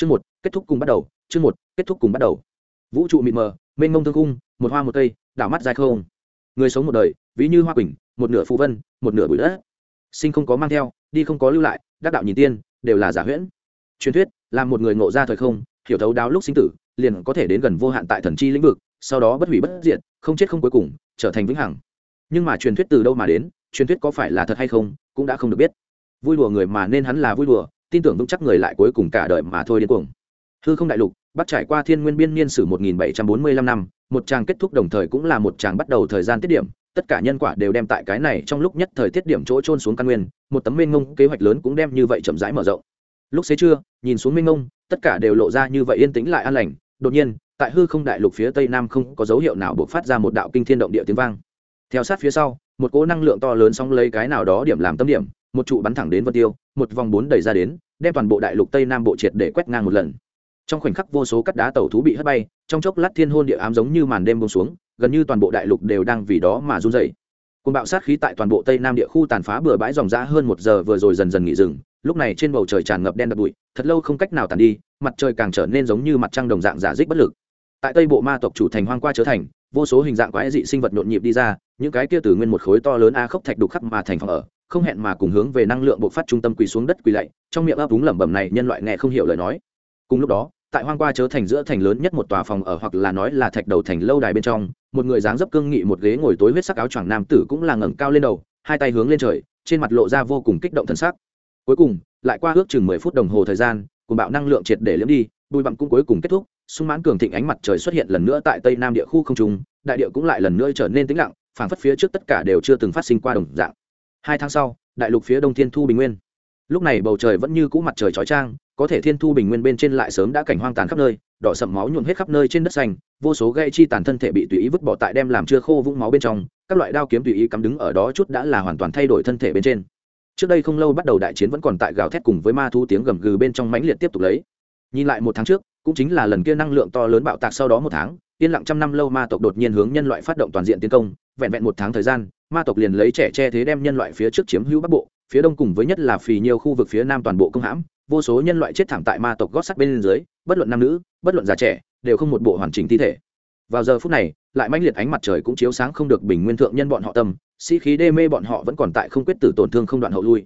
chương một, kết thúc cùng bắt đầu, chương một, kết thúc cùng bắt đầu. Vũ trụ mịt mờ, mênh mông thương cung một hoa một cây, đảo mắt dài không. Người sống một đời, ví như hoa quỳnh, một nửa phù vân, một nửa bụi đất. Sinh không có mang theo, đi không có lưu lại, đắc đạo nhìn tiên, đều là giả huyễn. Truyền thuyết là một người ngộ ra thời không, hiểu thấu đáo lúc sinh tử, liền có thể đến gần vô hạn tại thần chi lĩnh vực, sau đó bất hủy bất diệt, không chết không cuối cùng, trở thành vĩnh hằng. Nhưng mà truyền thuyết từ đâu mà đến, truyền thuyết có phải là thật hay không, cũng đã không được biết. Vui đùa người mà nên hắn là vui đùa tin tưởng vững chắc người lại cuối cùng cả đời mà thôi điên cuồng. Hư không đại lục, bắt trải qua thiên nguyên biên niên sử 1745 năm, một tràng kết thúc đồng thời cũng là một tràng bắt đầu thời gian tiết điểm, tất cả nhân quả đều đem tại cái này trong lúc nhất thời tiết điểm chỗ trôn xuống căn nguyên, một tấm mênh ngông kế hoạch lớn cũng đem như vậy chậm rãi mở rộng. Lúc xế trưa, nhìn xuống mênh ngông tất cả đều lộ ra như vậy yên tĩnh lại an lành, đột nhiên, tại hư không đại lục phía tây nam không có dấu hiệu nào buộc phát ra một đạo kinh thiên động địa tiếng vang. Theo sát phía sau, một cỗ năng lượng to lớn song lấy cái nào đó điểm làm tâm điểm một trụ bắn thẳng đến vân tiêu, một vòng bốn đẩy ra đến, đem toàn bộ đại lục tây nam bộ triệt để quét ngang một lần. Trong khoảnh khắc vô số cắt đá tàu thú bị hất bay, trong chốc lát thiên hôn địa ám giống như màn đêm bông xuống, gần như toàn bộ đại lục đều đang vì đó mà run dày côn bạo sát khí tại toàn bộ tây nam địa khu tàn phá bừa bãi dòng dã hơn một giờ vừa rồi dần dần nghỉ rừng, lúc này trên bầu trời tràn ngập đen đặc bụi, thật lâu không cách nào tàn đi, mặt trời càng trở nên giống như mặt trăng đồng dạng giả dích bất lực. Tại tây bộ ma tộc chủ thành hoang qua trở thành, vô số hình dạng quái dị sinh vật nhộn nhịp đi ra, những cái kia từ nguyên một khối to lớn a khốc thạch đục khắc mà thành phòng ở không hẹn mà cùng hướng về năng lượng bộc phát trung tâm quỳ xuống đất quỳ lạy, trong miệng ấp úng lẩm bẩm này nhân loại nghe không hiểu lời nói. Cùng lúc đó, tại hoang qua chớ thành giữa thành lớn nhất một tòa phòng ở hoặc là nói là thạch đầu thành lâu đài bên trong, một người dáng dấp cương nghị một ghế ngồi tối huyết sắc áo choàng nam tử cũng là ngẩng cao lên đầu, hai tay hướng lên trời, trên mặt lộ ra vô cùng kích động thần sắc. Cuối cùng, lại qua ước chừng mười phút đồng hồ thời gian cùng bạo năng lượng triệt để liễm đi, bụi bặm cũng cuối cùng kết thúc, sung mãn cường thịnh ánh mặt trời xuất hiện lần nữa tại tây nam địa khu không trung, đại địa cũng lại lần nữa trở nên tĩnh lặng, phảng phất phía trước tất cả đều chưa từng phát sinh qua đồng dạng hai tháng sau, đại lục phía đông thiên thu bình nguyên. Lúc này bầu trời vẫn như cũ mặt trời chói trang có thể thiên thu bình nguyên bên trên lại sớm đã cảnh hoang tàn khắp nơi, đỏ sậm máu nhuộm hết khắp nơi trên đất xanh, vô số gây chi tàn thân thể bị tùy ý vứt bỏ tại đem làm chưa khô vũng máu bên trong, các loại đao kiếm tùy ý cắm đứng ở đó chút đã là hoàn toàn thay đổi thân thể bên trên. Trước đây không lâu bắt đầu đại chiến vẫn còn tại gào thét cùng với ma thu tiếng gầm gừ bên trong mãnh liệt tiếp tục lấy. Nhìn lại một tháng trước, cũng chính là lần kia năng lượng to lớn bạo tạc sau đó một tháng, yên lặng trăm năm lâu ma tộc đột nhiên hướng nhân loại phát động toàn diện tiến công, vẹn vẹn một tháng thời gian ma tộc liền lấy trẻ che thế đem nhân loại phía trước chiếm hữu bắc bộ, phía đông cùng với nhất là phì nhiều khu vực phía nam toàn bộ công hãm, vô số nhân loại chết thảm tại ma tộc gót sắt bên dưới, bất luận nam nữ, bất luận già trẻ, đều không một bộ hoàn chỉnh thi thể. Vào giờ phút này, lại mãnh liệt ánh mặt trời cũng chiếu sáng không được bình nguyên thượng nhân bọn họ tâm, sĩ khí đê mê bọn họ vẫn còn tại không quyết tử tổn thương không đoạn hậu lui.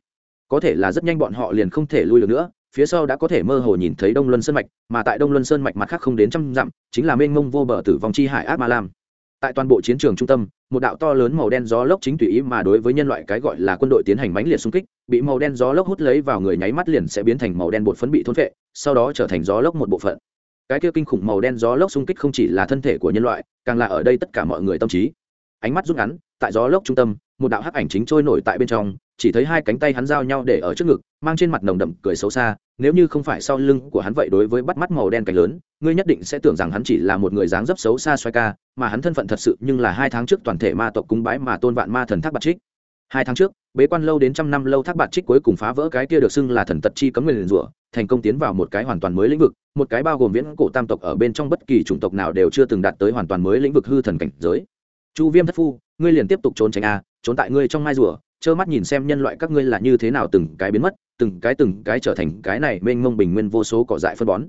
Có thể là rất nhanh bọn họ liền không thể lui được nữa, phía sau đã có thể mơ hồ nhìn thấy đông luân sơn mạch, mà tại đông luân sơn mạch mặt khác không đến trăm dặm, chính là mênh mông vô bờ tử vong chi hải ác ma lam tại toàn bộ chiến trường trung tâm, một đạo to lớn màu đen gió lốc chính tùy ý mà đối với nhân loại cái gọi là quân đội tiến hành mãnh liệt xung kích, bị màu đen gió lốc hút lấy vào người nháy mắt liền sẽ biến thành màu đen bột phấn bị thôn phệ, sau đó trở thành gió lốc một bộ phận. Cái kia kinh khủng màu đen gió lốc xung kích không chỉ là thân thể của nhân loại, càng là ở đây tất cả mọi người tâm trí. Ánh mắt rút ngắn, tại gió lốc trung tâm, một đạo hắc ảnh chính trôi nổi tại bên trong chỉ thấy hai cánh tay hắn giao nhau để ở trước ngực, mang trên mặt nồng đậm cười xấu xa, nếu như không phải sau lưng của hắn vậy đối với bắt mắt màu đen cánh lớn, ngươi nhất định sẽ tưởng rằng hắn chỉ là một người dáng dấp xấu xa xoay ca, mà hắn thân phận thật sự nhưng là hai tháng trước toàn thể ma tộc cúng bái mà tôn vạn ma thần thác bạc trích. Hai tháng trước, bế quan lâu đến trăm năm lâu thác bạc trích cuối cùng phá vỡ cái kia được xưng là thần tật chi cấm người liền rủa, thành công tiến vào một cái hoàn toàn mới lĩnh vực, một cái bao gồm viễn cổ tam tộc ở bên trong bất kỳ chủng tộc nào đều chưa từng đạt tới hoàn toàn mới lĩnh vực hư thần cảnh giới. Chu viêm thất phu, ngươi liền tiếp tục trốn tránh a, trốn tại ngươi trong mai rùa trơ mắt nhìn xem nhân loại các ngươi là như thế nào từng cái biến mất, từng cái từng cái trở thành cái này mênh mông bình nguyên vô số cỏ dại phân bón.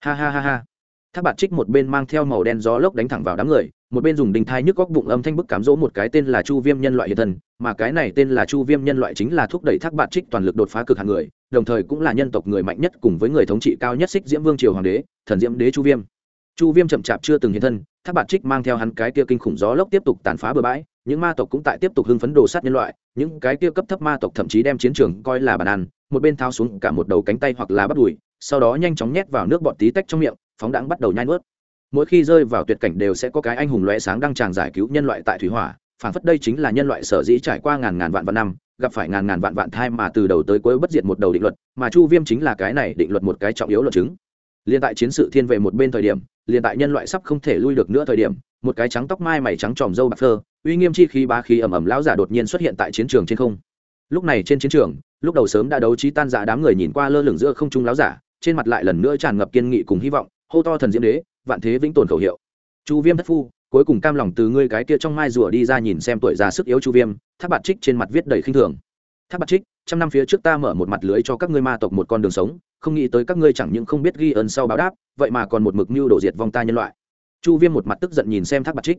Ha ha ha ha. Thác bạt trích một bên mang theo màu đen gió lốc đánh thẳng vào đám người, một bên dùng đình thai nhức góc bụng âm thanh bức cám dỗ một cái tên là chu viêm nhân loại hiện thân, mà cái này tên là chu viêm nhân loại chính là thúc đẩy thác bạt trích toàn lực đột phá cực hàng người, đồng thời cũng là nhân tộc người mạnh nhất cùng với người thống trị cao nhất xích diễm vương triều hoàng đế, thần diễm đế chu viêm. Chu viêm chậm chạp chưa từng hiện thân, thác bạt trích mang theo hắn cái kia kinh khủng gió lốc tiếp tục tàn phá bừa bãi những ma tộc cũng tại tiếp tục hưng phấn đồ sát nhân loại, những cái kia cấp thấp ma tộc thậm chí đem chiến trường coi là bàn ăn, một bên thao xuống cả một đầu cánh tay hoặc là bắt đùi, sau đó nhanh chóng nhét vào nước bọt tí tách trong miệng, phóng đãng bắt đầu nhai nuốt. Mỗi khi rơi vào tuyệt cảnh đều sẽ có cái anh hùng lóe sáng đang tràng giải cứu nhân loại tại thủy hỏa phản phất đây chính là nhân loại sở dĩ trải qua ngàn ngàn vạn vạn năm, gặp phải ngàn ngàn vạn vạn thai mà từ đầu tới cuối bất diệt một đầu định luật, mà chu viêm chính là cái này định luật một cái trọng yếu luật chứng. Liên tại chiến sự thiên về một bên thời điểm liên tại nhân loại sắp không thể lui được nữa thời điểm, một cái trắng tóc mai mày trắng tròm dâu bạc phơ, uy nghiêm chi khí bá khí ẩm ẩm lão giả đột nhiên xuất hiện tại chiến trường trên không. Lúc này trên chiến trường, lúc đầu sớm đã đấu trí tan dạ đám người nhìn qua lơ lửng giữa không trung lão giả, trên mặt lại lần nữa tràn ngập kiên nghị cùng hy vọng, hô to thần diễm đế, vạn thế vĩnh tồn khẩu hiệu. Chu viêm thất phu, cuối cùng cam lòng từ ngươi cái kia trong mai rùa đi ra nhìn xem tuổi già sức yếu chu viêm Tháp bạt trích trên mặt viết đầy khinh thường. Tháp bạt trích, trăm năm phía trước ta mở một mặt lưới cho các ngươi ma tộc một con đường sống, không nghĩ tới các ngươi chẳng những không biết ghi ơn sau báo đáp vậy mà còn một mực mưu đổ diệt vong ta nhân loại. Chu viêm một mặt tức giận nhìn xem tháp bạc trích.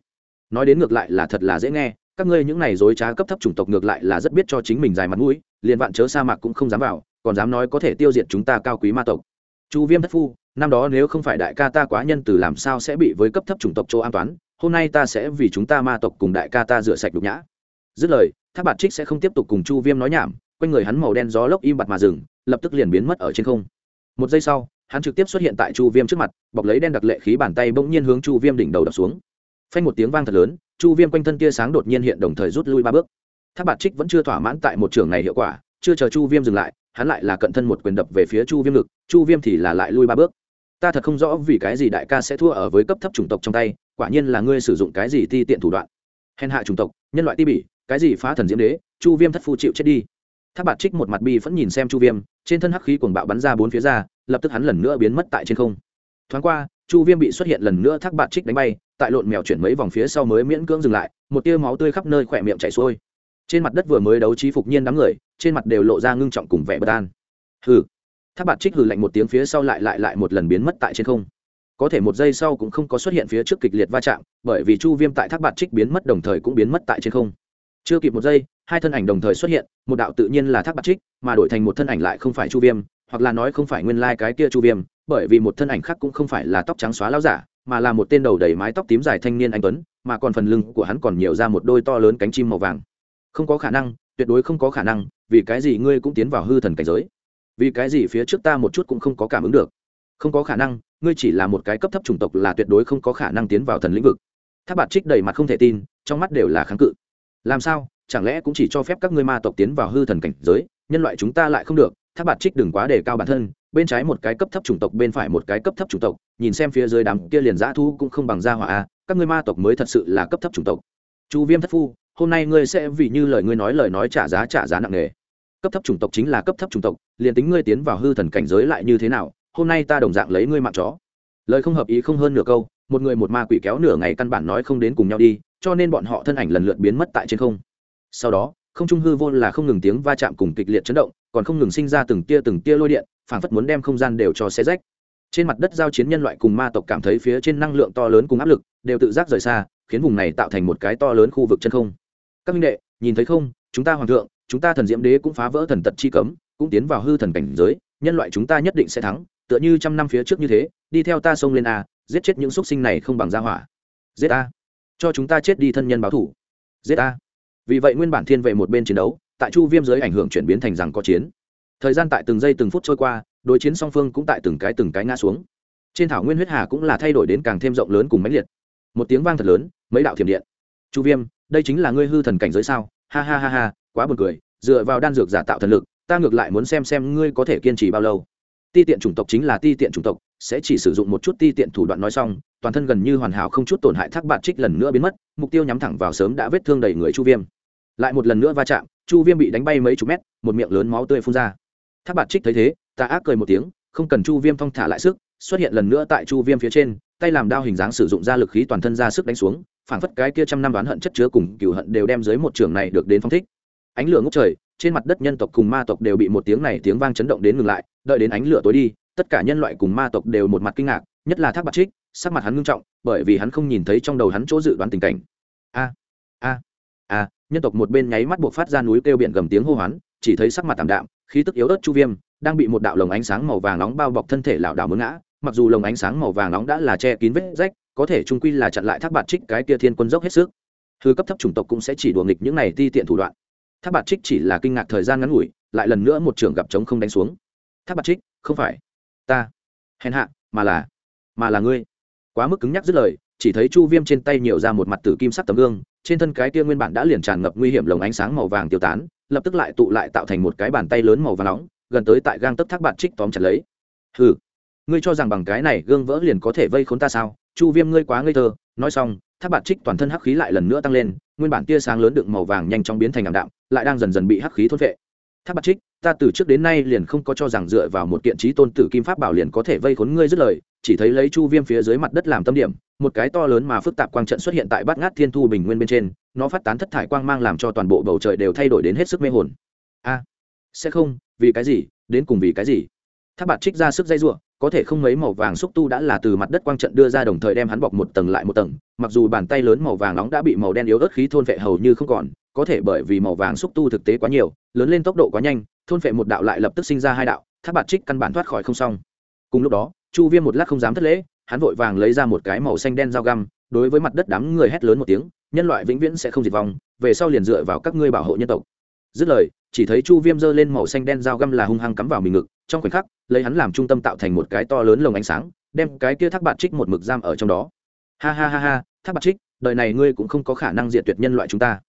Nói đến ngược lại là thật là dễ nghe, các ngươi những này dối trá cấp thấp chủng tộc ngược lại là rất biết cho chính mình dài mặt mũi, liền vạn chớ sa mạc cũng không dám vào, còn dám nói có thể tiêu diệt chúng ta cao quý ma tộc. Chu viêm thất phu, năm đó nếu không phải đại ca ta quá nhân từ làm sao sẽ bị với cấp thấp chủng tộc chỗ an toán hôm nay ta sẽ vì chúng ta ma tộc cùng đại ca ta rửa sạch đục nhã. Dứt lời tháp bạc trích sẽ không tiếp tục cùng chu viêm nói nhảm, quanh người hắn màu đen gió lốc im bặt mà dừng, lập tức liền biến mất ở trên không. Một giây sau hắn trực tiếp xuất hiện tại chu viêm trước mặt, bọc lấy đen đặc lệ khí bàn tay bỗng nhiên hướng chu viêm đỉnh đầu đập xuống. Phanh một tiếng vang thật lớn, chu viêm quanh thân tia sáng đột nhiên hiện đồng thời rút lui ba bước. Tháp bạt trích vẫn chưa thỏa mãn tại một trường này hiệu quả, chưa chờ chu viêm dừng lại, hắn lại là cận thân một quyền đập về phía chu viêm ngực, chu viêm thì là lại lui ba bước. Ta thật không rõ vì cái gì đại ca sẽ thua ở với cấp thấp chủng tộc trong tay, quả nhiên là ngươi sử dụng cái gì ti tiện thủ đoạn. Hèn hạ chủng tộc, nhân loại ti bỉ, cái gì phá thần diễm đế, chu viêm thất phu chịu chết đi tháp bạt trích một mặt bi vẫn nhìn xem chu viêm, trên thân hắc khí cuồng bạo bắn ra bốn phía ra, lập tức hắn lần nữa biến mất tại trên không. Thoáng qua, chu viêm bị xuất hiện lần nữa thác bạt trích đánh bay, tại lộn mèo chuyển mấy vòng phía sau mới miễn cưỡng dừng lại, một tia máu tươi khắp nơi khỏe miệng chảy xuôi. Trên mặt đất vừa mới đấu trí phục nhiên đám người, trên mặt đều lộ ra ngưng trọng cùng vẻ bất an. Hừ. Thác bạt trích hừ lạnh một tiếng phía sau lại lại lại một lần biến mất tại trên không. Có thể một giây sau cũng không có xuất hiện phía trước kịch liệt va chạm, bởi vì chu viêm tại thác bạt trích biến mất đồng thời cũng biến mất tại trên không. Chưa kịp một giây hai thân ảnh đồng thời xuất hiện, một đạo tự nhiên là thác bạc trích, mà đổi thành một thân ảnh lại không phải chu viêm, hoặc là nói không phải nguyên lai、like、cái kia chu viêm, bởi vì một thân ảnh khác cũng không phải là tóc trắng xóa lao giả, mà là một tên đầu đầy mái tóc tím dài thanh niên anh tuấn, mà còn phần lưng của hắn còn nhiều ra một đôi to lớn cánh chim màu vàng. Không có khả năng, tuyệt đối không có khả năng, vì cái gì ngươi cũng tiến vào hư thần cảnh giới? Vì cái gì phía trước ta một chút cũng không có cảm ứng được? Không có khả năng, ngươi chỉ là một cái cấp thấp chủng tộc là tuyệt đối không có khả năng tiến vào thần lĩnh vực. Tháp bạt trích đầy mặt không thể tin, trong mắt đều là kháng cự. Làm sao? Chẳng lẽ cũng chỉ cho phép các ngươi ma tộc tiến vào hư thần cảnh giới, nhân loại chúng ta lại không được, tháp bạt trích đừng quá đề cao bản thân, bên trái một cái cấp thấp chủng tộc, bên phải một cái cấp thấp chủng tộc, nhìn xem phía dưới đám kia liền dã thu cũng không bằng gia hỏa a, các ngươi ma tộc mới thật sự là cấp thấp chủng tộc. Chu viêm thất phu, hôm nay ngươi sẽ vì như lời ngươi nói lời nói trả giá trả giá nặng nề. Cấp thấp chủng tộc chính là cấp thấp chủng tộc, liền tính ngươi tiến vào hư thần cảnh giới lại như thế nào, hôm nay ta đồng dạng lấy ngươi mạng chó. Lời không hợp ý không hơn nửa câu, một người một ma quỷ kéo nửa ngày căn bản nói không đến cùng nhau đi, cho nên bọn họ thân ảnh lần lượt biến mất tại trên không sau đó, không trung hư vô là không ngừng tiếng va chạm cùng kịch liệt chấn động, còn không ngừng sinh ra từng tia từng tia lôi điện, phảng phất muốn đem không gian đều cho xe rách. Trên mặt đất giao chiến nhân loại cùng ma tộc cảm thấy phía trên năng lượng to lớn cùng áp lực, đều tự giác rời xa, khiến vùng này tạo thành một cái to lớn khu vực chân không. Các minh đệ, nhìn thấy không? Chúng ta hoàng thượng, chúng ta thần diễm đế cũng phá vỡ thần tật chi cấm, cũng tiến vào hư thần cảnh giới, nhân loại chúng ta nhất định sẽ thắng, tựa như trăm năm phía trước như thế, đi theo ta xông lên a, giết chết những xúc sinh này không bằng gia hỏa. Giết a. Cho chúng ta chết đi thân nhân báo thủ. Giết a vì vậy nguyên bản thiên vệ một bên chiến đấu, tại chu viêm giới ảnh hưởng chuyển biến thành rằng có chiến. Thời gian tại từng giây từng phút trôi qua, đối chiến song phương cũng tại từng cái từng cái ngã xuống. Trên thảo nguyên huyết hà cũng là thay đổi đến càng thêm rộng lớn cùng mãnh liệt. Một tiếng vang thật lớn, mấy đạo thiểm điện. Chu viêm, đây chính là ngươi hư thần cảnh giới sao? Ha ha ha ha, quá buồn cười, dựa vào đan dược giả tạo thần lực, ta ngược lại muốn xem xem ngươi có thể kiên trì bao lâu. Ti tiện chủng tộc chính là ti tiện chủng tộc, sẽ chỉ sử dụng một chút ti tiện thủ đoạn nói xong, toàn thân gần như hoàn hảo không chút tổn hại thác bạt trích lần nữa biến mất, mục tiêu nhắm thẳng vào sớm đã vết thương đầy người chu viêm lại một lần nữa va chạm, chu viêm bị đánh bay mấy chục mét, một miệng lớn máu tươi phun ra. Thác bạt trích thấy thế, ta ác cười một tiếng, không cần chu viêm thong thả lại sức, xuất hiện lần nữa tại chu viêm phía trên, tay làm đao hình dáng sử dụng ra lực khí toàn thân ra sức đánh xuống, phảng phất cái kia trăm năm đoán hận chất chứa cùng cựu hận đều đem dưới một trường này được đến phong thích. Ánh lửa ngốc trời, trên mặt đất nhân tộc cùng ma tộc đều bị một tiếng này tiếng vang chấn động đến ngừng lại, đợi đến ánh lửa tối đi, tất cả nhân loại cùng ma tộc đều một mặt kinh ngạc, nhất là thác bạc trích, sắc mặt hắn ngưng trọng, bởi vì hắn không nhìn thấy trong đầu hắn chỗ dự đoán tình cảnh. A a a nhân tộc một bên nháy mắt buộc phát ra núi kêu biển gầm tiếng hô hoán, chỉ thấy sắc mặt tảm đạm, khí tức yếu ớt chu viêm, đang bị một đạo lồng ánh sáng màu vàng nóng bao bọc thân thể lảo đảo mướn ngã. Mặc dù lồng ánh sáng màu vàng nóng đã là che kín vết rách, có thể trung quy là chặn lại thác bạt trích cái tia thiên quân dốc hết sức. Thư cấp thấp chủng tộc cũng sẽ chỉ đùa nghịch những này ti tiện thủ đoạn. Thác bạt trích chỉ là kinh ngạc thời gian ngắn ngủi, lại lần nữa một trường gặp trống không đánh xuống. Thác bạt trích, không phải ta. Hèn hạ, mà là mà là ngươi. Quá mức cứng nhắc dứt lời, chỉ thấy chu viêm trên tay nhiều ra một mặt tử kim sắc tấm gương trên thân cái kia nguyên bản đã liền tràn ngập nguy hiểm lồng ánh sáng màu vàng tiêu tán, lập tức lại tụ lại tạo thành một cái bàn tay lớn màu vàng nóng, gần tới tại gang tấp thác bạn trích tóm chặt lấy. Hừ, ngươi cho rằng bằng cái này gương vỡ liền có thể vây khốn ta sao? Chu viêm ngươi quá ngây thơ. Nói xong, thác bạn trích toàn thân hắc khí lại lần nữa tăng lên, nguyên bản tia sáng lớn đựng màu vàng nhanh chóng biến thành ảm đạm, lại đang dần dần bị hắc khí thốt vệ thác bạt trích, ta từ trước đến nay liền không có cho rằng dựa vào một kiện trí tôn tử kim pháp bảo liền có thể vây khốn ngươi dứt lời, chỉ thấy lấy chu viêm phía dưới mặt đất làm tâm điểm một cái to lớn mà phức tạp quang trận xuất hiện tại bát ngát thiên thu bình nguyên bên trên, nó phát tán thất thải quang mang làm cho toàn bộ bầu trời đều thay đổi đến hết sức mê hồn. A, sẽ không, vì cái gì, đến cùng vì cái gì? Tháp bạt trích ra sức dây ruộng có thể không mấy màu vàng xúc tu đã là từ mặt đất quang trận đưa ra đồng thời đem hắn bọc một tầng lại một tầng, mặc dù bàn tay lớn màu vàng nóng đã bị màu đen yếu ớt khí thôn vệ hầu như không còn, có thể bởi vì màu vàng xúc tu thực tế quá nhiều, lớn lên tốc độ quá nhanh, thôn vệ một đạo lại lập tức sinh ra hai đạo, tháp bạt trích căn bản thoát khỏi không xong. Cùng lúc đó, chu viêm một lát không dám thất lễ hắn vội vàng lấy ra một cái màu xanh đen dao găm, đối với mặt đất đám người hét lớn một tiếng, nhân loại vĩnh viễn sẽ không diệt vong, về sau liền dựa vào các ngươi bảo hộ nhân tộc. Dứt lời, chỉ thấy chu viêm giơ lên màu xanh đen dao găm là hung hăng cắm vào mình ngực, trong khoảnh khắc, lấy hắn làm trung tâm tạo thành một cái to lớn lồng ánh sáng, đem cái kia thác bạt trích một mực giam ở trong đó. Ha ha ha ha, thác bạt trích, đời này ngươi cũng không có khả năng diệt tuyệt nhân loại chúng ta.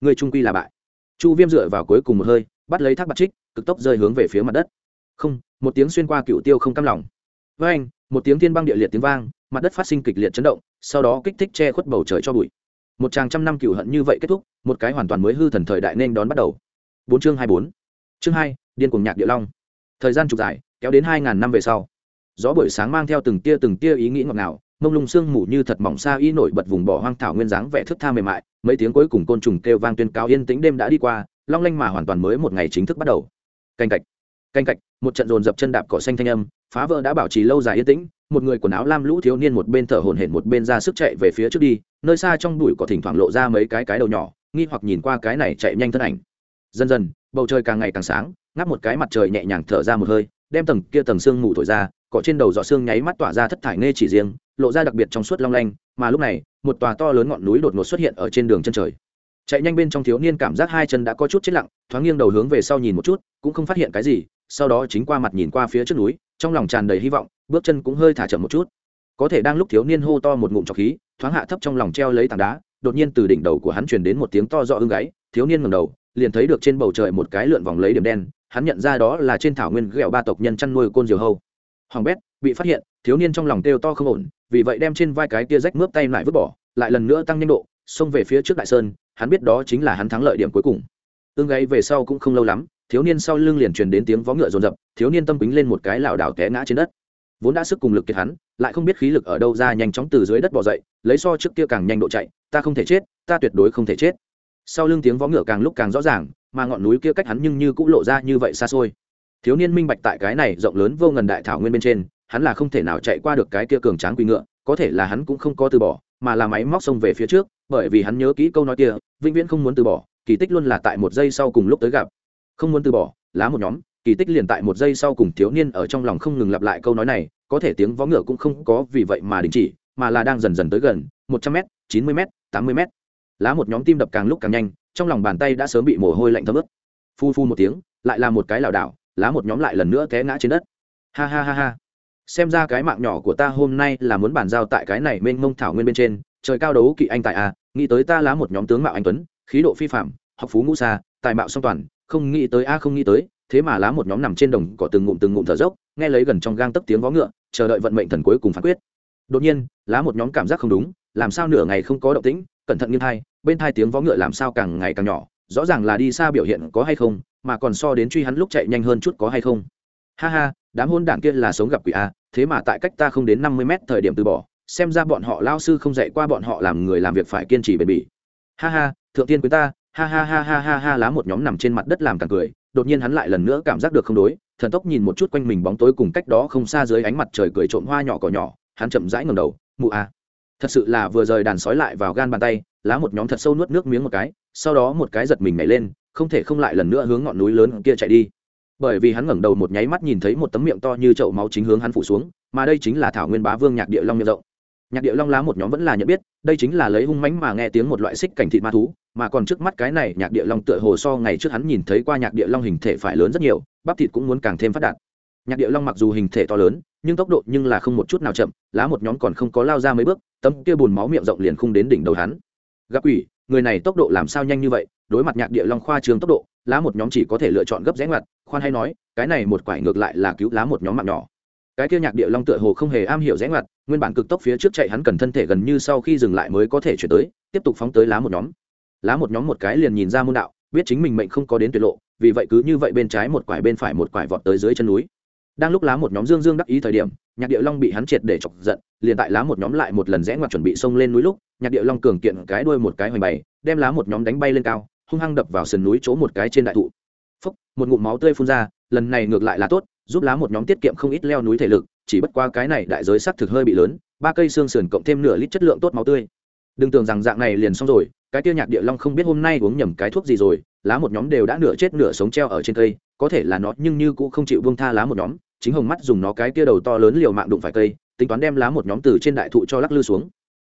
Ngươi trung quy là bại. Chu viêm dựa vào cuối cùng một hơi, bắt lấy thác bạt trích, cực tốc rơi hướng về phía mặt đất. Không, một tiếng xuyên qua cựu tiêu không cam lòng. Với anh một tiếng thiên băng địa liệt tiếng vang, mặt đất phát sinh kịch liệt chấn động, sau đó kích thích che khuất bầu trời cho bụi. Một chàng trăm năm cựu hận như vậy kết thúc, một cái hoàn toàn mới hư thần thời đại nên đón bắt đầu. Bốn chương hai bốn. Chương hai, điên cuồng nhạc địa long. Thời gian trục dài, kéo đến hai ngàn năm về sau. Gió buổi sáng mang theo từng tia từng tia ý nghĩ ngọt ngào, mông lung sương mù như thật mỏng xa y nổi bật vùng bỏ hoang thảo nguyên dáng vẻ thức tha mềm mại, mấy tiếng cuối cùng côn trùng kêu vang tuyên cao yên tĩnh đêm đã đi qua, long lanh mà hoàn toàn mới một ngày chính thức bắt đầu. Canh cạch canh cạch, một trận dồn dập chân đạp cỏ xanh thanh âm, phá vỡ đã bảo trì lâu dài yên tĩnh, một người quần áo lam lũ thiếu niên một bên thở hổn hển một bên ra sức chạy về phía trước đi, nơi xa trong bụi cỏ thỉnh thoảng lộ ra mấy cái cái đầu nhỏ, nghi hoặc nhìn qua cái này chạy nhanh thân ảnh. Dần dần, bầu trời càng ngày càng sáng, ngáp một cái mặt trời nhẹ nhàng thở ra một hơi, đem tầng kia tầng sương mù thổi ra, cỏ trên đầu dọ xương nháy mắt tỏa ra thất thải nghe chỉ riêng, lộ ra đặc biệt trong suốt long lanh, mà lúc này, một tòa to lớn ngọn núi đột ngột xuất hiện ở trên đường chân trời. Chạy nhanh bên trong thiếu niên cảm giác hai chân đã có chút chết lặng, thoáng nghiêng đầu hướng về sau nhìn một chút, cũng không phát hiện cái gì sau đó chính qua mặt nhìn qua phía trước núi, trong lòng tràn đầy hy vọng, bước chân cũng hơi thả chậm một chút. Có thể đang lúc thiếu niên hô to một ngụm trọc khí, thoáng hạ thấp trong lòng treo lấy tảng đá, đột nhiên từ đỉnh đầu của hắn truyền đến một tiếng to rõ ưng gáy, thiếu niên ngầm đầu, liền thấy được trên bầu trời một cái lượn vòng lấy điểm đen, hắn nhận ra đó là trên thảo nguyên ghẹo ba tộc nhân chăn nuôi côn diều hâu. Hoàng bét, bị phát hiện, thiếu niên trong lòng kêu to không ổn, vì vậy đem trên vai cái tia rách mướp tay lại vứt bỏ, lại lần nữa tăng nhanh độ, xông về phía trước đại sơn, hắn biết đó chính là hắn thắng lợi điểm cuối cùng. Ương gáy về sau cũng không lâu lắm thiếu niên sau lưng liền truyền đến tiếng vó ngựa rồn rập thiếu niên tâm quýnh lên một cái lảo đảo té ngã trên đất. Vốn đã sức cùng lực kiệt hắn, lại không biết khí lực ở đâu ra nhanh chóng từ dưới đất bỏ dậy, lấy so trước kia càng nhanh độ chạy, ta không thể chết, ta tuyệt đối không thể chết. Sau lưng tiếng vó ngựa càng lúc càng rõ ràng, mà ngọn núi kia cách hắn nhưng như cũng lộ ra như vậy xa xôi. Thiếu niên minh bạch tại cái này rộng lớn vô ngần đại thảo nguyên bên trên, hắn là không thể nào chạy qua được cái kia cường tráng quỳ ngựa, có thể là hắn cũng không có từ bỏ, mà là máy móc xông về phía trước, bởi vì hắn nhớ kỹ câu nói kia, vĩnh viễn không muốn từ bỏ, kỳ tích luôn là tại một giây sau cùng lúc tới gặp không muốn từ bỏ lá một nhóm kỳ tích liền tại một giây sau cùng thiếu niên ở trong lòng không ngừng lặp lại câu nói này có thể tiếng vó ngựa cũng không có vì vậy mà đình chỉ mà là đang dần dần tới gần một trăm m chín mươi m tám mươi m lá một nhóm tim đập càng lúc càng nhanh trong lòng bàn tay đã sớm bị mồ hôi lạnh thấm ướt. Phu phu một tiếng lại là một cái lảo đảo lá một nhóm lại lần nữa té ngã trên đất. Ha ha ha ha. Xem ra cái mạng nhỏ của ta hôm nay là muốn bàn giao tại cái này mênh mông thảo nguyên bên trên trời cao đấu kỵ anh tại a à, nghĩ tới ta lá một nhóm tướng mạo anh tuấn khí độ phi phạm học phú ngũ xa tài mạo song toàn không nghĩ tới, a à, không nghĩ tới, thế mà lá một nhóm nằm trên đồng cỏ từng ngụm từng ngụm thở dốc, nghe lấy gần trong gang tấc tiếng vó ngựa, chờ đợi vận mệnh thần cuối cùng phán quyết. Đột nhiên, lá một nhóm cảm giác không đúng, làm sao nửa ngày không có động tĩnh, cẩn thận nghiêng thai, bên thai tiếng vó ngựa làm sao càng ngày càng nhỏ, rõ ràng là đi xa biểu hiện có hay không, mà còn so đến truy hắn lúc chạy nhanh hơn chút có hay không. Ha ha, đám hôn đảng kia là sống gặp quỷ a, thế mà tại cách ta không đến năm mươi mét thời điểm từ bỏ, xem ra bọn họ lao sư không dạy qua bọn họ làm người làm việc phải kiên trì bền bỉ. Ha ha, thượng tiên quý ta ha ha ha ha ha ha lá một nhóm nằm trên mặt đất làm càng cười, đột nhiên hắn lại lần nữa cảm giác được không đối, thần tốc nhìn một chút quanh mình bóng tối cùng cách đó không xa dưới ánh mặt trời cười trộm hoa nhỏ cỏ nhỏ, hắn chậm rãi ngầm đầu, mụ a. Thật sự là vừa rời đàn sói lại vào gan bàn tay, lá một nhóm thật sâu nuốt nước miếng một cái, sau đó một cái giật mình nhảy lên, không thể không lại lần nữa hướng ngọn núi lớn kia chạy đi. Bởi vì hắn ngẩng đầu một nháy mắt nhìn thấy một tấm miệng to như chậu máu chính hướng hắn phủ xuống, mà đây chính là thảo nguyên bá vương nhạc địa long miệng rộng nhạc địa long lá một nhóm vẫn là nhận biết, đây chính là lấy hung mánh mà nghe tiếng một loại xích cảnh thịt ma thú, mà còn trước mắt cái này, nhạc địa long tựa hồ so ngày trước hắn nhìn thấy qua nhạc địa long hình thể phải lớn rất nhiều, bắp thịt cũng muốn càng thêm phát đạt. Nhạc địa long mặc dù hình thể to lớn, nhưng tốc độ nhưng là không một chút nào chậm, lá một nhóm còn không có lao ra mấy bước, tấm kia bùn máu miệng rộng liền không đến đỉnh đầu hắn. Gặp quỷ, người này tốc độ làm sao nhanh như vậy, đối mặt nhạc địa long khoa trường tốc độ, lá một nhóm chỉ có thể lựa chọn gấp rẽ ngoặt, khoan hay nói, cái này một quải ngược lại là cứu lá một nhóm mạng nhỏ. Cái kia nhạc địa long tựa hồ không hề am hiểu rẽ ngoặt nguyên bản cực tốc phía trước chạy hắn cần thân thể gần như sau khi dừng lại mới có thể chuyển tới, tiếp tục phóng tới lá một nhóm. Lá một nhóm một cái liền nhìn ra môn đạo, biết chính mình mệnh không có đến tuyệt lộ, vì vậy cứ như vậy bên trái một quải bên phải một quải vọt tới dưới chân núi. Đang lúc lá một nhóm dương dương đắc ý thời điểm, nhạc địa long bị hắn triệt để chọc giận, liền tại lá một nhóm lại một lần rẽ ngoặt chuẩn bị xông lên núi lúc, nhạc địa long cường kiện cái đuôi một cái hoành bày đem lá một nhóm đánh bay lên cao, hung hăng đập vào sườn núi chỗ một cái trên đại thụ. Phúc, một ngụm máu tươi phun ra, lần này ngược lại là tốt, giúp lá một nhóm tiết kiệm không ít leo núi thể lực chỉ bất qua cái này đại giới xác thực hơi bị lớn, ba cây xương sườn cộng thêm nửa lít chất lượng tốt máu tươi. Đừng tưởng rằng dạng này liền xong rồi, cái tiêu nhạc địa long không biết hôm nay uống nhầm cái thuốc gì rồi, lá một nhóm đều đã nửa chết nửa sống treo ở trên cây, có thể là nó nhưng như cũng không chịu buông tha lá một nhóm, chính hồng mắt dùng nó cái kia đầu to lớn liều mạng đụng phải cây, tính toán đem lá một nhóm từ trên đại thụ cho lắc lư xuống.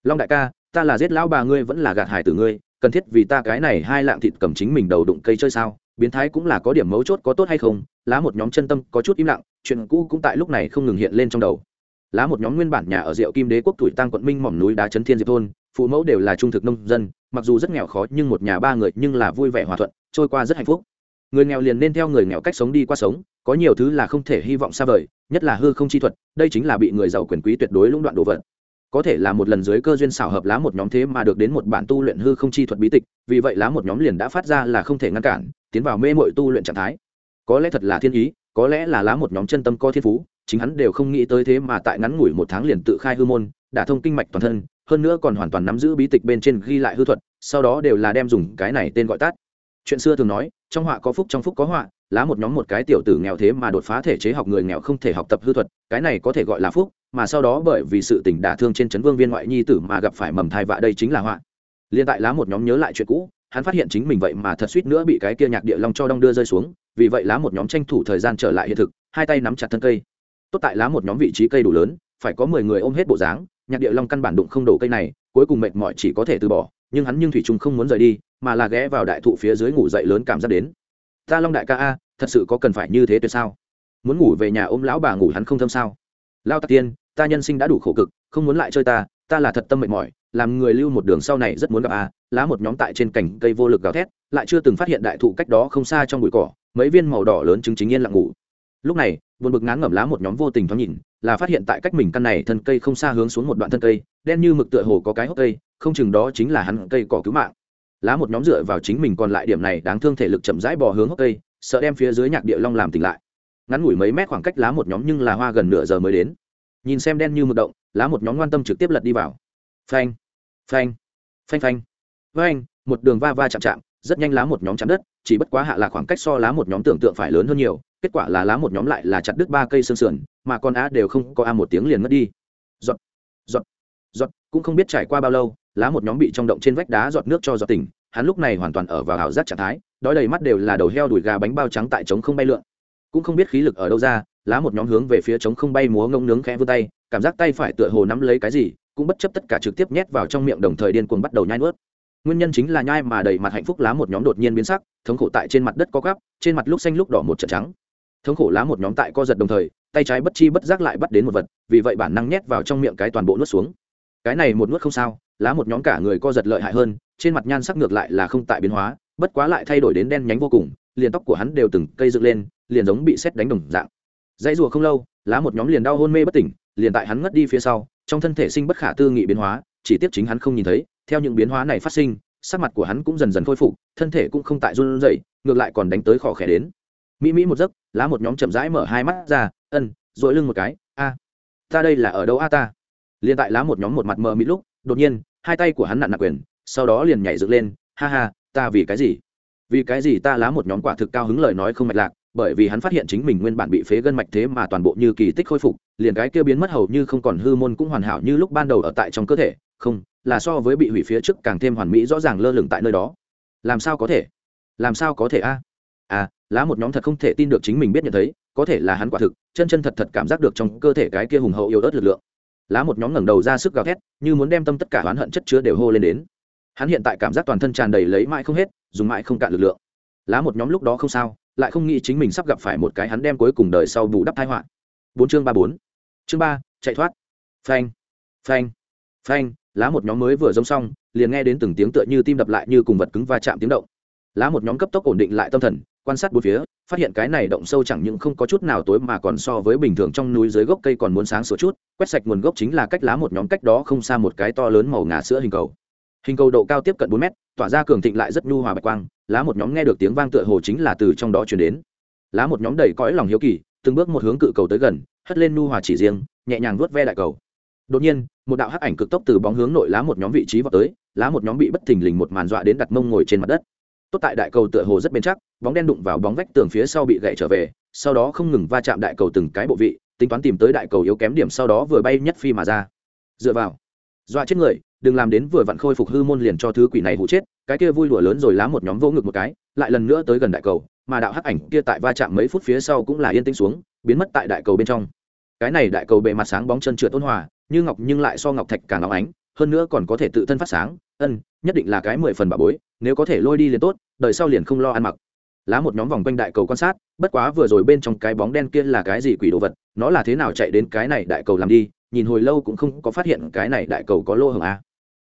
Long đại ca, ta là giết lão bà ngươi vẫn là gạt hải tử ngươi, cần thiết vì ta cái này hai lạng thịt cầm chính mình đầu đụng cây chơi sao, biến thái cũng là có điểm mấu chốt có tốt hay không lá một nhóm chân tâm có chút im lặng, chuyện cũ cũng tại lúc này không ngừng hiện lên trong đầu. Lá một nhóm nguyên bản nhà ở rượu kim đế quốc tuổi tăng quận minh mỏm núi đá trấn thiên diệp thôn, phụ mẫu đều là trung thực nông dân, mặc dù rất nghèo khó nhưng một nhà ba người nhưng là vui vẻ hòa thuận, trôi qua rất hạnh phúc. Người nghèo liền nên theo người nghèo cách sống đi qua sống, có nhiều thứ là không thể hy vọng xa vời, nhất là hư không chi thuật, đây chính là bị người giàu quyền quý tuyệt đối lũng đoạn đồ vật. Có thể là một lần dưới cơ duyên xảo hợp lá một nhóm thế mà được đến một bản tu luyện hư không chi thuật bí tịch, vì vậy lá một nhóm liền đã phát ra là không thể ngăn cản, tiến vào mê mội tu luyện trạng thái có lẽ thật là thiên ý, có lẽ là lá một nhóm chân tâm có thiên phú, chính hắn đều không nghĩ tới thế mà tại ngắn ngủi một tháng liền tự khai hư môn, đả thông kinh mạch toàn thân, hơn nữa còn hoàn toàn nắm giữ bí tịch bên trên ghi lại hư thuật, sau đó đều là đem dùng cái này tên gọi tắt. Chuyện xưa thường nói, trong họa có phúc trong phúc có họa, lá một nhóm một cái tiểu tử nghèo thế mà đột phá thể chế học người nghèo không thể học tập hư thuật, cái này có thể gọi là phúc, mà sau đó bởi vì sự tình đả thương trên chấn vương viên ngoại nhi tử mà gặp phải mầm thai vạ đây chính là họa. Liên tại lá một nhóm nhớ lại chuyện cũ hắn phát hiện chính mình vậy mà thật suýt nữa bị cái kia nhạc địa long cho đong đưa rơi xuống, vì vậy lá một nhóm tranh thủ thời gian trở lại hiện thực, hai tay nắm chặt thân cây. Tốt tại lá một nhóm vị trí cây đủ lớn, phải có mười người ôm hết bộ dáng, nhạc địa long căn bản đụng không đổ cây này, cuối cùng mệt mỏi chỉ có thể từ bỏ, nhưng hắn nhưng thủy trung không muốn rời đi, mà là ghé vào đại thụ phía dưới ngủ dậy lớn cảm giác đến. Ta long đại ca a, thật sự có cần phải như thế tuyệt sao? Muốn ngủ về nhà ôm lão bà ngủ hắn không thâm sao? Lao tạc tiên, ta nhân sinh đã đủ khổ cực, không muốn lại chơi ta ta là thật tâm mệt mỏi, làm người lưu một đường sau này rất muốn gặp a lá một nhóm tại trên cành cây vô lực gào thét, lại chưa từng phát hiện đại thụ cách đó không xa trong bụi cỏ, mấy viên màu đỏ lớn chứng chính yên lặng ngủ. Lúc này, buồn bực ngán ngẩm lá một nhóm vô tình thoáng nhìn, là phát hiện tại cách mình căn này thân cây không xa hướng xuống một đoạn thân cây, đen như mực tựa hồ có cái hốc cây, không chừng đó chính là hắn cây cỏ cứu mạng. Lá một nhóm dựa vào chính mình còn lại điểm này đáng thương thể lực chậm rãi bò hướng hốc cây, sợ đem phía dưới nhạc địa long làm tỉnh lại. Ngắn ngủi mấy mét khoảng cách lá một nhóm nhưng là hoa gần nửa giờ mới đến. Nhìn xem đen như mực động, lá một nhóm ngoan tâm trực tiếp lật đi vào. Phanh phanh phanh phanh với anh, một đường va va chạm chạm rất nhanh lá một nhóm chạm đất chỉ bất quá hạ là khoảng cách so lá một nhóm tưởng tượng phải lớn hơn nhiều kết quả là lá một nhóm lại là chặt đứt ba cây xương sườn mà con á đều không có a một tiếng liền mất đi. Giọt giọt giọt cũng không biết trải qua bao lâu lá một nhóm bị trong động trên vách đá giọt nước cho giọt tỉnh hắn lúc này hoàn toàn ở vào ảo giác trạng thái đói đầy mắt đều là đầu heo đùi gà bánh bao trắng tại trống không bay lượn. Cũng không biết khí lực ở đâu ra lá một nhóm hướng về phía trống không bay múa ngông nướng khẽ vươn tay cảm giác tay phải tựa hồ nắm lấy cái gì cũng bất chấp tất cả trực tiếp nhét vào trong miệng đồng thời điên cuồng bắt đầu nhai nuốt nguyên nhân chính là nhai mà đầy mặt hạnh phúc lá một nhóm đột nhiên biến sắc, thống khổ tại trên mặt đất có gắp trên mặt lúc xanh lúc đỏ một trận trắng. Thống khổ lá một nhóm tại co giật đồng thời, tay trái bất chi bất giác lại bắt đến một vật, vì vậy bản năng nhét vào trong miệng cái toàn bộ nuốt xuống. Cái này một nuốt không sao, lá một nhóm cả người co giật lợi hại hơn, trên mặt nhan sắc ngược lại là không tại biến hóa, bất quá lại thay đổi đến đen nhánh vô cùng, liền tóc của hắn đều từng cây dựng lên, liền giống bị xét đánh đồng dạng. Dãy rùa không lâu, lá một nhóm liền đau hôn mê bất tỉnh, liền tại hắn ngất đi phía sau, trong thân thể sinh bất khả tư nghị biến hóa chỉ tiếp chính hắn không nhìn thấy, theo những biến hóa này phát sinh, sắc mặt của hắn cũng dần dần khôi phục, thân thể cũng không tại run rẩy, ngược lại còn đánh tới khỏ khẽ đến. Mỹ mỹ một giấc, lá một nhóm chậm rãi mở hai mắt ra, ân, dội lưng một cái, a, ta đây là ở đâu a ta? Liền tại lá một nhóm một mặt mờ mịt lúc, đột nhiên, hai tay của hắn nặn nặc quyền, sau đó liền nhảy dựng lên, ha ha, ta vì cái gì? Vì cái gì ta lá một nhóm quả thực cao hứng lời nói không mạch lạc, bởi vì hắn phát hiện chính mình nguyên bản bị phế gân mạch thế mà toàn bộ như kỳ tích khôi phục, liền cái kia biến mất hầu như không còn hư môn cũng hoàn hảo như lúc ban đầu ở tại trong cơ thể không, là so với bị hủy phía trước càng thêm hoàn mỹ rõ ràng lơ lửng tại nơi đó. Làm sao có thể? Làm sao có thể a? À lá một nhóm thật không thể tin được chính mình biết nhận thấy, có thể là hắn quả thực, chân chân thật thật cảm giác được trong cơ thể cái kia hùng hậu yếu ớt lực lượng. Lá một nhóm ngẩng đầu ra sức gào thét, như muốn đem tâm tất cả oán hận chất chứa đều hô lên đến. Hắn hiện tại cảm giác toàn thân tràn đầy lấy mãi không hết, dùng mãi không cạn lực lượng. Lá một nhóm lúc đó không sao, lại không nghĩ chính mình sắp gặp phải một cái hắn đem cuối cùng đời sau bù đắp thai họa. Bốn chương ba bốn. Chương ba, chạy thoát. Phanh phanh phanh lá một nhóm mới vừa giống xong, liền nghe đến từng tiếng tựa như tim đập lại như cùng vật cứng va chạm tiếng động. Lá một nhóm cấp tốc ổn định lại tâm thần, quan sát bốn phía, phát hiện cái này động sâu chẳng những không có chút nào tối mà còn so với bình thường trong núi dưới gốc cây còn muốn sáng sửa chút, quét sạch nguồn gốc chính là cách lá một nhóm cách đó không xa một cái to lớn màu ngà sữa hình cầu. Hình cầu độ cao tiếp cận bốn mét, tỏa ra cường thịnh lại rất nhu hòa bạch quang, lá một nhóm nghe được tiếng vang tựa hồ chính là từ trong đó chuyển đến. Lá một nhóm đầy cõi lòng hiếu kỳ, từng bước một hướng cự cầu tới gần, hất lên nhu hòa chỉ riêng, nhẹ nhàng vuốt ve đại cầu đột nhiên, một đạo hắc ảnh cực tốc từ bóng hướng nội lá một nhóm vị trí vào tới, lá một nhóm bị bất thình lình một màn dọa đến đặt mông ngồi trên mặt đất. Tốt tại đại cầu tựa hồ rất bền chắc, bóng đen đụng vào bóng vách tường phía sau bị gậy trở về, sau đó không ngừng va chạm đại cầu từng cái bộ vị, tính toán tìm tới đại cầu yếu kém điểm sau đó vừa bay nhất phi mà ra. Dựa vào, dọa chết người, đừng làm đến vừa vặn khôi phục hư môn liền cho thứ quỷ này hụ chết, cái kia vui lụa lớn rồi lá một nhóm vô ngực một cái, lại lần nữa tới gần đại cầu, mà đạo hắc ảnh kia tại va chạm mấy phút phía sau cũng là yên tĩnh xuống, biến mất tại đại cầu bên trong. Cái này đại cầu bề mặt sáng bóng chân trượt ôn hòa như ngọc nhưng lại so ngọc thạch càng óng ánh, hơn nữa còn có thể tự thân phát sáng, ân, nhất định là cái mười phần bà bối, nếu có thể lôi đi liền tốt, đời sau liền không lo ăn mặc. Lá một nhóm vòng quanh đại cầu quan sát, bất quá vừa rồi bên trong cái bóng đen kia là cái gì quỷ đồ vật, nó là thế nào chạy đến cái này đại cầu làm đi, nhìn hồi lâu cũng không có phát hiện cái này đại cầu có lô hồng a.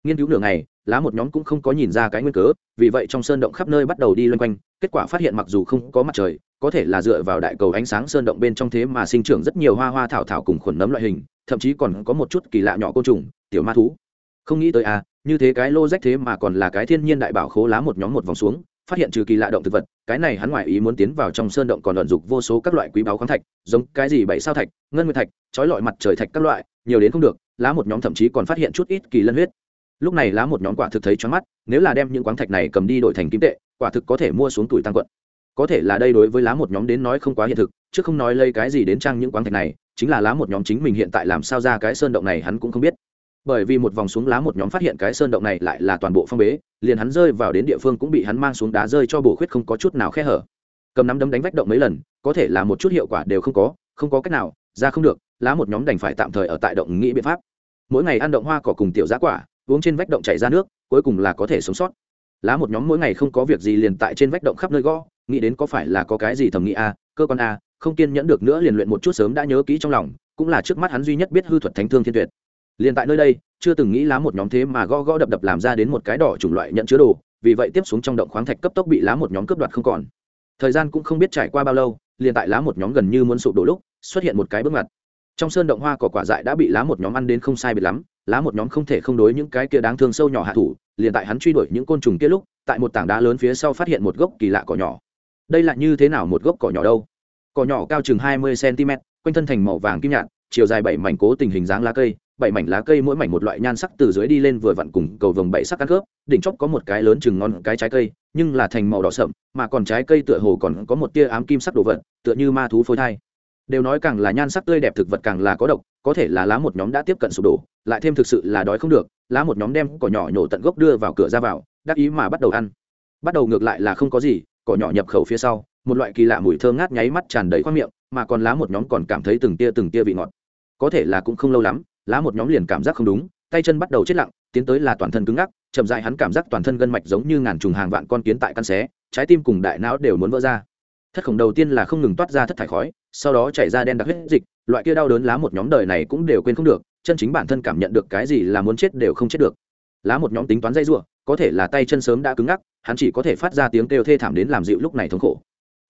Nghiên cứu nửa ngày, lá một nhóm cũng không có nhìn ra cái nguyên cớ, vì vậy trong sơn động khắp nơi bắt đầu đi loanh quanh, kết quả phát hiện mặc dù không có mặt trời, có thể là dựa vào đại cầu ánh sáng sơn động bên trong thế mà sinh trưởng rất nhiều hoa hoa thảo thảo cùng khuẩn nấm loại hình thậm chí còn có một chút kỳ lạ nhỏ côn trùng, tiểu ma thú. Không nghĩ tới à như thế cái lô rách thế mà còn là cái thiên nhiên đại bảo khố lá một nhóm một vòng xuống, phát hiện trừ kỳ lạ động thực vật, cái này hắn ngoại ý muốn tiến vào trong sơn động còn vận dục vô số các loại quý báu khoáng thạch, giống cái gì bảy sao thạch, ngân nguyệt thạch, trói lọi mặt trời thạch các loại, nhiều đến không được, lá một nhóm thậm chí còn phát hiện chút ít kỳ lân huyết. Lúc này lá một nhóm quả thực thấy choáng mắt, nếu là đem những khoáng thạch này cầm đi đổi thành kim tệ, quả thực có thể mua xuống tuổi tăng quận. Có thể là đây đối với lá một nhóm đến nói không quá hiện thực, chứ không nói lây cái gì đến trang những khoáng thạch này chính là lá một nhóm chính mình hiện tại làm sao ra cái sơn động này hắn cũng không biết. Bởi vì một vòng xuống lá một nhóm phát hiện cái sơn động này lại là toàn bộ phong bế, liền hắn rơi vào đến địa phương cũng bị hắn mang xuống đá rơi cho bổ khuyết không có chút nào khe hở. Cầm nắm đấm đánh vách động mấy lần, có thể là một chút hiệu quả đều không có không có cách nào, ra không được, lá một nhóm đành phải tạm thời ở tại động nghĩ biện pháp. Mỗi ngày ăn động hoa cỏ cùng tiểu giá quả, uống trên vách động chảy ra nước, cuối cùng là có thể sống sót. Lá một nhóm mỗi ngày không có việc gì liền tại trên vách động khắp nơi gõ, nghĩ đến có phải là có cái gì thầm nghĩ a, cơ quan a không kiên nhẫn được nữa liền luyện một chút sớm đã nhớ kỹ trong lòng, cũng là trước mắt hắn duy nhất biết hư thuật thánh thương thiên tuyệt. Liền tại nơi đây, chưa từng nghĩ lá một nhóm thế mà gõ gõ đập đập làm ra đến một cái đỏ chủng loại nhận chứa đồ, vì vậy tiếp xuống trong động khoáng thạch cấp tốc bị lá một nhóm cướp đoạt không còn. Thời gian cũng không biết trải qua bao lâu, liền tại lá một nhóm gần như muốn sụp đổ lúc, xuất hiện một cái bước ngoặt. Trong sơn động hoa cỏ quả dại đã bị lá một nhóm ăn đến không sai biệt lắm, lá một nhóm không thể không đối những cái kia đáng thương sâu nhỏ hạ thủ, liền tại hắn truy đuổi những côn trùng kia lúc, tại một tảng đá lớn phía sau phát hiện một gốc kỳ lạ cỏ nhỏ. Đây là như thế nào một gốc cỏ nhỏ đâu? Cỏ nhỏ cao chừng hai mươi cm, quanh thân thành màu vàng kim nhạt, chiều dài bảy mảnh cố tình hình dáng lá cây, bảy mảnh lá cây mỗi mảnh một loại nhan sắc từ dưới đi lên vừa vặn cùng cầu vồng bảy sắc căn khớp, đỉnh chóp có một cái lớn chừng ngon cái trái cây, nhưng là thành màu đỏ sậm, mà còn trái cây tựa hồ còn có một tia ám kim sắc đồ vật, tựa như ma thú phôi thai. Đều nói càng là nhan sắc tươi đẹp thực vật càng là có độc, có thể là lá một nhóm đã tiếp cận sụp đổ, lại thêm thực sự là đói không được, lá một nhóm đem cỏ nhỏ nhổ tận gốc đưa vào cửa ra vào, đắc ý mà bắt đầu ăn. Bắt đầu ngược lại là không có gì, cỏ nhỏ nhập khẩu phía sau một loại kỳ lạ mùi thơm ngát nháy mắt tràn đầy khoang miệng, mà còn lá một nhóm còn cảm thấy từng tia từng tia vị ngọt. Có thể là cũng không lâu lắm, lá một nhóm liền cảm giác không đúng, tay chân bắt đầu chết lặng, tiến tới là toàn thân cứng ngắc, chậm dại hắn cảm giác toàn thân gân mạch giống như ngàn trùng hàng vạn con kiến tại căn xé, trái tim cùng đại não đều muốn vỡ ra. Thất khổng đầu tiên là không ngừng toát ra thất thải khói, sau đó chảy ra đen đặc huyết dịch, loại kia đau đớn lá một nhóm đời này cũng đều quên không được, chân chính bản thân cảm nhận được cái gì là muốn chết đều không chết được. Lá một nhóm tính toán dây ruộng có thể là tay chân sớm đã cứng ngắc, hắn chỉ có thể phát ra tiếng kêu thê thảm đến làm dịu lúc này thống khổ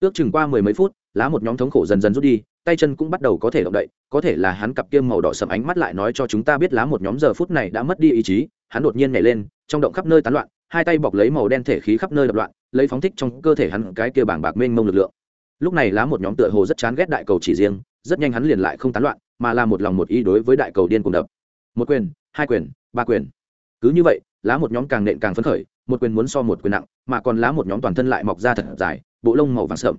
ước chừng qua mười mấy phút, lá một nhóm thống khổ dần dần rút đi, tay chân cũng bắt đầu có thể động đậy, có thể là hắn cặp kiêm màu đỏ sầm ánh mắt lại nói cho chúng ta biết lá một nhóm giờ phút này đã mất đi ý chí, hắn đột nhiên nhảy lên, trong động khắp nơi tán loạn, hai tay bọc lấy màu đen thể khí khắp nơi đập loạn, lấy phóng thích trong cơ thể hắn cái kia bảng bạc mênh mông lực lượng. Lúc này lá một nhóm tựa hồ rất chán ghét đại cầu chỉ riêng, rất nhanh hắn liền lại không tán loạn, mà là một lòng một ý đối với đại cầu điên cùng đập. Một quyền, hai quyền, ba quyền. Cứ như vậy, lá một nhóm càng nện càng phấn khởi, một quyền muốn so một quyền nặng, mà còn lá một nhóm toàn thân lại mọc ra thật dài bộ lông màu vàng sợm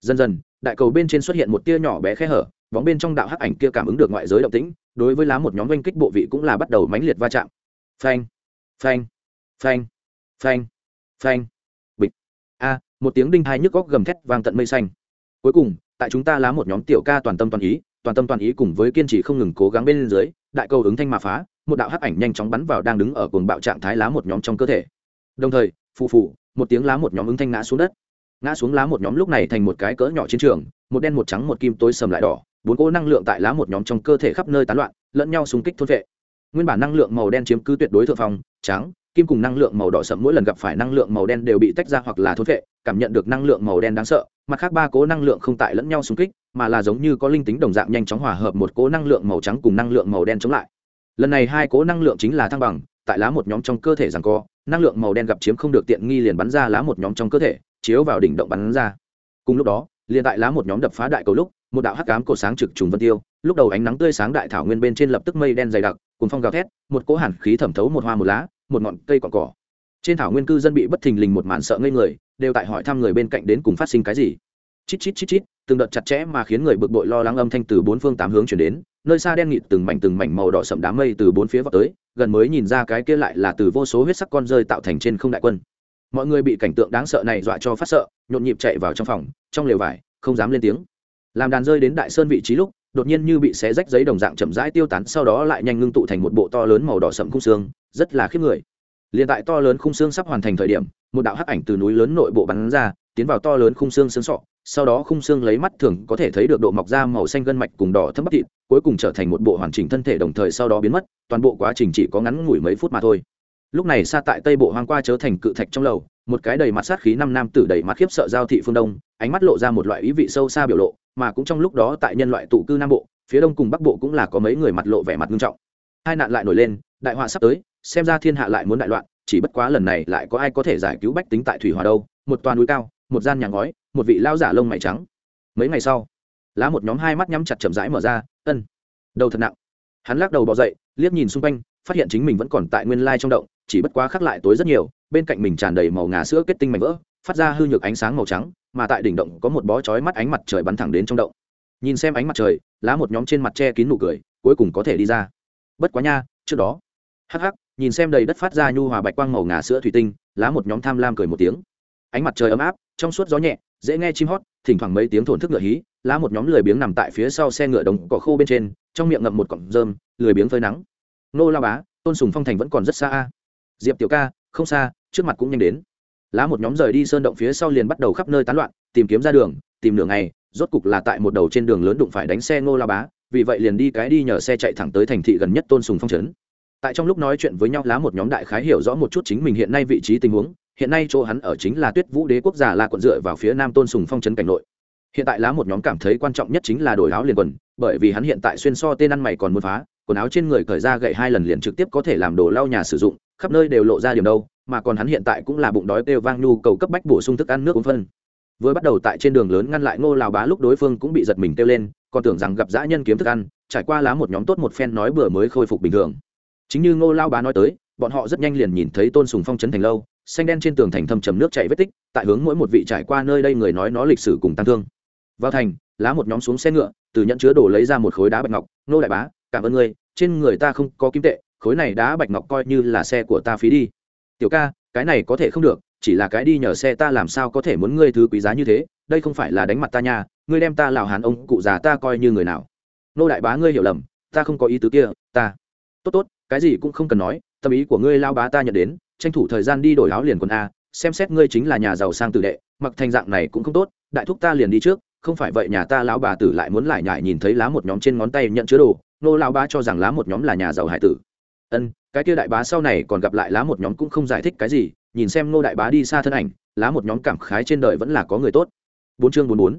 dần dần, đại cầu bên trên xuất hiện một tia nhỏ bé khe hở, bóng bên trong đạo hắc ảnh kia cảm ứng được ngoại giới động tĩnh, đối với lá một nhóm oanh kích bộ vị cũng là bắt đầu mãnh liệt va chạm. Phanh phanh phanh phanh phanh. Bịch. A, một tiếng đinh hai nhức góc gầm thét vang tận mây xanh. Cuối cùng, tại chúng ta lá một nhóm tiểu ca toàn tâm toàn ý, toàn tâm toàn ý cùng với kiên trì không ngừng cố gắng bên dưới, đại cầu ứng thanh mà phá, một đạo hắc ảnh nhanh chóng bắn vào đang đứng ở cuồng bạo trạng thái lá một nhóm trong cơ thể. Đồng thời, phù phù, một tiếng lá một nhóm ứng thanh ngã xuống đất ngã xuống lá một nhóm lúc này thành một cái cỡ nhỏ chiến trường một đen một trắng một kim tối sầm lại đỏ bốn cỗ năng lượng tại lá một nhóm trong cơ thể khắp nơi tán loạn lẫn nhau xung kích thôn vệ nguyên bản năng lượng màu đen chiếm cứ tuyệt đối thượng phong trắng kim cùng năng lượng màu đỏ sậm mỗi lần gặp phải năng lượng màu đen đều bị tách ra hoặc là thôn vệ cảm nhận được năng lượng màu đen đáng sợ mặt khác ba cố năng lượng không tại lẫn nhau xung kích mà là giống như có linh tính đồng dạng nhanh chóng hòa hợp một cố năng lượng màu trắng cùng năng lượng màu đen chống lại lần này hai cố năng lượng chính là thăng bằng tại lá một nhóm trong cơ thể rằng co năng lượng màu đen gặp chiếm không được tiện nghi liền bắn ra lá một nhóm trong cơ thể chiếu vào đỉnh động bắn ra. Cùng lúc đó, liền tại lá một nhóm đập phá đại cầu lúc, một đạo hắc ám cổ sáng trực trùng vân tiêu, lúc đầu ánh nắng tươi sáng đại thảo nguyên bên trên lập tức mây đen dày đặc cùng phong gào thét, một cỗ hàn khí thẩm thấu một hoa một lá, một ngọn cây cọn cỏ. Trên thảo nguyên cư dân bị bất thình lình một màn sợ ngây người, đều tại hỏi thăm người bên cạnh đến cùng phát sinh cái gì. Chít chít chít chít, từng đợt chặt chẽ mà khiến người bực bội lo lắng âm thanh từ bốn phương tám hướng chuyển đến, nơi xa đen nghịt từng mảnh từng mảnh màu đỏ sậm đám mây từ bốn phía vào tới, gần mới nhìn ra cái kia lại là từ vô số huyết sắc con rơi tạo thành trên không đại quân mọi người bị cảnh tượng đáng sợ này dọa cho phát sợ, nhộn nhịp chạy vào trong phòng, trong lều vải, không dám lên tiếng. Làm đàn rơi đến đại sơn vị trí lúc, đột nhiên như bị xé rách giấy đồng dạng chậm rãi tiêu tán, sau đó lại nhanh ngưng tụ thành một bộ to lớn màu đỏ sậm khung xương, rất là khiếp người. Liền tại to lớn khung xương sắp hoàn thành thời điểm, một đạo hắc ảnh từ núi lớn nội bộ bắn ra, tiến vào to lớn khung xương xương sọ, sau đó khung xương lấy mắt thường có thể thấy được độ mọc da màu xanh gân mạch cùng đỏ thâm bắp thịt, cuối cùng trở thành một bộ hoàn chỉnh thân thể đồng thời sau đó biến mất, toàn bộ quá trình chỉ có ngắn ngủi mấy phút mà thôi lúc này xa tại tây bộ hoang qua chớ thành cự thạch trong lầu, một cái đầy mặt sát khí năm nam tử đầy mặt khiếp sợ giao thị phương đông, ánh mắt lộ ra một loại ý vị sâu xa biểu lộ, mà cũng trong lúc đó tại nhân loại tụ cư nam bộ, phía đông cùng bắc bộ cũng là có mấy người mặt lộ vẻ mặt nghiêm trọng. Hai nạn lại nổi lên, đại họa sắp tới, xem ra thiên hạ lại muốn đại loạn, chỉ bất quá lần này lại có ai có thể giải cứu bách tính tại thủy hòa đâu, một toàn núi cao, một gian nhà ngói, một vị lao giả lông mày trắng. Mấy ngày sau, lá một nhóm hai mắt nhắm chặt chậm rãi mở ra, ân, đầu thật nặng. Hắn lắc đầu bỏ dậy, liếc nhìn xung quanh, phát hiện chính mình vẫn còn tại nguyên lai trong động chỉ bất quá khắc lại tối rất nhiều, bên cạnh mình tràn đầy màu ngà sữa kết tinh mảnh vỡ, phát ra hư nhược ánh sáng màu trắng, mà tại đỉnh động có một bó chói mắt ánh mặt trời bắn thẳng đến trong động. Nhìn xem ánh mặt trời, lá một nhóm trên mặt che kín nụ cười, cuối cùng có thể đi ra. Bất quá nha, trước đó. Hắc hắc, nhìn xem đầy đất phát ra nhu hòa bạch quang màu ngà sữa thủy tinh, lá một nhóm tham lam cười một tiếng. Ánh mặt trời ấm áp, trong suốt gió nhẹ, dễ nghe chim hót, thỉnh thoảng mấy tiếng thổn thức ngựa hí, lá một nhóm lười biếng nằm tại phía sau xe ngựa đồng cỏ khô bên trên, trong miệng ngậm một cọng rơm, lười biếng phơi nắng. Nô la bá, tôn sùng phong thành vẫn còn rất xa a diệp tiểu ca không xa trước mặt cũng nhanh đến. Lá một nhóm rời đi sơn động phía sau liền bắt đầu khắp nơi tán loạn tìm kiếm ra đường tìm nửa ngày, rốt cục là tại một đầu trên đường lớn đụng phải đánh xe ngô la bá vì vậy liền đi cái đi nhờ xe chạy thẳng tới thành thị gần nhất tôn sùng phong trấn. Tại trong lúc nói chuyện với nhau lá một nhóm đại khái hiểu rõ một chút chính mình hiện nay vị trí tình huống hiện nay chỗ hắn ở chính là tuyết vũ đế quốc gia là quận dựa vào phía nam tôn sùng phong trấn cảnh nội. Hiện tại lá một nhóm cảm thấy quan trọng nhất chính là đổi áo liền quần bởi vì hắn hiện tại xuyên so tên ăn mày còn muốn phá quần áo trên người cởi ra gậy hai lần liền trực tiếp có thể làm đồ lau nhà sử dụng, khắp nơi đều lộ ra điểm đâu, mà còn hắn hiện tại cũng là bụng đói kêu vang nhu cầu cấp bách bổ sung thức ăn nước uống phân. Vừa bắt đầu tại trên đường lớn ngăn lại ngô lào bá lúc đối phương cũng bị giật mình kêu lên, còn tưởng rằng gặp dã nhân kiếm thức ăn, trải qua lá một nhóm tốt một phen nói bừa mới khôi phục bình thường. Chính như ngô lao bá nói tới, bọn họ rất nhanh liền nhìn thấy tôn sùng phong trấn thành lâu, xanh đen trên tường thành thâm trầm nước chảy vết tích, tại hướng mỗi một vị trải qua nơi đây người nói nó lịch sử cùng tăng thương. Vào thành, lá một nhóm xuống xe ngựa, từ nhận chứa đồ lấy ra một khối đá bạch ngọc nô đại bá cảm ơn ngươi, trên người ta không có kim tệ, khối này đá bạch ngọc coi như là xe của ta phí đi. Tiểu ca, cái này có thể không được, chỉ là cái đi nhờ xe ta làm sao có thể muốn ngươi thứ quý giá như thế, đây không phải là đánh mặt ta nha, ngươi đem ta lào hàn ông cụ già ta coi như người nào. Nô đại bá ngươi hiểu lầm, ta không có ý tứ kia, ta. Tốt tốt, cái gì cũng không cần nói, tâm ý của ngươi lao bá ta nhận đến, tranh thủ thời gian đi đổi áo liền quần a, xem xét ngươi chính là nhà giàu sang tử đệ, mặc thành dạng này cũng không tốt, đại thúc ta liền đi trước, không phải vậy nhà ta lão bà tử lại muốn lại nhải nhìn thấy lá một nhóm trên ngón tay nhận chứa đồ nô lão bá cho rằng lá một nhóm là nhà giàu hải tử. Ân, cái kia đại bá sau này còn gặp lại lá một nhóm cũng không giải thích cái gì, nhìn xem nô đại bá đi xa thân ảnh, lá một nhóm cảm khái trên đời vẫn là có người tốt. Bốn chương bốn bốn.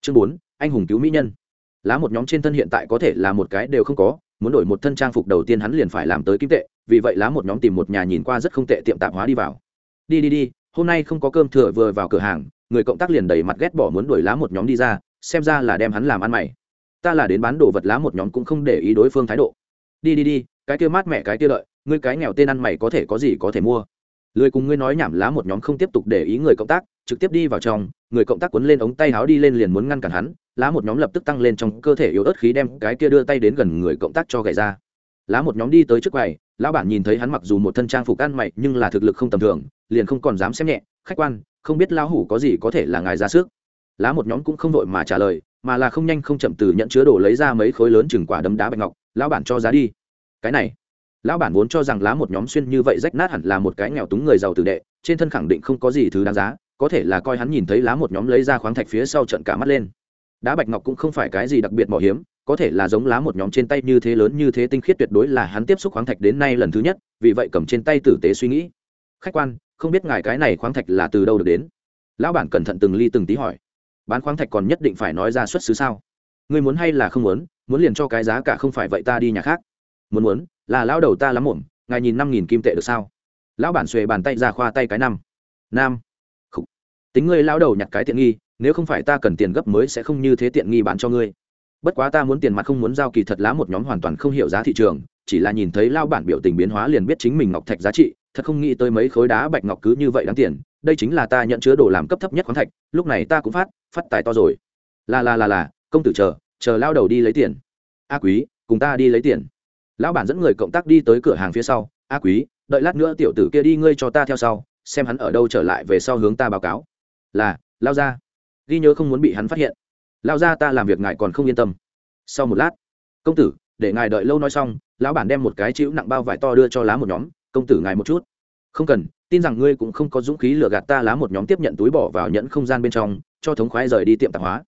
Chương bốn, anh hùng cứu mỹ nhân. Lá một nhóm trên thân hiện tại có thể là một cái đều không có, muốn đổi một thân trang phục đầu tiên hắn liền phải làm tới kim tệ, vì vậy lá một nhóm tìm một nhà nhìn qua rất không tệ tiệm tạp hóa đi vào. Đi đi đi, hôm nay không có cơm thừa vừa vào cửa hàng, người cộng tác liền đầy mặt ghét bỏ muốn đuổi lá một nhóm đi ra, xem ra là đem hắn làm ăn mày ta là đến bán đồ vật lá một nhóm cũng không để ý đối phương thái độ. Đi đi đi cái kia mát mẹ cái kia lợi, ngươi cái nghèo tên ăn mày có thể có gì có thể mua. Lười cùng ngươi nói nhảm lá một nhóm không tiếp tục để ý người cộng tác trực tiếp đi vào trong người cộng tác quấn lên ống tay áo đi lên liền muốn ngăn cản hắn lá một nhóm lập tức tăng lên trong cơ thể yếu ớt khí đem cái kia đưa tay đến gần người cộng tác cho gậy ra. Lá một nhóm đi tới trước quầy lão bản nhìn thấy hắn mặc dù một thân trang phục ăn mày nhưng là thực lực không tầm thường liền không còn dám xem nhẹ khách quan không biết lão hủ có gì có thể là ngài ra sức. Lá một nhóm cũng không vội mà trả lời mà là không nhanh không chậm từ nhận chứa đồ lấy ra mấy khối lớn chừng quả đấm đá bạch ngọc, lão bản cho giá đi. Cái này, lão bản vốn cho rằng lá một nhóm xuyên như vậy rách nát hẳn là một cái nghèo túng người giàu tử đệ, trên thân khẳng định không có gì thứ đáng giá, có thể là coi hắn nhìn thấy lá một nhóm lấy ra khoáng thạch phía sau trận cả mắt lên. Đá bạch ngọc cũng không phải cái gì đặc biệt mỏ hiếm có thể là giống lá một nhóm trên tay như thế lớn như thế tinh khiết tuyệt đối là hắn tiếp xúc khoáng thạch đến nay lần thứ nhất, vì vậy cầm trên tay tử tế suy nghĩ. Khách quan, không biết ngài cái này khoáng thạch là từ đâu được đến? Lão bản cẩn thận từng ly từng tí hỏi bán khoáng thạch còn nhất định phải nói ra xuất xứ sao? Người muốn hay là không muốn muốn liền cho cái giá cả không phải vậy ta đi nhà khác. Muốn muốn, là lão đầu ta lắm muộn, ngài nhìn năm nghìn kim tệ được sao? Lão bản xuề bàn tay ra khoa tay cái năm. Nam. Tính ngươi lão đầu nhặt cái tiện nghi, nếu không phải ta cần tiền gấp mới sẽ không như thế tiện nghi bán cho ngươi. Bất quá ta muốn tiền mặt không muốn giao kỳ thật lá một nhóm hoàn toàn không hiểu giá thị trường, chỉ là nhìn thấy lao bản biểu tình biến hóa liền biết chính mình ngọc thạch giá trị, thật không nghĩ tới mấy khối đá bạch ngọc cứ như vậy đáng tiền đây chính là ta nhận chứa đồ làm cấp thấp nhất khoáng thạch, lúc này ta cũng phát phát tài to rồi. Là là là là, công tử chờ chờ lao đầu đi lấy tiền. A quý, cùng ta đi lấy tiền. Lão bản dẫn người cộng tác đi tới cửa hàng phía sau. A quý, đợi lát nữa tiểu tử kia đi, ngươi cho ta theo sau, xem hắn ở đâu trở lại về sau hướng ta báo cáo. Là, lao ra. Ghi nhớ không muốn bị hắn phát hiện. Lao ra ta làm việc ngài còn không yên tâm. Sau một lát, công tử, để ngài đợi lâu nói xong, lão bản đem một cái chịu nặng bao vải to đưa cho lá một nhóm. Công tử ngài một chút. Không cần tin rằng ngươi cũng không có dũng khí lừa gạt ta lá một nhóm tiếp nhận túi bỏ vào nhẫn không gian bên trong, cho thống khoái rời đi tiệm tạp hóa.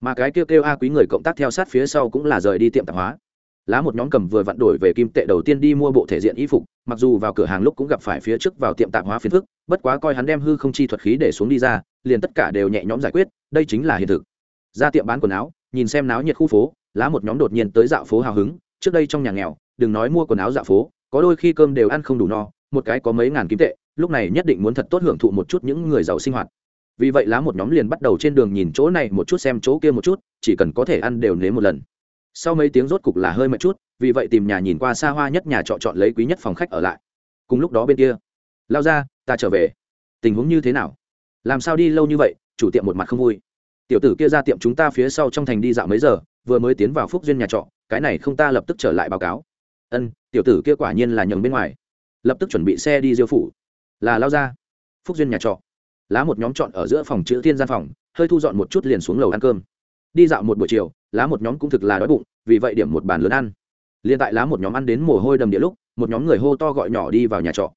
Mà cái kêu kêu a quý người cộng tác theo sát phía sau cũng là rời đi tiệm tạp hóa. Lá một nhóm cầm vừa vặn đổi về kim tệ đầu tiên đi mua bộ thể diện y phục, mặc dù vào cửa hàng lúc cũng gặp phải phía trước vào tiệm tạp hóa phiền thức bất quá coi hắn đem hư không chi thuật khí để xuống đi ra, liền tất cả đều nhẹ nhõm giải quyết, đây chính là hiện thực. Ra tiệm bán quần áo, nhìn xem náo nhiệt khu phố, lá một nhóm đột nhiên tới dạo phố hào hứng, trước đây trong nhà nghèo, đừng nói mua quần áo dạo phố, có đôi khi cơm đều ăn không đủ no, một cái có mấy ngàn kim tệ lúc này nhất định muốn thật tốt hưởng thụ một chút những người giàu sinh hoạt. Vì vậy lá một nhóm liền bắt đầu trên đường nhìn chỗ này một chút xem chỗ kia một chút, chỉ cần có thể ăn đều nếm một lần. Sau mấy tiếng rốt cục là hơi mệt chút, vì vậy tìm nhà nhìn qua xa hoa nhất nhà trọ chọn lấy quý nhất phòng khách ở lại. Cùng lúc đó bên kia, lao ra, ta trở về. Tình huống như thế nào? Làm sao đi lâu như vậy, chủ tiệm một mặt không vui. Tiểu tử kia ra tiệm chúng ta phía sau trong thành đi dạo mấy giờ, vừa mới tiến vào phúc duyên nhà trọ, cái này không ta lập tức trở lại báo cáo. Ân, tiểu tử kia quả nhiên là nhường bên ngoài. Lập tức chuẩn bị xe đi diêu phủ là lao ra. Phúc duyên nhà trọ. Lá một nhóm chọn ở giữa phòng chữ thiên gian phòng, hơi thu dọn một chút liền xuống lầu ăn cơm. Đi dạo một buổi chiều, lá một nhóm cũng thực là đói bụng, vì vậy điểm một bàn lớn ăn. Liền tại lá một nhóm ăn đến mồ hôi đầm địa lúc, một nhóm người hô to gọi nhỏ đi vào nhà trọ.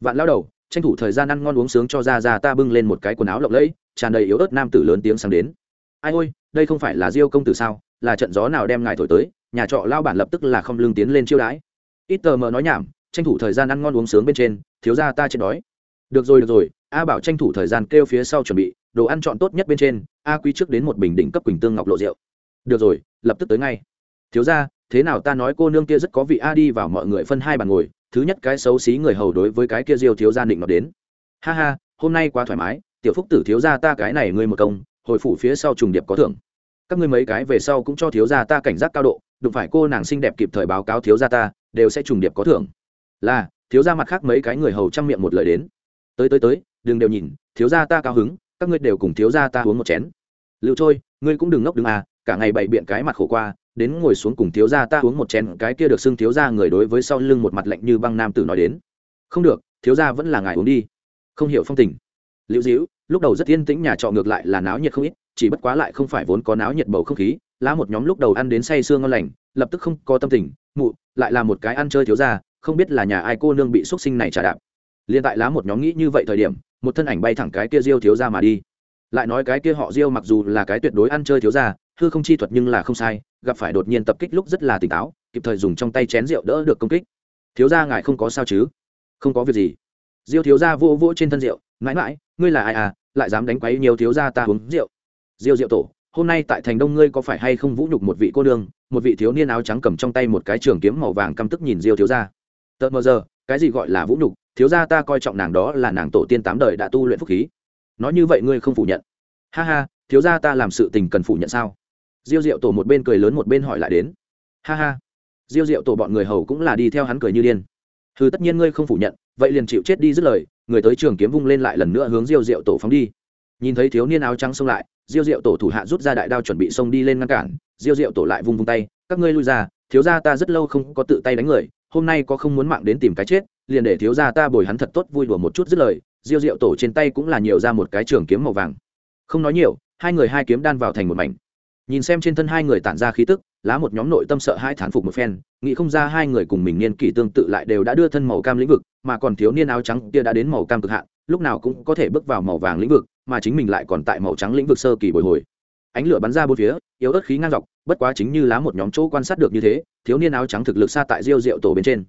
Vạn lao đầu, tranh thủ thời gian ăn ngon uống sướng cho ra ra ta bưng lên một cái quần áo lộng lẫy, tràn đầy yếu ớt nam tử lớn tiếng sáng đến. Ai ôi, đây không phải là diêu công tử sao? Là trận gió nào đem ngài thổi tới? Nhà trọ lao bản lập tức là không lương tiến lên chiêu đãi. Ít tờ mờ nói nhảm tranh thủ thời gian ăn ngon uống sướng bên trên, thiếu ra ta chết đói. Được rồi được rồi, a bảo tranh thủ thời gian kêu phía sau chuẩn bị, đồ ăn chọn tốt nhất bên trên, a quy trước đến một bình đỉnh cấp quỳnh tương ngọc lộ rượu. Được rồi, lập tức tới ngay. Thiếu ra thế nào ta nói cô nương kia rất có vị a đi vào mọi người phân hai bàn ngồi, thứ nhất cái xấu xí người hầu đối với cái kia diêu thiếu gia định nó đến. Ha ha, hôm nay quá thoải mái, tiểu phúc tử thiếu gia ta cái này ngươi một công, hồi phủ phía sau trùng điệp có thưởng. Các ngươi mấy cái về sau cũng cho thiếu gia ta cảnh giác cao độ, đụng phải cô nàng xinh đẹp kịp thời báo cáo thiếu gia ta, đều sẽ trùng điệp có thưởng là, thiếu gia mặt khác mấy cái người hầu chăm miệng một lời đến. Tới tới tới, đừng đều nhìn, thiếu gia ta cao hứng, các ngươi đều cùng thiếu gia ta uống một chén. Lưu trôi, ngươi cũng đừng ngốc đứng à cả ngày bày biện cái mặt khổ qua, đến ngồi xuống cùng thiếu gia ta uống một chén, cái kia được xưng thiếu gia người đối với sau lưng một mặt lạnh như băng nam tử nói đến. Không được, thiếu gia vẫn là ngài uống đi. Không hiểu phong tình. Liễu dĩu lúc đầu rất yên tĩnh, nhà trọ ngược lại là náo nhiệt không ít, chỉ bất quá lại không phải vốn có náo nhiệt bầu không khí, lá một nhóm lúc đầu ăn đến say sương ngon lành, lập tức không có tâm tình, mụ, lại là một cái ăn chơi thiếu gia không biết là nhà ai cô nương bị xuất sinh này trả đạp. Liên tại lá một nhóm nghĩ như vậy thời điểm, một thân ảnh bay thẳng cái kia diêu thiếu gia mà đi. Lại nói cái kia họ diêu mặc dù là cái tuyệt đối ăn chơi thiếu gia, hư không chi thuật nhưng là không sai, gặp phải đột nhiên tập kích lúc rất là tỉnh táo, kịp thời dùng trong tay chén rượu đỡ được công kích. Thiếu gia ngài không có sao chứ? Không có việc gì. Diêu thiếu gia vô vỗ trên thân rượu, mãi mãi, ngươi là ai à? Lại dám đánh quấy nhiều thiếu gia ta uống rượu. Diêu rượu tổ, hôm nay tại thành đông ngươi có phải hay không vũ nhục một vị cô nương? Một vị thiếu niên áo trắng cầm trong tay một cái trường kiếm màu vàng căm tức nhìn diêu thiếu gia tợt mờ giờ, cái gì gọi là vũ nhục, thiếu gia ta coi trọng nàng đó là nàng tổ tiên tám đời đã tu luyện phúc khí. Nói như vậy ngươi không phủ nhận. Ha ha, thiếu gia ta làm sự tình cần phủ nhận sao? Diêu diệu tổ một bên cười lớn một bên hỏi lại đến. Ha ha, diêu diệu tổ bọn người hầu cũng là đi theo hắn cười như điên. Thứ tất nhiên ngươi không phủ nhận, vậy liền chịu chết đi dứt lời, người tới trường kiếm vung lên lại lần nữa hướng diêu diệu tổ phóng đi. Nhìn thấy thiếu niên áo trắng xông lại, diêu diệu tổ thủ hạ rút ra đại đao chuẩn bị xông đi lên ngăn cản, diêu diệu tổ lại vung vung tay, các ngươi lui ra, thiếu gia ta rất lâu không có tự tay đánh người hôm nay có không muốn mạng đến tìm cái chết, liền để thiếu gia ta bồi hắn thật tốt vui đùa một chút dứt lời, diêu diệu tổ trên tay cũng là nhiều ra một cái trường kiếm màu vàng. Không nói nhiều, hai người hai kiếm đan vào thành một mảnh. Nhìn xem trên thân hai người tản ra khí tức, lá một nhóm nội tâm sợ hai thán phục một phen, nghĩ không ra hai người cùng mình niên kỷ tương tự lại đều đã đưa thân màu cam lĩnh vực, mà còn thiếu niên áo trắng kia đã đến màu cam cực hạn, lúc nào cũng có thể bước vào màu vàng lĩnh vực, mà chính mình lại còn tại màu trắng lĩnh vực sơ kỳ bồi hồi ánh lửa bắn ra bốn phía, yếu ớt khí ngang dọc, bất quá chính như lá một nhóm chỗ quan sát được như thế, thiếu niên áo trắng thực lực xa tại diêu diệu tổ bên trên.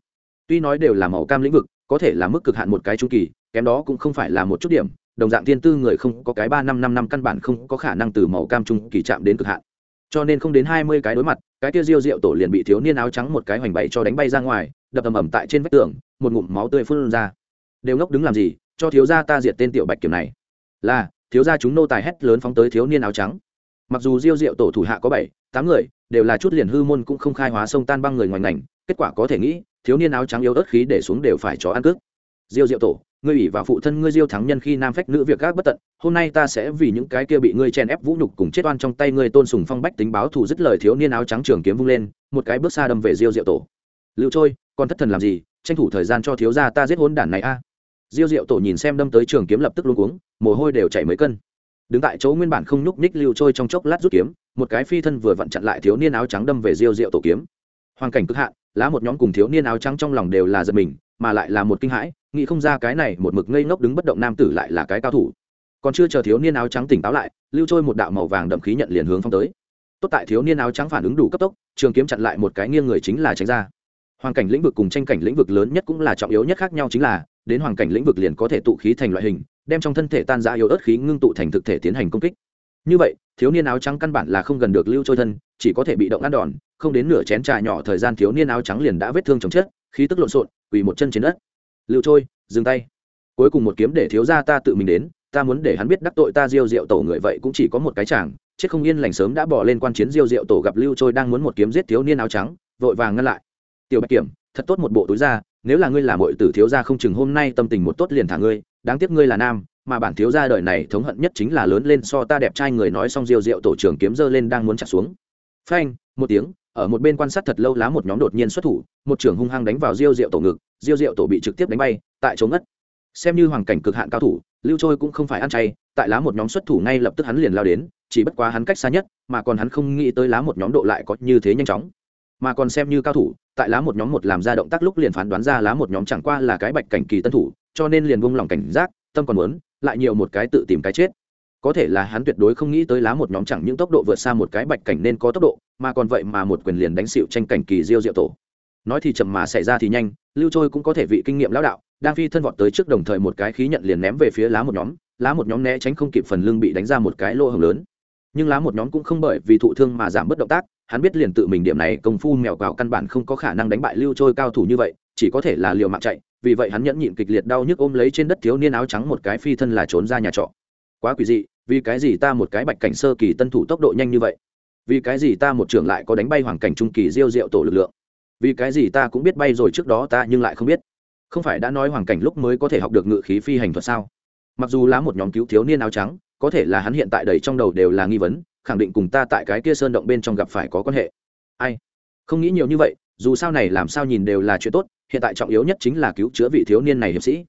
Tuy nói đều là màu cam lĩnh vực, có thể là mức cực hạn một cái chu kỳ, kém đó cũng không phải là một chút điểm, đồng dạng tiên tư người không có cái ba năm năm năm căn bản không có khả năng từ màu cam trung kỳ chạm đến cực hạn. Cho nên không đến hai mươi cái đối mặt, cái kia diêu diệu tổ liền bị thiếu niên áo trắng một cái hoành bậy cho đánh bay ra ngoài, đập ầm ầm tại trên vách tường, một ngụm máu tươi phun ra. Đều ngốc đứng làm gì, cho thiếu gia ta diệt tên tiểu bạch kiểm này. Là, thiếu gia chúng nô tài hét lớn phóng tới thiếu niên áo trắng mặc dù diêu diệu tổ thủ hạ có bảy, tám người, đều là chút liền hư môn cũng không khai hóa sông tan băng người ngoài ngành, kết quả có thể nghĩ, thiếu niên áo trắng yếu ớt khí để xuống đều phải cho ăn cướp. Diêu diệu tổ, ngươi ủy và phụ thân ngươi diêu thắng nhân khi nam phách nữ việc gác bất tận, hôm nay ta sẽ vì những cái kia bị ngươi chen ép vũ nhục cùng chết oan trong tay ngươi tôn sùng phong bách tính báo thù dứt lời thiếu niên áo trắng trường kiếm vung lên, một cái bước xa đâm về diêu diệu tổ. Lưu trôi con thất thần làm gì, tranh thủ thời gian cho thiếu gia ta giết hôn đản này a. Diêu diệu tổ nhìn xem đâm tới trường kiếm lập tức luôn cuống, mồ hôi đều chảy mấy cân đứng tại chỗ nguyên bản không nhúc ních lưu trôi trong chốc lát rút kiếm, một cái phi thân vừa vặn chặn lại thiếu niên áo trắng đâm về diêu diệu tổ kiếm. Hoàn cảnh cực hạn, lá một nhóm cùng thiếu niên áo trắng trong lòng đều là giật mình, mà lại là một kinh hãi, nghĩ không ra cái này một mực ngây ngốc đứng bất động nam tử lại là cái cao thủ. Còn chưa chờ thiếu niên áo trắng tỉnh táo lại, lưu trôi một đạo màu vàng đậm khí nhận liền hướng phong tới. Tốt tại thiếu niên áo trắng phản ứng đủ cấp tốc, trường kiếm chặn lại một cái nghiêng người chính là tránh ra. Hoàn cảnh lĩnh vực cùng tranh cảnh lĩnh vực lớn nhất cũng là trọng yếu nhất khác nhau chính là, đến hoàn cảnh lĩnh vực liền có thể tụ khí thành loại hình đem trong thân thể tan ra yếu ớt khí ngưng tụ thành thực thể tiến hành công kích. Như vậy, thiếu niên áo trắng căn bản là không gần được lưu trôi thân, chỉ có thể bị động ăn đòn, không đến nửa chén trà nhỏ thời gian thiếu niên áo trắng liền đã vết thương chồng chết khí tức lộn xộn, quỳ một chân trên đất. Lưu trôi, dừng tay. Cuối cùng một kiếm để thiếu ra ta tự mình đến, ta muốn để hắn biết đắc tội ta diêu diệu tổ người vậy cũng chỉ có một cái chàng, chết không yên lành sớm đã bỏ lên quan chiến diêu diệu tổ gặp lưu trôi đang muốn một kiếm giết thiếu niên áo trắng, vội vàng ngăn lại. Tiểu bạch kiểm, thật tốt một bộ túi ra, nếu là ngươi làm mọi tử thiếu gia không chừng hôm nay tâm tình một tốt liền thả ngươi đáng tiếc ngươi là nam, mà bản thiếu gia đời này thống hận nhất chính là lớn lên so ta đẹp trai người nói xong diêu diệu tổ trưởng kiếm giơ lên đang muốn chặt xuống. Phanh, một tiếng, ở một bên quan sát thật lâu lá một nhóm đột nhiên xuất thủ, một trưởng hung hăng đánh vào diêu diệu tổ ngực diêu diệu tổ bị trực tiếp đánh bay, tại chỗ ngất. Xem như hoàng cảnh cực hạn cao thủ, lưu trôi cũng không phải ăn chay, tại lá một nhóm xuất thủ ngay lập tức hắn liền lao đến, chỉ bất quá hắn cách xa nhất, mà còn hắn không nghĩ tới lá một nhóm độ lại có như thế nhanh chóng. Mà còn xem như cao thủ, tại lá một nhóm một làm ra động tác lúc liền phán đoán ra lá một nhóm chẳng qua là cái bạch cảnh kỳ tân thủ cho nên liền buông lỏng cảnh giác, tâm còn muốn, lại nhiều một cái tự tìm cái chết. Có thể là hắn tuyệt đối không nghĩ tới lá một nhóm chẳng những tốc độ vượt xa một cái bạch cảnh nên có tốc độ, mà còn vậy mà một quyền liền đánh xịu tranh cảnh kỳ diêu diệu tổ. Nói thì chậm mà xảy ra thì nhanh, lưu trôi cũng có thể vị kinh nghiệm lão đạo, đang phi thân vọt tới trước đồng thời một cái khí nhận liền ném về phía lá một nhóm, lá một nhóm né tránh không kịp phần lưng bị đánh ra một cái lỗ hồng lớn. Nhưng lá một nhóm cũng không bởi vì thụ thương mà giảm bớt động tác, hắn biết liền tự mình điểm này công phu mèo cào căn bản không có khả năng đánh bại lưu trôi cao thủ như vậy, chỉ có thể là liều mạng chạy vì vậy hắn nhẫn nhịn kịch liệt đau nhức ôm lấy trên đất thiếu niên áo trắng một cái phi thân là trốn ra nhà trọ. Quá quỷ dị, vì cái gì ta một cái bạch cảnh sơ kỳ tân thủ tốc độ nhanh như vậy? Vì cái gì ta một trưởng lại có đánh bay hoàng cảnh trung kỳ diêu diệu tổ lực lượng? Vì cái gì ta cũng biết bay rồi trước đó ta nhưng lại không biết? Không phải đã nói hoàng cảnh lúc mới có thể học được ngự khí phi hành thuật sao? Mặc dù lá một nhóm cứu thiếu niên áo trắng, có thể là hắn hiện tại đầy trong đầu đều là nghi vấn, khẳng định cùng ta tại cái kia sơn động bên trong gặp phải có quan hệ. Ai? Không nghĩ nhiều như vậy, dù sao này làm sao nhìn đều là chuyện tốt hiện tại trọng yếu nhất chính là cứu chữa vị thiếu niên này hiệp sĩ.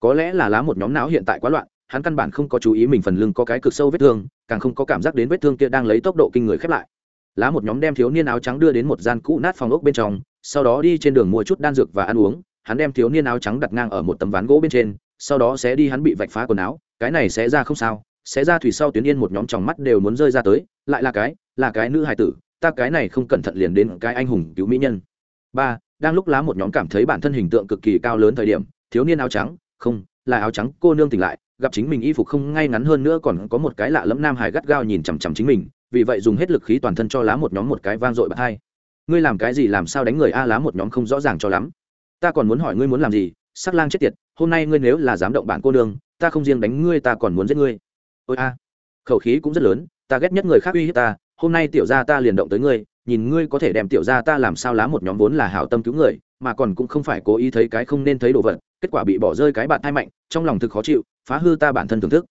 Có lẽ là lá một nhóm não hiện tại quá loạn, hắn căn bản không có chú ý mình phần lưng có cái cực sâu vết thương, càng không có cảm giác đến vết thương kia đang lấy tốc độ kinh người khép lại. Lá một nhóm đem thiếu niên áo trắng đưa đến một gian cũ nát phòng ốc bên trong, sau đó đi trên đường mua chút đan dược và ăn uống, hắn đem thiếu niên áo trắng đặt ngang ở một tấm ván gỗ bên trên, sau đó sẽ đi hắn bị vạch phá quần áo, cái này sẽ ra không sao, sẽ ra thủy sau tuyến yên một nhóm tròng mắt đều muốn rơi ra tới, lại là cái là cái nữ hài tử, ta cái này không cẩn thận liền đến cái anh hùng cứu mỹ nhân. Ba đang lúc lá một nhóm cảm thấy bản thân hình tượng cực kỳ cao lớn thời điểm, thiếu niên áo trắng, không, là áo trắng, cô nương tỉnh lại, gặp chính mình y phục không ngay ngắn hơn nữa còn có một cái lạ lẫm nam hải gắt gao nhìn chằm chằm chính mình, vì vậy dùng hết lực khí toàn thân cho lá một nhóm một cái vang dội bạc hai. Ngươi làm cái gì làm sao đánh người a, lá một nhóm không rõ ràng cho lắm. Ta còn muốn hỏi ngươi muốn làm gì, sắc lang chết tiệt, hôm nay ngươi nếu là dám động bản cô nương, ta không riêng đánh ngươi, ta còn muốn giết ngươi. Ôi a, khẩu khí cũng rất lớn, ta ghét nhất người khác uy hiếp ta, hôm nay tiểu gia ta liền động tới ngươi nhìn ngươi có thể đem tiểu gia ta làm sao lá một nhóm vốn là hảo tâm cứu người, mà còn cũng không phải cố ý thấy cái không nên thấy đồ vật, kết quả bị bỏ rơi cái bạn thai mạnh, trong lòng thực khó chịu, phá hư ta bản thân thưởng thức.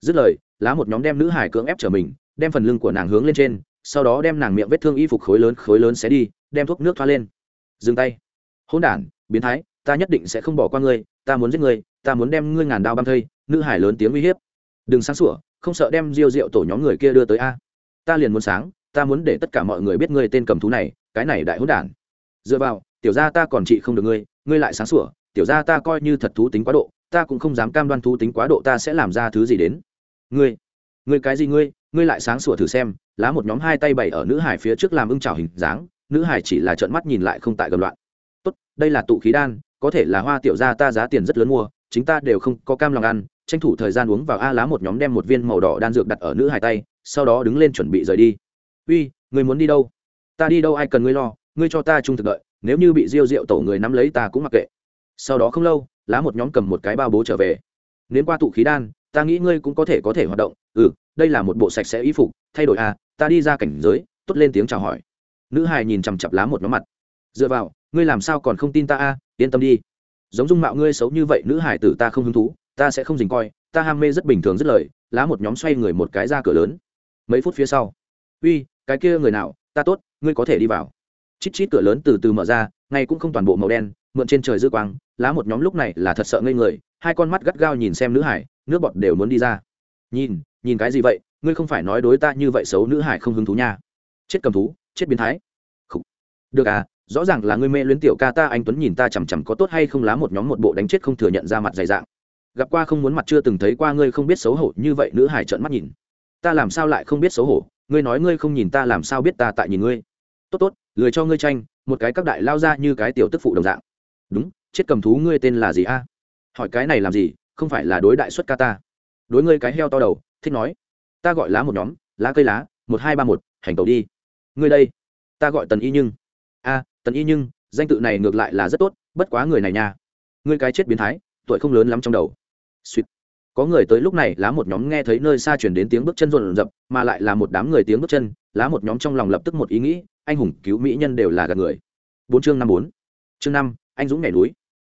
Dứt lời, lá một nhóm đem nữ hải cưỡng ép trở mình, đem phần lưng của nàng hướng lên trên, sau đó đem nàng miệng vết thương y phục khối lớn khối lớn xé đi, đem thuốc nước thoa lên. Dừng tay. Hôn đản, biến thái, ta nhất định sẽ không bỏ qua ngươi, ta muốn giết ngươi, ta muốn đem ngươi ngàn đao băm thây, nữ hải lớn tiếng uy hiếp. Đừng sáng sủa, không sợ đem diêu rượu tổ nhóm người kia đưa tới a. Ta liền muốn sáng ta muốn để tất cả mọi người biết ngươi tên cầm thú này, cái này đại hỗn đản. Dựa vào, tiểu gia ta còn trị không được ngươi ngươi lại sáng sủa, tiểu gia ta coi như thật thú tính quá độ, ta cũng không dám cam đoan thú tính quá độ ta sẽ làm ra thứ gì đến. Ngươi ngươi cái gì ngươi ngươi lại sáng sủa thử xem, lá một nhóm hai tay bày ở nữ hải phía trước làm ưng trào hình dáng, nữ hải chỉ là trợn mắt nhìn lại không tại gầm loạn. Tốt, đây là tụ khí đan, có thể là hoa tiểu gia ta giá tiền rất lớn mua, chính ta đều không có cam lòng ăn, tranh thủ thời gian uống vào a, lá một nhóm đem một viên màu đỏ đan dược đặt ở nữ hải tay, sau đó đứng lên chuẩn bị rời đi uy người muốn đi đâu? Ta đi đâu ai cần ngươi lo, ngươi cho ta trung thực đợi, nếu như bị diêu rượu tổ người nắm lấy ta cũng mặc kệ. Sau đó không lâu, lá một nhóm cầm một cái bao bố trở về. Nếu qua tụ khí đan, ta nghĩ ngươi cũng có thể có thể hoạt động. Ừ đây là một bộ sạch sẽ y phục, thay đổi à ta đi ra cảnh giới, tốt lên tiếng chào hỏi. Nữ hài nhìn chằm chặp lá một nhóm mặt. Dựa vào, ngươi làm sao còn không tin ta a yên tâm đi. Giống dung mạo ngươi xấu như vậy, nữ hải tử ta không hứng thú, ta sẽ không dình coi, ta ham mê rất bình thường rất lời, lá một nhóm xoay người một cái ra cửa lớn. Mấy phút phía sau, uy cái kia người nào, ta tốt, ngươi có thể đi vào. Chít chít cửa lớn từ từ mở ra, ngay cũng không toàn bộ màu đen, mượn trên trời dư quang, lá một nhóm lúc này là thật sợ ngây người, hai con mắt gắt gao nhìn xem nữ hải, nước bọt đều muốn đi ra. Nhìn nhìn cái gì vậy, ngươi không phải nói đối ta như vậy xấu nữ hải không hứng thú nha. Chết cầm thú, chết biến thái. Khủ. được à rõ ràng là ngươi mê luyến tiểu ca ta, anh tuấn nhìn ta chằm chằm có tốt hay không lá một nhóm một bộ đánh chết không thừa nhận ra mặt dày dạng. Gặp qua không muốn mặt chưa từng thấy qua ngươi không biết xấu hổ như vậy, nữ hải trợn mắt nhìn. Ta làm sao lại không biết xấu hổ? Ngươi nói ngươi không nhìn ta làm sao biết ta tại nhìn ngươi? Tốt tốt, lười cho ngươi tranh, một cái các đại lao ra như cái tiểu tức phụ đồng dạng. Đúng, chết cầm thú ngươi tên là gì a? Hỏi cái này làm gì, không phải là đối đại xuất ca ta. Đối ngươi cái heo to đầu, thích nói. Ta gọi lá một nhóm, lá cây lá, một hai ba một, hành tẩu đi. Ngươi đây, ta gọi tần y nhưng. A, tần y nhưng, danh tự này ngược lại là rất tốt, bất quá người này nha. Ngươi cái chết biến thái, tuổi không lớn lắm trong đầu. Suýt có người tới lúc này lá một nhóm nghe thấy nơi xa chuyển đến tiếng bước chân rộn rập, mà lại là một đám người tiếng bước chân, lá một nhóm trong lòng lập tức một ý nghĩ, anh hùng cứu mỹ nhân đều là gạt người. Bốn chương năm bốn. Chương năm, anh dũng nhảy núi.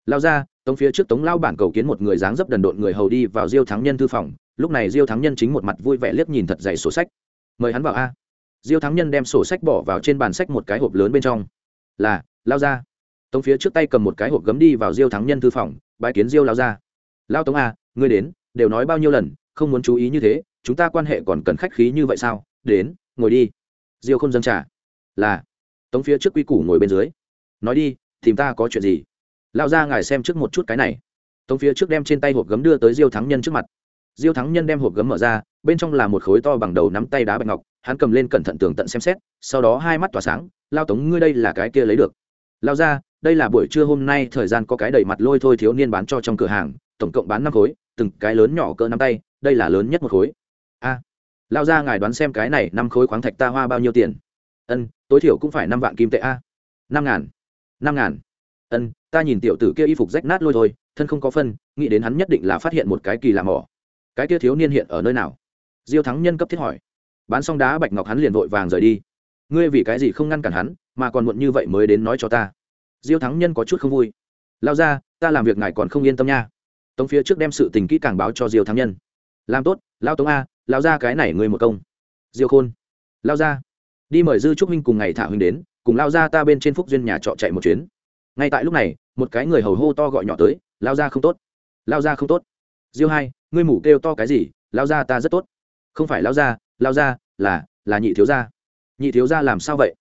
Lao ra, tống phía trước tống lao bản cầu kiến một người dáng dấp đần độn người hầu đi vào diêu thắng nhân thư phòng. Lúc này diêu thắng nhân chính một mặt vui vẻ liếc nhìn thật dày sổ sách. Mời hắn vào a. Diêu thắng nhân đem sổ sách bỏ vào trên bàn sách một cái hộp lớn bên trong. Là, lao ra. Tống phía trước tay cầm một cái hộp gấm đi vào diêu thắng nhân thư phòng bãi kiến diêu lao ra. Lao tống a ngươi đến đều nói bao nhiêu lần, không muốn chú ý như thế, chúng ta quan hệ còn cần khách khí như vậy sao? Đến, ngồi đi. Diêu không dâng trả là. Tống phía trước quy củ ngồi bên dưới. Nói đi, tìm ta có chuyện gì? Lao ra ngài xem trước một chút cái này. Tống phía trước đem trên tay hộp gấm đưa tới diêu thắng nhân trước mặt. Diêu thắng nhân đem hộp gấm mở ra, bên trong là một khối to bằng đầu nắm tay đá bạch ngọc, hắn cầm lên cẩn thận tường tận xem xét, sau đó hai mắt tỏa sáng lao tống, ngươi đây là cái kia lấy được. Lao ra đây là buổi trưa hôm nay, thời gian có cái đầy mặt lôi thôi thiếu niên bán cho trong cửa hàng, tổng cộng bán năm khối từng cái lớn nhỏ cỡ năm tay, đây là lớn nhất một khối. A lao ra ngài đoán xem cái này năm khối khoáng thạch ta hoa bao nhiêu tiền? Ân, tối thiểu cũng phải năm vạn kim tệ a. Năm ngàn năm ngàn. Ân, ta nhìn tiểu tử kia y phục rách nát lôi thôi, thân không có phân, nghĩ đến hắn nhất định là phát hiện một cái kỳ lạ mỏ. Cái kia thiếu niên hiện ở nơi nào? Diêu thắng nhân cấp thiết hỏi. Bán xong đá bạch ngọc hắn liền vội vàng rời đi. Ngươi vì cái gì không ngăn cản hắn, mà còn muộn như vậy mới đến nói cho ta? Diêu thắng nhân có chút không vui. Lao ra ta làm việc ngài còn không yên tâm nha tống phía trước đem sự tình kỹ càng báo cho diêu thắng nhân làm tốt lao tống a lao ra cái này ngươi một công diêu khôn lao ra đi mời dư trúc minh cùng ngày thả huynh đến cùng lao ra ta bên trên phúc duyên nhà trọ chạy một chuyến ngay tại lúc này một cái người hầu hô to gọi nhỏ tới lao ra không tốt lao ra không tốt diêu hai ngươi mủ kêu to cái gì lao ra ta rất tốt không phải lao ra lao ra là là nhị thiếu gia nhị thiếu gia làm sao vậy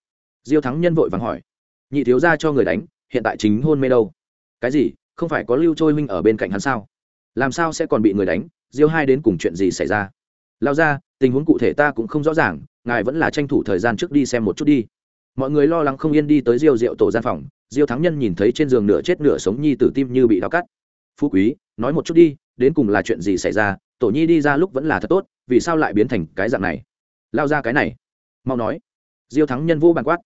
diêu thắng nhân vội vàng hỏi nhị thiếu gia cho người đánh hiện tại chính hôn mê đâu cái gì không phải có lưu trôi minh ở bên cạnh hắn sao? Làm sao sẽ còn bị người đánh? Diêu hai đến cùng chuyện gì xảy ra? Lao ra, tình huống cụ thể ta cũng không rõ ràng, ngài vẫn là tranh thủ thời gian trước đi xem một chút đi. Mọi người lo lắng không yên đi tới diêu rượu tổ gian phòng, diêu thắng nhân nhìn thấy trên giường nửa chết nửa sống nhi tử tim như bị đau cắt. Phú quý, nói một chút đi, đến cùng là chuyện gì xảy ra? Tổ nhi đi ra lúc vẫn là thật tốt, vì sao lại biến thành cái dạng này? Lao ra cái này, mau nói. Diêu thắng nhân vô bàn quát.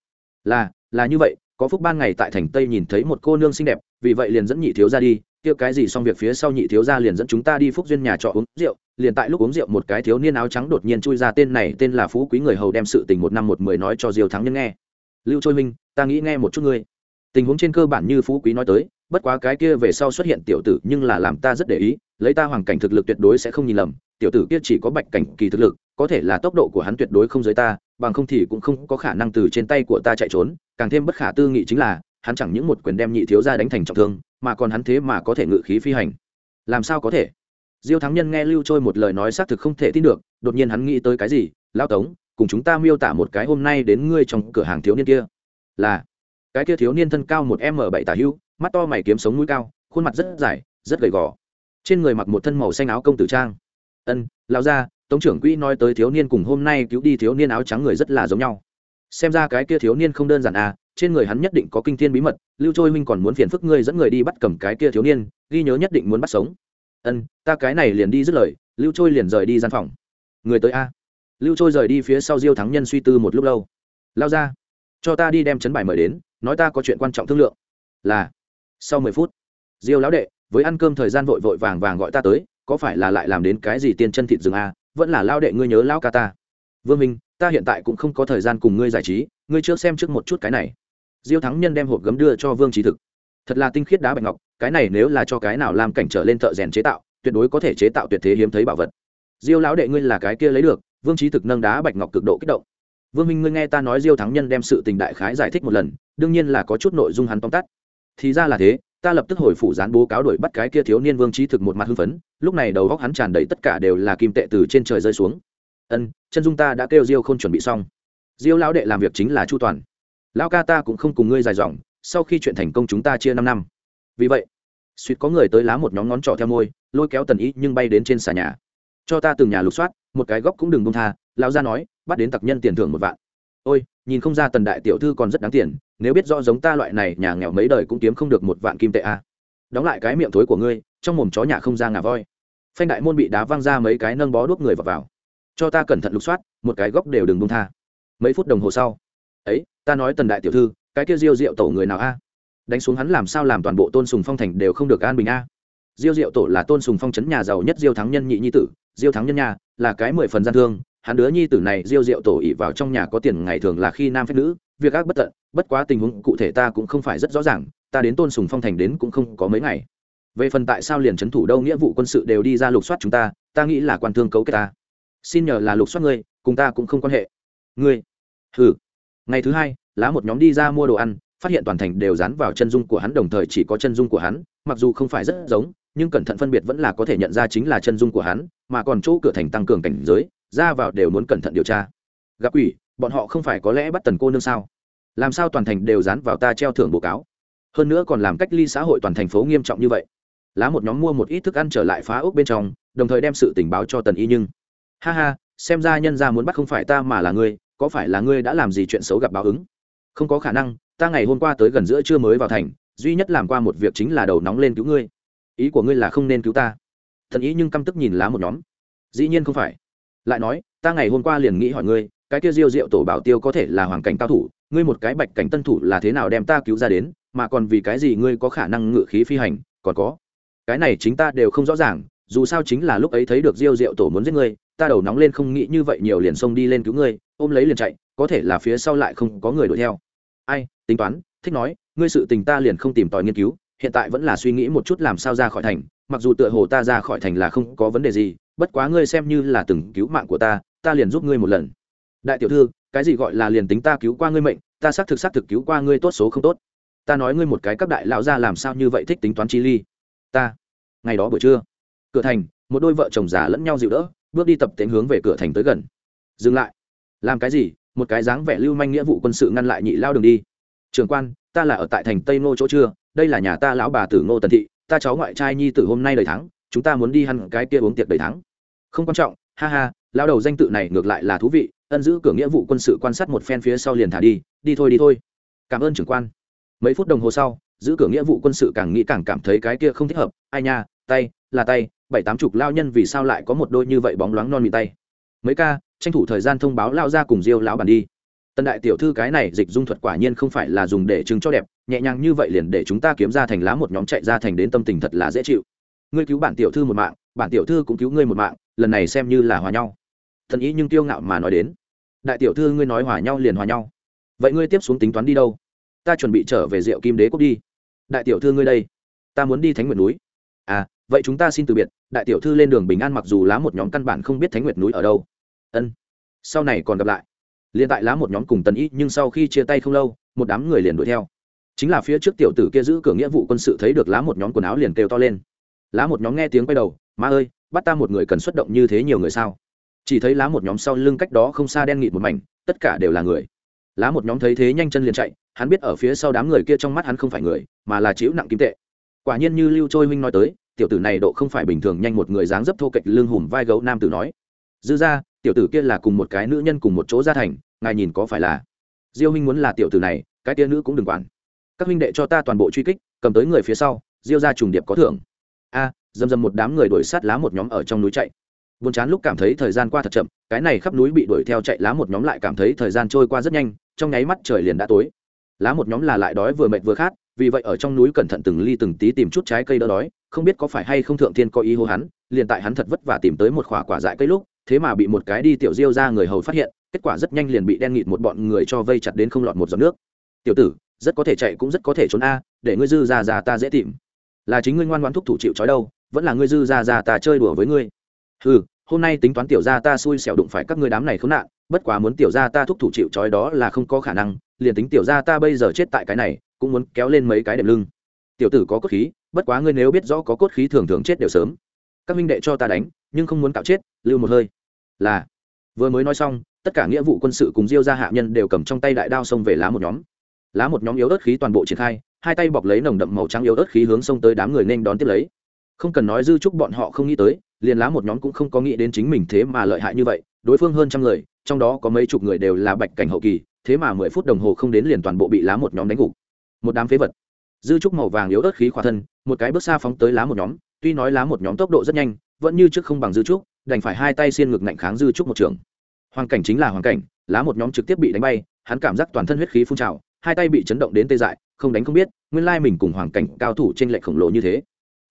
Là là như vậy có phúc ban ngày tại thành tây nhìn thấy một cô nương xinh đẹp, vì vậy liền dẫn nhị thiếu ra đi kia cái gì xong việc phía sau nhị thiếu ra liền dẫn chúng ta đi phúc duyên nhà trọ uống rượu, liền tại lúc uống rượu một cái thiếu niên áo trắng đột nhiên chui ra tên này, tên là phú quý người hầu đem sự tình một năm một mười nói cho diều thắng nhân nghe. Lưu trôi minh, ta nghĩ nghe một chút ngươi. Tình huống trên cơ bản như phú quý nói tới, bất quá cái kia về sau xuất hiện tiểu tử nhưng là làm ta rất để ý, lấy ta hoàn cảnh thực lực tuyệt đối sẽ không nhìn lầm, tiểu tử kia chỉ có bạch cảnh kỳ thực lực, có thể là tốc độ của hắn tuyệt đối không dưới ta bằng không thì cũng không có khả năng từ trên tay của ta chạy trốn, càng thêm bất khả tư nghị chính là, hắn chẳng những một quyền đem nhị thiếu ra đánh thành trọng thương, mà còn hắn thế mà có thể ngự khí phi hành. Làm sao có thể? Diêu thắng nhân nghe lưu trôi một lời nói xác thực không thể tin được, đột nhiên hắn nghĩ tới cái gì? Lao tống, cùng chúng ta miêu tả một cái hôm nay đến ngươi trong cửa hàng thiếu niên kia. Là, cái kia thiếu niên thân cao một m bảy tả hưu, mắt to mày kiếm sống mũi cao, khuôn mặt rất dài, rất gầy gò. Trên người mặc một thân màu xanh áo công tử trang. Ân lao ra tống trưởng quỹ nói tới thiếu niên cùng hôm nay cứu đi thiếu niên áo trắng người rất là giống nhau. Xem ra cái kia thiếu niên không đơn giản à trên người hắn nhất định có kinh thiên bí mật, lưu trôi minh còn muốn phiền phức ngươi dẫn người đi bắt cầm cái kia thiếu niên, ghi nhớ nhất định muốn bắt sống. Ân, ta cái này liền đi dứt lời, lưu trôi liền rời đi gian phòng. Người tới a. Lưu trôi rời đi phía sau diêu thắng nhân suy tư một lúc lâu. Lao ra, cho ta đi đem chấn bài mời đến, nói ta có chuyện quan trọng thương lượng. Là, sau mười phút, diêu lão đệ, với ăn cơm thời gian vội vội vàng vàng gọi ta tới, có phải là lại làm đến cái gì tiên chân thịt rừng a vẫn là lao đệ ngươi nhớ lão ca ta. Vương minh, ta hiện tại cũng không có thời gian cùng ngươi giải trí, ngươi trước xem trước một chút cái này. Diêu thắng nhân đem hộp gấm đưa cho vương trí thực. Thật là tinh khiết đá bạch ngọc, cái này nếu là cho cái nào làm cảnh trở lên thợ rèn chế tạo, tuyệt đối có thể chế tạo tuyệt thế hiếm thấy bảo vật. Diêu lão đệ ngươi là cái kia lấy được, vương trí thực nâng đá bạch ngọc cực độ kích động. Vương minh ngươi nghe ta nói diêu thắng nhân đem sự tình đại khái giải thích một lần, đương nhiên là có chút nội dung hắn tóm tắt. Thì ra là thế, ta lập tức hồi phủ gián bố cáo đuổi bắt cái kia thiếu niên vương trí thực một mặt hưng phấn lúc này đầu góc hắn tràn đầy tất cả đều là kim tệ từ trên trời rơi xuống. Ân, chân dung ta đã kêu diêu không chuẩn bị xong. Diêu lão đệ làm việc chính là chu toàn. Lão ca ta cũng không cùng ngươi dài dòng, sau khi chuyện thành công chúng ta chia năm năm. Vì vậy, suýt có người tới lá một nhóm ngón trỏ theo môi, lôi kéo tần ý nhưng bay đến trên xà nhà. Cho ta từng nhà lục soát, một cái góc cũng đừng bông tha, lão gia nói, bắt đến tặc nhân tiền thưởng một vạn. Ôi, nhìn không ra tần đại tiểu thư còn rất đáng tiền, nếu biết rõ giống ta loại này nhà nghèo mấy đời cũng kiếm không được một vạn kim tệ a. À. đóng lại cái miệng thối của ngươi, trong mồm chó nhà không ra ngà voi phanh đại môn bị đá văng ra mấy cái nâng bó đuốc người vào, vào. cho ta cẩn thận lục soát một cái góc đều đừng bung tha. Mấy phút đồng hồ sau ấy ta nói tần đại tiểu thư cái kia diêu diệu tổ người nào a? Đánh xuống hắn làm sao làm toàn bộ tôn sùng phong thành đều không được an bình a? Diêu diệu tổ là tôn sùng phong trấn nhà giàu nhất diêu thắng nhân nhị nhi tử diêu thắng nhân nhà là cái mười phần gian thương. Hắn đứa nhi tử này diêu diệu tổ ỉ vào trong nhà có tiền ngày thường là khi nam phép nữ việc ác bất tận bất quá tình huống cụ thể ta cũng không phải rất rõ ràng ta đến tôn sùng phong thành đến cũng không có mấy ngày về phần tại sao liền trấn thủ đâu nghĩa vụ quân sự đều đi ra lục soát chúng ta ta nghĩ là quan thương cấu kết ta. Xin nhờ là lục soát ngươi, cùng ta cũng không quan hệ. Ngươi. Ừ ngày thứ hai, lá một nhóm đi ra mua đồ ăn, phát hiện toàn thành đều dán vào chân dung của hắn, đồng thời chỉ có chân dung của hắn, mặc dù không phải rất giống, nhưng cẩn thận phân biệt vẫn là có thể nhận ra chính là chân dung của hắn, mà còn chỗ cửa thành tăng cường cảnh giới, ra vào đều muốn cẩn thận điều tra. Gặp ủy bọn họ không phải có lẽ bắt tần cô nương sao? Làm sao toàn thành đều dán vào ta treo thưởng bố cáo? Hơn nữa còn làm cách ly xã hội toàn thành phố nghiêm trọng như vậy lá một nhóm mua một ít thức ăn trở lại phá ốc bên trong, đồng thời đem sự tình báo cho tần y nhưng. Ha ha, xem ra nhân ra muốn bắt không phải ta mà là ngươi, có phải là ngươi đã làm gì chuyện xấu gặp báo ứng? Không có khả năng, ta ngày hôm qua tới gần giữa trưa mới vào thành, duy nhất làm qua một việc chính là đầu nóng lên cứu ngươi. Ý của ngươi là không nên cứu ta. Thần ý nhưng căm tức nhìn lá một nhóm. Dĩ nhiên không phải. Lại nói, ta ngày hôm qua liền nghĩ hỏi ngươi, cái kia diêu diệu tổ bảo tiêu có thể là hoàng cảnh cao thủ, ngươi một cái bạch cảnh tân thủ là thế nào đem ta cứu ra đến, mà còn vì cái gì ngươi có khả năng ngự khí phi hành, còn có cái này chính ta đều không rõ ràng, dù sao chính là lúc ấy thấy được diêu diệu tổ muốn giết ngươi, ta đầu nóng lên không nghĩ như vậy nhiều liền xông đi lên cứu ngươi, ôm lấy liền chạy, có thể là phía sau lại không có người đuổi theo. Ai, tính toán, thích nói, ngươi sự tình ta liền không tìm tòi nghiên cứu, hiện tại vẫn là suy nghĩ một chút làm sao ra khỏi thành, mặc dù tựa hồ ta ra khỏi thành là không có vấn đề gì, bất quá ngươi xem như là từng cứu mạng của ta ta liền giúp ngươi một lần. Đại tiểu thư, cái gì gọi là liền tính ta cứu qua ngươi mệnh, ta xác thực xác thực cứu qua ngươi tốt số không tốt. Ta nói ngươi một cái các đại lão ra làm sao như vậy thích tính toán chi ly ta ngày đó buổi trưa cửa thành một đôi vợ chồng già lẫn nhau dịu đỡ bước đi tập tiến hướng về cửa thành tới gần. Dừng lại. Làm cái gì? Một cái dáng vẻ lưu manh nghĩa vụ quân sự ngăn lại nhị lao đường đi. Trường quan ta là ở tại thành tây ngô chỗ trưa, đây là nhà ta lão bà tử ngô tần thị. Ta cháu ngoại trai nhi tử hôm nay đầy tháng chúng ta muốn đi hăn cái kia uống tiệc đầy tháng không quan trọng. Ha ha lao đầu danh tự này ngược lại là thú vị. Ân giữ cửa nghĩa vụ quân sự quan sát một phen phía sau liền thả đi. Đi thôi đi thôi. Cảm ơn trưởng quan. Mấy phút đồng hồ sau giữ cửa nghĩa vụ quân sự càng nghĩ càng cảm thấy cái kia không thích hợp. Ai nha, tay, là tay, bảy tám chục lao nhân vì sao lại có một đôi như vậy bóng loáng non mì tay? Mấy ca, tranh thủ thời gian thông báo lao ra cùng diêu lão bản đi. Tần đại tiểu thư cái này dịch dung thuật quả nhiên không phải là dùng để chứng cho đẹp, nhẹ nhàng như vậy liền để chúng ta kiếm ra thành lá một nhóm chạy ra thành đến tâm tình thật là dễ chịu. Ngươi cứu bản tiểu thư một mạng, bản tiểu thư cũng cứu ngươi một mạng, lần này xem như là hòa nhau. Thần ý nhưng tiêu ngạo mà nói đến. Đại tiểu thư ngươi nói hòa nhau liền hòa nhau. Vậy ngươi tiếp xuống tính toán đi đâu? Ta chuẩn bị trở về rượu kim đế quốc đi đại tiểu thư ngươi đây, ta muốn đi thánh nguyệt núi. À vậy chúng ta xin từ biệt, đại tiểu thư lên đường bình an mặc dù lá một nhóm căn bản không biết thánh nguyệt núi ở đâu. Ân, sau này còn gặp lại. Liền tại lá một nhóm cùng tần ý nhưng sau khi chia tay không lâu, một đám người liền đuổi theo. Chính là phía trước tiểu tử kia giữ cửa nghĩa vụ quân sự thấy được lá một nhóm quần áo liền kêu to lên. Lá một nhóm nghe tiếng quay đầu, má ơi, bắt ta một người cần xuất động như thế nhiều người sao? Chỉ thấy lá một nhóm sau lưng cách đó không xa đen nghịt một mảnh, tất cả đều là người. Lá một nhóm thấy thế nhanh chân liền chạy hắn biết ở phía sau đám người kia trong mắt hắn không phải người mà là chịu nặng kim tệ. Quả nhiên như lưu trôi huynh nói tới tiểu tử này độ không phải bình thường nhanh một người dáng dấp thô kệch lưng hùm vai gấu nam tử nói. Dư ra tiểu tử kia là cùng một cái nữ nhân cùng một chỗ ra thành ngài nhìn có phải là? Diêu huynh muốn là tiểu tử này cái tia nữ cũng đừng quản. Các huynh đệ cho ta toàn bộ truy kích cầm tới người phía sau diêu ra trùng điệp có thưởng. A à, dầm dầm một đám người đuổi sát lá một nhóm ở trong núi chạy. Buồn chán lúc cảm thấy thời gian qua thật chậm cái này khắp núi bị đuổi theo chạy lá một nhóm lại cảm thấy thời gian trôi qua rất nhanh trong nháy mắt trời liền đã tối lá một nhóm là lại đói vừa mệt vừa khát, vì vậy ở trong núi cẩn thận từng ly từng tí tìm chút trái cây đỡ đói, không biết có phải hay không thượng thiên có ý hô hắn, liền tại hắn thật vất vả tìm tới một khỏa quả dại cây lúc, thế mà bị một cái đi tiểu diêu ra người hầu phát hiện, kết quả rất nhanh liền bị đen nghịt một bọn người cho vây chặt đến không lọt một giọt nước. Tiểu tử, rất có thể chạy cũng rất có thể trốn a, để ngươi dư ra già ta dễ tìm. Là chính ngươi ngoan ngoãn thúc thủ chịu trói đâu, vẫn là ngươi dư ra ra ta chơi đùa với ngươi. Ừ hôm nay tính toán tiểu ra ta xui xẻo đụng phải các ngươi đám này khốn nạn, bất quá muốn tiểu ra ta thúc thủ chịu trói đó là không có khả năng liền tính tiểu ra ta bây giờ chết tại cái này, cũng muốn kéo lên mấy cái đệm lưng. Tiểu tử có cốt khí, bất quá ngươi nếu biết rõ có cốt khí thường thường chết đều sớm. Các minh đệ cho ta đánh, nhưng không muốn cạo chết, lưu một hơi. Là. Vừa mới nói xong, tất cả nghĩa vụ quân sự cùng diêu ra hạ nhân đều cầm trong tay đại đao xông về lá một nhóm. Lá một nhóm yếu ớt khí toàn bộ triển khai, hai tay bọc lấy nồng đậm màu trắng yếu ớt khí hướng xông tới đám người nên đón tiếp lấy. Không cần nói dư chúc bọn họ không nghĩ tới, liền lá một nhóm cũng không có nghĩ đến chính mình thế mà lợi hại như vậy, đối phương hơn trăm người, trong đó có mấy chục người đều là bạch cảnh hậu kỳ thế mà mười phút đồng hồ không đến liền toàn bộ bị lá một nhóm đánh gục. Một đám phế vật. Dư trúc màu vàng yếu ớt khí khỏa thân, một cái bước xa phóng tới lá một nhóm, tuy nói lá một nhóm tốc độ rất nhanh, vẫn như trước không bằng dư trúc, đành phải hai tay xiên ngực ngạnh kháng dư trúc một trường. Hoàn cảnh chính là hoàn cảnh, lá một nhóm trực tiếp bị đánh bay, hắn cảm giác toàn thân huyết khí phun trào, hai tay bị chấn động đến tê dại, không đánh không biết, nguyên lai mình cùng hoàn cảnh cao thủ trên lệch khổng lồ như thế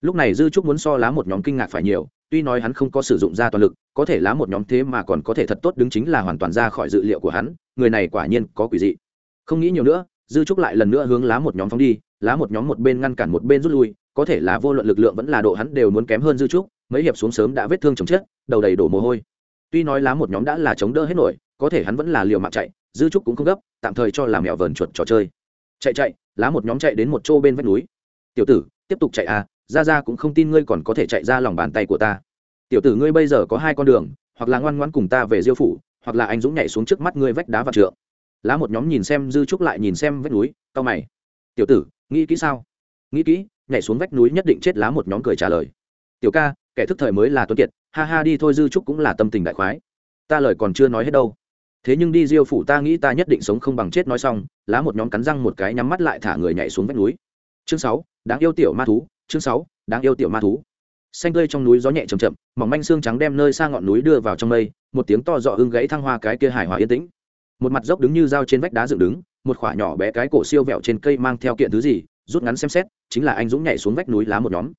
lúc này dư trúc muốn so lá một nhóm kinh ngạc phải nhiều, tuy nói hắn không có sử dụng ra toàn lực, có thể lá một nhóm thế mà còn có thể thật tốt đứng chính là hoàn toàn ra khỏi dự liệu của hắn, người này quả nhiên có quỷ dị. Không nghĩ nhiều nữa, dư trúc lại lần nữa hướng lá một nhóm phóng đi, lá một nhóm một bên ngăn cản một bên rút lui, có thể là vô luận lực lượng vẫn là độ hắn đều muốn kém hơn dư trúc, mấy hiệp xuống sớm đã vết thương chồng chết, đầu đầy đổ mồ hôi. Tuy nói lá một nhóm đã là chống đỡ hết nổi, có thể hắn vẫn là liều mạng chạy, dư trúc cũng không gấp, tạm thời cho làm mẹo vờn chuột trò chơi. Chạy chạy, lá một nhóm chạy đến một chỗ bên vách núi. Tiểu tử, tiếp tục chạy à ra ra cũng không tin ngươi còn có thể chạy ra lòng bàn tay của ta. Tiểu tử ngươi bây giờ có hai con đường, hoặc là ngoan ngoãn cùng ta về diêu phủ, hoặc là anh dũng nhảy xuống trước mắt ngươi vách đá và trượng. Lá một nhóm nhìn xem dư trúc lại nhìn xem vách núi, cau mày. Tiểu tử, nghĩ kỹ sao? Nghĩ kỹ, nhảy xuống vách núi nhất định chết, lá một nhóm cười trả lời. Tiểu ca, kẻ thức thời mới là tuấn kiệt, ha ha đi thôi dư trúc cũng là tâm tình đại khoái. Ta lời còn chưa nói hết đâu. Thế nhưng đi diêu phủ ta nghĩ ta nhất định sống không bằng chết nói xong, lá một nhóm cắn răng một cái nhắm mắt lại thả người nhảy xuống vách núi. Chương sáu, đáng yêu tiểu ma thú chương sáu, đáng yêu tiểu ma thú. Xanh tươi trong núi gió nhẹ chầm chậm, mỏng manh xương trắng đem nơi xa ngọn núi đưa vào trong mây, một tiếng to dọ ưng gãy thăng hoa cái kia hải hòa yên tĩnh. Một mặt dốc đứng như dao trên vách đá dựng đứng, một khoả nhỏ bé cái cổ siêu vẹo trên cây mang theo kiện thứ gì, rút ngắn xem xét, chính là anh dũng nhảy xuống vách núi lá một nhóm.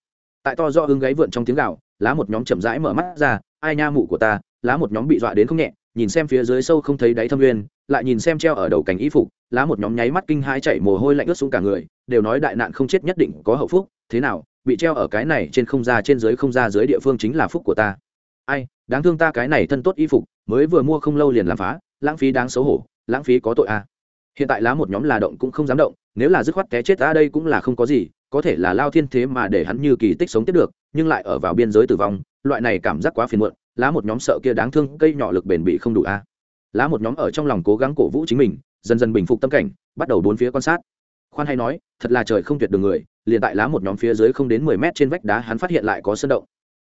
Tại to do ưng gáy vượn trong tiếng gạo lá một nhóm chậm rãi mở mắt ra, ai nha mụ của ta, lá một nhóm bị dọa đến không nhẹ, nhìn xem phía dưới sâu không thấy đáy thâm nguyên, lại nhìn xem treo ở đầu cành y phục, lá một nhóm nháy mắt kinh hãi chảy mồ hôi lạnh ướt xuống cả người, đều nói đại nạn không chết nhất định có hậu phúc thế nào, bị treo ở cái này trên không ra, trên dưới không ra, dưới địa phương chính là phúc của ta ai, đáng thương ta cái này thân tốt y phục, mới vừa mua không lâu liền làm phá, lãng phí đáng xấu hổ, lãng phí có tội a à. hiện tại lá một nhóm là động cũng không dám động, nếu là dứt khoát té chết ta đây cũng là không có gì, có thể là lao thiên thế mà để hắn như kỳ tích sống tiếp được, nhưng lại ở vào biên giới tử vong, loại này cảm giác quá phiền muộn, lá một nhóm sợ kia đáng thương, cây nhỏ lực bền bị không đủ a à. lá một nhóm ở trong lòng cố gắng cổ vũ chính mình, dần dần bình phục tâm cảnh, bắt đầu bốn phía quan sát khoan hay nói, thật là trời không tuyệt đường người, liền tại lá một nhóm phía dưới không đến mười mét trên vách đá hắn phát hiện lại có sơn động.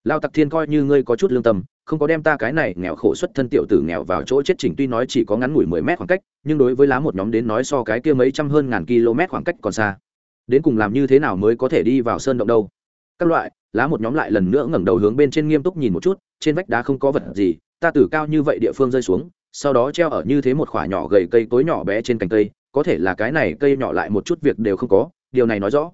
Lao tặc thiên coi như ngươi có chút lương tâm, không có đem ta cái này nghèo khổ xuất thân tiểu tử nghèo vào chỗ chết trình tuy nói chỉ có ngắn ngủi mười mét khoảng cách, nhưng đối với lá một nhóm đến nói so cái kia mấy trăm hơn ngàn km khoảng cách còn xa. Đến cùng làm như thế nào mới có thể đi vào sơn động đâu? Các loại, lá một nhóm lại lần nữa ngẩng đầu hướng bên trên nghiêm túc nhìn một chút, trên vách đá không có vật gì, ta từ cao như vậy địa phương rơi xuống, sau đó treo ở như thế một khoả nhỏ gầy cây tối nhỏ bé trên cành cây có thể là cái này cây nhỏ lại một chút việc đều không có, điều này nói rõ.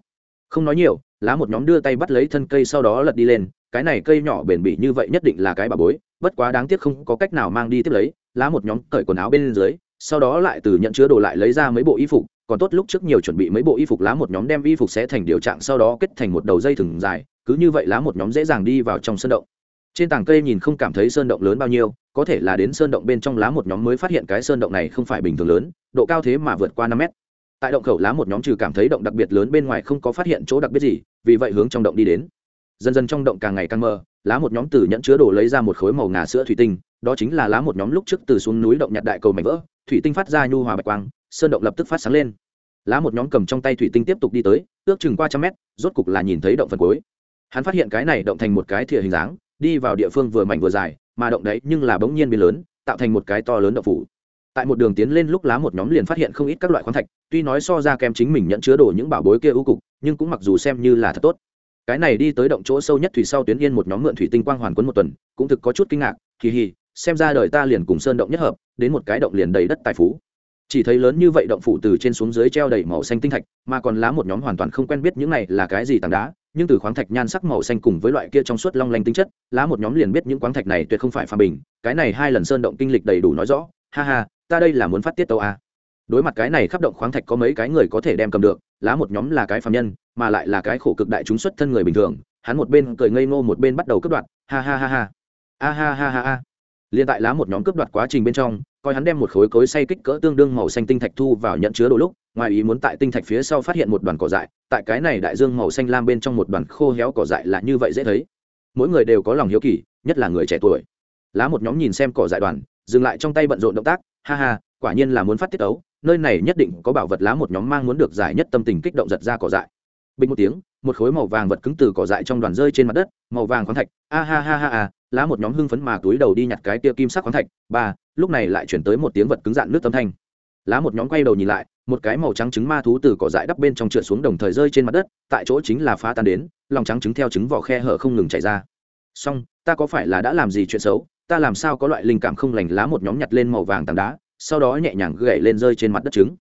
Không nói nhiều, lá một nhóm đưa tay bắt lấy thân cây sau đó lật đi lên, cái này cây nhỏ bền bỉ như vậy nhất định là cái bà bối, bất quá đáng tiếc không có cách nào mang đi tiếp lấy, lá một nhóm cởi quần áo bên dưới, sau đó lại từ nhận chứa đồ lại lấy ra mấy bộ y phục, còn tốt lúc trước nhiều chuẩn bị mấy bộ y phục lá một nhóm đem y phục sẽ thành điều trạng sau đó kết thành một đầu dây thừng dài, cứ như vậy lá một nhóm dễ dàng đi vào trong sân động trên tảng cây nhìn không cảm thấy sơn động lớn bao nhiêu, có thể là đến sơn động bên trong lá một nhóm mới phát hiện cái sơn động này không phải bình thường lớn, độ cao thế mà vượt qua năm mét. Tại động khẩu lá một nhóm trừ cảm thấy động đặc biệt lớn bên ngoài không có phát hiện chỗ đặc biệt gì, vì vậy hướng trong động đi đến. Dần dần trong động càng ngày càng mờ, lá một nhóm từ nhẫn chứa đồ lấy ra một khối màu ngà sữa thủy tinh, đó chính là lá một nhóm lúc trước từ xuống núi động nhặt đại cầu mảnh vỡ, thủy tinh phát ra nhu hòa bạch quang, sơn động lập tức phát sáng lên. Lá một nhóm cầm trong tay thủy tinh tiếp tục đi tới, ước chừng qua trăm mét, rốt cục là nhìn thấy động phần cuối. Hắn phát hiện cái này động thành một cái thìa hình dáng đi vào địa phương vừa mảnh vừa dài, mà động đấy nhưng là bỗng nhiên biến lớn, tạo thành một cái to lớn động phủ. Tại một đường tiến lên lúc lá một nhóm liền phát hiện không ít các loại khoáng thạch, tuy nói so ra kem chính mình nhận chứa đồ những bảo bối kia ưu cục, nhưng cũng mặc dù xem như là thật tốt. Cái này đi tới động chỗ sâu nhất thủy sau tuyến yên một nhóm mượn thủy tinh quang hoàn quấn một tuần, cũng thực có chút kinh ngạc, kỳ hì, xem ra đời ta liền cùng sơn động nhất hợp, đến một cái động liền đầy đất tài phú. Chỉ thấy lớn như vậy động phủ từ trên xuống dưới treo đầy màu xanh tinh thạch, mà còn lá một nhóm hoàn toàn không quen biết những này là cái gì tảng đá nhưng từ khoáng thạch nhan sắc màu xanh cùng với loại kia trong suốt long lanh tính chất, lá một nhóm liền biết những khoáng thạch này tuyệt không phải pha bình, cái này hai lần sơn động kinh lịch đầy đủ nói rõ, ha ha, ta đây là muốn phát tiết tàu a à. đối mặt cái này khắp động khoáng thạch có mấy cái người có thể đem cầm được, lá một nhóm là cái phạm nhân, mà lại là cái khổ cực đại chúng xuất thân người bình thường, hắn một bên cười ngây ngô một bên bắt đầu cướp đoạt, ha ha ha ha. A ha ha ha ha. Liên tại lá một nhóm cướp đoạt quá trình bên trong, coi hắn đem một khối cối xay kích cỡ tương đương màu xanh tinh thạch thu vào nhận chứa đồ lúc ngoài ý muốn tại tinh thạch phía sau phát hiện một đoàn cỏ dại, tại cái này đại dương màu xanh lam bên trong một đoàn khô héo cỏ dại là như vậy dễ thấy. Mỗi người đều có lòng hiếu kỳ, nhất là người trẻ tuổi. Lá một nhóm nhìn xem cỏ dại đoàn, dừng lại trong tay bận rộn động tác, ha ha, quả nhiên là muốn phát tiết ấu nơi này nhất định có bảo vật lá một nhóm mang muốn được giải nhất tâm tình kích động giật ra cỏ dại. Bình một tiếng, một khối màu vàng vật cứng từ cỏ dại trong đoàn rơi trên mặt đất, màu vàng khoáng thạch, a ha ha ha ha, lá một nhóm hưng phấn mà túi đầu đi nhặt cái tia kim sắc khoáng thạch. Ba, lúc này lại chuyển tới một tiếng vật cứng dạn nước tâm thanh. Lá một nhóm quay đầu nhìn lại một cái màu trắng trứng ma thú từ cỏ dại đắp bên trong trượt xuống đồng thời rơi trên mặt đất, tại chỗ chính là phá tan đến, lòng trắng trứng theo trứng vỏ khe hở không ngừng chảy ra. Xong, ta có phải là đã làm gì chuyện xấu? Ta làm sao có loại linh cảm không lành lá một nhóm nhặt lên màu vàng tảng đá, sau đó nhẹ nhàng gậy lên rơi trên mặt đất trứng.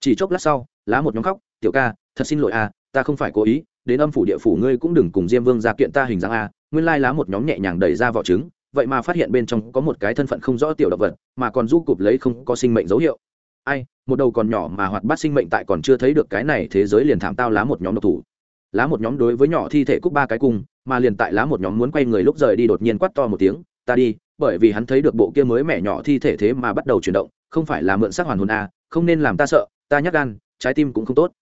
Chỉ chốc lát sau, lá một nhóm khóc, tiểu ca, thật xin lỗi a, ta không phải cố ý, đến âm phủ địa phủ ngươi cũng đừng cùng diêm vương ra kiện ta hình dáng a, nguyên lai lá một nhóm nhẹ nhàng đẩy ra vỏ trứng, vậy mà phát hiện bên trong có một cái thân phận không rõ tiểu động vật, mà còn du cụp lấy không có sinh mệnh dấu hiệu. Ai một đầu còn nhỏ mà hoạt bát sinh mệnh tại còn chưa thấy được cái này thế giới liền thảm tao lá một nhóm độc thủ. Lá một nhóm đối với nhỏ thi thể cúc ba cái cung, mà liền tại lá một nhóm muốn quay người lúc rời đi đột nhiên quát to một tiếng, ta đi, bởi vì hắn thấy được bộ kia mới mẻ nhỏ thi thể thế mà bắt đầu chuyển động, không phải là mượn sắc hoàn hồn a không nên làm ta sợ, ta nhắc gan, trái tim cũng không tốt.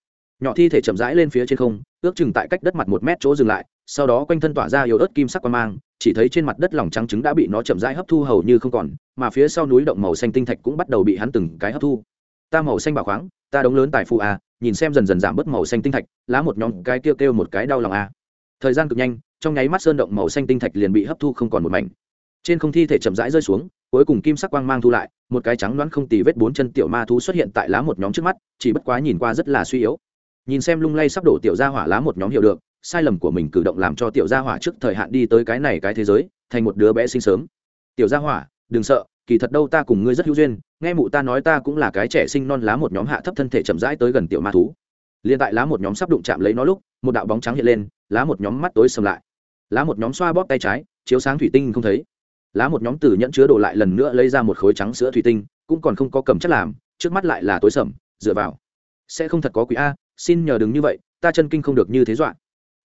Nhỏ thi thể chậm rãi lên phía trên không, ước chừng tại cách đất mặt một mét chỗ dừng lại, sau đó quanh thân tỏa ra yếu ớt kim sắc quan mang, chỉ thấy trên mặt đất lòng trắng trứng đã bị nó chậm rãi hấp thu hầu như không còn, mà phía sau núi động màu xanh tinh thạch cũng bắt đầu bị hắn từng cái hấp thu ta màu xanh bảo khoáng, ta đống lớn tài phụ a à, nhìn xem dần dần giảm bớt màu xanh tinh thạch, lá một nhóm cái kêu kêu một cái đau lòng a thời gian cực nhanh, trong nháy mắt sơn động màu xanh tinh thạch liền bị hấp thu không còn một mảnh. Trên không thi thể chậm rãi rơi xuống, cuối cùng kim sắc quang mang thu lại, một cái trắng đoán không tì vết bốn chân tiểu ma thú xuất hiện tại lá một nhóm trước mắt, chỉ bất quá nhìn qua rất là suy yếu. Nhìn xem lung lay sắp đổ tiểu gia hỏa lá một nhóm hiểu được, sai lầm của mình cử động làm cho tiểu gia hỏa trước thời hạn đi tới cái này cái thế giới, thành một đứa bé sinh sớm. Tiểu gia hỏa, đừng sợ kỳ thật đâu ta cùng ngươi rất hữu duyên, nghe mụ ta nói ta cũng là cái trẻ sinh non lá một nhóm hạ thấp thân thể chậm rãi tới gần tiểu ma thú. Liền tại lá một nhóm sắp đụng chạm lấy nó lúc, một đạo bóng trắng hiện lên, lá một nhóm mắt tối sầm lại. Lá một nhóm xoa bóp tay trái, chiếu sáng thủy tinh không thấy. Lá một nhóm từ nhẫn chứa đồ lại lần nữa lấy ra một khối trắng sữa thủy tinh, cũng còn không có cầm chất làm, trước mắt lại là tối sầm, dựa vào. Sẽ không thật có quý a, xin nhờ đừng như vậy, ta chân kinh không được như thế dọa.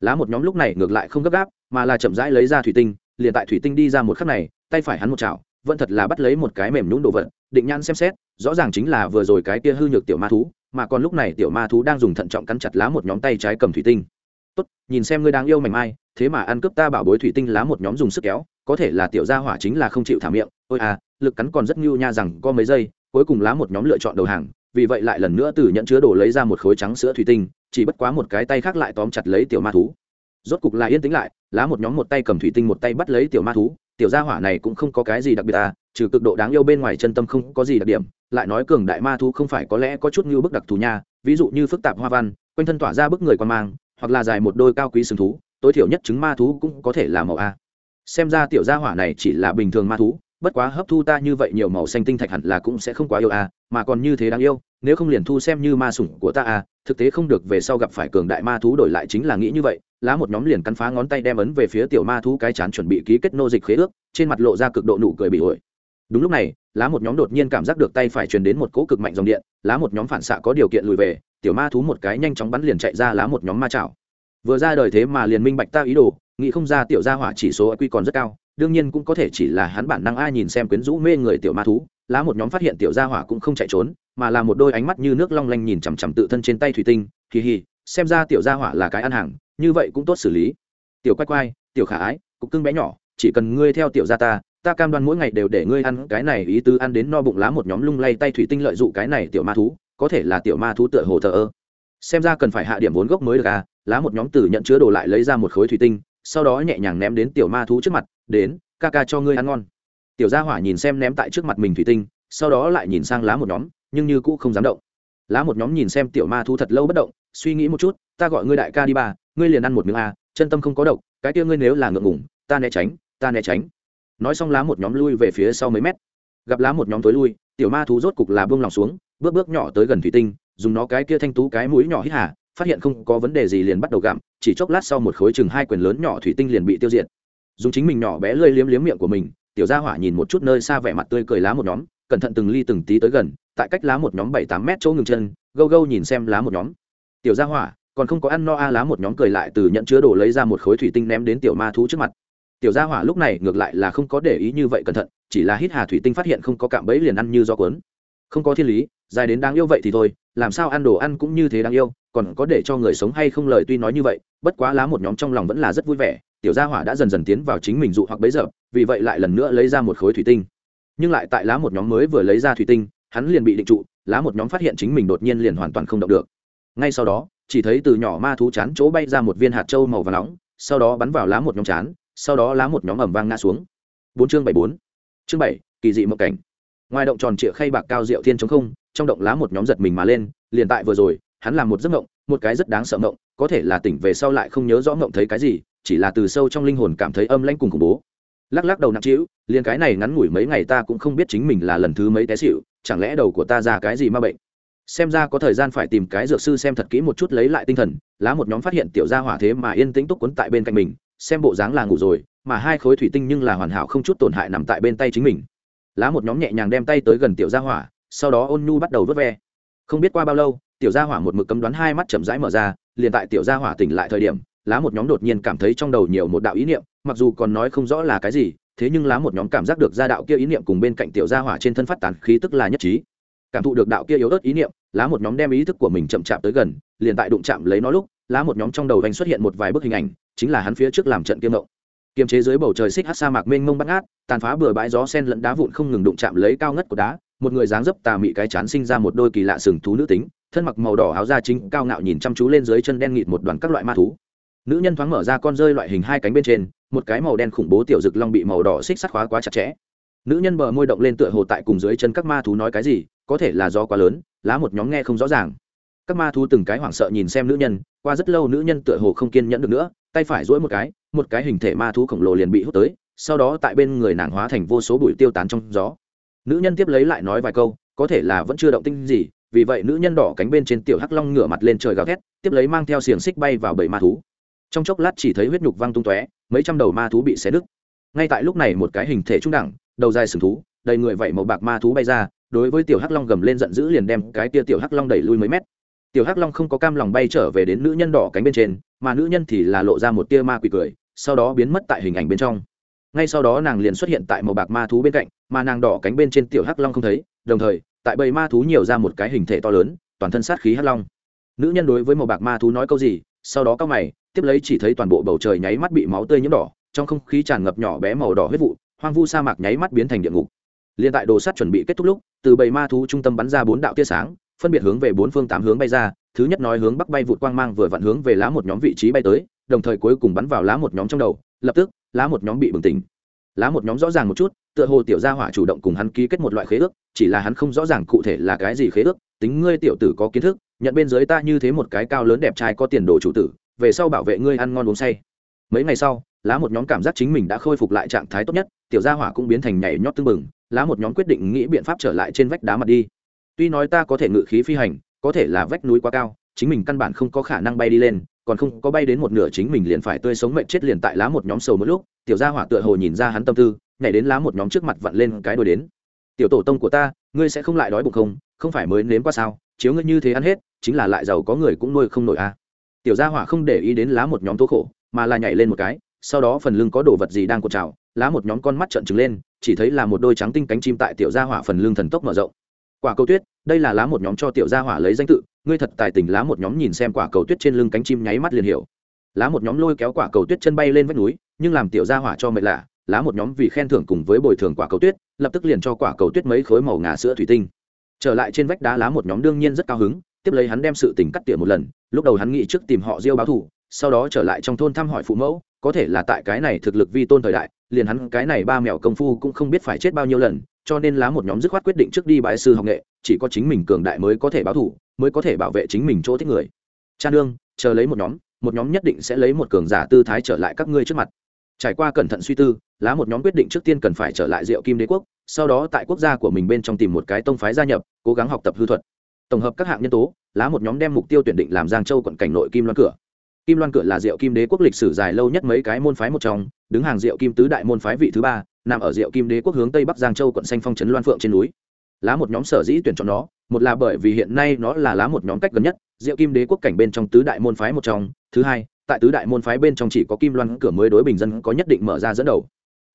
Lá một nhóm lúc này ngược lại không gấp gáp, mà là chậm rãi lấy ra thủy tinh, liền tại thủy tinh đi ra một khắc này, tay phải hắn một chảo vẫn thật là bắt lấy một cái mềm nhũn đồ vật, định nhãn xem xét, rõ ràng chính là vừa rồi cái kia hư nhược tiểu ma thú, mà còn lúc này tiểu ma thú đang dùng thận trọng cắn chặt lá một nhóm tay trái cầm thủy tinh. Tốt, nhìn xem ngươi đang yêu mảnh mai, thế mà ăn cướp ta bảo bối thủy tinh lá một nhóm dùng sức kéo, có thể là tiểu gia hỏa chính là không chịu thả miệng, ôi à lực cắn còn rất nhu nha rằng có mấy giây, cuối cùng lá một nhóm lựa chọn đầu hàng, vì vậy lại lần nữa từ nhận chứa đồ lấy ra một khối trắng sữa thủy tinh, chỉ bất quá một cái tay khác lại tóm chặt lấy tiểu ma thú. Rốt cục là yên tĩnh lại, lá một nhóm một tay cầm thủy tinh một tay bắt lấy tiểu ma thú tiểu gia hỏa này cũng không có cái gì đặc biệt à trừ cực độ đáng yêu bên ngoài chân tâm không có gì đặc điểm, lại nói cường đại ma thú không phải có lẽ có chút như bức đặc thù nha, ví dụ như phức tạp hoa văn, quanh thân tỏa ra bức người quan mang, hoặc là dài một đôi cao quý sừng thú, tối thiểu nhất chứng ma thú cũng có thể là màu a. Xem ra tiểu gia hỏa này chỉ là bình thường ma thú, bất quá hấp thu ta như vậy nhiều màu xanh tinh thạch hẳn là cũng sẽ không quá yêu a, mà còn như thế đáng yêu, nếu không liền thu xem như ma sủng của ta a, thực tế không được về sau gặp phải cường đại ma thú đổi lại chính là nghĩ như vậy lá một nhóm liền cắn phá ngón tay đem ấn về phía tiểu ma thú cái chán chuẩn bị ký kết nô dịch khế ước, trên mặt lộ ra cực độ nụ cười bị ổi. Đúng lúc này, lá một nhóm đột nhiên cảm giác được tay phải truyền đến một cỗ cực mạnh dòng điện, lá một nhóm phản xạ có điều kiện lùi về, tiểu ma thú một cái nhanh chóng bắn liền chạy ra lá một nhóm ma chảo. Vừa ra đời thế mà liền minh bạch ta ý đồ, nghĩ không ra tiểu gia hỏa chỉ số quy còn rất cao, đương nhiên cũng có thể chỉ là hắn bản năng ai nhìn xem quyến rũ mê người tiểu ma thú, lá một nhóm phát hiện tiểu gia hỏa cũng không chạy trốn, mà là một đôi ánh mắt như nước long lanh nhìn chằm chằm tự thân trên tay thủy tinh kỳ hì, xem ra tiểu gia hỏa là cái ăn hàng như vậy cũng tốt xử lý. Tiểu quay quay tiểu khả ái, cục cưng bé nhỏ, chỉ cần ngươi theo tiểu gia ta ta cam đoan mỗi ngày đều để ngươi ăn cái này ý tứ ăn đến no bụng lá một nhóm lung lay tay thủy tinh lợi dụng cái này tiểu ma thú, có thể là tiểu ma thú tựa hồ thờ ơ. Xem ra cần phải hạ điểm vốn gốc mới được à lá một nhóm tử nhận chứa đồ lại lấy ra một khối thủy tinh, sau đó nhẹ nhàng ném đến tiểu ma thú trước mặt, đến, ca ca cho ngươi ăn ngon. Tiểu gia hỏa nhìn xem ném tại trước mặt mình thủy tinh, sau đó lại nhìn sang lá một nhóm, nhưng như cũ không dám động. Lá một nhóm nhìn xem tiểu ma thú thật lâu bất động, suy nghĩ một chút, ta gọi ngươi đại ca đi bà ngươi liền ăn một miếng a, chân tâm không có độc, cái kia ngươi nếu là ngượng ngủng ta né tránh, ta né tránh. Nói xong lá một nhóm lui về phía sau mấy mét. Gặp lá một nhóm tối lui, tiểu ma thú rốt cục là buông lòng xuống, bước bước nhỏ tới gần thủy tinh, dùng nó cái kia thanh tú cái mũi nhỏ hít hà, phát hiện không có vấn đề gì liền bắt đầu gặm, chỉ chốc lát sau một khối chừng hai quyền lớn nhỏ thủy tinh liền bị tiêu diệt. Dùng chính mình nhỏ bé lơi liếm liếm miệng của mình, tiểu gia hỏa nhìn một chút nơi xa vẻ mặt tươi cười lá một nhóm, cẩn thận từng ly từng tí tới gần, tại cách lá một nhóm bảy tám mét chỗ ngừng chân, gâu gâu nhìn xem lá một nhóm. Tiểu gia hỏa còn không có ăn no a lá một nhóm cười lại từ nhận chứa đồ lấy ra một khối thủy tinh ném đến tiểu ma thú trước mặt. Tiểu gia hỏa lúc này ngược lại là không có để ý như vậy cẩn thận, chỉ là hít hà thủy tinh phát hiện không có cạm bẫy liền ăn như do cuốn. Không có thiên lý, dài đến đáng yêu vậy thì thôi, làm sao ăn đồ ăn cũng như thế đáng yêu, còn có để cho người sống hay không lời tuy nói như vậy, bất quá lá một nhóm trong lòng vẫn là rất vui vẻ, tiểu gia hỏa đã dần dần tiến vào chính mình dụ hoặc bấy giờ, vì vậy lại lần nữa lấy ra một khối thủy tinh. Nhưng lại tại lá một nhóm mới vừa lấy ra thủy tinh, hắn liền bị định trụ, lá một nhóm phát hiện chính mình đột nhiên liền hoàn toàn không động được. Ngay sau đó chỉ thấy từ nhỏ ma thú chán chỗ bay ra một viên hạt trâu màu và nóng, sau đó bắn vào lá một nhóm chán, sau đó lá một nhóm ẩm vang ngã xuống. Bốn chương bảy bốn. Chương bảy, kỳ dị mộng cảnh. Ngoài động tròn trịa khay bạc cao rượu thiên chống không, trong động lá một nhóm giật mình mà lên, liền tại vừa rồi, hắn làm một giấc mộng, một cái rất đáng sợ mộng, có thể là tỉnh về sau lại không nhớ rõ mộng thấy cái gì, chỉ là từ sâu trong linh hồn cảm thấy âm lãnh cùng khủng bố. Lắc lắc đầu nặng trĩu, liền cái này ngắn ngủi mấy ngày ta cũng không biết chính mình là lần thứ mấy té xịu chẳng lẽ đầu của ta ra cái gì ma bệnh? Xem ra có thời gian phải tìm cái dược sư xem thật kỹ một chút lấy lại tinh thần, lá một nhóm phát hiện tiểu gia hỏa thế mà yên tĩnh túc quấn tại bên cạnh mình, xem bộ dáng là ngủ rồi, mà hai khối thủy tinh nhưng là hoàn hảo không chút tổn hại nằm tại bên tay chính mình. Lá một nhóm nhẹ nhàng đem tay tới gần tiểu gia hỏa, sau đó ôn nhu bắt đầu vớt ve. Không biết qua bao lâu, tiểu gia hỏa một mực cấm đoán hai mắt chậm rãi mở ra, liền tại tiểu gia hỏa tỉnh lại thời điểm, lá một nhóm đột nhiên cảm thấy trong đầu nhiều một đạo ý niệm, mặc dù còn nói không rõ là cái gì, thế nhưng lá một nhóm cảm giác được gia đạo kia ý niệm cùng bên cạnh tiểu gia hỏa trên thân phát tán khí tức là nhất trí cảm thụ được đạo kia yếu ớt ý niệm, lá một nhóm đem ý thức của mình chậm chạp tới gần, liền tại đụng chạm lấy nó lúc, lá một nhóm trong đầu anh xuất hiện một vài bức hình ảnh, chính là hắn phía trước làm trận kiêm động kiềm chế dưới bầu trời xích hát sa mạc mênh mông bắt ngát, tàn phá bừa bãi gió sen lẫn đá vụn không ngừng đụng chạm lấy cao ngất của đá, một người dáng dấp tà mị cái chán sinh ra một đôi kỳ lạ sừng thú nữ tính, thân mặc màu đỏ áo da chính cao ngạo nhìn chăm chú lên dưới chân đen nghịt một đoàn các loại ma thú. Nữ nhân thoáng mở ra con rơi loại hình hai cánh bên trên, một cái màu đen khủng bố tiểu rực long bị màu đỏ xích sắt khóa quá chặt chẽ. Nữ nhân bờ môi động lên tựa hồ tại cùng dưới chân các ma thú nói cái gì có thể là do quá lớn, lá một nhóm nghe không rõ ràng. Các ma thú từng cái hoảng sợ nhìn xem nữ nhân, qua rất lâu nữ nhân tựa hồ không kiên nhẫn được nữa, tay phải duỗi một cái một cái hình thể ma thú khổng lồ liền bị hút tới, sau đó tại bên người nàng hóa thành vô số bụi tiêu tán trong gió. Nữ nhân tiếp lấy lại nói vài câu, có thể là vẫn chưa động tinh gì, vì vậy nữ nhân đỏ cánh bên trên tiểu hắc long ngửa mặt lên trời gào thét, tiếp lấy mang theo xiềng xích bay vào bầy ma thú. Trong chốc lát chỉ thấy huyết nhục văng tung tóe, mấy trăm đầu ma thú bị xé đứt ngay tại lúc này một cái hình thể trung đẳng, đầu dài sừng thú, đầy người vẩy màu bạc ma thú bay ra đối với tiểu hắc long gầm lên giận dữ liền đem cái tia tiểu hắc long đẩy lui mấy mét. Tiểu hắc long không có cam lòng bay trở về đến nữ nhân đỏ cánh bên trên, mà nữ nhân thì là lộ ra một tia ma quỷ cười, sau đó biến mất tại hình ảnh bên trong. Ngay sau đó nàng liền xuất hiện tại màu bạc ma thú bên cạnh, mà nàng đỏ cánh bên trên tiểu hắc long không thấy, đồng thời, tại bầy ma thú nhiều ra một cái hình thể to lớn, toàn thân sát khí hắc long. Nữ nhân đối với màu bạc ma thú nói câu gì, sau đó cao mày, tiếp lấy chỉ thấy toàn bộ bầu trời nháy mắt bị máu tươi nhiễm đỏ, trong không khí tràn ngập nhỏ bé màu đỏ huyết vụ, hoang vu sa mạc nháy mắt biến thành địa ngục. Liên tại đồ sắt chuẩn bị kết thúc lúc từ bầy ma thú trung tâm bắn ra bốn đạo tia sáng phân biệt hướng về bốn phương tám hướng bay ra thứ nhất nói hướng bắc bay vụt quang mang vừa vặn hướng về lá một nhóm vị trí bay tới đồng thời cuối cùng bắn vào lá một nhóm trong đầu lập tức lá một nhóm bị bừng tỉnh. Lá một nhóm rõ ràng một chút tựa hồ tiểu gia hỏa chủ động cùng hắn ký kết một loại khế ước chỉ là hắn không rõ ràng cụ thể là cái gì khế ước tính ngươi tiểu tử có kiến thức nhận bên dưới ta như thế một cái cao lớn đẹp trai có tiền đồ chủ tử về sau bảo vệ ngươi ăn ngon uống say. Mấy ngày sau lá một nhóm cảm giác chính mình đã khôi phục lại trạng thái tốt nhất tiểu gia hỏa cũng biến thành nhảy nhót tương mừng, lá một nhóm quyết định nghĩ biện pháp trở lại trên vách đá mặt đi. Tuy nói ta có thể ngự khí phi hành, có thể là vách núi quá cao, chính mình căn bản không có khả năng bay đi lên, còn không có bay đến một nửa chính mình liền phải tươi sống mệnh chết liền tại lá một nhóm sầu mỗi lúc, tiểu gia hỏa tựa hồ nhìn ra hắn tâm tư, nhảy đến lá một nhóm trước mặt vặn lên cái đôi đến. Tiểu tổ tông của ta, ngươi sẽ không lại đói bụng không? Không phải mới nếm qua sao? Chiếu ngươi như thế ăn hết, chính là lại giàu có người cũng nuôi không nổi à. Tiểu gia hỏa không để ý đến lá một nhóm tố khổ, mà là nhảy lên một cái, sau đó phần lưng có đồ vật gì đang cột trào, lá một nhóm con mắt trợn trừng lên chỉ thấy là một đôi trắng tinh cánh chim tại tiểu gia hỏa phần lưng thần tốc mở rộng. Quả cầu tuyết, đây là lá một nhóm cho tiểu gia hỏa lấy danh tự, ngươi thật tài tình lá một nhóm nhìn xem quả cầu tuyết trên lưng cánh chim nháy mắt liền hiểu. Lá một nhóm lôi kéo quả cầu tuyết chân bay lên vách núi, nhưng làm tiểu gia hỏa cho mệt lạ, lá một nhóm vì khen thưởng cùng với bồi thường quả cầu tuyết, lập tức liền cho quả cầu tuyết mấy khối màu ngà sữa thủy tinh. Trở lại trên vách đá lá một nhóm đương nhiên rất cao hứng, tiếp lấy hắn đem sự tình cắt tỉa một lần, lúc đầu hắn nghĩ trước tìm họ diêu báo thù sau đó trở lại trong thôn thăm hỏi phụ mẫu, có thể là tại cái này thực lực vi tôn thời đại liền hắn cái này ba mẹo công phu cũng không biết phải chết bao nhiêu lần, cho nên lá một nhóm dứt khoát quyết định trước đi bãi sư học nghệ, chỉ có chính mình cường đại mới có thể báo thủ, mới có thể bảo vệ chính mình chỗ thích người. Cha nương, chờ lấy một nhóm một nhóm nhất định sẽ lấy một cường giả tư thái trở lại các ngươi trước mặt. Trải qua cẩn thận suy tư, lá một nhóm quyết định trước tiên cần phải trở lại diệu kim đế quốc, sau đó tại quốc gia của mình bên trong tìm một cái tông phái gia nhập, cố gắng học tập hư thuật. Tổng hợp các hạng nhân tố, lá một nhóm đem mục tiêu tuyển định làm giang châu quận cảnh nội kim loan cửa kim loan cửa là diệu kim đế quốc lịch sử dài lâu nhất mấy cái môn phái một trong, đứng hàng diệu kim tứ đại môn phái vị thứ ba, nằm ở diệu kim đế quốc hướng tây bắc giang châu quận xanh phong trấn loan phượng trên núi. Lá một nhóm sở dĩ tuyển chọn nó, một là bởi vì hiện nay nó là lá một nhóm cách gần nhất, diệu kim đế quốc cảnh bên trong tứ đại môn phái một trong. Thứ hai, tại tứ đại môn phái bên trong chỉ có kim loan cửa mới đối bình dân có nhất định mở ra dẫn đầu.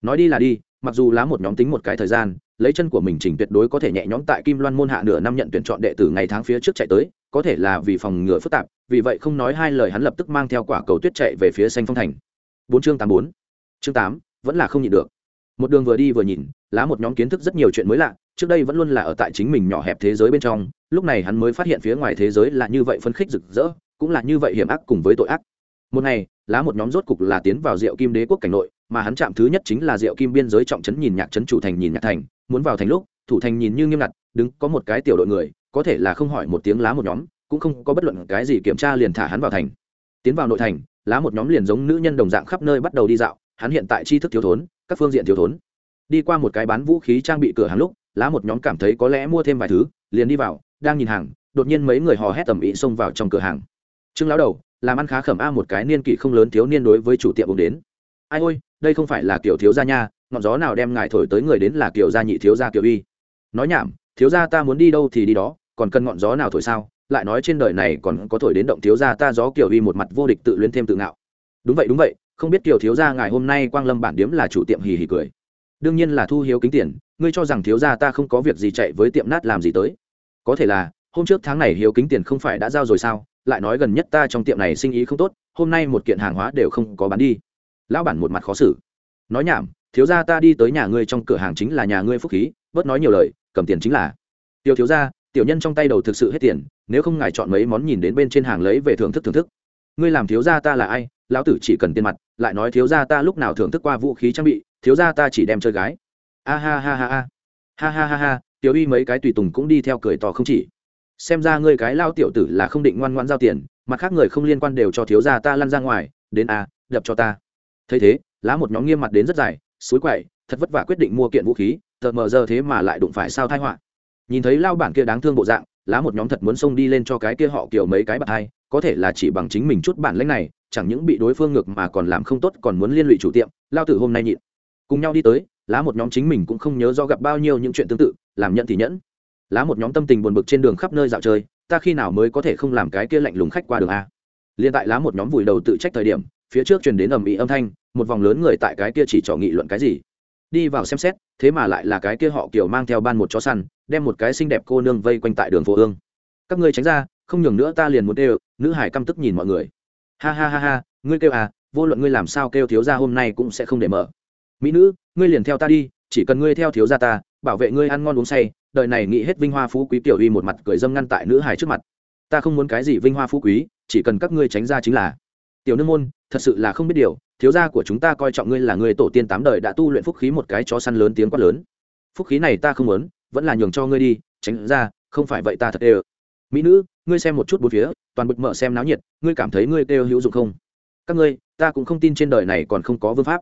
Nói đi là đi mặc dù lá một nhóm tính một cái thời gian, lấy chân của mình chỉnh tuyệt đối có thể nhẹ nhõm tại kim loan môn hạ nửa năm nhận tuyển chọn đệ tử ngày tháng phía trước chạy tới, có thể là vì phòng ngừa phức tạp, vì vậy không nói hai lời hắn lập tức mang theo quả cầu tuyết chạy về phía xanh phong thành. Bốn chương tám bốn. Chương tám, vẫn là không nhịn được. Một đường vừa đi vừa nhìn, lá một nhóm kiến thức rất nhiều chuyện mới lạ, trước đây vẫn luôn là ở tại chính mình nhỏ hẹp thế giới bên trong, lúc này hắn mới phát hiện phía ngoài thế giới là như vậy phân khích rực rỡ, cũng là như vậy hiểm ác cùng với tội ác. Một ngày, lá một nhóm rốt cục là tiến vào rượu kim đế quốc cảnh nội mà hắn chạm thứ nhất chính là diệu kim biên giới trọng trấn nhìn nhạc trấn chủ thành nhìn nhạc thành, muốn vào thành lúc, thủ thành nhìn như nghiêm ngặt, đứng có một cái tiểu đội người, có thể là không hỏi một tiếng lá một nhóm, cũng không có bất luận cái gì kiểm tra liền thả hắn vào thành. Tiến vào nội thành, lá một nhóm liền giống nữ nhân đồng dạng khắp nơi bắt đầu đi dạo, hắn hiện tại tri thức thiếu thốn, các phương diện thiếu thốn. Đi qua một cái bán vũ khí trang bị cửa hàng lúc, lá một nhóm cảm thấy có lẽ mua thêm vài thứ, liền đi vào, đang nhìn hàng, đột nhiên mấy người hò hét tầm ĩ xông vào trong cửa hàng. Trương lão đầu, làm ăn khá khẩm a một cái niên kỷ không lớn thiếu niên đối với chủ tiệm uống đến ai ôi, đây không phải là kiểu thiếu gia nha, ngọn gió nào đem ngài thổi tới người đến là kiểu gia nhị thiếu gia kiểu y. Nói nhảm, thiếu gia ta muốn đi đâu thì đi đó, còn cần ngọn gió nào thổi sao? Lại nói trên đời này còn có thổi đến động thiếu gia ta gió kiểu y một mặt vô địch tự luyến thêm tự ngạo. Đúng vậy đúng vậy, không biết kiểu thiếu gia ngài hôm nay quang lâm bản điếm là chủ tiệm hì hì cười. Đương nhiên là thu hiếu kính tiền, ngươi cho rằng thiếu gia ta không có việc gì chạy với tiệm nát làm gì tới. Có thể là, hôm trước tháng này hiếu kính tiền không phải đã giao rồi sao? Lại nói gần nhất ta trong tiệm này sinh ý không tốt, hôm nay một kiện hàng hóa đều không có bán đi lão bản một mặt khó xử. Nói nhảm, thiếu gia ta đi tới nhà ngươi trong cửa hàng chính là nhà ngươi phúc khí, bớt nói nhiều lời, cầm tiền chính là. Tiêu thiếu gia, tiểu nhân trong tay đầu thực sự hết tiền, nếu không ngài chọn mấy món nhìn đến bên trên hàng lấy về thưởng thức thưởng thức. Ngươi làm thiếu gia ta là ai? Lão tử chỉ cần tiền mặt, lại nói thiếu gia ta lúc nào thưởng thức qua vũ khí trang bị, thiếu gia ta chỉ đem chơi gái. A ha ha ha ha. Ha ha ha ha, tiểu y mấy cái tùy tùng cũng đi theo cười to không chỉ. Xem ra ngươi cái lao tiểu tử là không định ngoan ngoãn giao tiền, mặt khác người không liên quan đều cho thiếu gia ta lăn ra ngoài, đến a đập cho ta thấy thế, lá một nhóm nghiêm mặt đến rất dài, suối quậy, thật vất vả quyết định mua kiện vũ khí, tờ mờ giờ thế mà lại đụng phải sao thai họa. Nhìn thấy lao bản kia đáng thương bộ dạng, lá một nhóm thật muốn xông đi lên cho cái kia họ kiểu mấy cái bạc hai, có thể là chỉ bằng chính mình chút bản lãnh này, chẳng những bị đối phương ngược mà còn làm không tốt, còn muốn liên lụy chủ tiệm, lao tử hôm nay nhịn. Cùng nhau đi tới, lá một nhóm chính mình cũng không nhớ do gặp bao nhiêu những chuyện tương tự, làm nhận thì nhẫn. Lá một nhóm tâm tình buồn bực trên đường khắp nơi dạo chơi, ta khi nào mới có thể không làm cái kia lạnh lùng khách qua đường a? Liên tại lá một nhóm vùi đầu tự trách thời điểm, phía trước truyền đến ầm ĩ âm thanh một vòng lớn người tại cái kia chỉ trò nghị luận cái gì? Đi vào xem xét, thế mà lại là cái kia họ kiểu mang theo ban một chó săn, đem một cái xinh đẹp cô nương vây quanh tại đường phố ương. Các ngươi tránh ra, không nhường nữa ta liền muốn kêu, nữ hải căm tức nhìn mọi người. Ha ha ha ha, ngươi kêu à vô luận ngươi làm sao kêu thiếu gia hôm nay cũng sẽ không để mở. Mỹ nữ, ngươi liền theo ta đi, chỉ cần ngươi theo thiếu gia ta, bảo vệ ngươi ăn ngon uống say, đời này nghĩ hết vinh hoa phú quý tiểu uy một mặt cười dâm ngăn tại nữ hải trước mặt. Ta không muốn cái gì vinh hoa phú quý, chỉ cần các ngươi tránh ra chính là tiểu nương môn, thật sự là không biết điều, thiếu gia của chúng ta coi trọng ngươi là người tổ tiên tám đời đã tu luyện phúc khí một cái chó săn lớn tiếng quát lớn. Phúc khí này ta không muốn, vẫn là nhường cho ngươi đi, tránh ra, không phải vậy ta thật đều. Mỹ nữ, ngươi xem một chút bốn phía, toàn bực mở xem náo nhiệt, ngươi cảm thấy ngươi đều hữu dụng không? Các ngươi, ta cũng không tin trên đời này còn không có vương pháp.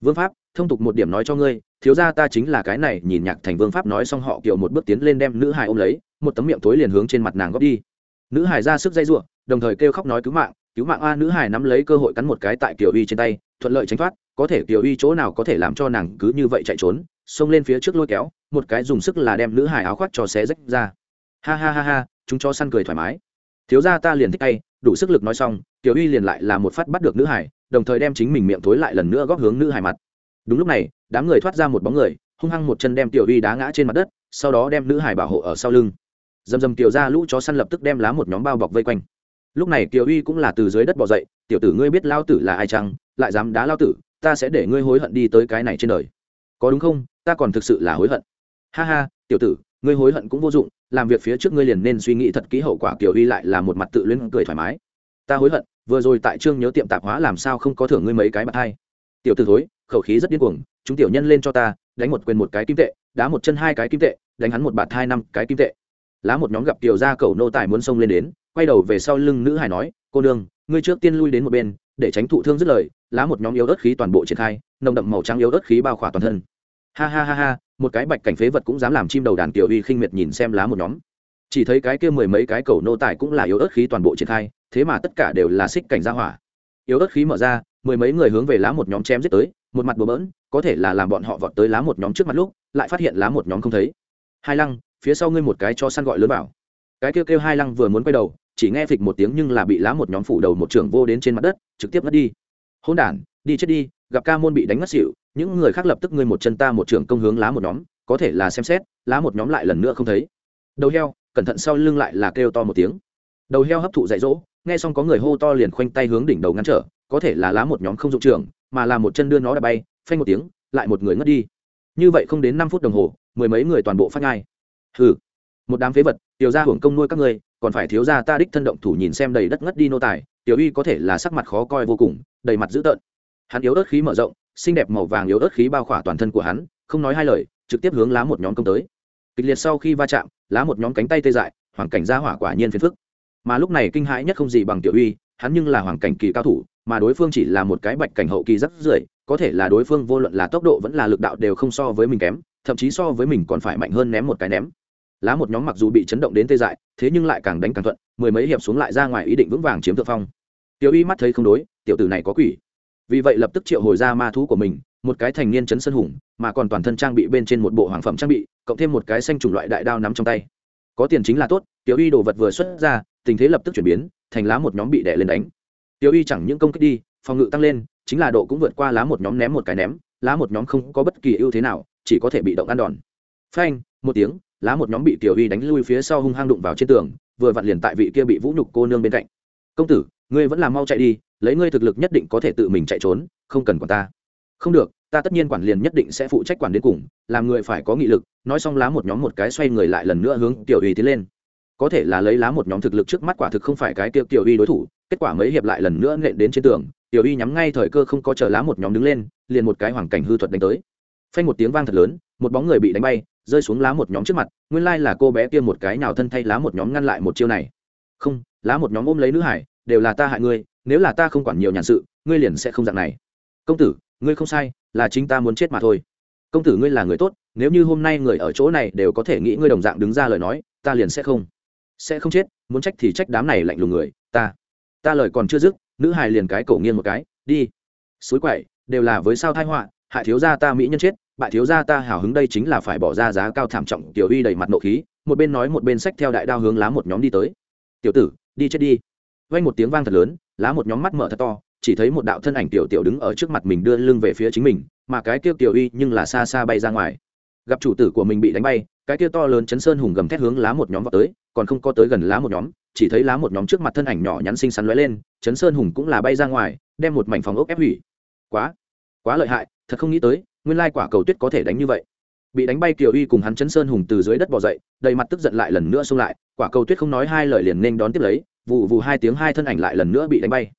Vương pháp, thông tục một điểm nói cho ngươi, thiếu gia ta chính là cái này, nhìn nhạc thành vương pháp nói xong họ kiểu một bước tiến lên đem nữ hài ôm lấy, một tấm miệng tối liền hướng trên mặt nàng góp đi. Nữ hài ra sức dây giụa, đồng thời kêu khóc nói cứu mạng cứu mạng a nữ hải nắm lấy cơ hội cắn một cái tại kiều uy trên tay, thuận lợi tránh thoát, có thể kiều uy chỗ nào có thể làm cho nàng cứ như vậy chạy trốn, xông lên phía trước lôi kéo, một cái dùng sức là đem nữ hải áo khoác cho xé rách ra. Ha ha ha ha, chúng cho săn cười thoải mái. Thiếu gia ta liền thích tay, đủ sức lực nói xong, kiều uy liền lại là một phát bắt được nữ hải đồng thời đem chính mình miệng thối lại lần nữa góp hướng nữ hải mặt. Đúng lúc này, đám người thoát ra một bóng người, hung hăng một chân đem tiểu uy đá ngã trên mặt đất, sau đó đem nữ hải bảo hộ ở sau lưng. Dầm dầm tiểu ra lũ chó săn lập tức đem lá một nhóm bao bọc vây quanh lúc này kiều uy cũng là từ dưới đất bỏ dậy, tiểu tử ngươi biết lao tử là ai chăng? Lại dám đá lao tử, ta sẽ để ngươi hối hận đi tới cái này trên đời. Có đúng không? Ta còn thực sự là hối hận. Ha ha, tiểu tử, ngươi hối hận cũng vô dụng, làm việc phía trước ngươi liền nên suy nghĩ thật kỹ, hậu quả kiều uy lại là một mặt tự luyến cười thoải mái. Ta hối hận, vừa rồi tại trương nhớ tiệm tạp hóa làm sao không có thưởng ngươi mấy cái bạc hai? Tiểu t ử thối, khẩu khí rất điên cuồng, chúng tiểu nhân lên cho ta, đánh một quyền một cái kim tệ, đá một chân hai cái kim tệ, đánh hắn một bạt hai năm cái kim tệ lá một nhóm gặp tiểu gia cầu nô tài muốn xông lên đến, quay đầu về sau lưng nữ hải nói, cô nương, ngươi trước tiên lui đến một bên, để tránh thụ thương dứt lời. Lá một nhóm yếu ớt khí toàn bộ triển khai, nồng đậm màu trắng yếu ớt khí bao khỏa toàn thân. Ha ha ha ha, một cái bạch cảnh phế vật cũng dám làm chim đầu đàn tiểu uy khinh miệt nhìn xem lá một nhóm. Chỉ thấy cái kia mười mấy cái cầu nô tài cũng là yếu ớt khí toàn bộ triển khai, thế mà tất cả đều là xích cảnh gia hỏa. Yếu ớt khí mở ra, mười mấy người hướng về lá một nhóm chém giết tới, một mặt bừa bỡn, có thể là làm bọn họ vọt tới lá một nhóm trước mặt lúc, lại phát hiện lá một nhóm không thấy. Hai lăng phía sau ngươi một cái cho săn gọi lớn bảo. Cái kêu kêu hai lăng vừa muốn quay đầu, chỉ nghe phịch một tiếng nhưng là bị lá một nhóm phủ đầu một trưởng vô đến trên mặt đất, trực tiếp mất đi. Hôn đản, đi chết đi, gặp ca môn bị đánh mất xỉu, những người khác lập tức ngươi một chân ta một trưởng công hướng lá một nhóm, có thể là xem xét, lá một nhóm lại lần nữa không thấy. Đầu heo, cẩn thận sau lưng lại là kêu to một tiếng. Đầu heo hấp thụ dạy dỗ, nghe xong có người hô to liền khoanh tay hướng đỉnh đầu ngăn trở, có thể là lá một nhóm không dụng trường, mà là một chân đưa nó đã bay, phanh một tiếng, lại một người ngất đi. Như vậy không đến năm phút đồng hồ, mười mấy người toàn bộ phát ngai hừ. Một đám phế vật, tiểu gia hưởng công nuôi các ngươi, còn phải thiếu gia ta đích thân động thủ nhìn xem đầy đất ngất đi nô tài, tiểu uy có thể là sắc mặt khó coi vô cùng, đầy mặt dữ tợn. Hắn yếu ớt khí mở rộng, xinh đẹp màu vàng yếu ớt khí bao khỏa toàn thân của hắn, không nói hai lời, trực tiếp hướng lá một nhóm công tới. Kịch liệt sau khi va chạm, lá một nhóm cánh tay tê dại, hoàn cảnh ra hỏa quả nhiên phiền phức. Mà lúc này kinh hãi nhất không gì bằng tiểu uy, hắn nhưng là hoàng cảnh kỳ cao thủ, mà đối phương chỉ là một cái bạch cảnh hậu kỳ rất rưỡi có thể là đối phương vô luận là tốc độ vẫn là lực đạo đều không so với mình kém, thậm chí so với mình còn phải mạnh hơn ném một cái ném lá một nhóm mặc dù bị chấn động đến tê dại, thế nhưng lại càng đánh càng thuận, mười mấy hiệp xuống lại ra ngoài ý định vững vàng chiếm thượng phong. Tiểu uy mắt thấy không đối, tiểu tử này có quỷ. Vì vậy lập tức triệu hồi ra ma thú của mình, một cái thành niên chấn sân hùng, mà còn toàn thân trang bị bên trên một bộ hoàng phẩm trang bị, cộng thêm một cái xanh chủng loại đại đao nắm trong tay. Có tiền chính là tốt, tiểu uy đồ vật vừa xuất ra, tình thế lập tức chuyển biến, thành lá một nhóm bị đè lên đánh. Tiểu uy chẳng những công kích đi, phòng ngự tăng lên, chính là độ cũng vượt qua lá một nhóm ném một cái ném, lá một nhóm không có bất kỳ ưu thế nào, chỉ có thể bị động ăn đòn. Phanh, một tiếng lá một nhóm bị tiểu uy đánh lui phía sau hung hăng đụng vào trên tường, vừa vặn liền tại vị kia bị vũ nhục cô nương bên cạnh. Công tử, ngươi vẫn là mau chạy đi, lấy ngươi thực lực nhất định có thể tự mình chạy trốn, không cần quản ta. Không được, ta tất nhiên quản liền nhất định sẽ phụ trách quản đến cùng, làm người phải có nghị lực. Nói xong lá một nhóm một cái xoay người lại lần nữa hướng tiểu uy tiến lên. Có thể là lấy lá một nhóm thực lực trước mắt quả thực không phải cái tiêu tiểu uy đối thủ, kết quả mấy hiệp lại lần nữa nện đến trên tường, tiểu uy nhắm ngay thời cơ không có chờ lá một nhóm đứng lên, liền một cái hoàng cảnh hư thuật đánh tới. Phanh một tiếng vang thật lớn, một bóng người bị đánh bay rơi xuống lá một nhóm trước mặt, nguyên lai là cô bé kia một cái nào thân thay lá một nhóm ngăn lại một chiêu này. Không, lá một nhóm ôm lấy nữ hải, đều là ta hại ngươi, nếu là ta không quản nhiều nhàn sự, ngươi liền sẽ không dạng này. Công tử, ngươi không sai, là chính ta muốn chết mà thôi. Công tử ngươi là người tốt, nếu như hôm nay người ở chỗ này đều có thể nghĩ ngươi đồng dạng đứng ra lời nói, ta liền sẽ không. Sẽ không chết, muốn trách thì trách đám này lạnh lùng người, ta. Ta lời còn chưa dứt, nữ hài liền cái cổ nghiêng một cái, đi. Suối quậy, đều là với sao thai họa, hại thiếu gia ta mỹ nhân chết bại thiếu gia ta hào hứng đây chính là phải bỏ ra giá cao thảm trọng, tiểu uy đầy mặt nộ khí, một bên nói một bên sách theo đại đao hướng lá một nhóm đi tới. Tiểu tử, đi chết đi. Vang một tiếng vang thật lớn, lá một nhóm mắt mở thật to, chỉ thấy một đạo thân ảnh tiểu tiểu đứng ở trước mặt mình đưa lưng về phía chính mình, mà cái kia tiểu uy nhưng là xa xa bay ra ngoài. Gặp chủ tử của mình bị đánh bay, cái kia to lớn chấn sơn hùng gầm thét hướng lá một nhóm vào tới, còn không có tới gần lá một nhóm, chỉ thấy lá một nhóm trước mặt thân ảnh nhỏ nhắn xinh xắn lóe lên, chấn sơn hùng cũng là bay ra ngoài, đem một mảnh phòng ốc ép hủy. Quá quá lợi hại, thật không nghĩ tới nguyên lai quả cầu tuyết có thể đánh như vậy. Bị đánh bay kiều uy cùng hắn chấn sơn hùng từ dưới đất bỏ dậy, đầy mặt tức giận lại lần nữa xông lại, quả cầu tuyết không nói hai lời liền nên đón tiếp lấy vụ vụ hai tiếng hai thân ảnh lại lần nữa bị đánh bay.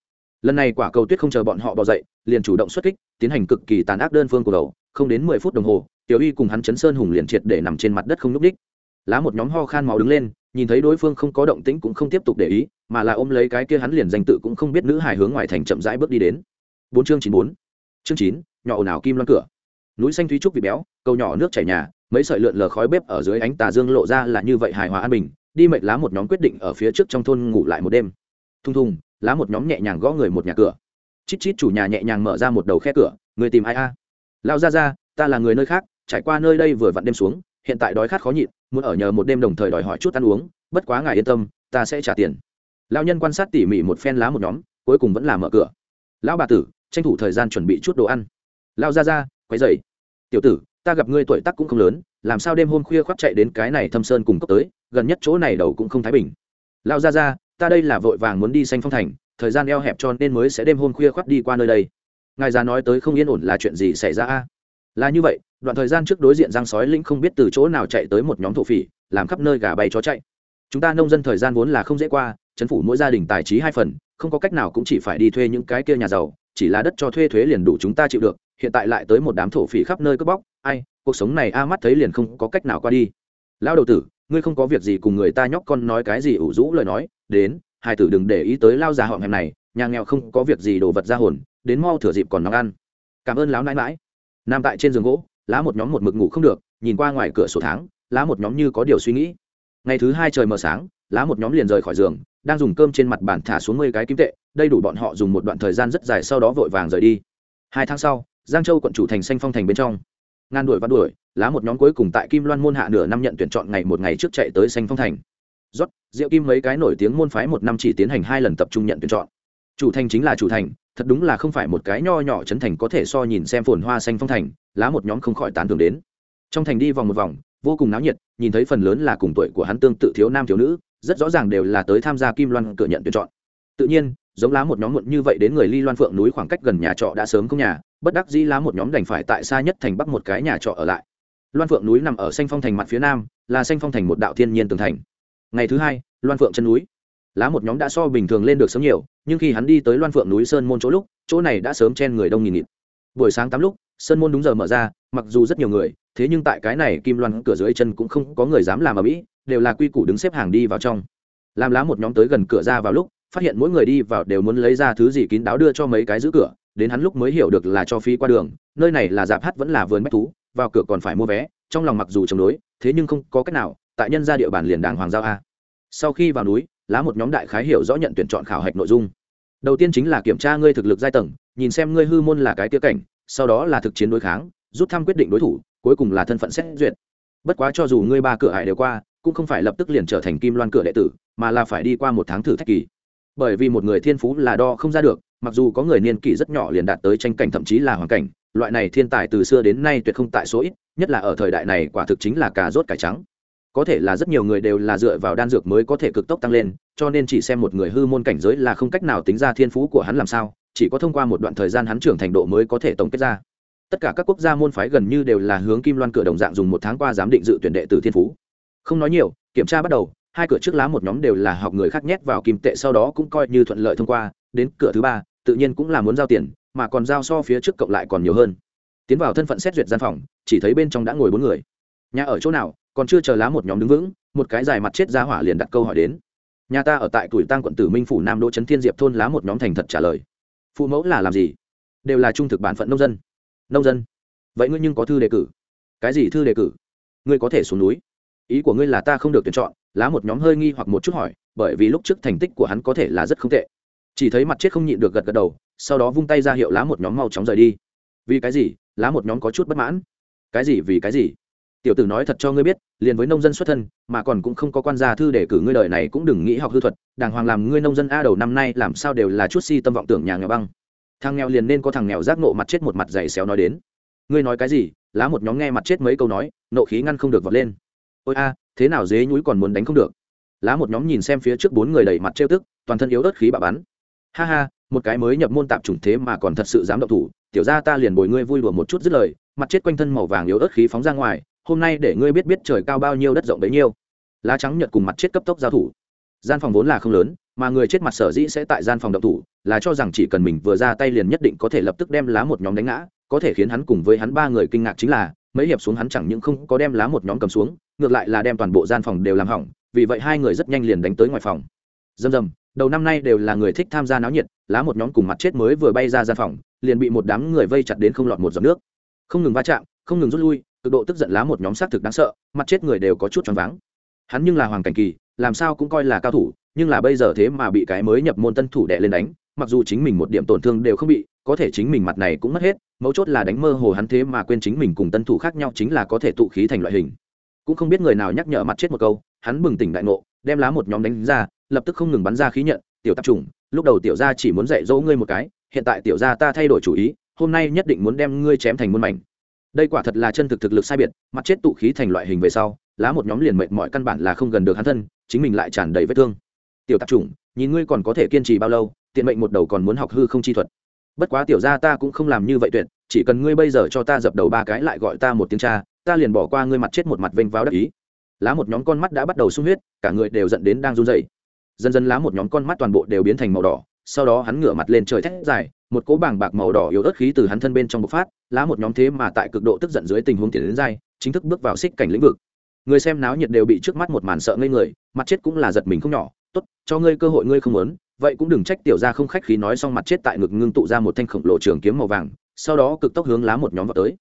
Lần này quả cầu tuyết không chờ bọn họ bỏ dậy, liền chủ động xuất kích, tiến hành cực kỳ tàn ác đơn phương của đầu, không đến mười phút đồng hồ tiểu uy cùng hắn chấn sơn hùng liền triệt để nằm trên mặt đất không n ú c đích lá một nhóm ho khan máu đứng lên, nhìn thấy đối phương không có động tĩnh cũng không tiếp tục để ý, mà là ôm lấy cái kia hắn liền danh tự cũng không biết nữ hài hướng ngoài thành chậm rãi bước đi đến. Bốn chương chín bốn. Chương chín, nhỏ ồn ào kim loan cửa núi xanh thúy trúc vị béo, cầu nhỏ nước chảy nhà, mấy sợi lượn lờ khói bếp ở dưới ánh tà dương lộ ra là như vậy hài hòa an bình, đi mệt lá một nhóm quyết định ở phía trước trong thôn ngủ lại một đêm. Thung thung lá một nhóm nhẹ nhàng gõ người một nhà cửa. Chít chít chủ nhà nhẹ nhàng mở ra một đầu khe cửa, người tìm ai a? Lao ra ra, ta là người nơi khác, trải qua nơi đây vừa vặn đêm xuống, hiện tại đói khát khó nhịn, muốn ở nhờ một đêm đồng thời đòi hỏi chút ăn uống, bất quá ngài yên tâm, ta sẽ trả tiền. Lao nhân quan sát tỉ mỉ một phen lá một nhóm, cuối cùng vẫn là mở cửa. Lão bà tử, tranh thủ thời gian chuẩn bị chút đồ ăn. Lao ra ra, quấy dậy tiểu tử, ta gặp ngươi tuổi tác cũng không lớn, làm sao đêm hôm khuya khoác chạy đến cái này thâm sơn cùng cấp tới, gần nhất chỗ này đầu cũng không thái bình. Lao ra ra ta đây là vội vàng muốn đi xanh phong thành, thời gian eo hẹp cho nên mới sẽ đêm hôm khuya khoác đi qua nơi đây. Ngài già nói tới không yên ổn là chuyện gì xảy ra a? Là như vậy, đoạn thời gian trước đối diện giang sói lĩnh không biết từ chỗ nào chạy tới một nhóm thổ phỉ, làm khắp nơi gà bay chó chạy. Chúng ta nông dân thời gian vốn là không dễ qua chấn phủ mỗi gia đình tài trí hai phần, không có cách nào cũng chỉ phải đi thuê những cái kia nhà giàu, chỉ là đất cho thuê thuế liền đủ chúng ta chịu được hiện tại lại tới một đám thổ phỉ khắp nơi cướp bóc, ai, cuộc sống này a mắt thấy liền không có cách nào qua đi. Lão đầu tử, ngươi không có việc gì cùng người ta nhóc con nói cái gì ủ rũ lời nói, đến, hai tử đừng để ý tới lao già họng hẹp này, nhà nghèo không có việc gì đồ vật ra hồn, đến mau thửa dịp còn nóng ăn. Cảm ơn lão nãi mãi nằm tại trên giường gỗ, lá một nhóm một mực ngủ không được, nhìn qua ngoài cửa sổ tháng, lá một nhóm như có điều suy nghĩ. Ngày thứ hai trời mờ sáng, lá một nhóm liền rời khỏi giường, đang dùng cơm trên mặt bàn thả xuống mười cái kim tệ, đây đủ bọn họ dùng một đoạn thời gian rất dài sau đó vội vàng rời đi. Hai tháng sau giang châu quận chủ thành xanh phong thành bên trong. Ngàn đuổi văn đuổi, lá một nhóm cuối cùng tại kim loan môn hạ nửa năm nhận tuyển chọn ngày một ngày trước chạy tới xanh phong thành. Rót diệu kim mấy cái nổi tiếng môn phái một năm chỉ tiến hành hai lần tập trung nhận tuyển chọn. Chủ thành chính là chủ thành, thật đúng là không phải một cái nho nhỏ chấn thành có thể so nhìn xem phồn hoa xanh phong thành, lá một nhóm không khỏi tán tưởng đến. Trong thành đi vòng một vòng, vô cùng náo nhiệt, nhìn thấy phần lớn là cùng tuổi của hắn tương tự thiếu nam thiếu nữ, rất rõ ràng đều là tới tham gia kim loan cửa nhận tuyển chọn. Tự nhiên, giống lá một nhóm muộn như vậy đến người ly loan phượng núi khoảng cách gần nhà trọ đã sớm không nhà bất đắc dĩ lá một nhóm đành phải tại xa nhất thành bắc một cái nhà trọ ở lại. Loan phượng núi nằm ở xanh phong thành mặt phía nam, là xanh phong thành một đạo thiên nhiên tường thành. Ngày thứ hai, loan phượng chân núi. Lá một nhóm đã so bình thường lên được sớm nhiều, nhưng khi hắn đi tới loan phượng núi sơn môn chỗ lúc, chỗ này đã sớm chen người đông nghìn nghịt. Buổi sáng tám lúc, sơn môn đúng giờ mở ra, mặc dù rất nhiều người, thế nhưng tại cái này kim loan cửa dưới chân cũng không có người dám làm ở mỹ, đều là quy củ đứng xếp hàng đi vào trong. Làm lá một nhóm tới gần cửa ra vào lúc, phát hiện mỗi người đi vào đều muốn lấy ra thứ gì kín đáo đưa cho mấy cái giữ cửa đến hắn lúc mới hiểu được là cho phí qua đường, nơi này là dạp hát vẫn là vườn bách thú, vào cửa còn phải mua vé, trong lòng mặc dù chống đối, thế nhưng không có cách nào, tại nhân ra địa bàn liền đàng hoàng giao a. Sau khi vào núi, lá một nhóm đại khái hiểu rõ nhận tuyển chọn khảo hạch nội dung. Đầu tiên chính là kiểm tra ngươi thực lực giai tầng, nhìn xem ngươi hư môn là cái tiêu cảnh, sau đó là thực chiến đối kháng, rút thăm quyết định đối thủ, cuối cùng là thân phận xét duyệt. Bất quá cho dù ngươi ba cửa hải đều qua, cũng không phải lập tức liền trở thành kim loan cửa đệ tử, mà là phải đi qua một tháng thử thách kỳ. Bởi vì một người thiên phú là đo không ra được mặc dù có người niên kỷ rất nhỏ liền đạt tới tranh cảnh thậm chí là hoàn cảnh, loại này thiên tài từ xưa đến nay tuyệt không tại số ít, nhất là ở thời đại này quả thực chính là cà rốt cải trắng. Có thể là rất nhiều người đều là dựa vào đan dược mới có thể cực tốc tăng lên, cho nên chỉ xem một người hư môn cảnh giới là không cách nào tính ra thiên phú của hắn làm sao, chỉ có thông qua một đoạn thời gian hắn trưởng thành độ mới có thể tổng kết ra. Tất cả các quốc gia môn phái gần như đều là hướng kim loan cửa đồng dạng dùng một tháng qua giám định dự tuyển đệ tử thiên phú. Không nói nhiều, kiểm tra bắt đầu, hai cửa trước lá một nhóm đều là học người khác nhét vào kim tệ sau đó cũng coi như thuận lợi thông qua, đến cửa thứ ba tự nhiên cũng là muốn giao tiền, mà còn giao so phía trước cộng lại còn nhiều hơn. Tiến vào thân phận xét duyệt gian phòng, chỉ thấy bên trong đã ngồi bốn người. Nhà ở chỗ nào, còn chưa chờ lá một nhóm đứng vững, một cái dài mặt chết ra hỏa liền đặt câu hỏi đến. Nhà ta ở tại tuổi tăng quận tử minh phủ nam đỗ trấn thiên diệp thôn lá một nhóm thành thật trả lời. Phụ mẫu là làm gì? Đều là trung thực bản phận nông dân. Nông dân? Vậy ngươi nhưng có thư đề cử. Cái gì thư đề cử? Ngươi có thể xuống núi. Ý của ngươi là ta không được tuyển chọn, lá một nhóm hơi nghi hoặc một chút hỏi, bởi vì lúc trước thành tích của hắn có thể là rất không tệ chỉ thấy mặt chết không nhịn được gật gật đầu, sau đó vung tay ra hiệu lá một nhóm mau chóng rời đi. Vì cái gì? Lá một nhóm có chút bất mãn. Cái gì? Vì cái gì? Tiểu tử nói thật cho ngươi biết, liền với nông dân xuất thân, mà còn cũng không có quan gia thư để cử ngươi đời này cũng đừng nghĩ học hư thuật, đàng hoàng làm ngươi nông dân a đầu năm nay làm sao đều là chút si tâm vọng tưởng nhà nghèo băng. Thằng nghèo liền nên có thằng nghèo giác nộ mặt chết một mặt dày xéo nói đến. Ngươi nói cái gì? Lá một nhóm nghe mặt chết mấy câu nói, nộ khí ngăn không được vọt lên. Ôi a, thế nào dế nhúi còn muốn đánh không được? Lá một nhóm nhìn xem phía trước bốn người đầy mặt trêu tức, toàn thân yếu ớt khí bạo bắn ha ha, một cái mới nhập môn tạp chủng thế mà còn thật sự dám động thủ. Tiểu ra ta liền bồi ngươi vui đùa một chút dứt lời, mặt chết quanh thân màu vàng yếu ớt khí phóng ra ngoài, hôm nay để ngươi biết biết trời cao bao nhiêu đất rộng bấy nhiêu. Lá trắng nhật cùng mặt chết cấp tốc giao thủ. Gian phòng vốn là không lớn, mà người chết mặt sở dĩ sẽ tại gian phòng động thủ, là cho rằng chỉ cần mình vừa ra tay liền nhất định có thể lập tức đem lá một nhóm đánh ngã, có thể khiến hắn cùng với hắn ba người kinh ngạc chính là, mấy hiệp xuống hắn chẳng những không có đem lá một nhóm cầm xuống, ngược lại là đem toàn bộ gian phòng đều làm hỏng, vì vậy hai người rất nhanh liền đánh tới ngoài phòng dầm dầm, đầu năm nay đều là người thích tham gia náo nhiệt, lá một nhóm cùng mặt chết mới vừa bay ra gian phòng, liền bị một đám người vây chặt đến không lọt một giọt nước. Không ngừng va chạm, không ngừng rút lui, cực độ tức giận lá một nhóm xác thực đáng sợ, mặt chết người đều có chút choáng váng. Hắn nhưng là hoàng cảnh kỳ, làm sao cũng coi là cao thủ, nhưng là bây giờ thế mà bị cái mới nhập môn tân thủ đệ lên đánh, mặc dù chính mình một điểm tổn thương đều không bị, có thể chính mình mặt này cũng mất hết, mấu chốt là đánh mơ hồ hắn thế mà quên chính mình cùng tân thủ khác nhau chính là có thể tụ khí thành loại hình. Cũng không biết người nào nhắc nhở mặt chết một câu, hắn bừng tỉnh đại ngộ, đem lá một nhóm đánh ra lập tức không ngừng bắn ra khí nhận, tiểu tạp trùng lúc đầu tiểu gia chỉ muốn dạy dỗ ngươi một cái, hiện tại tiểu gia ta thay đổi chủ ý, hôm nay nhất định muốn đem ngươi chém thành muôn mảnh. Đây quả thật là chân thực thực lực sai biệt, mặt chết tụ khí thành loại hình về sau, lá một nhóm liền mệt mọi căn bản là không gần được hắn thân, chính mình lại tràn đầy vết thương. Tiểu tạp chủng, nhìn ngươi còn có thể kiên trì bao lâu, tiện mệnh một đầu còn muốn học hư không chi thuật. Bất quá tiểu gia ta cũng không làm như vậy tuyệt, chỉ cần ngươi bây giờ cho ta dập đầu ba cái lại gọi ta một tiếng cha, ta liền bỏ qua ngươi mặt chết một mặt vênh váo đắc ý. Lá một nhóm con mắt đã bắt đầu sung huyết, cả người đều dẫn đến đang run dậy dần dần lá một nhóm con mắt toàn bộ đều biến thành màu đỏ, sau đó hắn ngửa mặt lên trời thét dài, một cỗ bảng bạc màu đỏ yếu ớt khí từ hắn thân bên trong bộc phát, lá một nhóm thế mà tại cực độ tức giận dưới tình huống tiền đến dai, chính thức bước vào xích cảnh lĩnh vực. Người xem náo nhiệt đều bị trước mắt một màn sợ ngây người, mặt chết cũng là giật mình không nhỏ, tốt, cho ngươi cơ hội ngươi không muốn, vậy cũng đừng trách tiểu ra không khách khí nói xong mặt chết tại ngực ngưng tụ ra một thanh khổng lồ trường kiếm màu vàng, sau đó cực tốc hướng lá một nhóm vào tới.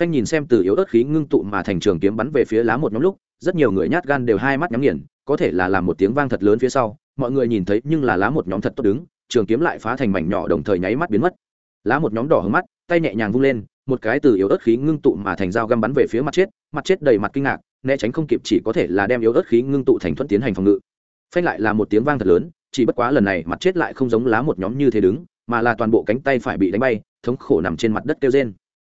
Phanh nhìn xem từ yếu ớt khí ngưng tụ mà thành trường kiếm bắn về phía lá một nhóm lúc rất nhiều người nhát gan đều hai mắt nhắm nghiền, có thể là làm một tiếng vang thật lớn phía sau, mọi người nhìn thấy nhưng là lá một nhóm thật tốt đứng, trường kiếm lại phá thành mảnh nhỏ đồng thời nháy mắt biến mất. Lá một nhóm đỏ hướng mắt, tay nhẹ nhàng vung lên, một cái từ yếu ớt khí ngưng tụ mà thành dao găm bắn về phía mặt chết mặt chết đầy mặt kinh ngạc, né tránh không kịp chỉ có thể là đem yếu ớt khí ngưng tụ thành thuận tiến hành phòng ngự. Phanh lại là một tiếng vang thật lớn, chỉ bất quá lần này mặt chết lại không giống lá một nhóm như thế đứng, mà là toàn bộ cánh tay phải bị đánh bay, thống khổ nằm trên mặt đất kêu rên.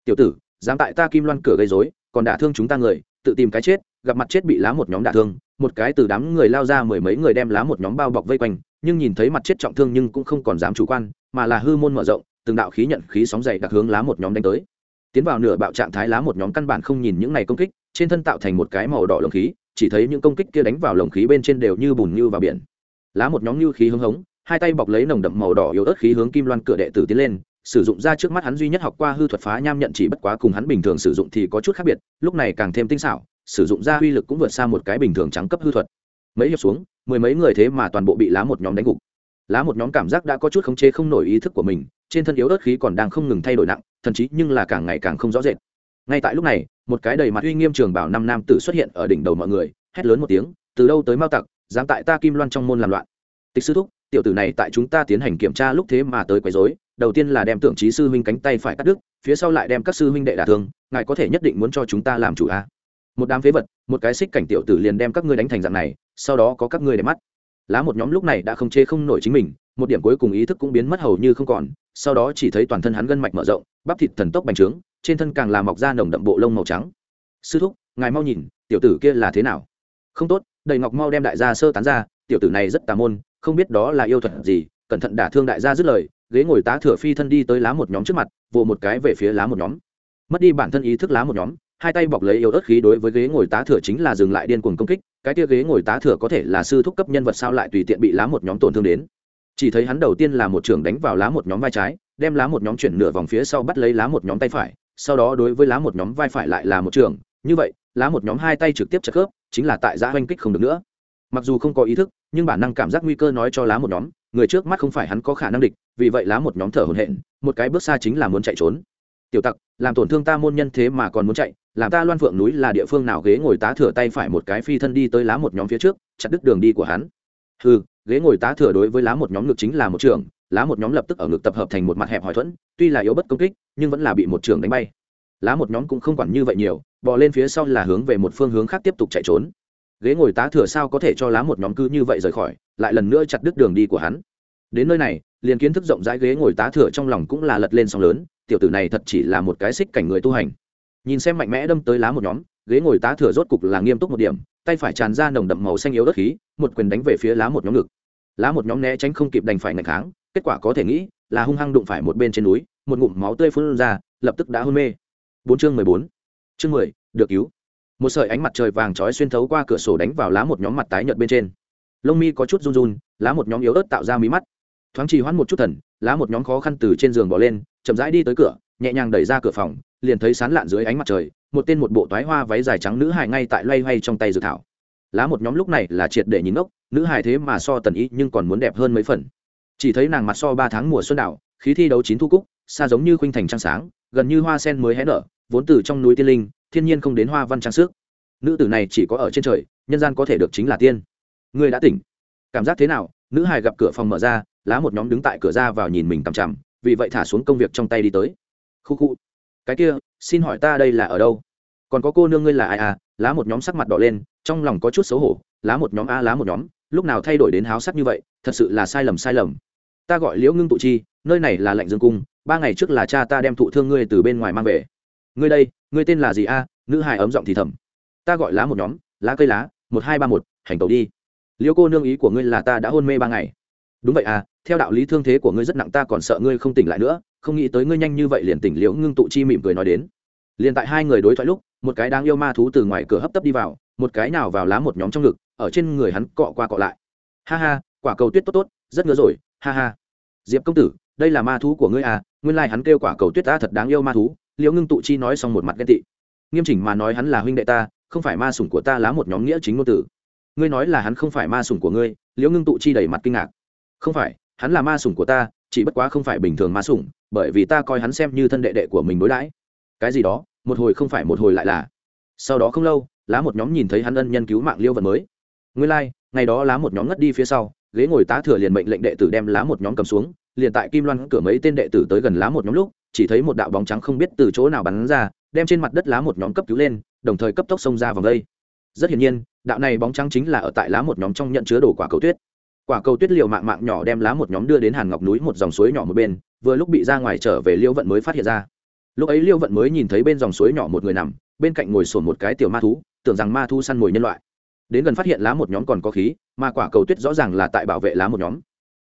Tiểu tử, dám tại ta kim loan cửa gây rối, còn đả thương chúng ta người, tự tìm cái chết gặp mặt chết bị lá một nhóm đả thương, một cái từ đám người lao ra mười mấy người đem lá một nhóm bao bọc vây quanh, nhưng nhìn thấy mặt chết trọng thương nhưng cũng không còn dám chủ quan, mà là hư môn mở rộng, từng đạo khí nhận khí sóng dày đặc hướng lá một nhóm đánh tới. Tiến vào nửa bạo trạng thái lá một nhóm căn bản không nhìn những này công kích, trên thân tạo thành một cái màu đỏ lồng khí, chỉ thấy những công kích kia đánh vào lồng khí bên trên đều như bùn như vào biển. Lá một nhóm như khí hứng hống, hai tay bọc lấy nồng đậm màu đỏ yếu ớt khí hướng kim loan cửa đệ tử tiến lên, sử dụng ra trước mắt hắn duy nhất học qua hư thuật phá nham nhận chỉ bất quá cùng hắn bình thường sử dụng thì có chút khác biệt, lúc này càng thêm tinh xảo sử dụng ra uy lực cũng vượt xa một cái bình thường trắng cấp hư thuật. Mấy hiệp xuống, mười mấy người thế mà toàn bộ bị lá một nhóm đánh gục. Lá một nhóm cảm giác đã có chút khống chế không nổi ý thức của mình, trên thân yếu ớt khí còn đang không ngừng thay đổi nặng, thậm chí nhưng là càng ngày càng không rõ rệt. Ngay tại lúc này, một cái đầy mặt uy nghiêm trường bảo năm nam tử xuất hiện ở đỉnh đầu mọi người, hét lớn một tiếng, từ đâu tới mao tặc, dám tại ta kim loan trong môn làm loạn? Tịch sư thúc, tiểu tử này tại chúng ta tiến hành kiểm tra lúc thế mà tới quấy rối, đầu tiên là đem tượng trí sư huynh cánh tay phải cắt đứt, phía sau lại đem các sư huynh đệ đả thương, ngài có thể nhất định muốn cho chúng ta làm chủ a một đám phế vật, một cái xích cảnh tiểu tử liền đem các ngươi đánh thành dạng này, sau đó có các ngươi để mắt. Lá một nhóm lúc này đã không chê không nổi chính mình, một điểm cuối cùng ý thức cũng biến mất hầu như không còn, sau đó chỉ thấy toàn thân hắn gân mạch mở rộng, bắp thịt thần tốc bành trướng, trên thân càng làm mọc ra nồng đậm bộ lông màu trắng. Sư thúc, ngài mau nhìn, tiểu tử kia là thế nào? Không tốt, đầy ngọc mau đem đại gia sơ tán ra, tiểu tử này rất tà môn, không biết đó là yêu thuật gì, cẩn thận đả thương đại gia dứt lời, ghế ngồi tá thừa phi thân đi tới lá một nhóm trước mặt, vồ một cái về phía lá một nhóm. Mất đi bản thân ý thức lá một nhóm hai tay bọc lấy yêu ớt khí đối với ghế ngồi tá thừa chính là dừng lại điên cuồng công kích, cái tia ghế ngồi tá thừa có thể là sư thúc cấp nhân vật sao lại tùy tiện bị lá một nhóm tổn thương đến. Chỉ thấy hắn đầu tiên là một trường đánh vào lá một nhóm vai trái, đem lá một nhóm chuyển nửa vòng phía sau bắt lấy lá một nhóm tay phải, sau đó đối với lá một nhóm vai phải lại là một trường như vậy, lá một nhóm hai tay trực tiếp chặt khớp, chính là tại giã oanh kích không được nữa. Mặc dù không có ý thức, nhưng bản năng cảm giác nguy cơ nói cho lá một nhóm, người trước mắt không phải hắn có khả năng địch, vì vậy lá một nhóm thở hổn hển, một cái bước xa chính là muốn chạy trốn. Tiểu tặc, làm tổn thương ta môn nhân thế mà còn muốn chạy làm ta loan phượng núi là địa phương nào ghế ngồi tá thừa tay phải một cái phi thân đi tới lá một nhóm phía trước chặt đứt đường đi của hắn. Ừ ghế ngồi tá thừa đối với lá một nhóm ngực chính là một trường, lá một nhóm lập tức ở ngực tập hợp thành một mặt hẹp hỏi thuẫn, tuy là yếu bất công kích, nhưng vẫn là bị một trường đánh bay. Lá một nhóm cũng không quản như vậy nhiều, bò lên phía sau là hướng về một phương hướng khác tiếp tục chạy trốn. Ghế ngồi tá thừa sao có thể cho lá một nhóm cứ như vậy rời khỏi, lại lần nữa chặt đứt đường đi của hắn. Đến nơi này, liền kiến thức rộng rãi ghế ngồi tá thừa trong lòng cũng là lật lên sóng lớn, tiểu tử này thật chỉ là một cái xích cảnh người tu hành nhìn xem mạnh mẽ đâm tới lá một nhóm, ghế ngồi tá thừa rốt cục là nghiêm túc một điểm, tay phải tràn ra nồng đậm màu xanh yếu đất khí, một quyền đánh về phía lá một nhóm ngực. Lá một nhóm né tránh không kịp đành phải ngạch kháng, kết quả có thể nghĩ là hung hăng đụng phải một bên trên núi, một ngụm máu tươi phun ra, lập tức đã hôn mê. Bốn chương mười bốn. Chương mười, được cứu. Một sợi ánh mặt trời vàng trói xuyên thấu qua cửa sổ đánh vào lá một nhóm mặt tái nhợt bên trên. Lông mi có chút run run, lá một nhóm yếu ớt tạo ra mí mắt. Thoáng trì hoãn một chút thần, lá một nhóm khó khăn từ trên giường bỏ lên, chậm rãi đi tới cửa nhẹ nhàng đẩy ra cửa phòng liền thấy sán lạn dưới ánh mặt trời một tên một bộ toái hoa váy dài trắng nữ hài ngay tại loay hoay trong tay dự thảo. Lá một nhóm lúc này là triệt để nhìn ngốc nữ hài thế mà so tần ý nhưng còn muốn đẹp hơn mấy phần. Chỉ thấy nàng mặt so ba tháng mùa xuân đảo, khí thi đấu chín thu cúc xa giống như khuynh thành trăng sáng gần như hoa sen mới hé nở vốn từ trong núi tiên linh thiên nhiên không đến hoa văn trang sức. Nữ tử này chỉ có ở trên trời nhân gian có thể được chính là tiên. Ngươi đã tỉnh. Cảm giác thế nào? Nữ hài gặp cửa phòng mở ra lá một nhóm đứng tại cửa ra vào nhìn mình cằm chằm vì vậy thả xuống công việc trong tay đi tới khu khu. Cái kia, xin hỏi ta đây là ở đâu? Còn có cô nương ngươi là ai à? Lá một nhóm sắc mặt đỏ lên, trong lòng có chút xấu hổ. Lá một nhóm a lá một nhóm. Lúc nào thay đổi đến háo sắc như vậy, thật sự là sai lầm sai lầm. Ta gọi liễu ngưng tụ chi, nơi này là lệnh dương cung. Ba ngày trước là cha ta đem thụ thương ngươi từ bên ngoài mang về. Ngươi đây, ngươi tên là gì a? Nữ hài ấm giọng thì thầm. Ta gọi lá một nhóm, lá cây lá, một hai ba một, hành tàu đi. Liễu cô nương ý của ngươi là ta đã hôn mê ba ngày. Đúng vậy à theo đạo lý thương thế của ngươi rất nặng, ta còn sợ ngươi không tỉnh lại nữa, không nghĩ tới ngươi nhanh như vậy liền tỉnh liễu ngưng tụ chi mỉm cười nói đến. Liền tại hai người đối thoại lúc, một cái đáng yêu ma thú từ ngoài cửa hấp tấp đi vào, một cái nào vào lá một nhóm trong ngực, ở trên người hắn cọ qua cọ lại. Ha ha, quả cầu tuyết tốt tốt, rất ngứa rồi, ha ha. Diệp công tử, đây là ma thú của ngươi à nguyên lai、like、hắn kêu quả cầu tuyết ta thật đáng yêu ma thú, liễu ngưng tụ chi nói xong một mặt ghen tị. Nghiêm chỉnh mà nói hắn là huynh đệ ta, không phải ma sủng của ta lá một nhóm nghĩa chính ngôn tử. Ngươi nói là hắn không phải ma sủng của ngươi, liễu ngưng tụ chi đầy mặt kinh ngạc. Không phải hắn là ma sủng của ta chỉ bất quá không phải bình thường ma sủng bởi vì ta coi hắn xem như thân đệ đệ của mình đối đãi. Cái gì đó một hồi không phải một hồi lại là. Sau đó không lâu lá một nhóm nhìn thấy hắn ân nhân cứu mạng liêu vật mới. Nguyên lai、like, ngày đó lá một nhóm ngất đi phía sau ghế ngồi tá thừa liền mệnh lệnh đệ tử đem lá một nhóm cầm xuống liền tại kim loan cửa mấy tên đệ tử tới gần lá một nhóm lúc chỉ thấy một đạo bóng trắng không biết từ chỗ nào bắn ra đem trên mặt đất lá một nhóm cấp cứu lên đồng thời cấp tốc xông ra vòng đây. Rất hiển nhiên đạo này bóng trắng chính là ở tại lá một nhóm trong nhận chứa đồ quả cầu tuyết quả cầu tuyết liều mạng mạng nhỏ đem lá một nhóm đưa đến hàn ngọc núi một dòng suối nhỏ một bên, vừa lúc bị ra ngoài trở về liêu vận mới phát hiện ra. Lúc ấy liêu vận mới nhìn thấy bên dòng suối nhỏ một người nằm, bên cạnh ngồi sổn một cái tiểu ma thú, tưởng rằng ma thu săn mồi nhân loại. Đến gần phát hiện lá một nhóm còn có khí, mà quả cầu tuyết rõ ràng là tại bảo vệ lá một nhóm.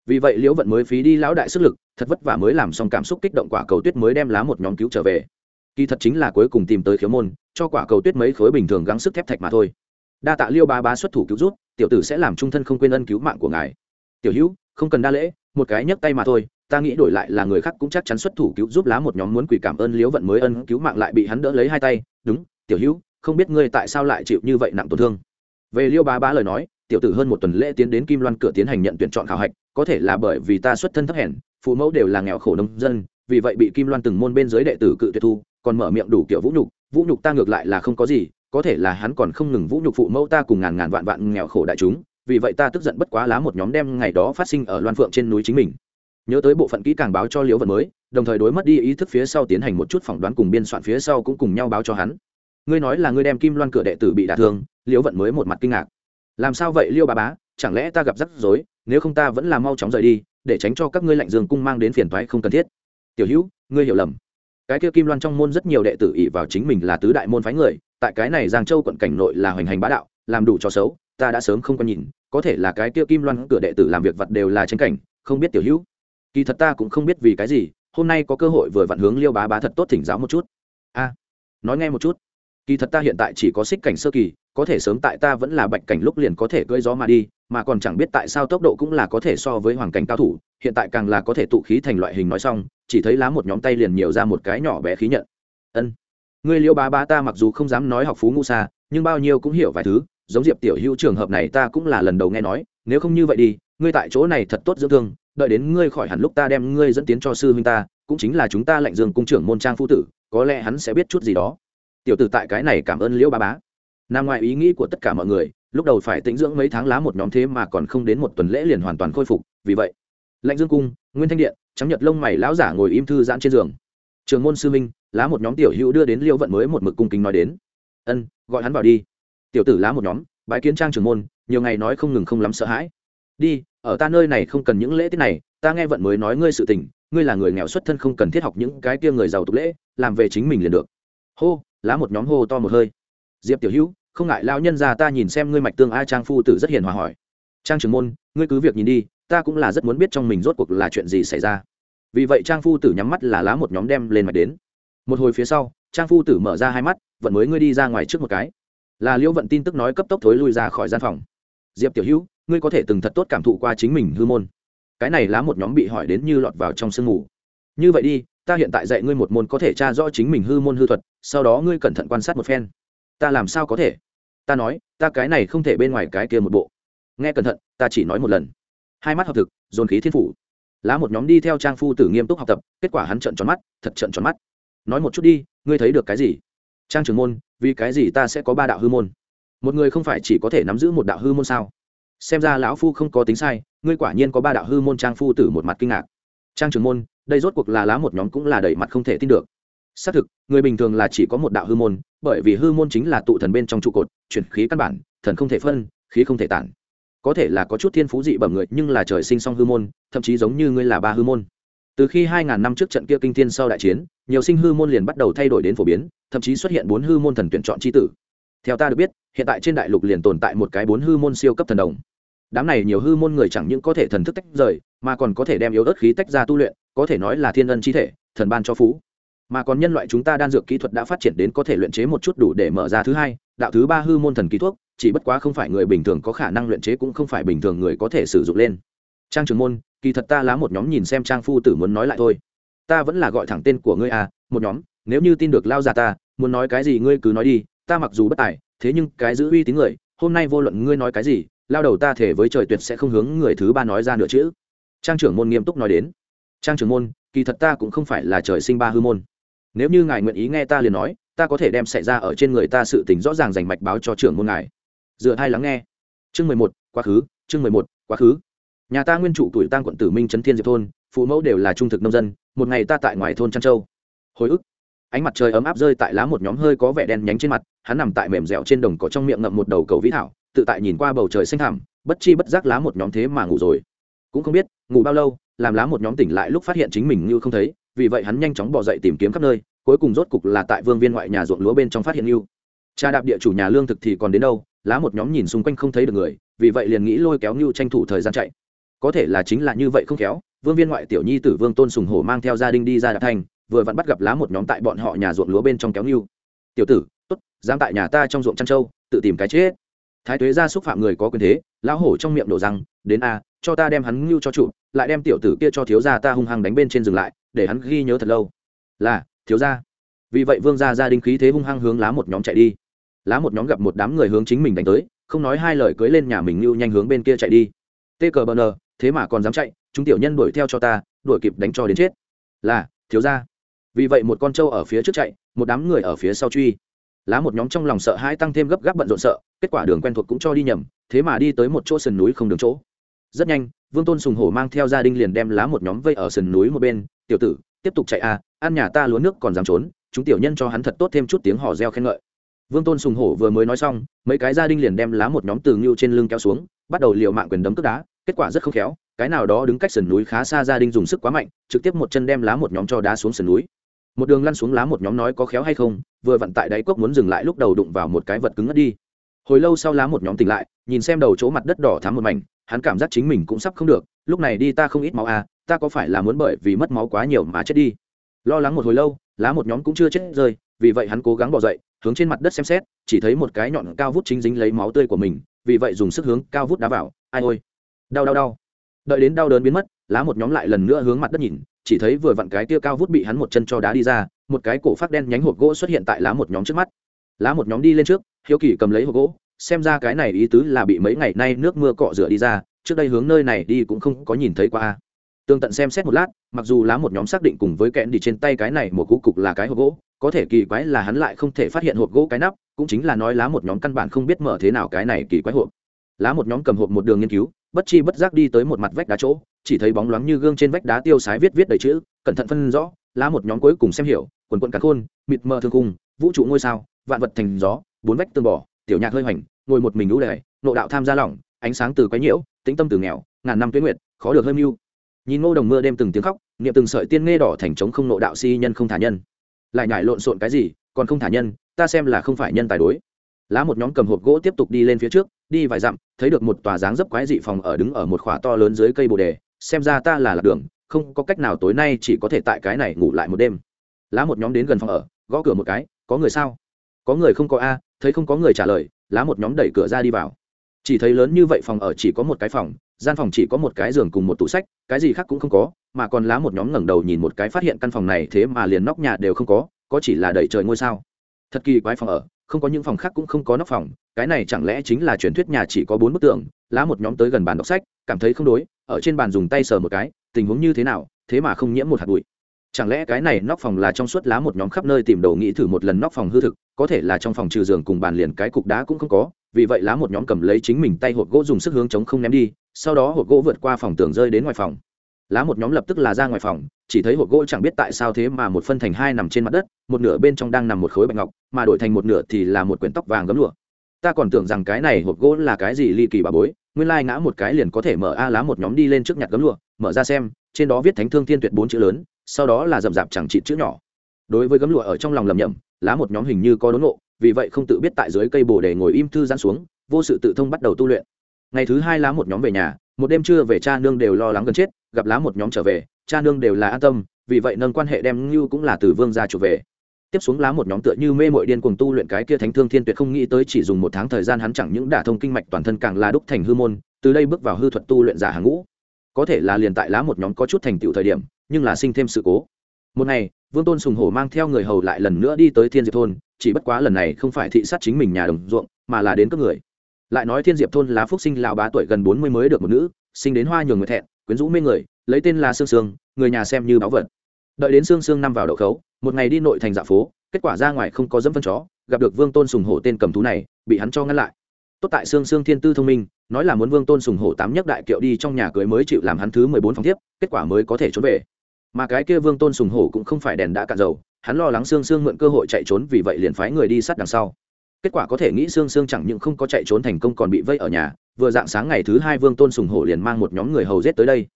Vì vậy liễu vận mới phí đi lão đại sức lực, thật vất vả mới làm xong cảm xúc kích động quả cầu tuyết mới đem lá một nhóm cứu trở về. Kỳ thật chính là cuối cùng tìm tới khiếu môn, cho quả cầu tuyết mấy khối bình thường gắng sức thép thạch mà thôi. Đa tạ liêu ba ba xuất thủ cứu rút tiểu tử sẽ làm trung thân không quên ân cứu mạng của ngài. Tiểu hữu, không cần đa lễ, một cái nhấc tay mà thôi, ta nghĩ đổi lại là người khác cũng chắc chắn xuất thủ cứu giúp lá một nhóm muốn quỷ cảm ơn liễu vận mới ân cứu mạng lại bị hắn đỡ lấy hai tay. Đúng, tiểu hữu, không biết ngươi tại sao lại chịu như vậy nặng tổn thương. Về liêu bá bá lời nói, tiểu tử hơn một tuần lễ tiến đến kim loan cửa tiến hành nhận tuyển chọn khảo hạch, có thể là bởi vì ta xuất thân thấp hèn, phụ mẫu đều là nghèo khổ nông dân, vì vậy bị kim loan từng môn bên dưới đệ tử cự tuyệt thu, còn mở miệng đủ kiểu vũ nhục vũ nhục ta ngược lại là không có gì có thể là hắn còn không ngừng vũ nhục phụ mẫu ta cùng ngàn ngàn vạn vạn nghèo khổ đại chúng, vì vậy ta tức giận bất quá lá một nhóm đem ngày đó phát sinh ở loan phượng trên núi chính mình. Nhớ tới bộ phận kỹ càng báo cho liễu vận mới, đồng thời đối mất đi ý thức phía sau tiến hành một chút phỏng đoán cùng biên soạn phía sau cũng cùng nhau báo cho hắn. Ngươi nói là ngươi đem kim loan cửa đệ tử bị đả thương, liễu vận mới một mặt kinh ngạc. Làm sao vậy, liêu bà bá, chẳng lẽ ta gặp rắc rối, nếu không ta vẫn là mau chóng rời đi, để tránh cho các ngươi lạnh dương cung mang đến phiền toái không cần thiết. Tiểu hữu, ngươi hiểu lầm cái kia kim loan trong môn rất nhiều đệ tử ỷ vào chính mình là tứ đại môn phái người, tại cái này giang châu quận cảnh nội là hoành hành bá đạo, làm đủ cho xấu, ta đã sớm không có nhìn, có thể là cái kia kim loan cửa đệ tử làm việc vật đều là tranh cảnh, không biết tiểu hữu. Kỳ thật ta cũng không biết vì cái gì, hôm nay có cơ hội vừa vặn hướng liêu bá bá thật tốt thỉnh giáo một chút. A, nói nghe một chút. Kỳ thật ta hiện tại chỉ có xích cảnh sơ kỳ, có thể sớm tại ta vẫn là bạch cảnh lúc liền có thể cưỡi gió mà đi, mà còn chẳng biết tại sao tốc độ cũng là có thể so với hoàng cảnh cao thủ, hiện tại càng là có thể tụ khí thành loại hình nói xong chỉ thấy lá một nhóm tay liền nhiều ra một cái nhỏ bé khí nhận. Ân người liêu bá bá ta mặc dù không dám nói học phú ngu xa, nhưng bao nhiêu cũng hiểu vài thứ, giống diệp tiểu hữu trường hợp này ta cũng là lần đầu nghe nói, nếu không như vậy đi, ngươi tại chỗ này thật tốt dưỡng thương, đợi đến ngươi khỏi hẳn lúc ta đem ngươi dẫn tiến cho sư huynh ta, cũng chính là chúng ta lệnh dương cung trưởng môn trang phu tử, có lẽ hắn sẽ biết chút gì đó. Tiểu tử tại cái này cảm ơn liễu ba bá. Nằm ngoài ý nghĩ của tất cả mọi người, lúc đầu phải tĩnh dưỡng mấy tháng lá một nhóm thế mà còn không đến một tuần lễ liền hoàn toàn khôi phục, vì vậy, lệnh dương cung, nguyên thanh điện trắng nhật lông mày lão giả ngồi im thư giãn trên giường. Trường môn sư minh, lá một nhóm tiểu hữu đưa đến liêu vận mới một mực cung kính nói đến. Ân, gọi hắn vào đi. Tiểu tử lá một nhóm, bái kiến trang trường môn, nhiều ngày nói không ngừng không lắm sợ hãi. Đi, ở ta nơi này không cần những lễ tiết này, ta nghe vận mới nói ngươi sự tình, ngươi là người nghèo xuất thân không cần thiết học những cái kia người giàu tục lễ, làm về chính mình liền được. Hô, lá một nhóm hô to một hơi. Diệp tiểu hữu, không ngại lao nhân ra ta nhìn xem ngươi mạch tương a trang phu tử rất hiền hòa hỏi. Trang trưởng môn, ngươi cứ việc nhìn đi ta cũng là rất muốn biết trong mình rốt cuộc là chuyện gì xảy ra. Vì vậy trang phu tử nhắm mắt là lá một nhóm đem lên mạch đến. Một hồi phía sau, trang phu tử mở ra hai mắt, vận mới ngươi đi ra ngoài trước một cái. Là liễu vận tin tức nói cấp tốc thối lui ra khỏi gian phòng. Diệp tiểu hữu, ngươi có thể từng thật tốt cảm thụ qua chính mình hư môn. Cái này lá một nhóm bị hỏi đến như lọt vào trong sương mù. Như vậy đi, ta hiện tại dạy ngươi một môn có thể tra rõ chính mình hư môn hư thuật, sau đó ngươi cẩn thận quan sát một phen. Ta làm sao có thể? Ta nói, ta cái này không thể bên ngoài cái kia một bộ. Nghe cẩn thận, ta chỉ nói một lần hai mắt hợp thực, dồn khí thiên phủ. Lá một nhóm đi theo trang phu tử nghiêm túc học tập, kết quả hắn trận tròn mắt, thật trận tròn mắt. Nói một chút đi, ngươi thấy được cái gì? Trang trưởng môn, vì cái gì ta sẽ có ba đạo hư môn? Một người không phải chỉ có thể nắm giữ một đạo hư môn sao? Xem ra lão phu không có tính sai, ngươi quả nhiên có ba đạo hư môn, trang phu tử một mặt kinh ngạc. Trang trưởng môn, đây rốt cuộc là lá một nhóm cũng là đầy mặt không thể tin được. Xác thực, người bình thường là chỉ có một đạo hư môn, bởi vì hư môn chính là tụ thần bên trong trụ cột, chuyển khí căn bản, thần không thể phân, khí không thể tản có thể là có chút thiên phú dị bẩm người, nhưng là trời sinh song hư môn, thậm chí giống như ngươi là ba hư môn. Từ khi hai ngàn năm trước trận kia kinh thiên sau đại chiến, nhiều sinh hư môn liền bắt đầu thay đổi đến phổ biến, thậm chí xuất hiện bốn hư môn thần tuyển chọn c tử. Theo ta được biết, hiện tại trên đại lục liền tồn tại một cái bốn hư môn siêu cấp thần đồng. Đám này nhiều hư môn người chẳng những có thể thần thức tách rời, mà còn có thể đem yếu ớt khí tách ra tu luyện, có thể nói là thiên ân chi thể, thần ban cho phú. Mà còn nhân loại chúng ta đan dược kỹ thuật đã phát triển đến có thể luyện chế một chút đủ để mở ra thứ hai, đạo thứ ba hư môn thần ký thuốc chỉ bất quá không phải người bình thường có khả năng luyện chế cũng không phải bình thường người có thể sử dụng lên. Trang trường môn, kỳ thật ta lá một nhóm nhìn xem trang phu tử muốn nói lại thôi. Ta vẫn là gọi thẳng tên của ngươi à một nhóm, nếu như tin được lao già ta, muốn nói cái gì ngươi cứ nói đi, ta mặc dù bất tài, thế nhưng cái giữ uy tín người, hôm nay vô luận ngươi nói cái gì, lao đầu ta thể với trời tuyệt sẽ không hướng người thứ ba nói ra nữa chứ. trang trưởng môn nghiêm túc nói đến. Trang trưởng môn, kỳ thật ta cũng không phải là trời sinh ba hư môn. Nếu như ngài nguyện ý nghe ta liền nói, ta có thể đem xảy ra ở trên người ta sự tình rõ ràng rành mạch báo cho trưởng môn ngài dựa hai lắng nghe. Chương mười một, quá khứ, chương mười một, quá khứ. Nhà ta nguyên chủ tuổi tang quận tử minh trấn thiên diệp thôn, phụ mẫu đều là trung thực nông dân, một ngày ta tại ngoài thôn trăn châu hồi ức. Ánh mặt trời ấm áp rơi tại lá một nhóm hơi có vẻ đen nhánh trên mặt, hắn nằm tại mềm dẻo trên đồng cỏ trong miệng ngậm một đầu cầu vĩ thảo, tự tại nhìn qua bầu trời xanh thẳm, bất chi bất giác lá một nhóm thế mà ngủ rồi. Cũng không biết, ngủ bao lâu, làm lá một nhóm tỉnh lại lúc phát hiện chính mình như không thấy, vì vậy hắn nhanh chóng bỏ dậy tìm kiếm khắp nơi, cuối cùng rốt cục là tại vương viên ngoại nhà ruộng lúa bên trong phát hiện như. Cha đạp địa chủ nhà lương thực thì còn đến đâu lá một nhóm nhìn xung quanh không thấy được người, vì vậy liền nghĩ lôi kéo như tranh thủ thời gian chạy. Có thể là chính là như vậy không khéo, vương viên ngoại tiểu nhi tử vương tôn sùng hổ mang theo gia đình đi ra đạp thành, vừa vặn bắt gặp lá một nhóm tại bọn họ nhà ruộng lúa bên trong kéo như tiểu tử, tốt, dám tại nhà ta trong ruộng chăn trâu, tự tìm cái chết. Thái tuế ra xúc phạm người có quyền thế, lão hổ trong miệng đổ răng đến a, cho ta đem hắn ngưu cho trụ, lại đem tiểu tử kia cho thiếu gia ta hung hăng đánh bên trên dừng lại, để hắn ghi nhớ thật lâu. Là, thiếu gia. Vì vậy vương gia gia đình khí thế hung hăng hướng lá một nhóm chạy đi lá một nhóm gặp một đám người hướng chính mình đánh tới không nói hai lời cưới lên nhà mình ngưu nhanh hướng bên kia chạy đi. Tê cờ bờ nờ thế mà còn dám chạy chúng tiểu nhân đuổi theo cho ta đuổi kịp đánh cho đến chết. Là thiếu gia. Vì vậy một con trâu ở phía trước chạy một đám người ở phía sau truy. Lá một nhóm trong lòng sợ hãi tăng thêm gấp gáp bận rộn sợ kết quả đường quen thuộc cũng cho đi nhầm thế mà đi tới một chỗ sườn núi không đường chỗ. Rất nhanh vương tôn sùng hổ mang theo gia đình liền đem lá một nhóm vây ở sườn núi một bên tiểu tử tiếp tục chạy a à, ăn nhà ta lúa nước còn dám trốn chúng tiểu nhân cho hắn thật tốt thêm chút tiếng hò reo khen ngợi vương tôn sùng hổ vừa mới nói xong, mấy cái gia đình liền đem lá một nhóm từ ngưu trên lưng kéo xuống, bắt đầu liều mạng quyền đấm cướp đá, kết quả rất không khéo, cái nào đó đứng cách sườn núi khá xa gia đình dùng sức quá mạnh, trực tiếp một chân đem lá một nhóm cho đá xuống sườn núi. Một đường lăn xuống lá một nhóm nói có khéo hay không, vừa vặn tại đáy cốc muốn dừng lại lúc đầu đụng vào một cái vật cứng ngất đi. Hồi lâu sau lá một nhóm tỉnh lại, nhìn xem đầu chỗ mặt đất đỏ thắm một mảnh, hắn cảm giác chính mình cũng sắp không được, lúc này đi ta không ít máu à ta có phải là muốn bởi vì mất máu quá nhiều mà chết đi? Lo lắng một hồi lâu, lá một nhóm cũng chưa chết rơi, vì vậy hắn cố gắng bỏ dậy hướng trên mặt đất xem xét, chỉ thấy một cái nhọn cao vút chính dính lấy máu tươi của mình, vì vậy dùng sức hướng cao vút đá vào, ai ôi. Đau đau đau. Đợi đến đau đớn biến mất, lá một nhóm lại lần nữa hướng mặt đất nhìn, chỉ thấy vừa vặn cái tia cao vút bị hắn một chân cho đá đi ra, một cái cổ phát đen nhánh hộp gỗ xuất hiện tại lá một nhóm trước mắt. Lá một nhóm đi lên trước, hiếu kỳ cầm lấy hộp gỗ, xem ra cái này ý tứ là bị mấy ngày nay nước mưa cọ rửa đi ra, trước đây hướng nơi này đi cũng không có nhìn thấy qua tương tận xem xét một lát, mặc dù lá một nhóm xác định cùng với kẽn đi trên tay cái này một cú cục là cái hộp gỗ có thể kỳ quái là hắn lại không thể phát hiện hộp gỗ cái nắp, cũng chính là nói lá một nhóm căn bản không biết mở thế nào cái này kỳ quái hộp. Lá một nhóm cầm hộp một đường nghiên cứu, bất chi bất giác đi tới một mặt vách đá chỗ, chỉ thấy bóng loáng như gương trên vách đá tiêu sái viết viết đầy chữ, cẩn thận phân rõ, lá một nhóm cuối cùng xem hiểu, quần quận cả khôn, mịt mờ thương cung vũ trụ ngôi sao, vạn vật thành gió, bốn vách tường bỏ tiểu nhạc hơi hoành, ngồi một mình lũ lệ nộ đạo tham gia lỏng, ánh sáng từ quái nhiễu, tĩnh tâm từ nghèo, ngàn năm tuyết nguyệt, khó được hơi mưu. Nhìn ngô đồng mưa đêm từng tiếng khóc, niệm từng sợi tiên nghe đỏ thành trống không nộ đạo si nhân không thả nhân lại nhải lộn xộn cái gì, còn không thả nhân, ta xem là không phải nhân tài đối. Lá một nhóm cầm hộp gỗ tiếp tục đi lên phía trước, đi vài dặm, thấy được một tòa dáng dấp quái dị phòng ở đứng ở một khỏa to lớn dưới cây bồ đề, xem ra ta là lạc đường, không có cách nào tối nay chỉ có thể tại cái này ngủ lại một đêm. Lá một nhóm đến gần phòng ở, gõ cửa một cái, có người sao? Có người không có a, thấy không có người trả lời. Lá một nhóm đẩy cửa ra đi vào. Chỉ thấy lớn như vậy phòng ở chỉ có một cái phòng, gian phòng chỉ có một cái giường cùng một tủ sách, cái gì khác cũng không có mà còn lá một nhóm ngẩng đầu nhìn một cái phát hiện căn phòng này thế mà liền nóc nhà đều không có có chỉ là đẩy trời ngôi sao. Thật kỳ quái phòng ở, không có những phòng khác cũng không có nóc phòng, cái này chẳng lẽ chính là truyền thuyết nhà chỉ có bốn bức tượng lá một nhóm tới gần bàn đọc sách, cảm thấy không đối, ở trên bàn dùng tay sờ một cái, tình huống như thế nào, thế mà không nhiễm một hạt bụi. Chẳng lẽ cái này nóc phòng là trong suốt lá một nhóm khắp nơi tìm đầu nghĩ thử một lần nóc phòng hư thực, có thể là trong phòng trừ giường cùng bàn liền cái cục đá cũng không có, vì vậy lá một nhóm cầm lấy chính mình tay hộp gỗ dùng sức hướng chống không ném đi, sau đó hộp gỗ vượt qua phòng tường rơi đến ngoài phòng lá một nhóm lập tức là ra ngoài phòng chỉ thấy hộp gỗ chẳng biết tại sao thế mà một phân thành hai nằm trên mặt đất một nửa bên trong đang nằm một khối bạch ngọc mà đổi thành một nửa thì là một quyển tóc vàng gấm lụa. Ta còn tưởng rằng cái này hộp gỗ là cái gì ly kỳ bà bối nguyên lai ngã một cái liền có thể mở a lá một nhóm đi lên trước nhặt gấm lụa mở ra xem trên đó viết thánh thương thiên tuyệt bốn chữ lớn sau đó là rậm rạp chẳng trị chữ nhỏ. Đối với gấm lụa ở trong lòng lầm nhầm lá một nhóm hình như có đốn ngộ, vì vậy không tự biết tại dưới cây bồ để ngồi im thư giãn xuống vô sự tự thông bắt đầu tu luyện. Ngày thứ hai lá một nhóm về nhà một đêm trưa về cha nương đều lo lắng gần chết, gặp lá một nhóm trở về, cha nương đều là an tâm, vì vậy nâng quan hệ đem như cũng là từ vương gia chủ về. Tiếp xuống lá một nhóm tựa như mê mội điên cuồng tu luyện cái kia thánh thương thiên tuyệt không nghĩ tới chỉ dùng một tháng thời gian hắn chẳng những đả thông kinh mạch toàn thân càng là đúc thành hư môn, từ đây bước vào hư thuật tu luyện giả hàng ngũ. Có thể là liền tại lá một nhóm có chút thành tựu thời điểm, nhưng là sinh thêm sự cố. Một ngày, vương tôn sùng hổ mang theo người hầu lại lần nữa đi tới thiên diệp thôn, chỉ bất quá lần này không phải thị sát chính mình nhà đồng ruộng, mà là đến các người lại nói thiên diệp thôn lá phúc sinh lão bá tuổi gần bốn mươi mới được một nữ, sinh đến hoa nhường người thẹn, quyến rũ mê người, lấy tên là sương sương, người nhà xem như báu vật. Đợi đến sương sương năm vào đậu khấu, một ngày đi nội thành dạ phố, kết quả ra ngoài không có dẫm phân chó, gặp được vương tôn sùng hổ tên cầm thú này, bị hắn cho ngăn lại. Tốt tại sương sương thiên tư thông minh, nói là muốn vương tôn sùng hổ tám nhất đại kiệu đi trong nhà cưới mới chịu làm hắn thứ mười bốn phòng tiếp kết quả mới có thể trốn về. Mà cái kia vương tôn sùng hổ cũng không phải đèn đã cạn dầu, hắn lo lắng sương sương mượn cơ hội chạy trốn, vì vậy liền phái người đi sát đằng sau kết quả có thể nghĩ sương sương chẳng những không có chạy trốn thành công còn bị vây ở nhà vừa dạng sáng ngày thứ hai vương tôn sùng hổ liền mang một nhóm người hầu rết tới đây.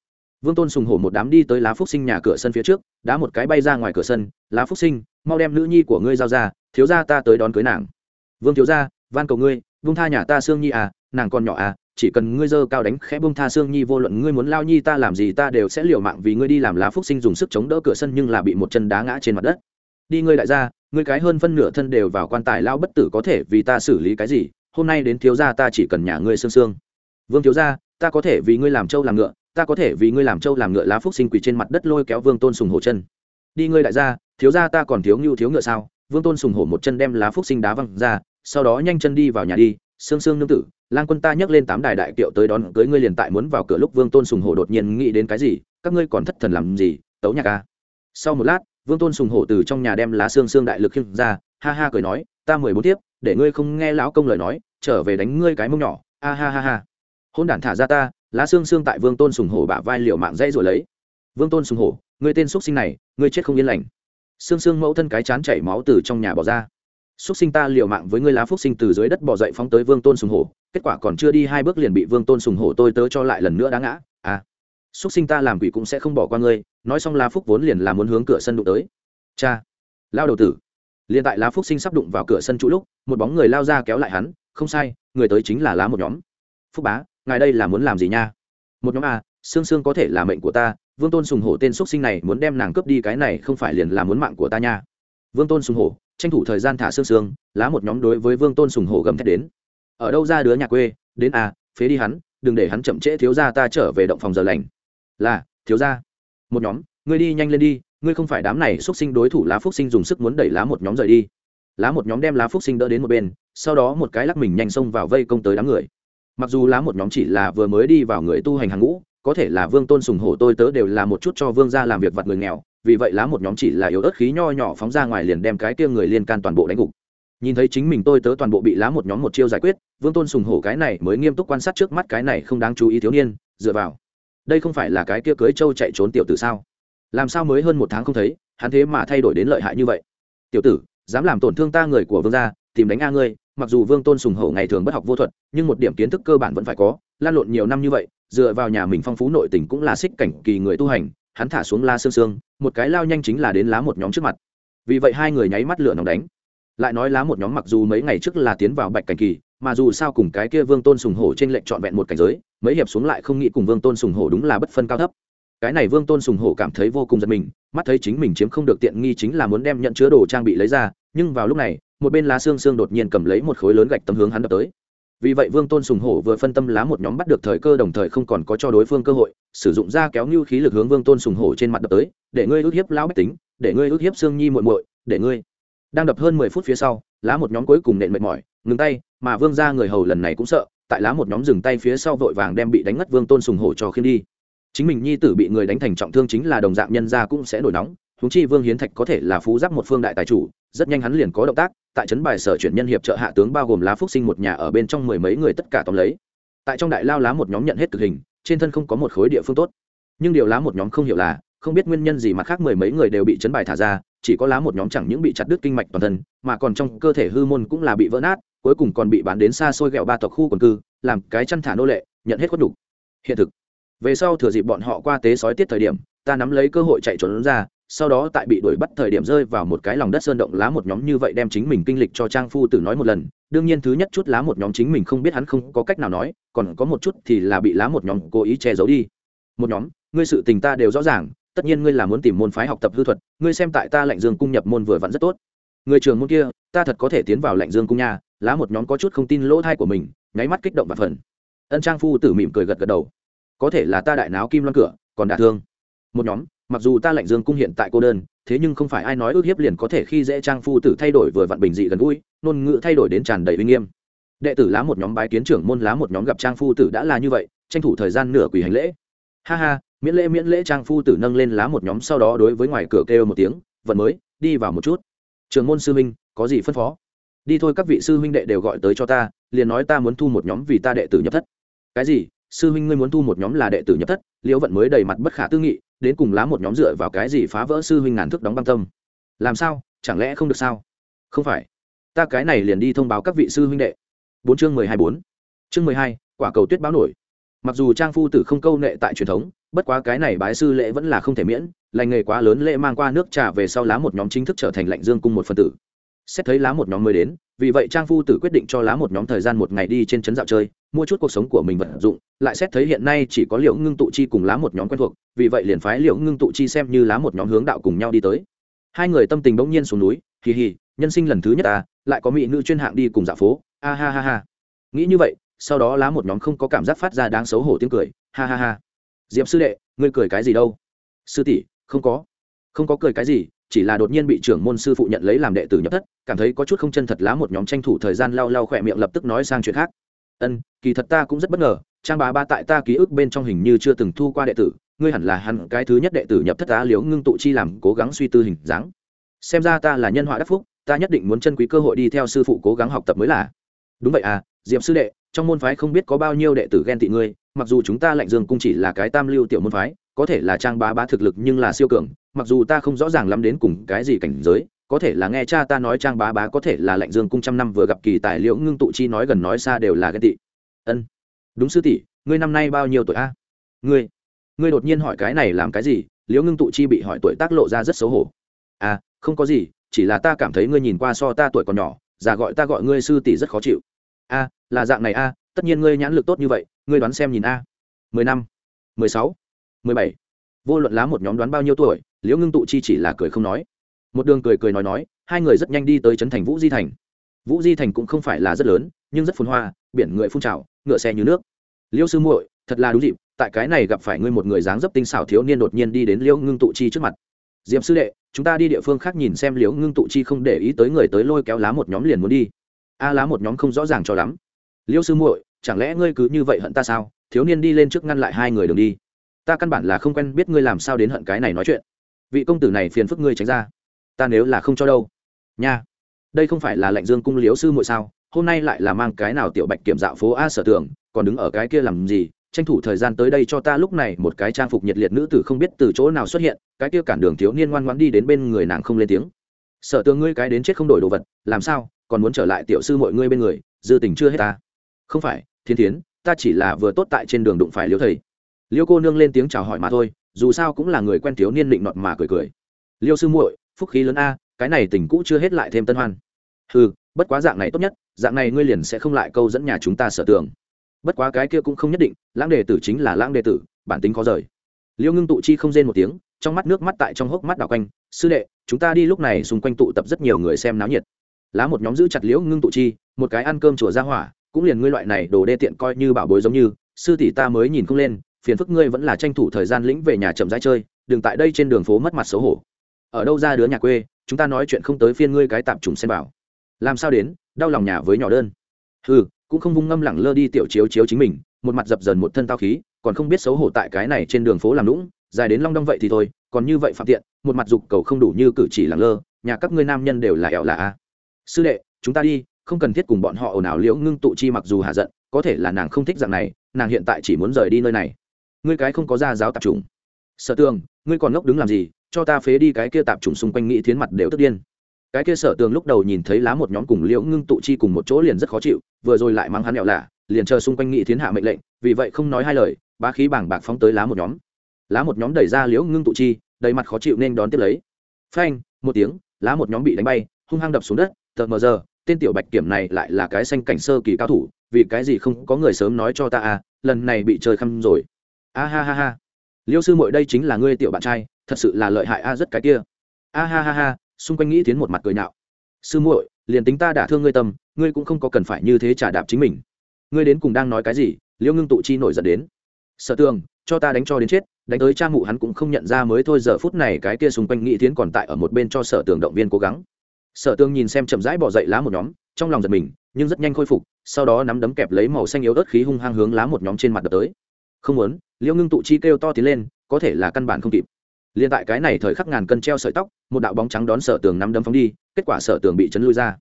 Vương tôn sùng hổ một đám đi tới lá phúc sinh nhà cửa sân phía trước đá một cái bay ra ngoài cửa sân lá phúc sinh mau đem nữ nhi của ngươi giao ra thiếu gia ta tới đón cưới nàng. Vương thiếu gia, van cầu ngươi vung tha nhà ta sương nhi à nàng còn nhỏ à chỉ cần ngươi dơ cao đánh khẽ bông tha sương nhi vô luận ngươi muốn lao nhi ta làm gì ta đều sẽ liều mạng vì ngươi đi làm lá phúc sinh dùng sức chống đỡ cửa sân nhưng là bị một chân đá ngã trên mặt đất. Đi ngươi đại gia ngươi cái hơn phân nửa thân đều vào quan tài lao bất tử có thể vì ta xử lý cái gì, hôm nay đến thiếu gia ta chỉ cần nhà ngươi sương sương vương thiếu gia, ta có thể vì ngươi làm trâu làm ngựa, ta có thể vì ngươi làm trâu làm ngựa lá phúc sinh quỳ trên mặt đất lôi kéo vương tôn sùng hổ chân. Đi ngươi đại gia, thiếu gia ta còn thiếu ngưu thiếu ngựa sao? Vương tôn sùng hổ một chân đem lá phúc sinh đá văng ra, sau đó nhanh chân đi vào nhà đi sương sương nương tử, lang quân ta nhấc lên tám đài đại kiệu tới đón cưới ngươi liền tại muốn vào cửa lúc vương tôn sùng hổ đột nhiên nghĩ đến cái gì, các ngươi còn thất thần làm gì, tấu nhạc ca sau một lát vương tôn sùng hổ từ trong nhà đem lá xương xương đại lực khiêng ra, ha ha cười nói, ta mười bốn tiếp, để ngươi không nghe lão công lời nói, trở về đánh ngươi cái mông nhỏ. A ha ha ha. Hôn đản thả ra ta, lá xương xương tại vương tôn sùng hổ bả vai liệu mạng dây rồi lấy. Vương tôn sùng hổ, ngươi tên x sinh này, ngươi chết không yên lành. Xương xương mẫu thân cái chán chảy máu từ trong nhà bỏ ra. Xúc sinh ta liều mạng với ngươi lá phúc sinh từ dưới đất bỏ dậy phóng tới vương tôn sùng hổ, kết quả còn chưa đi hai bước liền bị vương tôn sùng hổ tôi tớ cho lại lần nữa đá ngã. À xúc sinh ta làm quỷ cũng sẽ không bỏ qua ngươi, nói xong lá phúc vốn liền là muốn hướng cửa sân đụng tới. Cha, lao đầu tử. Liền tại lá phúc sinh sắp đụng vào cửa sân trụ lúc, một bóng người lao ra kéo lại hắn, không sai, người tới chính là lá một nhóm. Phúc bá, ngài đây là muốn làm gì nha? Một nhóm à, a xương xương có thể là mệnh của ta, vương tôn sùng hổ tên x sinh này muốn đem nàng cướp đi cái này không phải liền là muốn mạng của ta nha. Vương tôn sùng hổ, tranh thủ thời gian thả xương xương lá một nhóm đối với vương tôn sùng hổ gầm thét đến. Ở đâu ra đứa nhà quê, đến a phế đi hắn, đừng để hắn chậm trễ thiếu ra ta trở về động phòng giờ lành là, thiếu ra một nhóm, ngươi đi nhanh lên đi, ngươi không phải đám này xúc sinh đối thủ lá phúc sinh dùng sức muốn đẩy lá một nhóm rời đi. Lá một nhóm đem lá phúc sinh đỡ đến một bên, sau đó một cái lắc mình nhanh xông vào vây công tới đám người. Mặc dù lá một nhóm chỉ là vừa mới đi vào người tu hành hàng ngũ, có thể là vương tôn sùng hổ tôi tớ đều là một chút cho vương ra làm việc vặt người nghèo, vì vậy lá một nhóm chỉ là yếu ớt khí nho nhỏ phóng ra ngoài liền đem cái kia người liên can toàn bộ đánh gục. Nhìn thấy chính mình tôi tớ toàn bộ bị lá một nhóm một chiêu giải quyết, vương tôn sùng hổ cái này mới nghiêm túc quan sát trước mắt cái này không đáng chú ý thiếu niên, dựa vào đây không phải là cái kia cưới trâu chạy trốn tiểu tử sao? Làm sao mới hơn một tháng không thấy, hắn thế mà thay đổi đến lợi hại như vậy? Tiểu tử, dám làm tổn thương ta người của vương gia, tìm đánh a ngươi, mặc dù vương tôn sùng hậu ngày thường bất học vô thuật, nhưng một điểm kiến thức cơ bản vẫn phải có, lan lộn nhiều năm như vậy, dựa vào nhà mình phong phú nội tình cũng là xích cảnh kỳ người tu hành, hắn thả xuống la sương sương một cái lao nhanh chính là đến lá một nhóm trước mặt. Vì vậy hai người nháy mắt lửa nóng đánh. Lại nói lá một nhóm mặc dù mấy ngày trước là tiến vào bạch cảnh kỳ, mà dù sao cùng cái kia vương tôn sùng hổ trên lệnh trọn vẹn một cảnh giới mấy hiệp xuống lại không nghĩ cùng vương tôn sùng hổ đúng là bất phân cao thấp. Cái này vương tôn sùng hổ cảm thấy vô cùng giật mình, mắt thấy chính mình chiếm không được tiện nghi chính là muốn đem nhận chứa đồ trang bị lấy ra, nhưng vào lúc này, một bên lá xương xương đột nhiên cầm lấy một khối lớn gạch tấm hướng hắn đập tới. Vì vậy vương tôn sùng hổ vừa phân tâm lá một nhóm bắt được thời cơ đồng thời không còn có cho đối phương cơ hội, sử dụng ra kéo như khí lực hướng vương tôn sùng hổ trên mặt đập tới, để ngươi ước hiếp lão bách tính, để ngươi ước hiếp xương nhi muội muội, để ngươi. Đang đập hơn mười phút phía sau, lá một nhóm cuối cùng nện mệt mỏi, ngừng tay, mà vương ra người hầu lần này cũng sợ tại lá một nhóm dừng tay phía sau vội vàng đem bị đánh ngất vương tôn sùng hổ cho khiên đi. Chính mình nhi tử bị người đánh thành trọng thương chính là đồng dạng nhân gia cũng sẽ nổi nóng húng chi vương hiến thạch có thể là phú giáp một phương đại tài chủ, rất nhanh hắn liền có động tác, tại trấn bài sở chuyển nhân hiệp trợ hạ tướng bao gồm lá phúc sinh một nhà ở bên trong mười mấy người tất cả tóm lấy. Tại trong đại lao lá một nhóm nhận hết cực hình, trên thân không có một khối địa phương tốt. Nhưng điều lá một nhóm không hiểu là, không biết nguyên nhân gì mà khác mười mấy người đều bị chấn bài thả ra, chỉ có lá một nhóm chẳng những bị chặt đứt kinh mạch toàn thân, mà còn trong cơ thể hư môn cũng là bị vỡ nát cuối cùng còn bị bán đến xa xôi ghẹo ba tộc khu quần cư, làm cái chăn thả nô lệ, nhận hết khuất đủ hiện thực. Về sau thừa dịp bọn họ qua tế sói tiết thời điểm, ta nắm lấy cơ hội chạy trốn ra, sau đó tại bị đuổi bắt thời điểm rơi vào một cái lòng đất sơn động lá một nhóm như vậy đem chính mình kinh lịch cho trang phu tử nói một lần. Đương nhiên thứ nhất chút lá một nhóm chính mình không biết hắn không có cách nào nói, còn có một chút thì là bị lá một nhóm cố ý che giấu đi. Một nhóm, ngươi sự tình ta đều rõ ràng, tất nhiên ngươi là muốn tìm môn phái học tập hư thuật, ngươi xem tại ta lạnh dương cung nhập môn vừa vặn rất tốt. Người trường môn kia, ta thật có thể tiến vào lạnh dương cung nha lá một nhóm có chút không tin lỗ thai của mình, nháy mắt kích động và phần ân trang phu tử mỉm cười gật gật đầu. Có thể là ta đại náo kim loan cửa, còn đả thương. Một nhóm, mặc dù ta lạnh dương cung hiện tại cô đơn, thế nhưng không phải ai nói ước hiếp liền có thể khi dễ trang phu tử thay đổi vừa vặn bình dị gần gũi, ngôn ngữ thay đổi đến tràn đầy uy nghiêm. Đệ tử lá một nhóm bái kiến trưởng môn lá một nhóm gặp trang phu tử đã là như vậy, tranh thủ thời gian nửa quỳ hành lễ. Ha ha, miễn lễ miễn lễ trang phu tử nâng lên lá một nhóm sau đó đối với ngoài cửa kêu một tiếng, vận mới, đi vào một chút. Trường môn sư minh, có gì phân phó? Đi thôi các vị sư huynh đệ đều gọi tới cho ta, liền nói ta muốn thu một nhóm vì ta đệ tử nhập thất. Cái gì? Sư huynh ngươi muốn thu một nhóm là đệ tử nhập thất? Liễu vận mới đầy mặt bất khả tư nghị, đến cùng lá một nhóm dựa vào cái gì phá vỡ sư huynh ngàn thức đóng băng tâm? Làm sao? Chẳng lẽ không được sao? Không phải. Ta cái này liền đi thông báo các vị sư huynh đệ. Bốn chương mười hai bốn. Chương mười hai, quả cầu tuyết báo nổi. Mặc dù trang phu tử không câu nệ tại truyền thống, bất quá cái này bái sư lễ vẫn là không thể miễn, lành nghề quá lớn lễ mang qua nước trà về sau lá một nhóm chính thức trở thành lạnh dương cung một phần tử xét thấy lá một nhóm mới đến, vì vậy trang phu tử quyết định cho lá một nhóm thời gian một ngày đi trên trấn dạo chơi, mua chút cuộc sống của mình vận dụng, lại xét thấy hiện nay chỉ có liệu ngưng tụ chi cùng lá một nhóm quen thuộc, vì vậy liền phái liệu ngưng tụ chi xem như lá một nhóm hướng đạo cùng nhau đi tới. Hai người tâm tình bỗng nhiên xuống núi, hì hì, nhân sinh lần thứ nhất à lại có mỹ nữ chuyên hạng đi cùng dạo phố, a ha ha ha. Nghĩ như vậy, sau đó lá một nhóm không có cảm giác phát ra đáng xấu hổ tiếng cười, ha ha ha. Diệp sư đệ, ngươi cười cái gì đâu? Sư tỷ, không có. Không có cười cái gì chỉ là đột nhiên bị trưởng môn sư phụ nhận lấy làm đệ tử nhập thất, cảm thấy có chút không chân thật lá một nhóm tranh thủ thời gian lau lau khỏe miệng lập tức nói sang chuyện khác. Ân, kỳ thật ta cũng rất bất ngờ, trang bà ba tại ta ký ức bên trong hình như chưa từng thu qua đệ tử, ngươi hẳn là hẳn cái thứ nhất đệ tử nhập thất tá liếu ngưng tụ chi làm cố gắng suy tư hình dáng. Xem ra ta là nhân họa đắc phúc, ta nhất định muốn chân quý cơ hội đi theo sư phụ cố gắng học tập mới là. Đúng vậy à diệp sư đệ, trong môn phái không biết có bao nhiêu đệ tử ghen tị ngươi mặc dù chúng ta lạnh dương cung chỉ là cái tam lưu tiểu môn phái, có thể là trang bá bá thực lực nhưng là siêu cường, mặc dù ta không rõ ràng lắm đến cùng cái gì cảnh giới, có thể là nghe cha ta nói trang bá bá có thể là lạnh dương cung trăm năm vừa gặp kỳ tài liễu ngưng tụ chi nói gần nói xa đều là ghen tị. Ân. Đúng sư tỷ, ngươi năm nay bao nhiêu tuổi a? Ngươi ngươi đột nhiên hỏi cái này làm cái gì liễu ngưng tụ chi bị hỏi tuổi tác lộ ra rất xấu hổ. À không có gì, chỉ là ta cảm thấy ngươi nhìn qua so ta tuổi còn nhỏ, già gọi ta gọi ngươi sư tỷ rất khó chịu. A, là dạng này a, tất nhiên ngươi nhãn lực tốt như vậy ngươi đoán xem nhìn a. Mười năm, mười sáu, mười bảy. Vô luận lá một nhóm đoán bao nhiêu tuổi, liễu ngưng tụ chi chỉ là cười không nói. Một đường cười cười nói nói, hai người rất nhanh đi tới trấn thành vũ di thành. Vũ di thành cũng không phải là rất lớn, nhưng rất phun hoa, biển người phun trào, ngựa xe như nước. Liêu sư muội, thật là đúng dịp, tại cái này gặp phải ngươi một người dáng dấp tinh xảo thiếu niên đột nhiên đi đến liễu ngưng tụ chi trước mặt. Diệm sư đệ, chúng ta đi địa phương khác nhìn xem liễu ngưng tụ chi không để ý tới người tới lôi kéo lá một nhóm liền muốn đi. A, lá một nhóm không rõ ràng cho lắm. Liêu sư muội chẳng lẽ ngươi cứ như vậy hận ta sao? Thiếu niên đi lên trước ngăn lại hai người đường đi. Ta căn bản là không quen biết ngươi làm sao đến hận cái này nói chuyện. Vị công tử này phiền phức ngươi tránh ra. Ta nếu là không cho đâu. Nha. Đây không phải là lệnh dương cung liếu sư muội sao? Hôm nay lại là mang cái nào tiểu bạch kiểm dạo phố a sở tưởng còn đứng ở cái kia làm gì? Tranh thủ thời gian tới đây cho ta lúc này một cái trang phục nhiệt liệt nữ tử không biết từ chỗ nào xuất hiện, cái kia cản đường thiếu niên ngoan ngoãn đi đến bên người nàng không lên tiếng. Sở tường ngươi cái đến chết không đổi đồ vật, làm sao? Còn muốn trở lại tiểu sư mọi ngươi bên người, dư tình chưa hết ta. Không phải thiên thiến, ta chỉ là vừa tốt tại trên đường đụng phải liêu thầy. Liêu cô nương lên tiếng chào hỏi mà thôi, dù sao cũng là người quen thiếu niên định nọt mà cười cười. Liêu sư muội, phúc khí lớn a, cái này tình cũ chưa hết lại thêm tân hoan. Ừ bất quá dạng này tốt nhất, dạng này ngươi liền sẽ không lại câu dẫn nhà chúng ta sở tưởng. bất quá cái kia cũng không nhất định, lãng đề tử chính là lãng đề tử, bản tính khó rời. Liêu ngưng tụ chi không rên một tiếng, trong mắt nước mắt tại trong hốc mắt đảo quanh. Sư đệ, chúng ta đi lúc này xung quanh tụ tập rất nhiều người xem náo nhiệt. Lá một nhóm giữ chặt liễu ngưng tụ chi, một cái ăn cơm chùa ra hỏa cũng liền ngươi loại này đồ đê tiện coi như bảo bối giống như, sư tỷ ta mới nhìn không lên, phiền phức ngươi vẫn là tranh thủ thời gian lĩnh về nhà chậm rãi chơi, đừng tại đây trên đường phố mất mặt xấu hổ. Ở đâu ra đứa nhà quê, chúng ta nói chuyện không tới phiên ngươi cái tạm trùng xem bảo. Làm sao đến, đau lòng nhà với nhỏ đơn. Ừ cũng không vung ngâm lẳng lơ đi tiểu chiếu chiếu chính mình, một mặt dập dần một thân tao khí, còn không biết xấu hổ tại cái này trên đường phố làm lũng, dài đến long đong vậy thì thôi, còn như vậy phạm tiện, một mặt dục cầu không đủ như cử chỉ lẳng lơ, nhà các ngươi nam nhân đều là ẻo là a. Sư đệ, chúng ta đi không cần thiết cùng bọn họ ồn ào liễu ngưng tụ chi mặc dù hạ giận, có thể là nàng không thích dạng này, nàng hiện tại chỉ muốn rời đi nơi này. Ngươi cái không có ra giáo tạp trùng sở tường, ngươi còn ngốc đứng làm gì, cho ta phế đi cái kia tạp trùng xung quanh nghĩ thiến mặt đều tức điên. Cái kia sở tường lúc đầu nhìn thấy lá một nhóm cùng liễu ngưng tụ chi cùng một chỗ liền rất khó chịu, vừa rồi lại mắng hắn nhẹo lạ, liền chờ xung quanh nghị thiến hạ mệnh lệnh, vì vậy không nói hai lời ba khí bảng bạc phóng tới lá một nhóm. Lá một nhóm đẩy ra liễu ngưng tụ chi, đầy mặt khó chịu nên đón tiếp lấy. Phanh, một tiếng, lá một nhóm bị đánh bay, hung hăng đập xuống đất, tờ mờ giờ tên tiểu bạch kiểm này lại là cái xanh cảnh sơ kỳ cao thủ, vì cái gì không có người sớm nói cho ta à lần này bị chơi khăm rồi. A ha ha ha. Liêu sư mội đây chính là ngươi tiểu bạn trai, thật sự là lợi hại a, rất cái kia. A ha ha ha, xung quanh nghĩ tiến một mặt cười nhạo. Sư muội, liền tính ta đã thương ngươi tâm, ngươi cũng không có cần phải như thế trả đạp chính mình. Ngươi đến cùng đang nói cái gì, liêu ngưng tụ chi nổi giận đến. Sở tường, cho ta đánh cho đến chết, đánh tới cha mụ hắn cũng không nhận ra mới thôi, giờ phút này cái kia xung quanh nghĩ tiến còn tại ở một bên cho sở tường động viên cố gắng sở tường nhìn xem chậm rãi bỏ dậy lá một nhóm, trong lòng giật mình, nhưng rất nhanh khôi phục, sau đó nắm đấm kẹp lấy màu xanh yếu ớt khí hung hăng hướng lá một nhóm trên mặt đập tới. Không muốn, liêu ngưng tụ chi kêu to tiến lên, có thể là căn bản không kịp. Liền tại cái này thời khắc ngàn cân treo sợi tóc, một đạo bóng trắng đón sở tường nắm đấm phóng đi, kết quả sở tường bị chấn lui ra.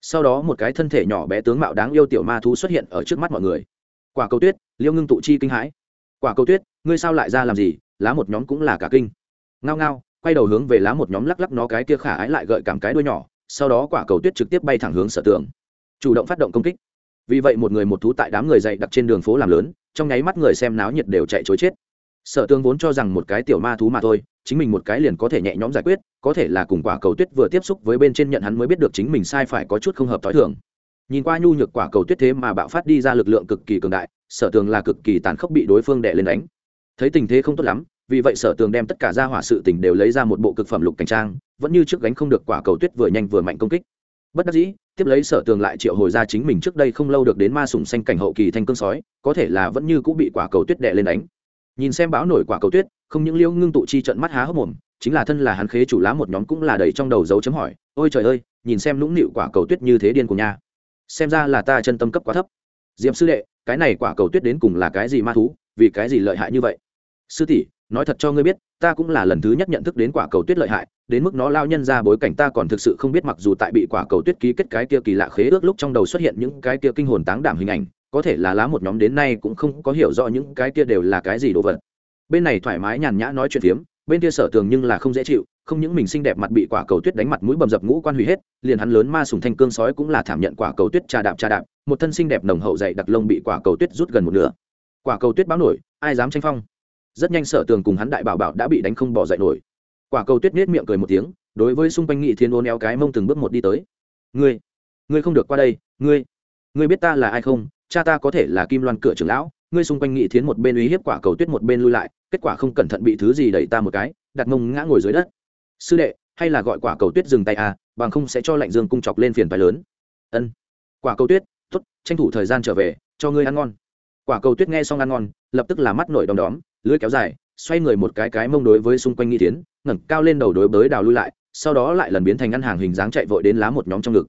Sau đó một cái thân thể nhỏ bé tướng mạo đáng yêu tiểu ma thú xuất hiện ở trước mắt mọi người. Quả cầu tuyết, liêu ngưng tụ chi kinh hãi. Quả cầu tuyết, ngươi sao lại ra làm gì? Lá một nhóm cũng là cả kinh. Ngao ngao, quay đầu hướng về lá một nhóm lắc lắc nó cái kia khả ái lại gợi cảm cái đuôi nhỏ sau đó quả cầu tuyết trực tiếp bay thẳng hướng sở tường, chủ động phát động công kích. Vì vậy một người một thú tại đám người dậy đặc trên đường phố làm lớn, trong nháy mắt người xem náo nhiệt đều chạy chối chết. Sở tương vốn cho rằng một cái tiểu ma thú mà thôi, chính mình một cái liền có thể nhẹ nhõm giải quyết, có thể là cùng quả cầu tuyết vừa tiếp xúc với bên trên nhận hắn mới biết được chính mình sai phải có chút không hợp t h o i thường. Nhìn qua nhu nhược quả cầu tuyết thế mà bạo phát đi ra lực lượng cực kỳ cường đại, sở tường là cực kỳ tàn khốc bị đối phương đệ lên đánh. Thấy tình thế không tốt lắm, vì vậy sở tường đem tất cả ra hỏa sự tình đều lấy ra một bộ cực phẩm lục cảnh trang vẫn như trước gánh không được quả cầu tuyết vừa nhanh vừa mạnh công kích. Bất đắc dĩ, tiếp lấy sở tường lại triệu hồi ra chính mình trước đây không lâu được đến ma sùng xanh cảnh hậu kỳ thanh cương sói, có thể là vẫn như cũng bị quả cầu tuyết đệ lên đánh. Nhìn xem báo nổi quả cầu tuyết, không những liêu ngưng tụ chi trận mắt há hốc mồm, chính là thân là hắn khế chủ lá một nhóm cũng là đầy trong đầu dấu chấm hỏi, ôi trời ơi, nhìn xem lũng nịu quả cầu tuyết như thế điên của nha. Xem ra là ta chân tâm cấp quá thấp. Diệm sư đệ, cái này quả cầu tuyết đến cùng là cái gì ma thú, vì cái gì lợi hại như vậy? Sư tỷ nói thật cho ngươi biết, ta cũng là lần thứ nhất nhận thức đến quả cầu tuyết lợi hại, đến mức nó lao nhân ra bối cảnh ta còn thực sự không biết mặc dù tại bị quả cầu tuyết ký kết cái kia kỳ lạ khế ước lúc trong đầu xuất hiện những cái kia kinh hồn táng đảm hình ảnh, có thể là lá một nhóm đến nay cũng không có hiểu rõ những cái kia đều là cái gì đồ vật. Bên này thoải mái nhàn nhã nói chuyện phiếm, bên kia sở tường nhưng là không dễ chịu, không những mình xinh đẹp mặt bị quả cầu tuyết đánh mặt mũi bầm dập ngũ quan hủy hết, liền hắn lớn ma sùng thanh cương sói cũng là thảm nhận quả cầu tuyết trà đạp trà đạp, một thân xinh đẹp nồng hậu dày đặc lông bị quả cầu tuyết rút gần một nửa. Quả cầu tuyết báo nổi, ai dám tranh phong? Rất nhanh sở tường cùng hắn đại bảo bảo đã bị đánh không bỏ dậy nổi. Quả cầu tuyết nết miệng cười một tiếng, đối với xung quanh nghị thiên ôn eo cái mông từng bước một đi tới. Ngươi ngươi không được qua đây, ngươi ngươi biết ta là ai không? Cha ta có thể là kim loan cửa trưởng lão, ngươi xung quanh nghị thiến một bên uy hiếp quả cầu tuyết một bên lui lại, kết quả không cẩn thận bị thứ gì đẩy ta một cái, đặt mông ngã ngồi dưới đất. Sư đệ, hay là gọi quả cầu tuyết dừng tay à bằng không sẽ cho lạnh dương cung chọc lên phiền phái lớn. Ân. Quả cầu tuyết t ố t tranh thủ thời gian trở về, cho ngươi ăn ngon. Quả cầu tuyết nghe xong ăn ngon, lập tức là mắt nổi đom đóm lưới kéo dài, xoay người một cái cái mông đối với xung quanh nghi tiến ngẩng cao lên đầu đối bới đào lui lại, sau đó lại lần biến thành ngăn hàng hình dáng chạy vội đến lá một nhóm trong ngực.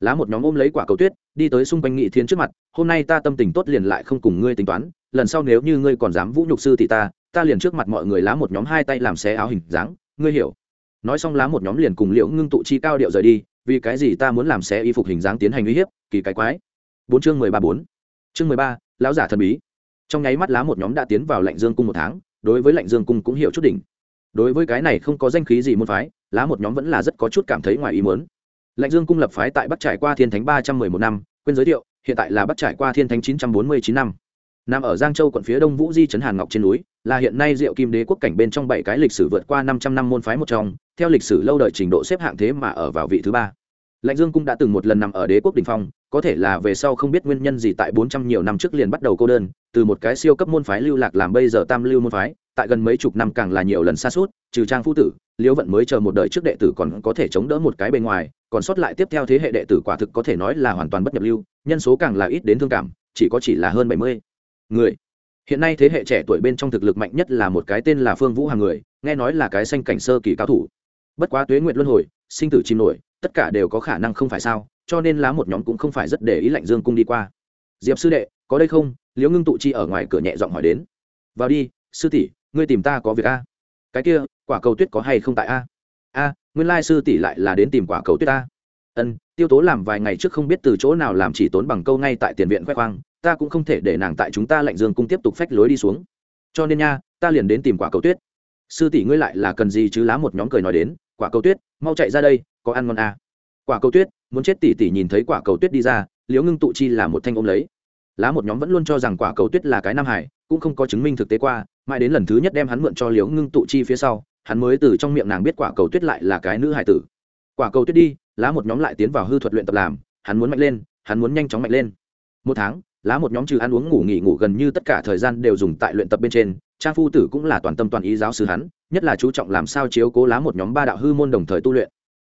Lá một nhóm ôm lấy quả cầu tuyết, đi tới xung quanh nghị thiến trước mặt, hôm nay ta tâm tình tốt liền lại không cùng ngươi tính toán, lần sau nếu như ngươi còn dám vũ nhục sư thì ta ta liền trước mặt mọi người lá một nhóm hai tay làm xé áo hình dáng, ngươi hiểu. Nói xong lá một nhóm liền cùng liễu ngưng tụ chi cao điệu rời đi, vì cái gì ta muốn làm xé y phục hình dáng tiến hành uy hiếp, kỳ cái quái? Bốn chương mười ba bốn. Chương mười ba, lão giả thần bí trong nháy mắt lá một nhóm đã tiến vào lạnh dương cung một tháng, đối với lạnh dương cung cũng hiểu chút đỉnh. Đối với cái này không có danh khí gì môn phái, lá một nhóm vẫn là rất có chút cảm thấy ngoài ý muốn. Lạnh dương cung lập phái tại bắc trải qua thiên thánh ba trăm mười một năm, quên giới thiệu, hiện tại là bắc trải qua thiên thánh chín trăm bốn mươi chín năm. Nằm ở giang châu quận phía đông vũ di trấn hàn ngọc trên núi, là hiện nay diệu kim đế quốc cảnh bên trong bảy cái lịch sử vượt qua năm trăm năm môn phái một trong, theo lịch sử lâu đời trình độ xếp hạng thế mà ở vào vị thứ ba lạnh dương cung đã từng một lần nằm ở đế quốc đình phong, có thể là về sau không biết nguyên nhân gì tại bốn trăm nhiều năm trước liền bắt đầu cô đơn, từ một cái siêu cấp môn phái lưu lạc làm bây giờ tam lưu môn phái, tại gần mấy chục năm càng là nhiều lần xa suốt, trừ trang phu tử, liễu vận mới chờ một đời trước đệ tử còn có thể chống đỡ một cái bên ngoài, còn sót lại tiếp theo thế hệ đệ tử quả thực có thể nói là hoàn toàn bất nhập lưu, nhân số càng là ít đến thương cảm, chỉ có chỉ là hơn bảy mươi người. Hiện nay thế hệ trẻ tuổi bên trong thực lực mạnh nhất là một cái tên là phương vũ hàng người, nghe nói là cái xanh cảnh sơ kỳ cao thủ. Bất quá tuế Nguyệt luân hồi, sinh tử chìm nổi tất cả đều có khả năng không phải sao, cho nên lá một nhóm cũng không phải rất để ý lạnh dương cung đi qua. Diệp sư đệ, có đây không? Liễu ngưng tụ chi ở ngoài cửa nhẹ giọng hỏi đến. Vào đi, sư tỷ, ngươi tìm ta có việc a. Cái kia, quả cầu tuyết có hay không tại a? A, nguyên lai sư tỷ lại là đến tìm quả cầu tuyết a ân, tiêu tố làm vài ngày trước không biết từ chỗ nào làm chỉ tốn bằng câu ngay tại tiền viện khoe khoang, ta cũng không thể để nàng tại chúng ta lạnh dương cung tiếp tục phách lối đi xuống. Cho nên nha, ta liền đến tìm quả cầu tuyết. Sư tỷ ngươi lại là cần gì chứ? Lá một nhóm cười nói đến, quả cầu tuyết mau chạy ra đây, có ăn ngon à. quả cầu tuyết, muốn chết tỷ tỷ nhìn thấy quả cầu tuyết đi ra, liễu ngưng tụ chi là một thanh ôm lấy. Lá một nhóm vẫn luôn cho rằng quả cầu tuyết là cái nam hải, cũng không có chứng minh thực tế qua, mãi đến lần thứ nhất đem hắn mượn cho liễu ngưng tụ chi phía sau, hắn mới từ trong miệng nàng biết quả cầu tuyết lại là cái nữ hải tử. Quả cầu tuyết đi, lá một nhóm lại tiến vào hư thuật luyện tập làm, hắn muốn mạnh lên, hắn muốn nhanh chóng mạnh lên. Một tháng, lá một nhóm trừ ăn uống ngủ nghỉ ngủ gần như tất cả thời gian đều dùng tại luyện tập bên trên, trang phu tử cũng là toàn tâm toàn ý giáo sư hắn nhất là chú trọng làm sao chiếu cố lá một nhóm ba đạo hư môn đồng thời tu luyện.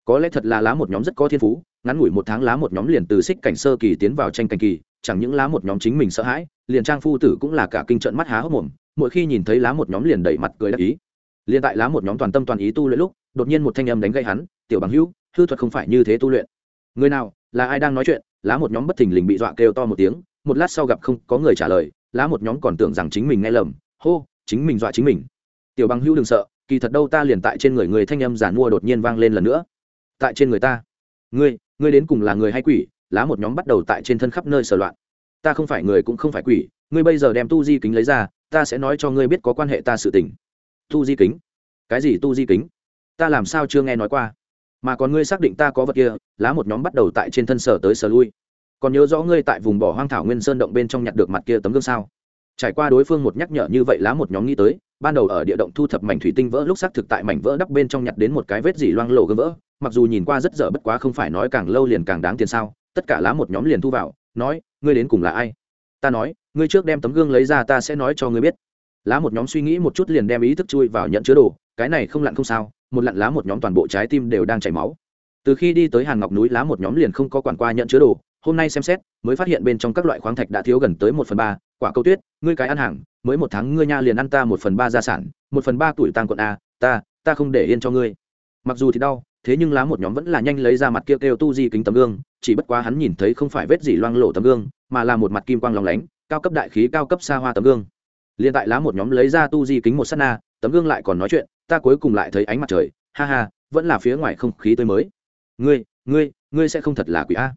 Có lẽ thật là lá một nhóm rất có thiên phú, ngắn ngủi một tháng lá một nhóm liền từ xích cảnh sơ kỳ tiến vào tranh cảnh kỳ, chẳng những lá một nhóm chính mình sợ hãi, liền trang phu tử cũng là cả kinh trận mắt há hốc mồm, mỗi khi nhìn thấy lá một nhóm liền đẩy mặt cười đắc ý. Liền tại lá một nhóm toàn tâm toàn ý tu luyện lúc, đột nhiên một thanh âm đánh gây hắn, tiểu bằng hữu, hư thuật không phải như thế tu luyện. Người nào, là ai đang nói chuyện? Lá một nhóm bất thình lình bị dọa kêu to một tiếng, một lát sau gặp không có người trả lời, lá một nhóm còn tưởng rằng chính mình nghe lầm, hô, chính mình dọa chính mình. Tiểu bằng hữu đừng sợ kỳ thật đâu ta liền tại trên người người thanh âm giản mua đột nhiên vang lên lần nữa. Tại trên người ta. Ngươi ngươi đến cùng là người hay quỷ? Lá một nhóm bắt đầu tại trên thân khắp nơi sờ loạn. Ta không phải người cũng không phải quỷ. Ngươi bây giờ đem tu di kính lấy ra, ta sẽ nói cho ngươi biết có quan hệ ta sự tình. Tu di kính? Cái gì tu di kính? Ta làm sao chưa nghe nói qua? Mà còn ngươi xác định ta có vật kia, lá một nhóm bắt đầu tại trên thân sở tới sở lui. Còn nhớ rõ ngươi tại vùng bỏ hoang thảo nguyên sơn động bên trong nhặt được mặt kia tấm gương sao? Trải qua đối phương một nhắc nhở như vậy lá một nhóm nghĩ tới ban đầu ở địa động thu thập mảnh thủy tinh vỡ, lúc xác thực tại mảnh vỡ đắp bên trong nhặt đến một cái vết dỉ loang lộ gương vỡ. Mặc dù nhìn qua rất dở bất quá không phải nói càng lâu liền càng đáng tiền sao, tất cả lá một nhóm liền thu vào, nói, ngươi đến cùng là ai? Ta nói, ngươi trước đem tấm gương lấy ra ta sẽ nói cho ngươi biết. Lá một nhóm suy nghĩ một chút liền đem ý thức chui vào nhận chứa đồ, cái này không lặn không sao, một lặn lá một nhóm toàn bộ trái tim đều đang chảy máu. Từ khi đi tới hàn ngọc núi, lá một nhóm liền không có quản qua nhận chứa đồ, hôm nay xem xét, mới phát hiện bên trong các loại khoáng thạch đã thiếu gần tới một phần ba, quả câu tuyết, ngươi cái ăn hàng mới một tháng ngươi nha liền ăn ta một phần ba gia sản, một phần ba tuổi tăng quận a, ta ta không để yên cho ngươi. Mặc dù thì đau, thế nhưng lá một nhóm vẫn là nhanh lấy ra mặt kia kêu tu di kính tấm gương, chỉ bất quá hắn nhìn thấy không phải vết gì loang lổ tấm gương, mà là một mặt kim quang lòng lánh, cao cấp đại khí, cao cấp xa hoa tấm gương. Liền tại lá một nhóm lấy ra tu di kính một s á t na, tấm gương lại còn nói chuyện, ta cuối cùng lại thấy ánh mặt trời, ha ha, vẫn là phía ngoài không khí tươi mới. Ngươi ngươi ngươi sẽ không thật là quỷ a.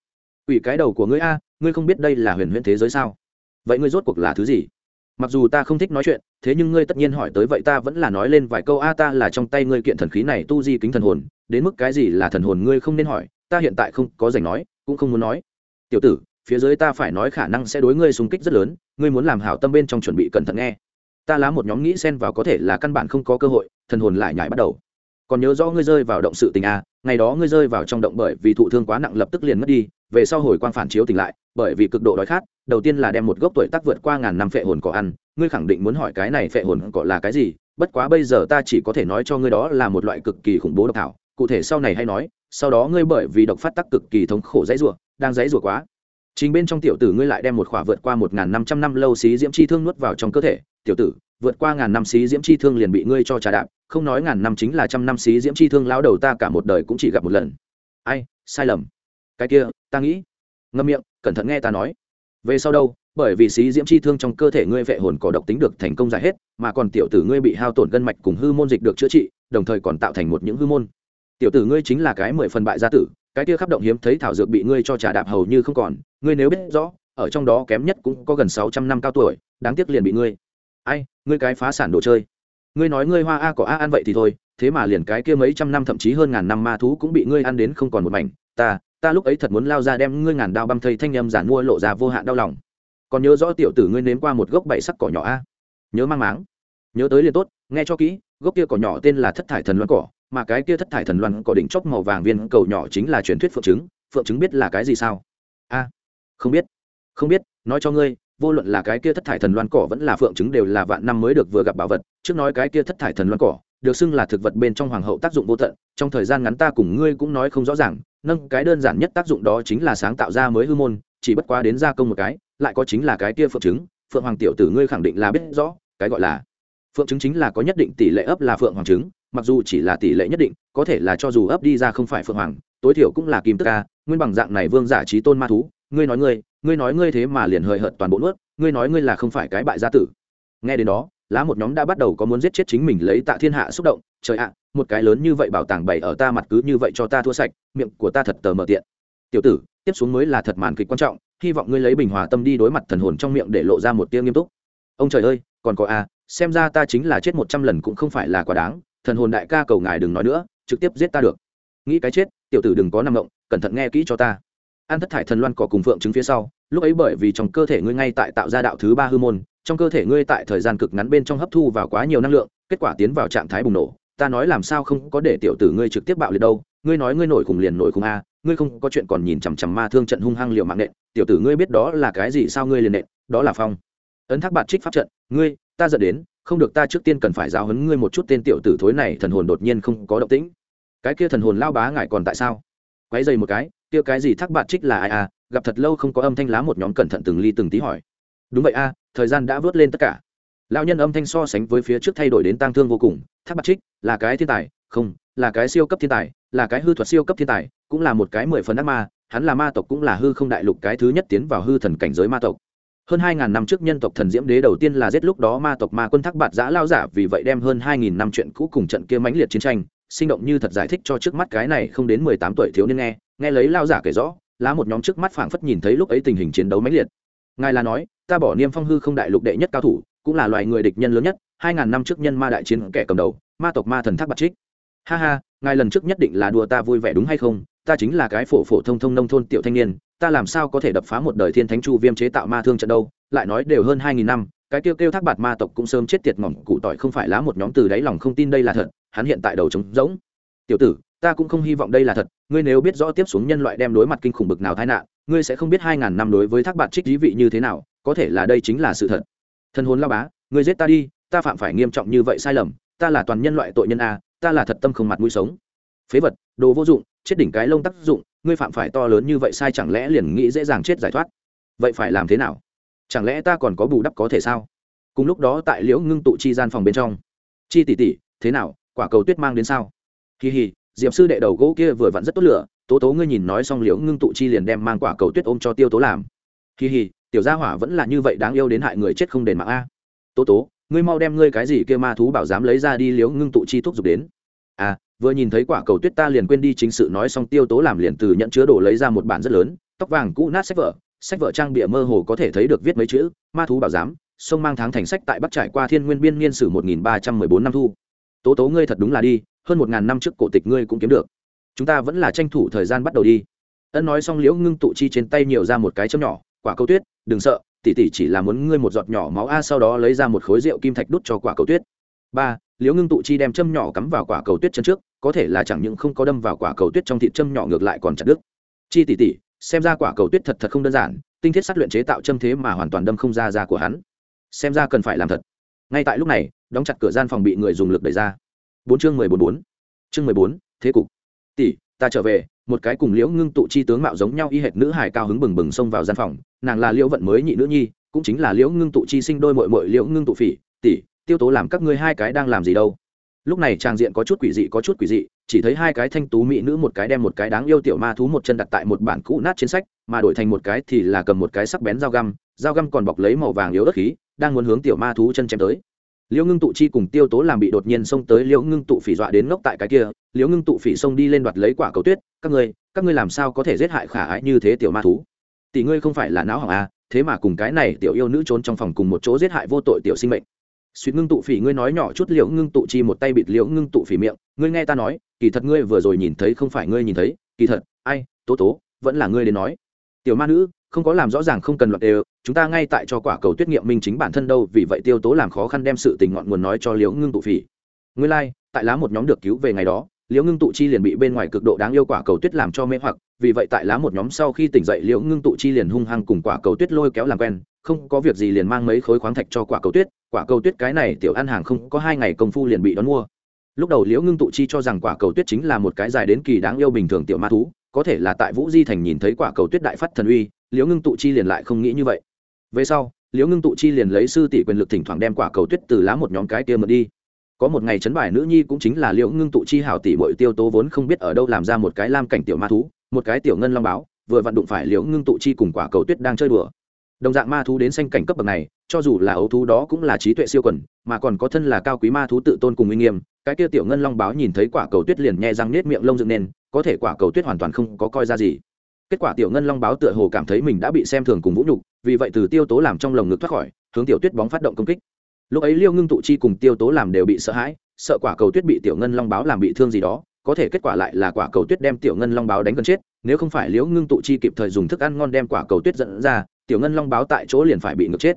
Quỷ cái đầu của ngươi a, ngươi không biết đây là huyền huyền thế giới sao? Vậy ngươi rốt cuộc là thứ gì? Mặc dù ta không thích nói chuyện, thế nhưng ngươi tất nhiên hỏi tới vậy ta vẫn là nói lên vài câu. A, ta là trong tay ngươi kiện thần khí này, tu di kính thần hồn, đến mức cái gì là thần hồn ngươi không nên hỏi, ta hiện tại không có dành nói, cũng không muốn nói. Tiểu tử, phía dưới ta phải nói khả năng sẽ đối ngươi xung kích rất lớn, ngươi muốn làm hảo tâm bên trong chuẩn bị cẩn thận nghe. Ta lá một nhóm nghĩ xen vào có thể là căn bản không có cơ hội, thần hồn lại nhảy bắt đầu. Còn nhớ rõ ngươi rơi vào động sự tình a, ngày đó ngươi rơi vào trong động bởi vì thụ thương quá nặng lập tức liền mất đi về sau hồi quang phản chiếu tỉnh lại, bởi vì cực độ đói khát, đầu tiên là đem một gốc tuổi tác vượt qua ngàn năm phệ hồn cỏ ăn. Ngươi khẳng định muốn hỏi cái này phệ hồn cỏ là cái gì, bất quá bây giờ ta chỉ có thể nói cho ngươi đó là một loại cực kỳ khủng bố độc thảo. Cụ thể sau này hay nói, sau đó ngươi bởi vì độc phát tắc cực kỳ thống khổ dãy rủa, đang dãy rủa quá. Chính bên trong tiểu tử ngươi lại đem một khỏa vượt qua một ngàn năm trăm năm lâu xí diễm chi thương nuốt vào trong cơ thể. Tiểu tử, vượt qua ngàn năm xí diễm chi thương liền bị ngươi cho trà đạp, không nói ngàn năm chính là trăm năm xí diễm chi thương lao đầu ta cả một đời cũng chỉ gặp một lần. Ai, sai lầm cái kia, ta nghĩ. Ngâm miệng, cẩn thận nghe ta nói. Về sau đâu, bởi vì xí diễm chi thương trong cơ thể ngươi vệ hồn cỏ độc tính được thành công giải hết, mà còn tiểu tử ngươi bị hao tổn gân mạch cùng hư môn dịch được chữa trị, đồng thời còn tạo thành một những hư môn. Tiểu tử ngươi chính là cái mười phần bại gia tử, cái kia khắp động hiếm thấy thảo dược bị ngươi cho trà đạp hầu như không còn, ngươi nếu biết rõ, ở trong đó kém nhất cũng có gần sáu trăm năm cao tuổi, đáng tiếc liền bị ngươi. Ai, ngươi cái phá sản đồ chơi. Ngươi nói ngươi hoa a có a ăn vậy thì thôi, thế mà liền cái kia mấy trăm năm thậm chí hơn ngàn năm ma thú cũng bị ngươi ăn đến không còn một mảnh, ta ta lúc ấy thật muốn lao ra đem ngươi ngàn đao băm thây thanh em giản mua lộ ra vô hạn đau lòng. Còn nhớ rõ tiểu tử ngươi nếm qua một gốc bảy sắc cỏ nhỏ a? Nhớ mang máng. Nhớ tới liền tốt, nghe cho kỹ, gốc kia cỏ nhỏ tên là thất thải thần loan cỏ, mà cái kia thất thải thần loan cỏ đỉnh chóp màu vàng viên cầu nhỏ chính là truyền thuyết phượng chứng phượng chứng biết là cái gì sao? A, không biết không biết, nói cho ngươi, vô luận là cái kia thất thải thần loan cỏ vẫn là phượng chứng đều là vạn năm mới được vừa gặp bảo vật, trước nói cái kia thất thải thần loan cỏ, được xưng là thực vật bên trong hoàng hậu tác dụng vô tận, trong thời gian ngắn ta cùng ngươi cũng nói không rõ ràng nâng cái đơn giản nhất tác dụng đó chính là sáng tạo ra mới hư môn chỉ bất quá đến gia công một cái lại có chính là cái kia phượng trứng, phượng hoàng tiểu tử ngươi khẳng định là biết rõ cái gọi là phượng trứng chính là có nhất định tỷ lệ ấp là phượng hoàng trứng, mặc dù chỉ là tỷ lệ nhất định có thể là cho dù ấp đi ra không phải phượng hoàng tối thiểu cũng là kim tức ca nguyên bằng dạng này vương giả trí tôn ma thú ngươi nói ngươi ngươi nói ngươi thế mà liền hời hợt toàn bộ nuốt ngươi nói ngươi là không phải cái bại gia tử. Nghe đến đó lá một nhóm đã bắt đầu có muốn giết chết chính mình lấy tạ thiên hạ xúc động trời ạ một cái lớn như vậy bảo tàng bày ở ta mặt cứ như vậy cho ta thua sạch miệng của ta thật tờ mờ tiện. Tiểu tử tiếp xuống mới là thật màn kịch quan trọng hy vọng ngươi lấy bình hòa tâm đi đối mặt thần hồn trong miệng để lộ ra một tia nghiêm túc. Ông trời ơi còn có a à, xem ra ta chính là chết một trăm lần cũng không phải là quá đáng thần hồn đại ca cầu ngài đừng nói nữa trực tiếp giết ta được. Nghĩ cái chết tiểu tử đừng có nằm ngộng cẩn thận nghe kỹ cho ta. An thất thải thần loan cỏ cùng phượng chứng phía sau lúc ấy bởi vì trong cơ thể ngươi ngay tại tạo ra đạo thứ ba hư môn trong cơ thể ngươi tại thời gian cực ngắn bên trong hấp thu vào quá nhiều năng lượng, kết quả tiến vào trạng thái bùng nổ. Ta nói làm sao không có để tiểu tử ngươi trực tiếp bạo liệt đâu, ngươi nói ngươi nổi khủng liền nổi khủng a, ngươi không có chuyện còn nhìn chằm chằm ma thương trận hung hăng liều mạng nện, tiểu tử ngươi biết đó là cái gì sao ngươi liền nện, đó là phong. Ấn thác bạt trích pháp trận, ngươi, ta giận đến, không được ta trước tiên cần phải giáo hấn ngươi một chút tên tiểu tử thối này, thần hồn đột nhiên không có động tĩnh. Cái kia thần hồn lao bá ngại còn tại sao? Quấy dày một cái, kia cái gì thác bạt trích là ai à? Gặp thật lâu không có âm thanh lá một nhóm cẩn thận từng ly từng tí hỏi đúng vậy a, thời gian đã vớt lên tất cả. Lão nhân âm thanh so sánh với phía trước thay đổi đến tang thương vô cùng tháp bạt trích, là cái thiên tài, không, là cái siêu cấp thiên tài, là cái hư thuật siêu cấp thiên tài, cũng là một cái mười phần ác ma, hắn là ma tộc cũng là hư không đại lục cái thứ nhất tiến vào hư thần cảnh giới ma tộc. Hơn hai ngàn năm trước nhân tộc thần diễm đế đầu tiên là giết lúc đó ma tộc ma quân thác bạt giã lao giả, vì vậy đem hơn hai nghìn năm chuyện cũ cùng trận kia mãnh liệt chiến tranh, sinh động như thật giải thích cho trước mắt cái này không đến mười tám tuổi thiếu niên nghe nghe lấy lao giả kể rõ, lá một nhóm trước mắt phảng phất nhìn thấy lúc ấy tình hình chiến đấu mãnh liệt. Ngài là nói ta bỏ niêm phong hư không đại lục đệ nhất cao thủ, cũng là loài người địch nhân lớn nhất, hai ngàn năm trước nhân ma đại chiến kẻ cầm đầu, ma tộc ma thần thác bạc trích. Ha ha, ngài lần trước nhất định là đùa ta vui vẻ đúng hay không? Ta chính là cái phổ phổ thông thông nông thôn tiểu thanh niên, ta làm sao có thể đập phá một đời thiên thánh chu viêm chế tạo ma thương trận đâu? Lại nói đều hơn hai nghìn năm, cái kêu kêu thác bạt ma tộc cũng sớm chết tiệt ngỏm cụ tỏi không phải lá một nhóm từ đáy lòng không tin đây là thật, hắn hiện tại đầu trống rỗng. Tiểu tử ta cũng không hy vọng đây là thật, ngươi nếu biết rõ tiếp xuống nhân loại đem đối mặt kinh khủng bực nào tai nạn, ngươi sẽ không biết hai ngàn năm đối với thác bạn trích dí vị như thế nào, có thể là đây chính là sự thật. Thân hồn lao bá, ngươi giết ta đi, ta phạm phải nghiêm trọng như vậy sai lầm, ta là toàn nhân loại tội nhân a, ta là thật tâm không mặt mũi sống. Phế vật, đồ vô dụng, chết đỉnh cái lông tác dụng, ngươi phạm phải to lớn như vậy sai chẳng lẽ liền nghĩ dễ dàng chết giải thoát? Vậy phải làm thế nào? Chẳng lẽ ta còn có bù đắp có thể sao? Cùng lúc đó tại liễu ngưng tụ chi gian phòng bên trong. Chi tỷ tỷ, thế nào? Quả cầu tuyết mang đến sao? Kỳ hì diệp sư đệ đầu gỗ kia vừa vặn rất tốt lửa, tố tố ngươi nhìn nói xong liễu ngưng tụ chi liền đem mang quả cầu tuyết ôm cho tiêu tố làm. Kỳ hì tiểu gia hỏa vẫn là như vậy đáng yêu đến hại người chết không đền mạng a. Tố tố, ngươi mau đem ngươi cái gì kia ma thú bảo dám lấy ra đi liễu ngưng tụ chi thuốc giục đến. À vừa nhìn thấy quả cầu tuyết ta liền quên đi chính sự nói xong tiêu tố làm liền từ nhận chứa đồ lấy ra một bản rất lớn, tóc vàng cũ nát sách vở sách vở trang bìa mơ hồ có thể thấy được viết mấy chữ, ma thú bảo giám, sông mang tháng thành sách tại bắc trải qua thiên nguyên biên niên sử một nghìn ba trăm mười bốn năm thu. Tố tố ngươi thật đúng là đi hơn một ngàn năm trước cổ tịch ngươi cũng kiếm được. Chúng ta vẫn là tranh thủ thời gian bắt đầu đi. Ân nói xong liễu ngưng tụ chi trên tay nhiều ra một cái châm nhỏ, quả cầu tuyết, đừng sợ tỉ tỉ chỉ là muốn ngươi một giọt nhỏ máu a, sau đó lấy ra một khối rượu kim thạch đút cho quả cầu tuyết. Ba, liễu ngưng tụ chi đem châm nhỏ cắm vào quả cầu tuyết chân trước, có thể là chẳng những không có đâm vào quả cầu tuyết trong thịt châm nhỏ ngược lại còn chặt đứt. Chi tỉ tỉ xem ra quả cầu tuyết thật thật không đơn giản, tinh thiết sát luyện chế tạo châm thế mà hoàn toàn đâm không ra ra của hắn. Xem ra cần phải làm thật. Ngay tại lúc này, đóng chặt cửa gian phòng bị người dùng lực đẩy ra bốn chương mười bốn bốn. Chương mười bốn, thế cục. Tỷ, ta trở về, một cái cùng liễu ngưng tụ chi tướng mạo giống nhau y hệt nữ hải cao hứng bừng bừng xông vào gian phòng, nàng là liễu vận mới nhị nữ nhi, cũng chính là liễu ngưng tụ chi sinh đôi mội mội liễu ngưng tụ phỉ. Tỷ, tiêu tố làm các ngươi hai cái đang làm gì đâu? Lúc này trang diện có chút quỷ dị, có chút quỷ dị, chỉ thấy hai cái thanh tú mỹ nữ một cái đem một cái đáng yêu tiểu ma thú một chân đặt tại một bản cũ nát trên sách, mà đổi thành một cái thì là cầm một cái sắc bén dao găm dao găm còn bọc lấy màu vàng yếu ớt khí, đang muốn hướng tiểu ma thú chân chém tới liễu ngưng tụ chi cùng tiêu tố làm bị đột nhiên xông tới liễu ngưng tụ phỉ dọa đến ngốc tại cái kia, liễu ngưng tụ phỉ xông đi lên đoạt lấy quả cầu tuyết, các ngươi các ngươi làm sao có thể giết hại khả ái như thế tiểu ma thú? Tỷ ngươi không phải là não hỏng à thế mà cùng cái này tiểu yêu nữ trốn trong phòng cùng một chỗ giết hại vô tội tiểu sinh mệnh. Suýt ngưng tụ phỉ, ngươi nói nhỏ chút liễu ngưng tụ chi một tay bịt liễu ngưng tụ phỉ miệng, ngươi nghe ta nói, kỳ thật ngươi vừa rồi nhìn thấy không phải ngươi nhìn thấy, kỳ thật, ai, tố tố, vẫn là ngươi đến nói. Tiểu ma nữ không có làm rõ ràng không cần luật đều chúng ta ngay tại cho quả cầu tuyết nghiệm minh chính bản thân đâu vì vậy tiêu tố làm khó khăn đem sự tình ngọn nguồn nói cho liễu ngưng tụ phỉ. Ngươi lai、like, tại lá một nhóm được cứu về ngày đó liễu ngưng tụ chi liền bị bên ngoài cực độ đáng yêu quả cầu tuyết làm cho mê hoặc vì vậy tại lá một nhóm sau khi tỉnh dậy liễu ngưng tụ chi liền hung hăng cùng quả cầu tuyết lôi kéo làm quen không có việc gì liền mang mấy khối khoáng thạch cho quả cầu tuyết quả cầu tuyết cái này tiểu ăn hàng không có hai ngày công phu liền bị đón mua. Lúc đầu liễu ngưng tụ chi cho rằng quả cầu tuyết chính là một cái dài đến kỳ đáng yêu bình thường tiểu ma thú có thể là tại vũ di thành nhìn thấy quả cầu tuyết đại phát thần uy, liễu ngưng tụ chi liền lại không nghĩ như vậy. Về sau, liễu ngưng tụ chi liền lấy sư tỷ quyền lực thỉnh thoảng đem quả cầu tuyết từ lá một nhóm cái kia mượn đi. Có một ngày chấn bài nữ nhi cũng chính là liễu ngưng tụ chi hảo tỷ bội tiêu tố vốn không biết ở đâu làm ra một cái lam cảnh tiểu ma thú, một cái tiểu ngân long báo, vừa vặn đụng phải liễu ngưng tụ chi cùng quả cầu tuyết đang chơi đùa. Đồng dạng ma thú đến xanh cảnh cấp bậc này, cho dù là ấu thú đó cũng là trí tuệ siêu quần, mà còn có thân là cao quý ma thú tự tôn cùng uy nghiêm cái kia tiểu ngân long báo nhìn thấy quả cầu tuyết liền nhẹ răng nết miệng lông dựng nên có thể quả cầu tuyết hoàn toàn không có coi ra gì. Kết quả tiểu ngân long báo tựa hồ cảm thấy mình đã bị xem thường cùng vũ nhục, vì vậy từ tiêu tố làm trong lồng ngực thoát khỏi, hướng tiểu tuyết bóng phát động công kích. Lúc ấy liêu ngưng tụ chi cùng tiêu tố làm đều bị sợ hãi, sợ quả cầu tuyết bị tiểu ngân long báo làm bị thương gì đó, có thể kết quả lại là quả cầu tuyết đem tiểu ngân long báo đánh gần chết, nếu không phải liễu ngưng tụ chi kịp thời dùng thức ăn ngon đem quả cầu tuyết dẫn ra, tiểu ngân long báo tại chỗ liền phải bị ngược chết.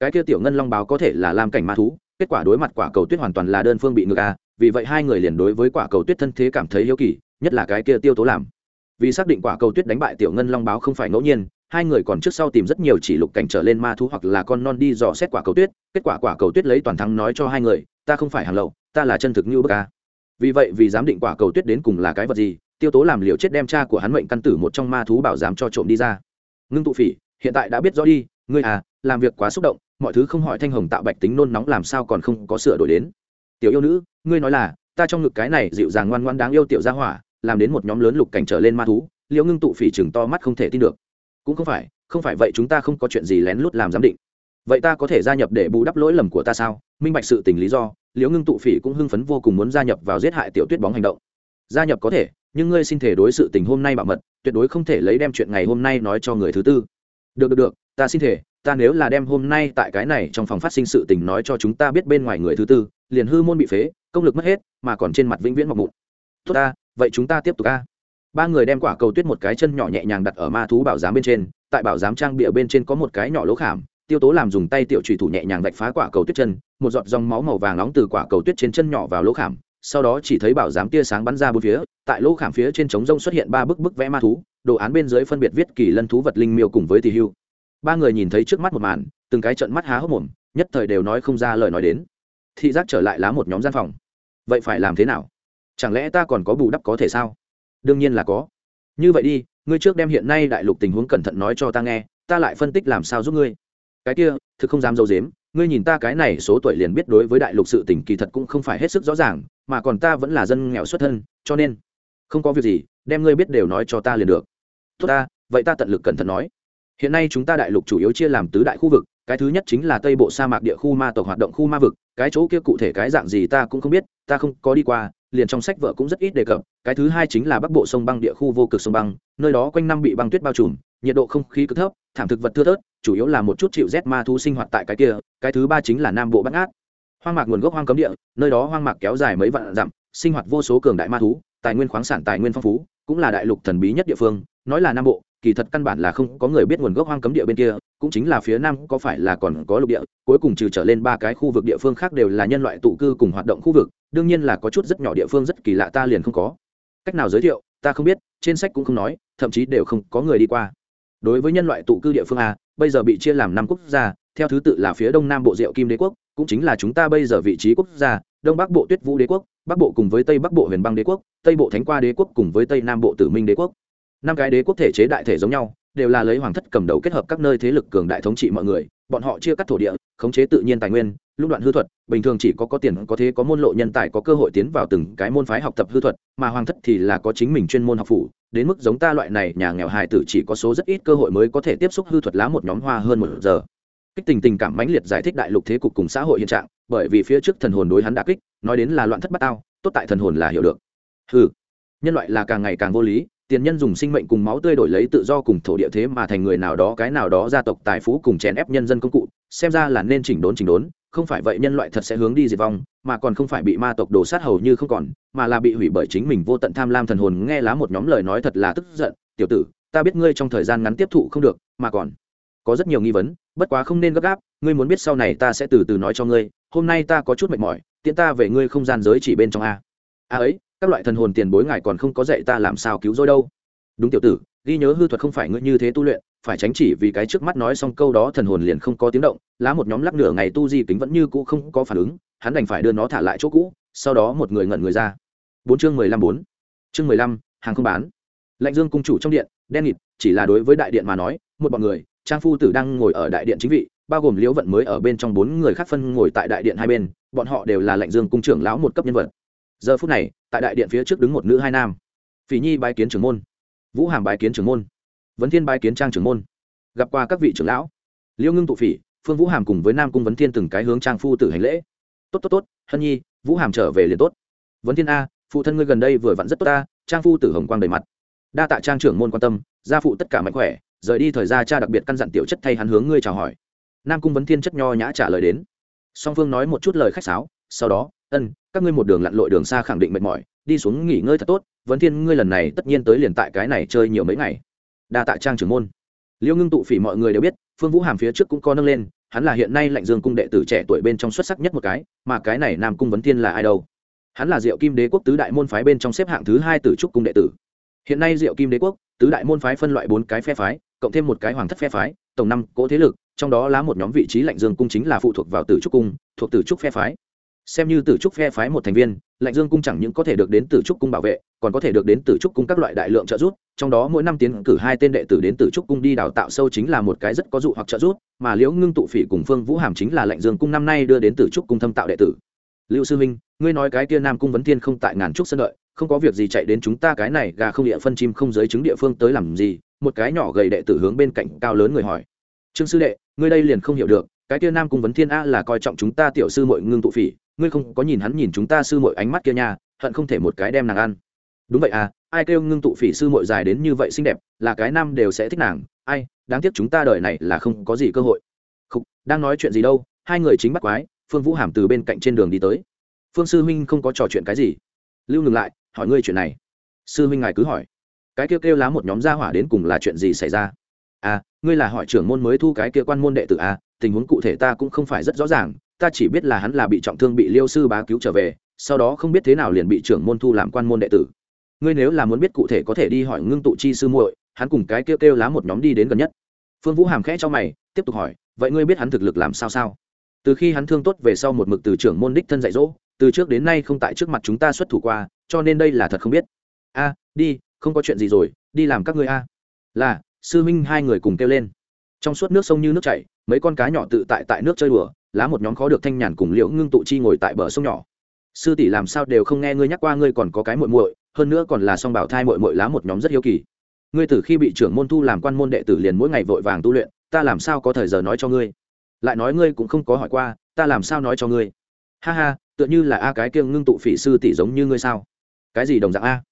Cái kia tiểu ngân long báo có thể là làm cảnh ma thú, kết quả đối mặt quả cầu tuyết hoàn toàn là đơn phương bị ngược a vì vậy hai người liền đối với quả cầu tuyết thân thế cảm thấy hiếu kỳ, nhất là cái kia tiêu tố làm. Vì xác định quả cầu tuyết đánh bại tiểu ngân long báo không phải ngẫu nhiên, hai người còn trước sau tìm rất nhiều chỉ lục cảnh trở lên ma thú hoặc là con non đi dò xét quả cầu tuyết, kết quả quả cầu tuyết lấy toàn thắng nói cho hai người, ta không phải hàng lậu, ta là chân thực như bậc ca vì vậy vì giám định quả cầu tuyết đến cùng là cái vật gì, tiêu tố làm liều chết đem cha của hắn mệnh căn tử một trong ma thú bảo dám cho trộm đi ra. Ngưng tụ phỉ, hiện tại đã biết rõ đi, ngươi à làm việc quá xúc động, mọi thứ không hỏi thanh hồng tạo bạch tính nôn nóng làm sao còn không có sửa đổi đến? Tiểu yêu nữ, ngươi nói là, ta trong ngực cái này dịu dàng ngoan ngoan đáng yêu tiểu gia hỏa, làm đến một nhóm lớn lục cảnh trở lên ma thú, liễu ngưng tụ phỉ chừng to mắt không thể tin được. Cũng không phải không phải vậy chúng ta không có chuyện gì lén lút làm giám định. Vậy ta có thể gia nhập để bù đắp lỗi lầm của ta sao? Minh bạch sự tình lý do, liễu ngưng tụ phỉ cũng hưng phấn vô cùng muốn gia nhập vào giết hại tiểu tuyết bóng hành động. Gia nhập có thể, nhưng ngươi xin thể đối sự tình hôm nay bảo mật, tuyệt đối không thể lấy đem chuyện ngày hôm nay nói cho người thứ tư. Được được được, ta xin thể, ta nếu là đem hôm nay tại cái này trong phòng phát sinh sự tình nói cho chúng ta biết bên ngoài người thứ tư liền hư môn bị phế, công lực mất hết, mà còn trên mặt vĩnh viễn mọc mụn. Tốt ta, vậy chúng ta tiếp tục a. Ba người đem quả cầu tuyết một cái chân nhỏ nhẹ nhàng đặt ở ma thú bảo giám bên trên, tại bảo giám trang bịa bên trên có một cái nhỏ lỗ khảm, tiêu tố làm dùng tay tiểu trùy thủ nhẹ nhàng vạch phá quả cầu tuyết chân, một giọt dòng máu màu vàng nóng từ quả cầu tuyết trên chân nhỏ vào lỗ khảm, sau đó chỉ thấy bảo giám tia sáng bắn ra bốn phía, tại lỗ khảm phía trên trống rông xuất hiện ba bức bức vẽ ma thú, đồ án bên dưới phân biệt viết kỳ lân thú vật linh miêu cùng với tỷ hưu. Ba người nhìn thấy trước mắt một màn, từng cái trận mắt há hốc mồm, nhất thời đều nói không ra lời nói đến thị giác trở lại lá một nhóm gian phòng. Vậy phải làm thế nào? Chẳng lẽ ta còn có bù đắp có thể sao? Đương nhiên là có. Như vậy đi, ngươi trước đem hiện nay đại lục tình huống cẩn thận nói cho ta nghe, ta lại phân tích làm sao giúp ngươi. Cái kia, thực không dám dâu dếm ngươi nhìn ta cái này số tuổi liền biết đối với đại lục sự tình kỳ thật cũng không phải hết sức rõ ràng, mà còn ta vẫn là dân nghèo xuất thân, cho nên không có việc gì, đem ngươi biết đều nói cho ta liền được. Tốt ta, vậy ta tận lực cẩn thận nói. Hiện nay chúng ta đại lục chủ yếu chia làm tứ đại khu vực cái thứ nhất chính là tây bộ sa mạc địa khu ma tộc hoạt động khu ma vực, cái chỗ kia cụ thể cái dạng gì ta cũng không biết, ta không có đi qua, liền trong sách vợ cũng rất ít đề cập, cái thứ hai chính là bắc bộ sông băng địa khu vô cực sông băng, nơi đó quanh năm bị băng tuyết bao trùm, nhiệt độ không khí cực thấp, thảm thực vật thưa thớt, chủ yếu là một chút chịu rét ma thú sinh hoạt tại cái kia, cái thứ ba chính là nam bộ bắt ngát. Hoang mạc nguồn gốc hoang cấm địa, nơi đó hoang mạc kéo dài mấy vạn dặm, sinh hoạt vô số cường đại ma thú, tài nguyên khoáng sản tài nguyên phong phú, cũng là đại lục thần bí nhất địa phương, nói là nam bộ kỳ thật căn bản là không có người biết nguồn gốc hoang cấm địa bên kia, cũng chính là phía nam có phải là còn có lục địa, cuối cùng trừ trở lên ba cái khu vực địa phương khác đều là nhân loại tụ cư cùng hoạt động khu vực, đương nhiên là có chút rất nhỏ địa phương rất kỳ lạ ta liền không có. Cách nào giới thiệu, ta không biết, trên sách cũng không nói, thậm chí đều không có người đi qua. Đối với nhân loại tụ cư địa phương a, bây giờ bị chia làm năm quốc gia, theo thứ tự là phía đông nam bộ diệu kim đế quốc, cũng chính là chúng ta bây giờ vị trí quốc gia, đông bắc bộ tuyết vũ đế quốc, bắc bộ cùng với tây bắc bộ huyền băng đế quốc, tây bộ thánh qua đế quốc cùng với tây nam bộ tử minh đế quốc năm cái đế quốc thể chế đại thể giống nhau, đều là lấy hoàng thất cầm đầu kết hợp các nơi thế lực cường đại thống trị mọi người, bọn họ chia cắt thổ địa, khống chế tự nhiên tài nguyên Lúc đoạn hư thuật, bình thường chỉ có có tiền có thế có môn lộ nhân tài có cơ hội tiến vào từng cái môn phái học tập hư thuật, mà hoàng thất thì là có chính mình chuyên môn học phủ, đến mức giống ta loại này nhà nghèo hài tử chỉ có số rất ít cơ hội mới có thể tiếp xúc hư thuật lá một nhóm hoa hơn một giờ. Kích tình tình cảm mãnh liệt giải thích đại lục thế cục cùng xã hội hiện trạng, bởi vì phía trước thần hồn đối hắn đã kích, nói đến là loạn thất bát ao, tốt tại thần hồn là hiểu được. Hư nhân loại là càng ngày càng vô lý tiền nhân dùng sinh mệnh cùng máu tươi đổi lấy tự do cùng thổ địa thế mà thành người nào đó, cái nào đó gia tộc, tài phú cùng chèn ép nhân dân công cụ, xem ra là nên chỉnh đốn chỉnh đốn, không phải vậy nhân loại thật sẽ hướng đi diệt vong, mà còn không phải bị ma tộc đổ sát hầu như không còn, mà là bị hủy bởi chính mình vô tận tham lam thần hồn. Nghe lá một nhóm lời nói thật là tức giận, tiểu tử, ta biết ngươi trong thời gian ngắn tiếp thụ không được, mà còn có rất nhiều nghi vấn, bất quá không nên gấp gáp, ngươi muốn biết sau này ta sẽ từ từ nói cho ngươi, hôm nay ta có chút mệt mỏi tiễn ta về ngươi không gian giới chỉ bên trong a. A ấy các loại thần hồn tiền bối ngài còn không có dạy ta làm sao cứu rỗi đâu. Đúng tiểu tử, ghi nhớ hư thuật không phải ngươi như thế tu luyện, phải tránh chỉ vì cái trước mắt nói xong câu đó thần hồn liền không có tiếng động, lá một nhóm lắc nửa ngày tu di kính vẫn như cũ không có phản ứng, hắn đành phải đưa nó thả lại chỗ cũ, sau đó một người ngẩn người ra. Bốn chương mười lăm bốn. Chương mười lăm, hàng không bán. Lạnh dương cung chủ trong điện, đen nghịt, chỉ là đối với đại điện mà nói, một bọn người, trang phu tử đang ngồi ở đại điện chính vị, bao gồm liễu vận mới ở bên trong bốn người khác phân ngồi tại đại điện hai bên, bọn họ đều là lạnh dương cung trưởng lão một cấp nhân vật giờ phút này, tại đại điện phía trước đứng một nữ hai nam. Phỉ nhi bái kiến trưởng môn. Vũ hàm bái kiến trưởng môn. Vấn thiên bái kiến trang trưởng môn. Gặp qua các vị trưởng lão. Liêu ngưng tụ phỉ, phương vũ hàm cùng với nam cung vấn thiên từng cái hướng trang phu tử hành lễ. Tốt tốt tốt, hân nhi, vũ hàm trở về liền tốt. Vấn thiên a, phụ thân ngươi gần đây vừa vặn rất tốt ta, trang phu tử hồng quang đầy mặt. Đa tạ trang trưởng môn quan tâm, gia phụ tất cả mạnh khỏe, rời đi thời gian cha đặc biệt căn dặn tiểu chất thay hắn hướng ngươi chào hỏi. Nam cung vấn thiên chất nho nhã trả lời đến. Song phương nói một chút lời khách sáo, sau đó, ân các ngươi một đường lặn lội đường xa khẳng định mệt mỏi, đi xuống nghỉ ngơi thật tốt vấn thiên, ngươi lần này tất nhiên tới liền tại cái này chơi nhiều mấy ngày. Đa tạ trang trưởng môn. Liêu ngưng tụ phỉ mọi người đều biết, phương vũ hàm phía trước cũng có nâng lên, hắn là hiện nay lạnh dương cung đệ tử trẻ tuổi bên trong xuất sắc nhất một cái, mà cái này nam cung vấn thiên là ai đâu? Hắn là diệu kim đế quốc tứ đại môn phái bên trong xếp hạng thứ hai tử trúc cung đệ tử. Hiện nay diệu kim đế quốc, tứ đại môn phái phân loại bốn cái phe phái, cộng thêm một cái hoàng thất phe phái, tổng năm cỗ thế lực, trong đó lá một nhóm vị trí lạnh dương cung chính là phụ thuộc vào tử trúc cung, thuộc tử trúc phe phái xem như tử trúc phe phái một thành viên, lạnh dương cung chẳng những có thể được đến tử trúc cung bảo vệ, còn có thể được đến tử trúc cung các loại đại lượng trợ giúp, trong đó mỗi năm tiến cử hai tên đệ tử đến tử trúc cung đi đào tạo sâu chính là một cái rất có dụ hoặc trợ giúp, mà liễu ngưng tụ phỉ cùng phương vũ hàm chính là lạnh dương cung năm nay đưa đến tử trúc cung thâm tạo đệ tử. Lưu sư minh, ngươi nói cái kia nam cung vấn thiên không tại ngàn trúc sân đợi, không có việc gì chạy đến chúng ta cái này gà không địa phân chim không giới chứng địa phương tới làm gì? Một cái nhỏ gầy đệ tử hướng bên cạnh cao lớn người hỏi. Trương sư đệ, ngươi đây liền không hiểu được, cái kia nam cung vấn thiên a là coi trọng chúng ta tiểu sư mội ngưng tụ phỉ ngươi không có nhìn hắn nhìn chúng ta sư mội ánh mắt kia nha, hận không thể một cái đem nàng ăn. Đúng vậy à ai kêu ngưng tụ phỉ sư mội dài đến như vậy xinh đẹp, là cái nam đều sẽ thích nàng, ai, đáng tiếc chúng ta đời này là không có gì cơ hội. Không đang nói chuyện gì đâu, hai người chính bắt quái, phương vũ hàm từ bên cạnh trên đường đi tới. Phương sư huynh không có trò chuyện cái gì. Lưu ngừng lại, hỏi ngươi chuyện này. Sư huynh ngài cứ hỏi. Cái kêu kêu lá một nhóm gia hỏa đến cùng là chuyện gì xảy ra? À ngươi là hỏi trưởng môn mới thu cái kia quan môn đệ tử à tình huống cụ thể ta cũng không phải rất rõ ràng ta chỉ biết là hắn là bị trọng thương bị liêu sư bá cứu trở về, sau đó không biết thế nào liền bị trưởng môn thu làm quan môn đệ tử. Ngươi nếu là muốn biết cụ thể có thể đi hỏi ngưng tụ chi sư muội, hắn cùng cái kêu kêu lá một nhóm đi đến gần nhất. Phương vũ hàm khẽ cho mày, tiếp tục hỏi, vậy ngươi biết hắn thực lực làm sao sao? Từ khi hắn thương tốt về sau một mực từ trưởng môn đích thân dạy dỗ, từ trước đến nay không tại trước mặt chúng ta xuất thủ qua, cho nên đây là thật không biết. A, đi, không có chuyện gì rồi, đi làm các ngươi a. Là, sư minh hai người cùng kêu lên. Trong suốt nước sông như nước chảy, mấy con cá nhỏ tự tại tại nước chơi đùa lá một nhóm khó được thanh nhàn cùng liễu ngưng tụ chi ngồi tại bờ sông nhỏ. Sư tỷ làm sao đều không nghe ngươi nhắc qua ngươi còn có cái muội muội, hơn nữa còn là song bảo thai muội muội lá một nhóm rất hiếu kỳ. Ngươi từ khi bị trưởng môn thu làm quan môn đệ tử liền mỗi ngày vội vàng tu luyện, ta làm sao có thời giờ nói cho ngươi? Lại nói ngươi cũng không có hỏi qua, ta làm sao nói cho ngươi? Ha ha, tựa như là a cái kia ngưng tụ phỉ sư tỷ giống như ngươi sao? Cái gì đồng dạng a?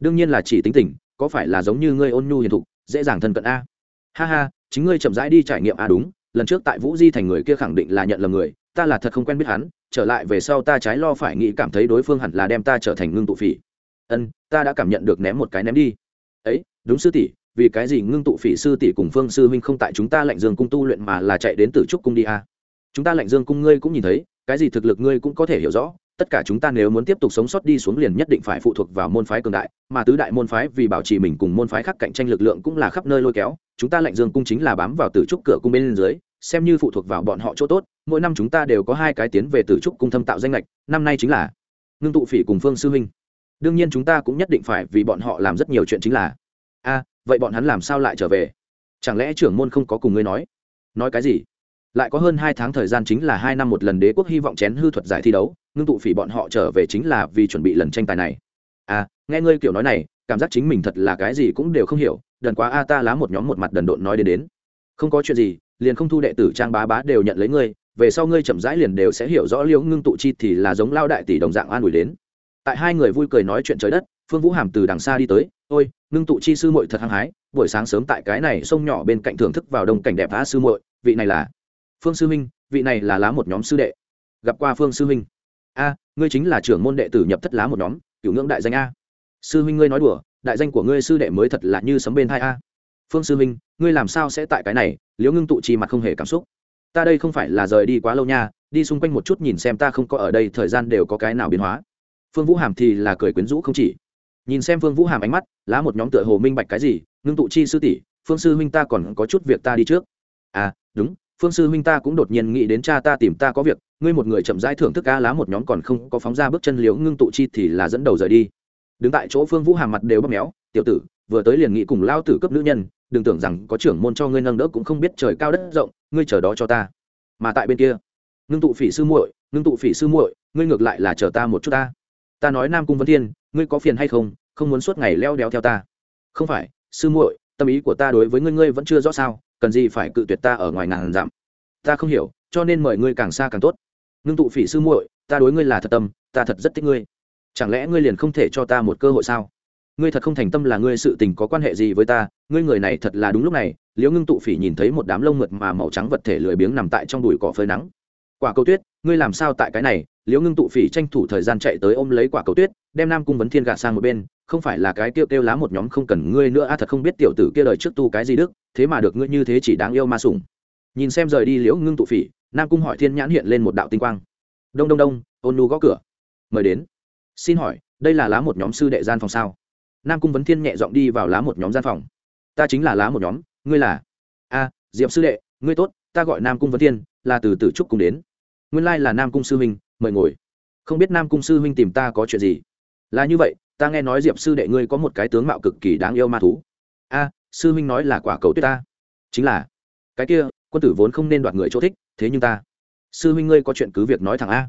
Đương nhiên là chỉ tính tình, có phải là giống như ngươi ôn nhu hiền thục, dễ dàng thân cận a? Ha ha, chính ngươi chậm rãi đi trải nghiệm a, đúng lần trước tại vũ di thành người kia khẳng định là nhận lầm người, ta là thật không quen biết hắn, trở lại về sau ta trái lo phải nghĩ cảm thấy đối phương hẳn là đem ta trở thành ngưng tụ phỉ. Ân, ta đã cảm nhận được ném một cái ném đi. Ấy, đúng sư tỷ, vì cái gì ngưng tụ phỉ sư tỷ cùng phương sư huynh không tại chúng ta lạnh dương cung tu luyện mà là chạy đến tử trúc cung đi a chúng ta lạnh dương cung ngươi cũng nhìn thấy, cái gì thực lực ngươi cũng có thể hiểu rõ tất cả chúng ta nếu muốn tiếp tục sống sót đi xuống liền nhất định phải phụ thuộc vào môn phái cường đại, mà tứ đại môn phái vì bảo trì mình cùng môn phái khác cạnh tranh lực lượng cũng là khắp nơi lôi kéo, chúng ta lạnh dương cung chính là bám vào tử trúc cửa cung bên dưới, xem như phụ thuộc vào bọn họ chỗ tốt, mỗi năm chúng ta đều có hai cái tiến về tử trúc cung thâm tạo danh lệch, năm nay chính là ngưng tụ phỉ cùng phương sư huynh. Đương nhiên chúng ta cũng nhất định phải vì bọn họ làm rất nhiều chuyện chính là, a, vậy bọn hắn làm sao lại trở về? Chẳng lẽ trưởng môn không có cùng ngươi nói? Nói cái gì? Lại có hơn hai tháng thời gian chính là hai năm một lần đế quốc hy vọng chén hư thuật giải thi đấu, ngưng tụ phỉ bọn họ trở về chính là vì chuẩn bị lần tranh tài này. À nghe ngươi kiểu nói này, cảm giác chính mình thật là cái gì cũng đều không hiểu, đần quá a, ta lá một nhóm một mặt đần độn nói đến đến. Không có chuyện gì, liền không thu đệ tử trang bá bá đều nhận lấy ngươi, về sau ngươi chậm rãi liền đều sẽ hiểu rõ liễu ngưng tụ chi thì là giống lao đại tỷ đồng dạng an ủi đến. Tại hai người vui cười nói chuyện trời đất, phương vũ hàm từ đằng xa đi tới, ôi, ngưng tụ chi sư muội thật hăng hái, buổi sáng sớm tại cái này sông nhỏ bên cạnh thưởng thức vào đông cảnh đẹp á sư muội, vị này là phương sư huynh vị này là lá một nhóm sư đệ. Gặp qua phương sư huynh a, ngươi chính là trưởng môn đệ tử nhập thất lá một nhóm cựu ngưỡng đại danh a. Sư huynh ngươi nói đùa, đại danh của ngươi sư đệ mới thật là như sấm bên hai a. Phương sư huynh ngươi làm sao sẽ tại cái này, liễu ngưng tụ chi mặt không hề cảm xúc. Ta đây không phải là rời đi quá lâu nha, đi xung quanh một chút nhìn xem ta không có ở đây, thời gian đều có cái nào biến hóa. Phương vũ hàm thì là cười quyến rũ không chỉ. Nhìn xem phương vũ hàm ánh mắt, lá một nhóm tựa hồ minh bạch cái gì, ngưng tụ chi sư tỷ, phương sư huynh ta còn có chút việc ta đi trước. À đúng phương sư huynh ta cũng đột nhiên nghĩ đến cha ta tìm ta có việc, ngươi một người chậm rãi thưởng thức ca lá một nhóm còn không có phóng ra bước chân liễu ngưng tụ chi thì là dẫn đầu rời đi. Đứng tại chỗ phương vũ hàm mặt đều bóp méo, tiểu tử, vừa tới liền nghĩ cùng lao tử cấp nữ nhân, đừng tưởng rằng có trưởng môn cho ngươi nâng đỡ cũng không biết trời cao đất rộng, ngươi chờ đó cho ta. Mà tại bên kia, ngưng tụ phỉ sư muội, ngưng tụ phỉ sư muội, ngươi ngược lại là chờ ta một chút ta. Ta nói nam cung vấn thiên, ngươi có phiền hay không không muốn suốt ngày leo đeo theo ta. Không phải, sư muội, tâm ý của ta đối với ngươi ngươi vẫn chưa rõ sao cần gì phải cự tuyệt ta ở ngoài ngàn dặm? Ta không hiểu, cho nên mời ngươi càng xa càng tốt. Ngưng tụ phỉ sư muội, ta đối ngươi là thật tâm, ta thật rất thích ngươi. Chẳng lẽ ngươi liền không thể cho ta một cơ hội sao? Ngươi thật không thành tâm là ngươi sự tình có quan hệ gì với ta? Ngươi người này thật là đúng lúc này, liễu ngưng tụ phỉ nhìn thấy một đám lông mượt mà màu trắng vật thể lười biếng nằm tại trong đùi cỏ phơi nắng. Quả cầu tuyết, ngươi làm sao tại cái này? Liễu ngưng tụ phỉ tranh thủ thời gian chạy tới ôm lấy quả cầu tuyết, đem nam cung vấn thiên gạt sang một bên, không phải là cái kêu kêu lá một nhóm không cần ngươi nữa, a, thật không biết tiểu tử kia đời trước tu cái gì đức, thế mà được ngươi như thế chỉ đáng yêu ma sủng. Nhìn xem rời đi liễu ngưng tụ phỉ, nam cung hỏi thiên nhãn hiện lên một đạo tinh quang. Đông đông đông, ôn nu gõ cửa. Mời đến. Xin hỏi, đây là lá một nhóm sư đệ gian phòng sao? Nam cung vấn thiên nhẹ giọng đi vào lá một nhóm gian phòng. Ta chính là lá một nhóm, ngươi là? A diệm sư đệ, ngươi tốt, ta gọi nam cung vấn thiên, là từ tử trúc cùng đến. Nguyên lai là nam cung sư huynh mời ngồi. Không biết nam cung sư huynh tìm ta có chuyện gì? Là như vậy, ta nghe nói diệp sư đệ ngươi có một cái tướng mạo cực kỳ đáng yêu ma thú. A, sư huynh nói là quả cầu tuyết ta. Chính là. Cái kia, quân tử vốn không nên đoạt người chỗ thích, thế nhưng ta. Sư huynh ngươi có chuyện cứ việc nói thẳng a.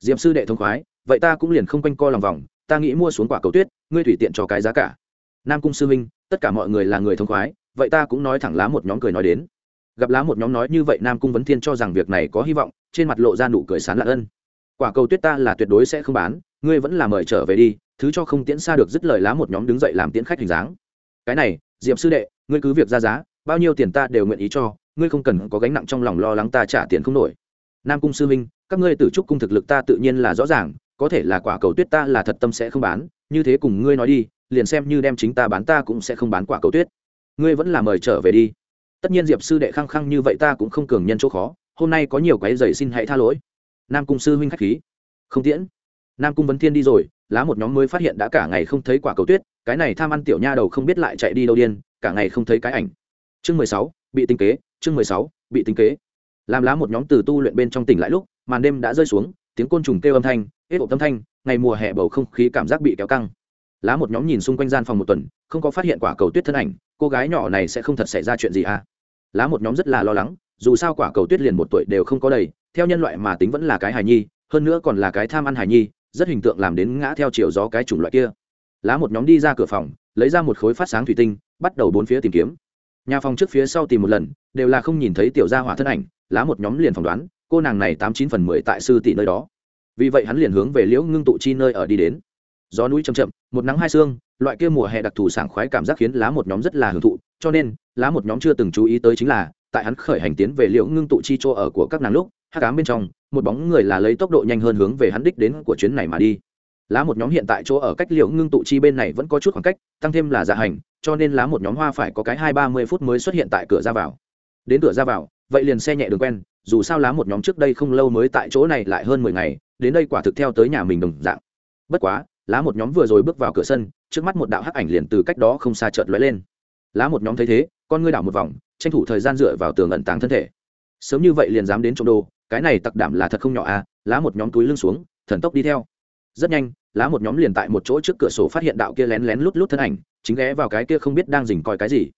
Diệp sư đệ thông khoái, vậy ta cũng liền không quanh co lòng vòng, ta nghĩ mua xuống quả cầu tuyết, ngươi tùy tiện cho cái giá cả. Nam cung sư huynh, tất cả mọi người là người thông khoái, vậy ta cũng nói thẳng lá một nhóm cười nói đến. Gặp lá một nhóm nói như vậy, nam cung vấn thiên cho rằng việc này có hy vọng, trên mặt lộ ra nụ cười sán lạ ân quả cầu tuyết ta là tuyệt đối sẽ không bán, ngươi vẫn là mời trở về đi, thứ cho không tiễn xa được dứt lời lá một nhóm đứng dậy làm tiễn khách hình dáng. Cái này, diệp sư đệ, ngươi cứ việc ra giá, bao nhiêu tiền ta đều nguyện ý cho, ngươi không cần có gánh nặng trong lòng lo lắng ta trả tiền không nổi. Nam cung sư minh các ngươi tử trúc cung thực lực ta tự nhiên là rõ ràng, có thể là quả cầu tuyết ta là thật tâm sẽ không bán, như thế cùng ngươi nói đi, liền xem như đem chính ta bán ta cũng sẽ không bán quả cầu tuyết. Ngươi vẫn là mời trở về đi. Tất nhiên diệp sư đệ khăng khăng như vậy ta cũng không cường nhân chỗ khó, hôm nay có nhiều cái giày xin hãy tha lỗi nam cung sư huynh khách khí. Không tiễn. Nam cung vấn thiên đi rồi, lá một nhóm mới phát hiện đã cả ngày không thấy quả cầu tuyết, cái này tham ăn tiểu nha đầu không biết lại chạy đi đâu điên, cả ngày không thấy cái ảnh. Chương mười sáu, bị tinh kế, chương mười sáu, bị tinh kế. Làm lá một nhóm từ tu luyện bên trong tỉnh lại lúc, màn đêm đã rơi xuống, tiếng côn trùng kêu âm thanh, hết ộp âm thanh, ngày mùa hè bầu không khí cảm giác bị kéo căng. Lá một nhóm nhìn xung quanh gian phòng một tuần, không có phát hiện quả cầu tuyết thân ảnh, cô gái nhỏ này sẽ không thật xảy ra chuyện gì à? Lá một nhóm rất là lo lắng, dù sao quả cầu tuyết liền một tuổi đều không có đầy theo nhân loại mà tính vẫn là cái hài nhi, hơn nữa còn là cái tham ăn hài nhi, rất hình tượng làm đến ngã theo chiều gió cái chủng loại kia. Lá một nhóm đi ra cửa phòng, lấy ra một khối phát sáng thủy tinh, bắt đầu bốn phía tìm kiếm. Nhà phòng trước phía sau tìm một lần, đều là không nhìn thấy tiểu gia hỏa thân ảnh, lá một nhóm liền phỏng đoán, cô nàng này tám chín phần mười tại sư tỷ nơi đó. Vì vậy hắn liền hướng về liễu ngưng tụ chi nơi ở đi đến. Gió núi chầm chậm, một nắng hai sương, loại kia mùa hè đặc thù sảng khoái cảm giác khiến lá một nhóm rất là hưởng thụ, cho nên, lá một nhóm chưa từng chú ý tới chính là, tại hắn khởi hành tiến về liễu ngưng tụ chi chỗ ở của các nàng lúc hắc ám bên trong, một bóng người là lấy tốc độ nhanh hơn hướng về hắn đích đến của chuyến này mà đi. Lá một nhóm hiện tại chỗ ở cách liệu ngưng tụ chi bên này vẫn có chút khoảng cách, tăng thêm là dạ hành, cho nên lá một nhóm hoa phải có cái hai ba mươi phút mới xuất hiện tại cửa ra vào. Đến cửa ra vào, vậy liền xe nhẹ đường quen, dù sao lá một nhóm trước đây không lâu mới tại chỗ này lại hơn mười ngày, đến đây quả thực theo tới nhà mình đồng dạng. Bất quá, lá một nhóm vừa rồi bước vào cửa sân, trước mắt một đạo hắc ảnh liền từ cách đó không xa chợt lóe lên. Lá một nhóm thấy thế, con ngươi đảo một vòng, tranh thủ thời gian dựa vào tường ẩn tàng thân thể. Sớm như vậy liền dám đến trộm đô cái này tặc đảm là thật không nhỏ à lá một nhóm túi lưng xuống, thần tốc đi theo. Rất nhanh, lá một nhóm liền tại một chỗ trước cửa sổ phát hiện đạo kia lén lén lút lút thân ảnh, chính ghé vào cái kia không biết đang dình coi cái gì.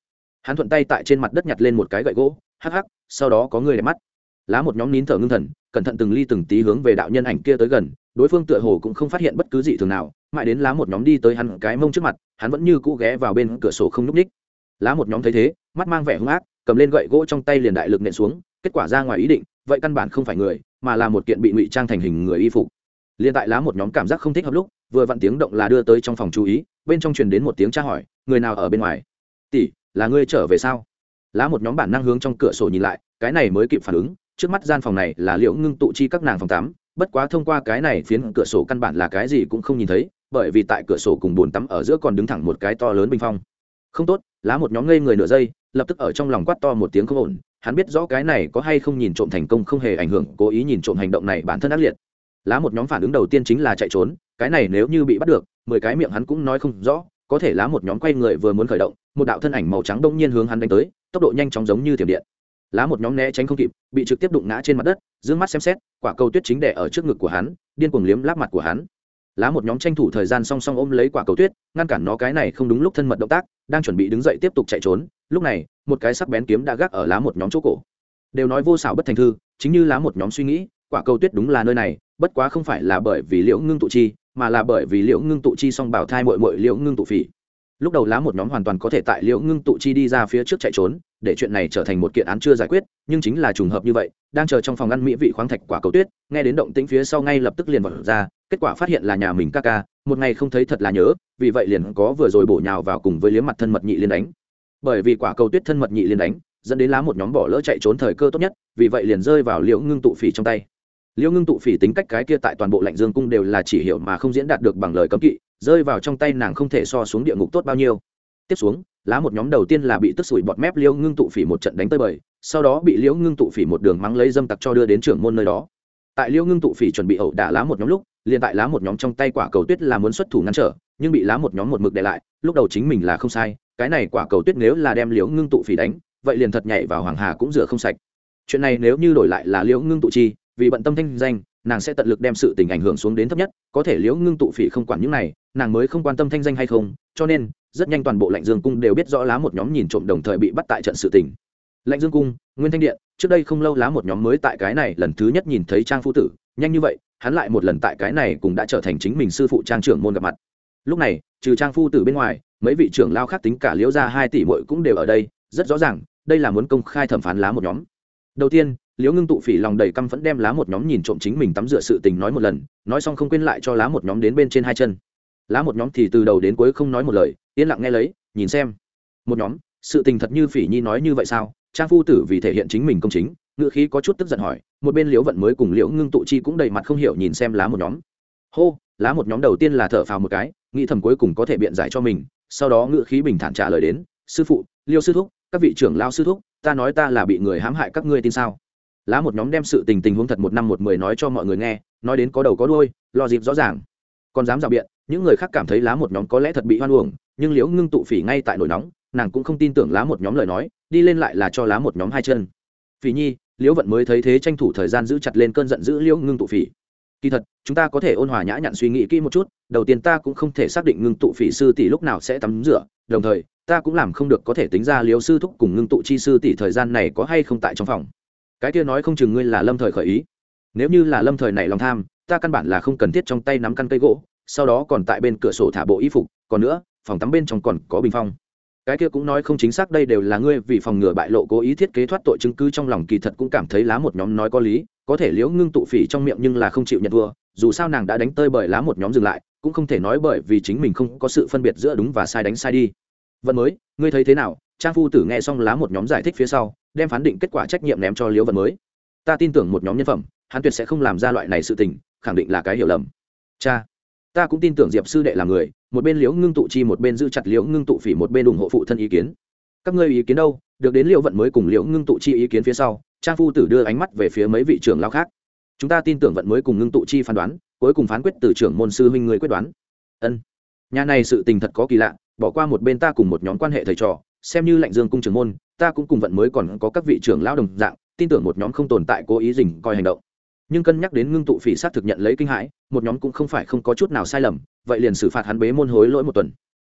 Hắn thuận tay tại trên mặt đất nhặt lên một cái gậy gỗ, hắc hắc, sau đó có người đẹp mắt. Lá một nhóm nín thở ngưng thần, cẩn thận từng ly từng tí hướng về đạo nhân ảnh kia tới gần, đối phương tựa hồ cũng không phát hiện bất cứ gì thường nào, mãi đến lá một nhóm đi tới hắn cái mông trước mặt, hắn vẫn như cũ ghé vào bên cửa sổ không n ú c ních lá một nhóm thấy thế, mắt mang vẻ hung ác, cầm lên gậy gỗ trong tay liền đại lực nện xuống kết quả ra ngoài ý định, vậy căn bản không phải người, mà là một kiện bị ngụy trang thành hình người y phục. Liền tại lá một nhóm cảm giác không thích hợp lúc, vừa vặn tiếng động là đưa tới trong phòng chú ý, bên trong truyền đến một tiếng tra hỏi, người nào ở bên ngoài? Tỷ, là ngươi trở về sao? Lá một nhóm bản năng hướng trong cửa sổ nhìn lại, cái này mới kịp phản ứng, trước mắt gian phòng này là liệu ngưng tụ chi các nàng phòng tắm, bất quá thông qua cái này phiến cửa sổ căn bản là cái gì cũng không nhìn thấy, bởi vì tại cửa sổ cùng bồn tắm ở giữa còn đứng thẳng một cái to lớn bình phong. Không tốt, lá một nhóm ngây người nửa giây, lập tức ở trong lòng quát to một tiếng không ổn hắn biết rõ cái này có hay không nhìn trộm thành công không hề ảnh hưởng, cố ý nhìn trộm hành động này bản thân ác liệt. Lá một nhóm phản ứng đầu tiên chính là chạy trốn, cái này nếu như bị bắt được, mười cái miệng hắn cũng nói không rõ, có thể lá một nhóm quay người vừa muốn khởi động, một đạo thân ảnh màu trắng đông nhiên hướng hắn đánh tới, tốc độ nhanh chóng giống như thiểm điện. Lá một nhóm né tránh không kịp, bị trực tiếp đụng ngã trên mặt đất d mắt xem xét, quả cầu tuyết chính đẻ ở trước ngực của hắn, điên cuồng liếm láp mặt của hắn. Lá một nhóm tranh thủ thời gian song song ôm lấy quả cầu tuyết, ngăn cản nó cái này không đúng lúc thân mật động tác, đang chuẩn bị đứng dậy tiếp tục chạy trốn, lúc này một cái sắc bén kiếm đã gác ở lá một nhóm chỗ cổ. Đều nói vô xảo bất thành thư, chính như lá một nhóm suy nghĩ, quả cầu tuyết đúng là nơi này, bất quá không phải là bởi vì liễu ngưng tụ chi, mà là bởi vì liễu ngưng tụ chi song bảo thai mội mội liễu ngưng tụ phỉ. Lúc đầu lá một nhóm hoàn toàn có thể tại liễu ngưng tụ chi đi ra phía trước chạy trốn, để chuyện này trở thành một kiện án chưa giải quyết, nhưng chính là trùng hợp như vậy, đang chờ trong phòng ăn mỹ vị khoáng thạch quả cầu tuyết, nghe đến động tĩnh phía sau ngay lập tức liền vật ra, kết quả phát hiện là nhà mình ca ca, một ngày không thấy thật là nhớ, vì vậy liền có vừa rồi bổ nhào vào cùng với liếm mặt thân mật nhị liên đánh bởi vì quả cầu tuyết thân mật nhị liên đánh, dẫn đến lá một nhóm bỏ lỡ chạy trốn thời cơ tốt nhất, vì vậy liền rơi vào liễu ngưng tụ phỉ trong tay. Liễu ngưng tụ phỉ tính cách cái kia tại toàn bộ lạnh dương cung đều là chỉ hiểu mà không diễn đạt được bằng lời cấm kỵ, rơi vào trong tay nàng không thể so xuống địa ngục tốt bao nhiêu. Tiếp xuống, lá một nhóm đầu tiên là bị tức sủi bọt mép liễu ngưng tụ phỉ một trận đánh tơi bời, sau đó bị liễu ngưng tụ phỉ một đường mắng lấy dâm tặc cho đưa đến trưởng môn nơi đó. Tại liễu ngưng tụ phỉ chuẩn bị ẩu đả lá một nhóm lúc, liền tại lá một nhóm trong tay quả cầu tuyết là muốn xuất thủ ngăn trở, nhưng bị lá một nhóm một mực để lại, lúc đầu chính mình là không sai cái này quả cầu tuyết nếu là đem liễu ngưng tụ phỉ đánh, vậy liền thật nhảy vào hoàng hà cũng rửa không sạch. Chuyện này nếu như đổi lại là liễu ngưng tụ chi, vì bận tâm thanh danh, nàng sẽ tận lực đem sự tình ảnh hưởng xuống đến thấp nhất, có thể liễu ngưng tụ phỉ không quản những này, nàng mới không quan tâm thanh danh hay không, cho nên, rất nhanh toàn bộ lạnh dương cung đều biết rõ lá một nhóm nhìn trộm đồng thời bị bắt tại trận sự tình. Lạnh dương cung, nguyên thanh điện, trước đây không lâu lá một nhóm mới tại cái này lần thứ nhất nhìn thấy trang phu tử, nhanh như vậy, hắn lại một lần tại cái này cũng đã trở thành chính mình sư phụ trang trưởng môn gặp mặt. Lúc này, trừ trang phu tử bên ngoài mấy vị trưởng lao khác tính cả liễu ra hai tỷ mội cũng đều ở đây, rất rõ ràng, đây là muốn công khai thẩm phán lá một nhóm. Đầu tiên, liễu ngưng tụ phỉ lòng đầy căm vẫn đem lá một nhóm nhìn trộm chính mình tắm rửa sự tình nói một lần, nói xong không quên lại cho lá một nhóm đến bên trên hai chân. Lá một nhóm thì từ đầu đến cuối không nói một lời, yên lặng nghe lấy, nhìn xem. Một nhóm, sự tình thật như phỉ nhi nói như vậy sao? Trang phu tử vì thể hiện chính mình công chính ngự khí có chút tức giận hỏi, một bên liễu vận mới cùng liễu ngưng tụ chi cũng đầy mặt không hiểu nhìn xem lá một nhóm. Hô, lá một nhóm đầu tiên là thở phào một cái, nghĩ thầm cuối cùng có thể biện giải cho mình sau đó ngự khí bình thản trả lời đến, sư phụ, liêu sư thúc, các vị trưởng lao sư thúc, ta nói ta là bị người hãm hại các ngươi tin sao? Lá một nhóm đem sự tình tình huống thật một năm một mười nói cho mọi người nghe, nói đến có đầu có đuôi, lo dịp rõ ràng. Còn dám rào biện, những người khác cảm thấy lá một nhóm có lẽ thật bị hoan uổng, nhưng liễu ngưng tụ phỉ ngay tại nổi nóng, nàng cũng không tin tưởng lá một nhóm lời nói, đi lên lại là cho lá một nhóm hai chân. Phỉ nhi, liễu vận mới thấy thế tranh thủ thời gian giữ chặt lên cơn giận giữ liễu ngưng tụ phỉ kỳ thật, chúng ta có thể ôn hòa nhã nhặn suy nghĩ kỹ một chút, đầu tiên ta cũng không thể xác định ngưng tụ phỉ sư tỷ lúc nào sẽ tắm rửa, đồng thời, ta cũng làm không được có thể tính ra liễu sư thúc cùng ngưng tụ chi sư tỷ thời gian này có hay không tại trong phòng. Cái kia nói không chừng ngươi là lâm thời khởi ý. Nếu như là lâm thời này lòng tham, ta căn bản là không cần thiết trong tay nắm căn cây gỗ, sau đó còn tại bên cửa sổ thả bộ y phục, còn nữa, phòng tắm bên trong còn có bình phong cái kia cũng nói không chính xác, đây đều là ngươi vì phòng ngừa bại lộ cố ý thiết kế thoát tội chứng cứ trong lòng kỳ thật cũng cảm thấy lá một nhóm nói có lý, có thể liễu ngưng tụ phỉ trong miệng nhưng là không chịu nhận thua, dù sao nàng đã đánh tơi bởi lá một nhóm dừng lại, cũng không thể nói bởi vì chính mình không có sự phân biệt giữa đúng và sai đánh sai đi. Vẫn mới, ngươi thấy thế nào? Trang phu tử nghe xong lá một nhóm giải thích phía sau, đem phán định kết quả trách nhiệm ném cho liễu vận mới. Ta tin tưởng một nhóm nhân phẩm, hắn tuyệt sẽ không làm ra loại này sự tình, khẳng định là cái hiểu lầm. Cha! Ta cũng tin tưởng diệp sư đệ là người, một bên liễu ngưng tụ chi một bên giữ chặt liễu ngưng tụ phỉ một bên ủng hộ phụ thân ý kiến. Các ngươi ý kiến đâu? Được đến liễu vận mới cùng liễu ngưng tụ chi ý kiến phía sau, trang phu tử đưa ánh mắt về phía mấy vị trưởng lao khác. Chúng ta tin tưởng vận mới cùng ngưng tụ chi phán đoán, cuối cùng phán quyết từ trưởng môn sư huynh người quyết đoán. Ân. Nhà này sự tình thật có kỳ lạ, bỏ qua một bên ta cùng một nhóm quan hệ thầy trò, xem như lạnh dương cung trưởng môn, ta cũng cùng vận mới còn có các vị trưởng lao đồng dạng, tin tưởng một nhóm không tồn tại cố ý dình coi hành động nhưng cân nhắc đến ngưng tụ phỉ sát thực nhận lấy kinh hãi, một nhóm cũng không phải không có chút nào sai lầm, vậy liền xử phạt hắn bế môn hối lỗi một tuần.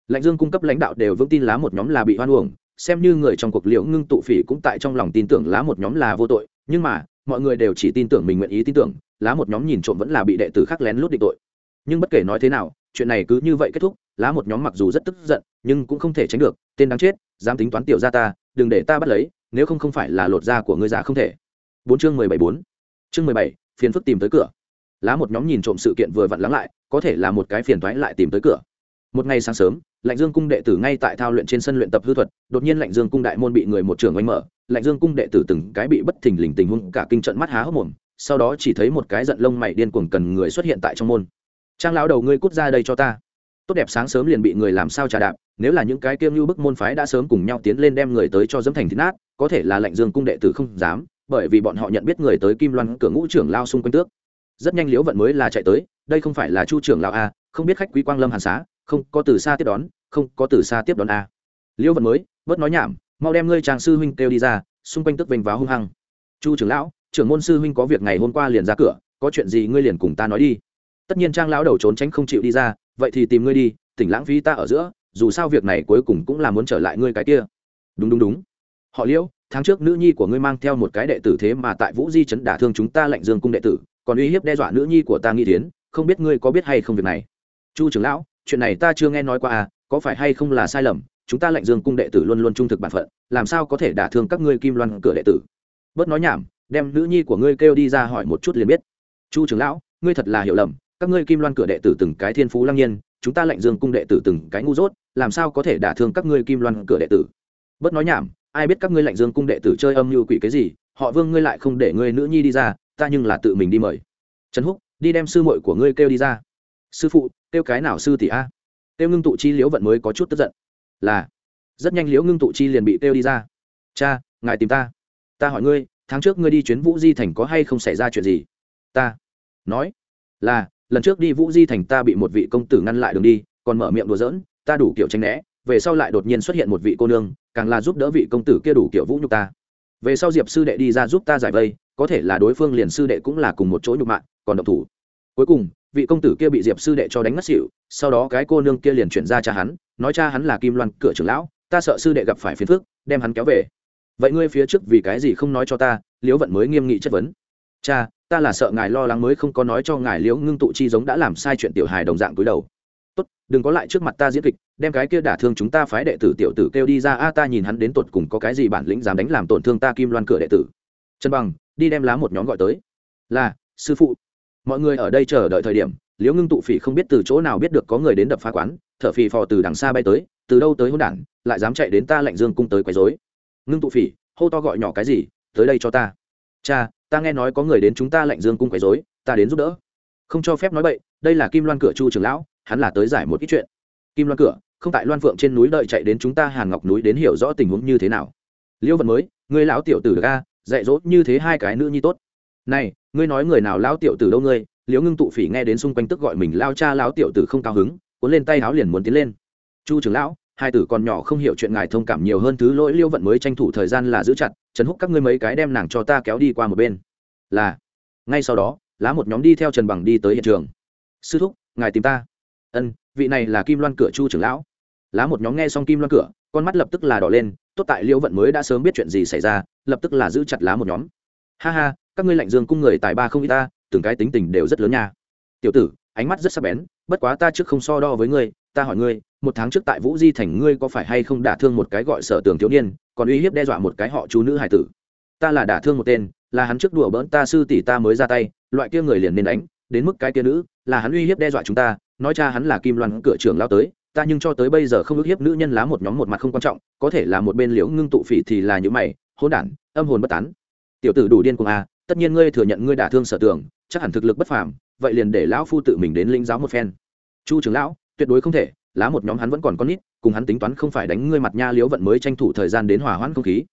Lãnh dương cung cấp lãnh đạo đều vững tin lá một nhóm là bị hoan uổng, xem như người trong cuộc liệu ngưng tụ phỉ cũng tại trong lòng tin tưởng lá một nhóm là vô tội, nhưng mà, mọi người đều chỉ tin tưởng mình nguyện ý tin tưởng, lá một nhóm nhìn trộm vẫn là bị đệ tử khác lén lút định tội. Nhưng bất kể nói thế nào, chuyện này cứ như vậy kết thúc, lá một nhóm mặc dù rất tức giận, nhưng cũng không thể tránh được, tên đáng chết, dám tính toán tiểu ra ta, đừng để ta bắt lấy, nếu không không phải là lột da của ngươi già không thể. Bốn chương mười bảy bốn. Chương mười bảy phiền phức tìm tới cửa. Lá một nhóm nhìn trộm sự kiện vừa vặn lắng lại, có thể là một cái phiền thoái lại tìm tới cửa. Một ngày sáng sớm, lạnh dương cung đệ tử ngay tại thao luyện trên sân luyện tập hư thuật, đột nhiên lạnh dương cung đại môn bị người một trưởng oanh mở, lạnh dương cung đệ tử từng cái bị bất thình lình tình huống cả kinh trận mắt há hốc mồm, sau đó chỉ thấy một cái giận lông mày điên cuồng cần người xuất hiện tại trong môn. Trang lão đầu ngươi cút ra đây cho ta. Tốt đẹp sáng sớm liền bị người làm sao trà đạp, nếu là những cái kiêm như bức môn phái đã sớm cùng nhau tiến lên đem người tới cho dẫm thành thịt nát, có thể là lạnh dương cung đệ tử không dám bởi vì bọn họ nhận biết người tới kim loan cửa ngũ trưởng lao xung quanh tước. Rất nhanh liễu vận mới là chạy tới, đây không phải là chu trưởng lao a, không biết khách quý quang lâm hàn xá, không, có từ xa tiếp đón, không, có từ xa tiếp đón a. Liễu vận mới, bớt nói nhảm, mau đem ngươi trang sư huynh kêu đi ra, xung quanh tức vênh váo hung hăng. Chu trưởng lão, trưởng môn sư huynh có việc ngày hôm qua liền ra cửa, có chuyện gì ngươi liền cùng ta nói đi. Tất nhiên trang lão đầu trốn tránh không chịu đi ra, vậy thì tìm ngươi đi tỉnh lãng phí ta ở giữa, dù sao việc này cuối cùng cũng là muốn trở lại ngươi cái kia. Đúng đúng đúng. Họ liễu tháng trước nữ nhi của ngươi mang theo một cái đệ tử thế mà tại vũ di trấn đả thương chúng ta lạnh dương cung đệ tử, còn uy hiếp đe dọa nữ nhi của ta nghi tiến không biết ngươi có biết hay không việc này? Chu trưởng lão, chuyện này ta chưa nghe nói qua à có phải hay không là sai lầm? Chúng ta lạnh dương cung đệ tử luôn luôn trung thực bản phận, làm sao có thể đả thương các ngươi kim loan cửa đệ tử? Bớt nói nhảm, đem nữ nhi của ngươi kêu đi ra hỏi một chút liền biết. Chu trưởng lão, ngươi thật là hiểu lầm, các ngươi kim loan cửa đệ tử từng cái thiên phú lăng nhiên, chúng ta lạnh dương cung đệ tử từng cái ngu dốt, làm sao có thể đả thương các ngươi kim loan cửa đệ tử? Bớt nói nhảm ai biết các ngươi lạnh dương cung đệ tử chơi âm mưu quỷ cái gì, họ vương ngươi lại không để ngươi nữ nhi đi ra, ta nhưng là tự mình đi mời. Trần húc, đi đem sư muội của ngươi kêu đi ra. Sư phụ, kêu cái nào sư tỷ a? Kêu ngưng tụ chi liễu vận mới có chút tức giận. Là, rất nhanh liễu ngưng tụ chi liền bị kêu đi ra. Cha, ngài tìm ta. Ta hỏi ngươi, tháng trước ngươi đi chuyến vũ di thành có hay không xảy ra chuyện gì? Ta nói, là, lần trước đi vũ di thành ta bị một vị công tử ngăn lại đường đi, còn mở miệng đùa giỡn, ta đủ kiểu tranh né về sau lại đột nhiên xuất hiện một vị cô nương, càng là giúp đỡ vị công tử kia đủ kiểu vũ nhục ta. Về sau diệp sư đệ đi ra giúp ta giải vây, có thể là đối phương liền sư đệ cũng là cùng một chỗ nhục mạng còn độc thủ. Cuối cùng, vị công tử kia bị diệp sư đệ cho đánh ngất xỉu, sau đó cái cô nương kia liền chuyển ra cha hắn, nói cha hắn là kim loan, cửa trưởng lão, ta sợ sư đệ gặp phải phiền phức, đem hắn kéo về. Vậy ngươi phía trước vì cái gì không nói cho ta, liễu vận mới nghiêm nghị chất vấn. Cha, ta là sợ ngài lo lắng mới không có nói cho ngài liễu ngưng tụ chi giống đã làm sai chuyện tiểu hài đồng dạng cúi đầu tốt, đừng có lại trước mặt ta diễn kịch, đem cái kia đả thương chúng ta phái đệ tử tiểu tử kêu đi ra, a, ta nhìn hắn đến tột cùng có cái gì bản lĩnh dám đánh làm tổn thương ta kim loan cửa đệ tử. Trần bằng, đi đem lá một nhóm gọi tới. Là, sư phụ. Mọi người ở đây chờ đợi thời điểm, liễu ngưng tụ phỉ không biết từ chỗ nào biết được có người đến đập phá quán, thở phì phò từ đằng xa bay tới, từ đâu tới hôn đản, lại dám chạy đến ta lạnh dương cung tới quấy dối ngưng tụ phỉ, hô to gọi nhỏ cái gì, tới đây cho ta. Cha, ta nghe nói có người đến chúng ta lạnh dương cung quấy dối ta đến giúp đỡ. Không cho phép nói bậy, đây là kim loan cửa chu trưởng lão hắn là tới giải một ít chuyện. Kim loan cửa, không tại loan phượng trên núi đợi chạy đến chúng ta hàn ngọc núi đến hiểu rõ tình huống như thế nào. Liêu vận mới, ngươi lão tiểu tử được a, dạy dỗ như thế hai cái nữ nhi tốt. Này, ngươi nói người nào lão tiểu tử đâu ngươi? Liễu ngưng tụ phỉ nghe đến xung quanh tức gọi mình lao cha lão tiểu tử không cao hứng, cuốn lên tay áo liền muốn tiến lên. Chu trưởng lão, hai tử còn nhỏ không hiểu chuyện ngài thông cảm nhiều hơn thứ lỗi liêu vận mới tranh thủ thời gian là giữ chặt, trần húc các ngươi mấy cái đem nàng cho ta kéo đi qua một bên. Là, ngay sau đó, lá một nhóm đi theo trần bằng đi tới hiện trường. Sư thúc, ngài tìm ta ân, vị này là kim loan cửa chu trưởng lão. Lá một nhóm nghe xong kim loan cửa, con mắt lập tức là đỏ lên, tốt tại liễu vận mới đã sớm biết chuyện gì xảy ra, lập tức là giữ chặt lá một nhóm. Ha ha, các ngươi lạnh dương cung người tài ba không y ta, từng cái tính tình đều rất lớn nha. Tiểu tử, ánh mắt rất sắc bén, bất quá ta trước không so đo với ngươi, ta hỏi ngươi, một tháng trước tại vũ di thành ngươi có phải hay không đả thương một cái gọi sở tường thiếu niên, còn uy hiếp đe dọa một cái họ chú nữ hải tử? Ta là đả thương một tên, là hắn trước đùa bỡn ta sư tỷ ta mới ra tay, loại kia người liền nên đánh, đến mức cái kia nữ, là hắn uy hiếp đe dọa chúng ta nói cha hắn là kim loan cửa trưởng lao tới, ta nhưng cho tới bây giờ không ước hiếp nữ nhân lá một nhóm một mặt không quan trọng, có thể là một bên liễu ngưng tụ phỉ thì là những mày hôn đản, âm hồn bất tán tiểu tử đủ điên cuồng à? tất nhiên ngươi thừa nhận ngươi đả thương sở tưởng, chắc hẳn thực lực bất phàm, vậy liền để lão phu tự mình đến linh giáo một phen chu trưởng lão, tuyệt đối không thể, lá một nhóm hắn vẫn còn con nít, cùng hắn tính toán không phải đánh ngươi mặt nha liễu vận mới tranh thủ thời gian đến hòa hoãn không khí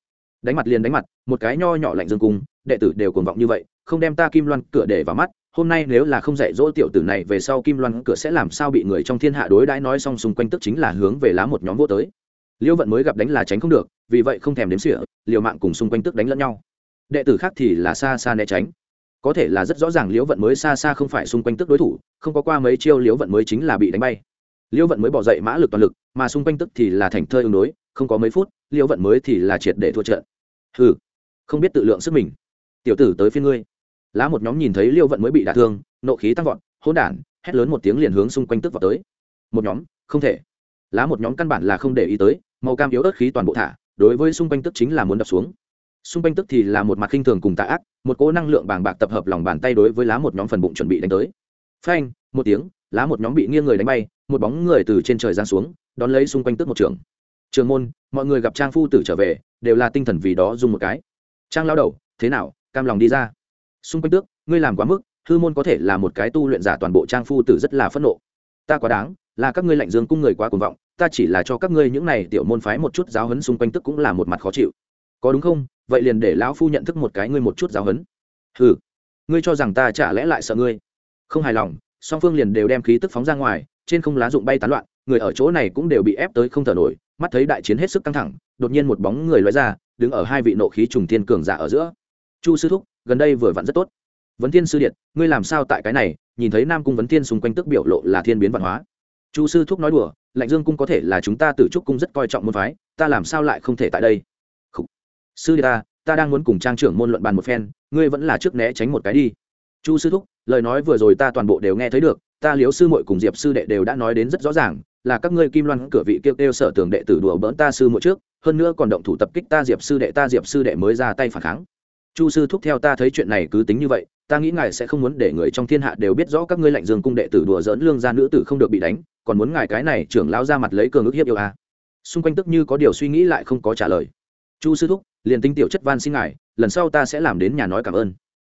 đánh mặt liền đánh mặt, một cái nho nhỏ lạnh dương cung, đệ tử đều cuồng vọng như vậy không đem ta kim loan cửa để vào mắt, hôm nay nếu là không dạy dỗ tiểu tử này về sau kim loan cửa sẽ làm sao bị người trong thiên hạ đối đãi nói xong xung quanh tức chính là hướng về lá một nhóm vô tới. Liễu vận mới gặp đánh là tránh không được, vì vậy không thèm đếm sỉa liều mạng cùng xung quanh tức đánh lẫn nhau. Đệ tử khác thì là xa xa né tránh. Có thể là rất rõ ràng liễu vận mới xa xa không phải xung quanh tức đối thủ, không có qua mấy chiêu liễu vận mới chính là bị đánh bay. Liễu vận mới bỏ dậy mã lực toàn lực, mà xung quanh tức thì là thành thơi ứng đối, không có mấy phút liễu vận mới thì là triệt để thua trận. Ừ không biết tự lượng sức mình. Tiểu tử tới phía ngươi lá một nhóm nhìn thấy liêu vận mới bị đả thương, nộ khí tăng vọt, hỗn đản, hét lớn một tiếng liền hướng xung quanh tức vào tới. Một nhóm, không thể. Lá một nhóm căn bản là không để ý tới, màu cam yếu ớt khí toàn bộ thả, đối với xung quanh tức chính là muốn đập xuống. Xung quanh tức thì là một mặt khinh thường cùng tạ ác, một cỗ năng lượng bàng bạc tập hợp lòng bàn tay đối với lá một nhóm phần bụng chuẩn bị đánh tới. Phanh, một tiếng, lá một nhóm bị nghiêng người đánh bay, một bóng người từ trên trời giáng xuống, đón lấy xung quanh tức một trường. Trường môn, mọi người gặp trang phu tử trở về, đều là tinh thần vì đó dùng một cái. Trang lao đầu, thế nào, cam lòng đi ra xung quanh tước, ngươi làm quá mức, hư môn có thể là một cái tu luyện giả toàn bộ trang phu tử rất là phẫn nộ. Ta quá đáng, là các ngươi lạnh dương cung người quá cuồng vọng, ta chỉ là cho các ngươi những này tiểu môn phái một chút giáo hấn xung quanh tức cũng là một mặt khó chịu. Có đúng không? Vậy liền để lão phu nhận thức một cái ngươi một chút giáo hấn ừ ngươi cho rằng ta chả lẽ lại sợ ngươi? Không hài lòng, song phương liền đều đem khí tức phóng ra ngoài, trên không lá dụng bay tán loạn, người ở chỗ này cũng đều bị ép tới không thở nổi, mắt thấy đại chiến hết sức căng thẳng, đột nhiên một bóng người lóe ra, đứng ở hai vị nộ khí trùng thiên cường giả ở giữa. Chu sư thúc gần đây vừa vặn rất tốt. Vấn thiên sư điện, ngươi làm sao tại cái này? Nhìn thấy nam cung vấn thiên xung quanh tức biểu lộ là thiên biến văn hóa. Chu sư thúc nói đùa, lạnh dương cung có thể là chúng ta từ trúc cung rất coi trọng môn phái, ta làm sao lại không thể tại đây? Sư đệ ta ta đang muốn cùng trang trưởng môn luận bàn một phen, ngươi vẫn là trước né tránh một cái đi. Chu sư thúc, lời nói vừa rồi ta toàn bộ đều nghe thấy được, ta liếu sư muội cùng diệp sư đệ đều đã nói đến rất rõ ràng, là các ngươi kim loan cửa vị kêu kêu sở tường đệ tử đùa bỡn ta sư muội trước, hơn nữa còn động thủ tập kích ta diệp sư đệ, ta diệp sư đệ mới ra tay phản kháng chu sư thúc theo ta thấy chuyện này cứ tính như vậy, ta nghĩ ngài sẽ không muốn để người trong thiên hạ đều biết rõ các ngươi lạnh dương cung đệ tử đùa dỡn lương gia nữ tử không được bị đánh, còn muốn ngài cái này trưởng lão ra mặt lấy cường ức hiếp yêu a à. xung quanh tức như có điều suy nghĩ lại không có trả lời. Chu sư thúc, liền tinh tiểu chất van xin ngài, lần sau ta sẽ làm đến nhà nói cảm ơn.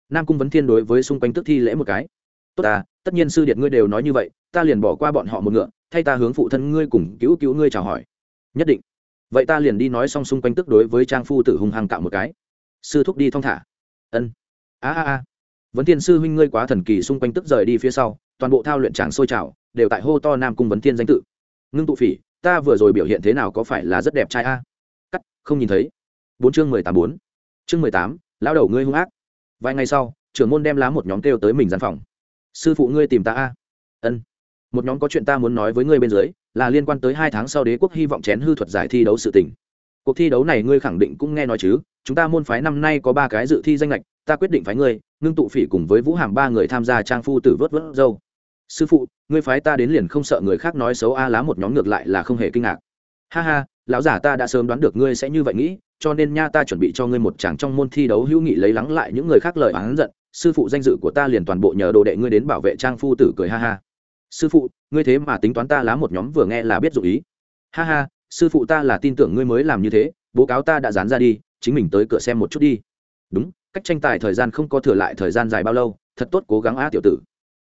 Nam cung vấn thiên đối với xung quanh tức thi lễ một cái. Tốt ta tất nhiên sư điệt ngươi đều nói như vậy, ta liền bỏ qua bọn họ một ngựa, thay ta hướng phụ thân ngươi cùng cứu cứu ngươi chào hỏi. Nhất định. Vậy ta liền đi nói xong xung quanh tức đối với trang phu tử hung hăng cạo một cái sư thúc đi thong thả. Ân. A a a. Vấn thiên sư huynh ngươi quá thần kỳ xung quanh tức rời đi phía sau, toàn bộ thao luyện tràng sôi trào, đều tại hô to nam cung vấn thiên danh tự. Ngưng tụ phỉ, ta vừa rồi biểu hiện thế nào có phải là rất đẹp trai a? Cắt, không nhìn thấy. Bốn chương mười tám bốn. Chương mười tám, lão đầu ngươi hung ác. Vài ngày sau, trưởng môn đem lá một nhóm kêu tới mình gian phòng. Sư phụ ngươi tìm ta a? Ân. Một nhóm có chuyện ta muốn nói với ngươi bên dưới, là liên quan tới hai tháng sau đế quốc hy vọng chén hư thuật giải thi đấu sự tình cuộc thi đấu này ngươi khẳng định cũng nghe nói chứ, chúng ta môn phái năm nay có ba cái dự thi danh lệch ta quyết định phái ngươi, ngưng tụ phỉ cùng với vũ hàm ba người tham gia trang phu tử vớt vớt dâu. Sư phụ, ngươi phái ta đến liền không sợ người khác nói xấu a lá một nhóm ngược lại là không hề kinh ngạc. Ha ha, lão giả ta đã sớm đoán được ngươi sẽ như vậy nghĩ, cho nên nha ta chuẩn bị cho ngươi một chàng trong môn thi đấu hữu nghị lấy lắng lại những người khác lời oán giận, sư phụ danh dự của ta liền toàn bộ nhờ đồ đệ ngươi đến bảo vệ trang phu tử cười ha ha. Sư phụ, ngươi thế mà tính toán ta lá một nhóm vừa nghe là biết dụ ý. Ha ha sư phụ ta là tin tưởng ngươi mới làm như thế, bố cáo ta đã dán ra đi, chính mình tới cửa xem một chút đi. Đúng, cách tranh tài thời gian không có thừa lại thời gian dài bao lâu, thật tốt cố gắng a tiểu tử.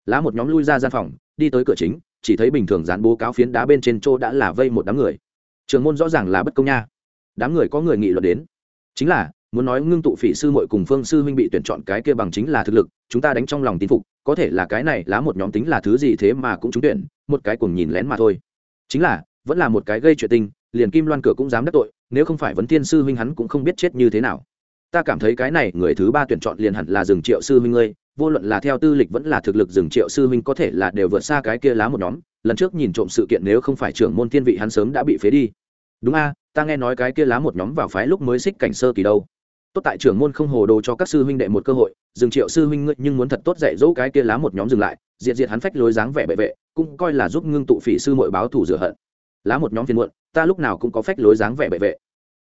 Lá một nhóm lui ra gian phòng, đi tới cửa chính, chỉ thấy bình thường dán bố cáo phiến đá bên trên chỗ đã là vây một đám người. Trường môn rõ ràng là bất công nha. Đám người có người nghị luận đến. Chính là, muốn nói ngưng tụ phỉ sư muội cùng phương sư huynh bị tuyển chọn cái kia bằng chính là thực lực, chúng ta đánh trong lòng tín phục, có thể là cái này lá một nhóm tính là thứ gì thế mà cũng trúng tuyển, một cái cùng nhìn lén mà thôi. Chính là vẫn là một cái gây chuyện tình, liền kim loan cửa cũng dám đắc tội, nếu không phải vấn tiên sư huynh hắn cũng không biết chết như thế nào. Ta cảm thấy cái này, người thứ ba tuyển chọn liền hẳn là rừng triệu sư huynh ngươi, vô luận là theo tư lịch vẫn là thực lực rừng triệu sư huynh có thể là đều vượt xa cái kia lá một nhóm, lần trước nhìn trộm sự kiện nếu không phải trưởng môn thiên vị hắn sớm đã bị phế đi. Đúng a, ta nghe nói cái kia lá một nhóm vào phái lúc mới xích cảnh sơ kỳ đâu. Tốt tại trưởng môn không hồ đồ cho các sư huynh đệ một cơ hội, dừng triệu sư huynh ngươi nhưng muốn thật tốt dạy dỗ cái kia lá một nhóm dừng lại, diệt diệt hắn phách lối dáng vẻ bệ vệ, cũng coi là giúp ngưng tụ phỉ sư mội báo thù rửa hận lá một nhóm phiền muộn, ta lúc nào cũng có phách lối dáng vẻ bệ vệ.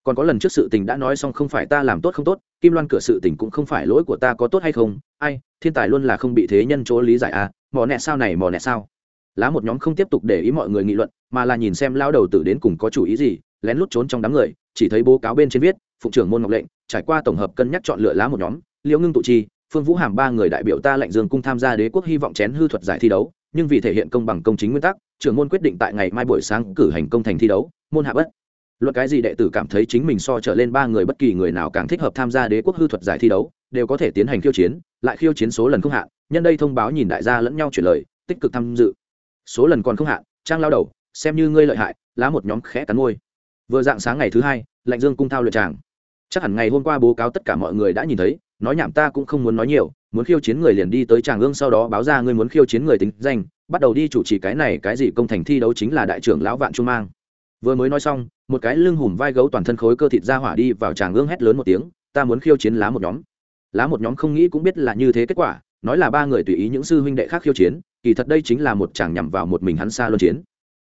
Còn có lần trước sự tình đã nói xong không phải ta làm tốt không tốt, kim loan cửa sự tình cũng không phải lỗi của ta có tốt hay không, ai, thiên tài luôn là không bị thế nhân chỗ lý giải à mò nẹ sao này mò nẹ sao. Lá một nhóm không tiếp tục để ý mọi người nghị luận, mà là nhìn xem lao đầu tử đến cùng có chủ ý gì, lén lút trốn trong đám người, chỉ thấy bố cáo bên trên viết phụ trưởng môn ngọc lệnh, trải qua tổng hợp cân nhắc chọn lựa lá một nhóm, liễu ngưng tụ chi phương vũ hàm ba người đại biểu ta lệnh dương cung tham gia đế quốc hy vọng chén hư thuật giải thi đấu nhưng vì thể hiện công bằng công chính nguyên tắc, trưởng môn quyết định tại ngày mai buổi sáng cử hành công thành thi đấu, môn hạ bất. Luận cái gì đệ tử cảm thấy chính mình so trở lên ba người bất kỳ người nào càng thích hợp tham gia đế quốc hư thuật giải thi đấu, đều có thể tiến hành khiêu chiến, lại khiêu chiến số lần không hạn, nhân đây thông báo nhìn đại gia lẫn nhau chuyển lời, tích cực tham dự. Số lần còn không hạn, trang lao đầu, xem như ngươi lợi hại, lá một nhóm khẽ cắn môi. Vừa dạng sáng ngày thứ hai, lạnh dương cung thao lượt tràng. Chắc hẳn ngày hôm qua bố cáo tất cả mọi người đã nhìn thấy, nói nhảm ta cũng không muốn nói nhiều muốn khiêu chiến người liền đi tới tràng ương sau đó báo ra ngươi muốn khiêu chiến người tính danh, bắt đầu đi chủ trì cái này cái gì công thành thi đấu chính là đại trưởng lão vạn trung mang. Vừa mới nói xong, một cái lưng hùm vai gấu toàn thân khối cơ thịt ra hỏa đi vào tràng ương hét lớn một tiếng, ta muốn khiêu chiến lá một nhóm. Lá một nhóm không nghĩ cũng biết là như thế kết quả, nói là ba người tùy ý những sư huynh đệ khác khiêu chiến, kỳ thật đây chính là một chàng nhằm vào một mình hắn xa luân chiến.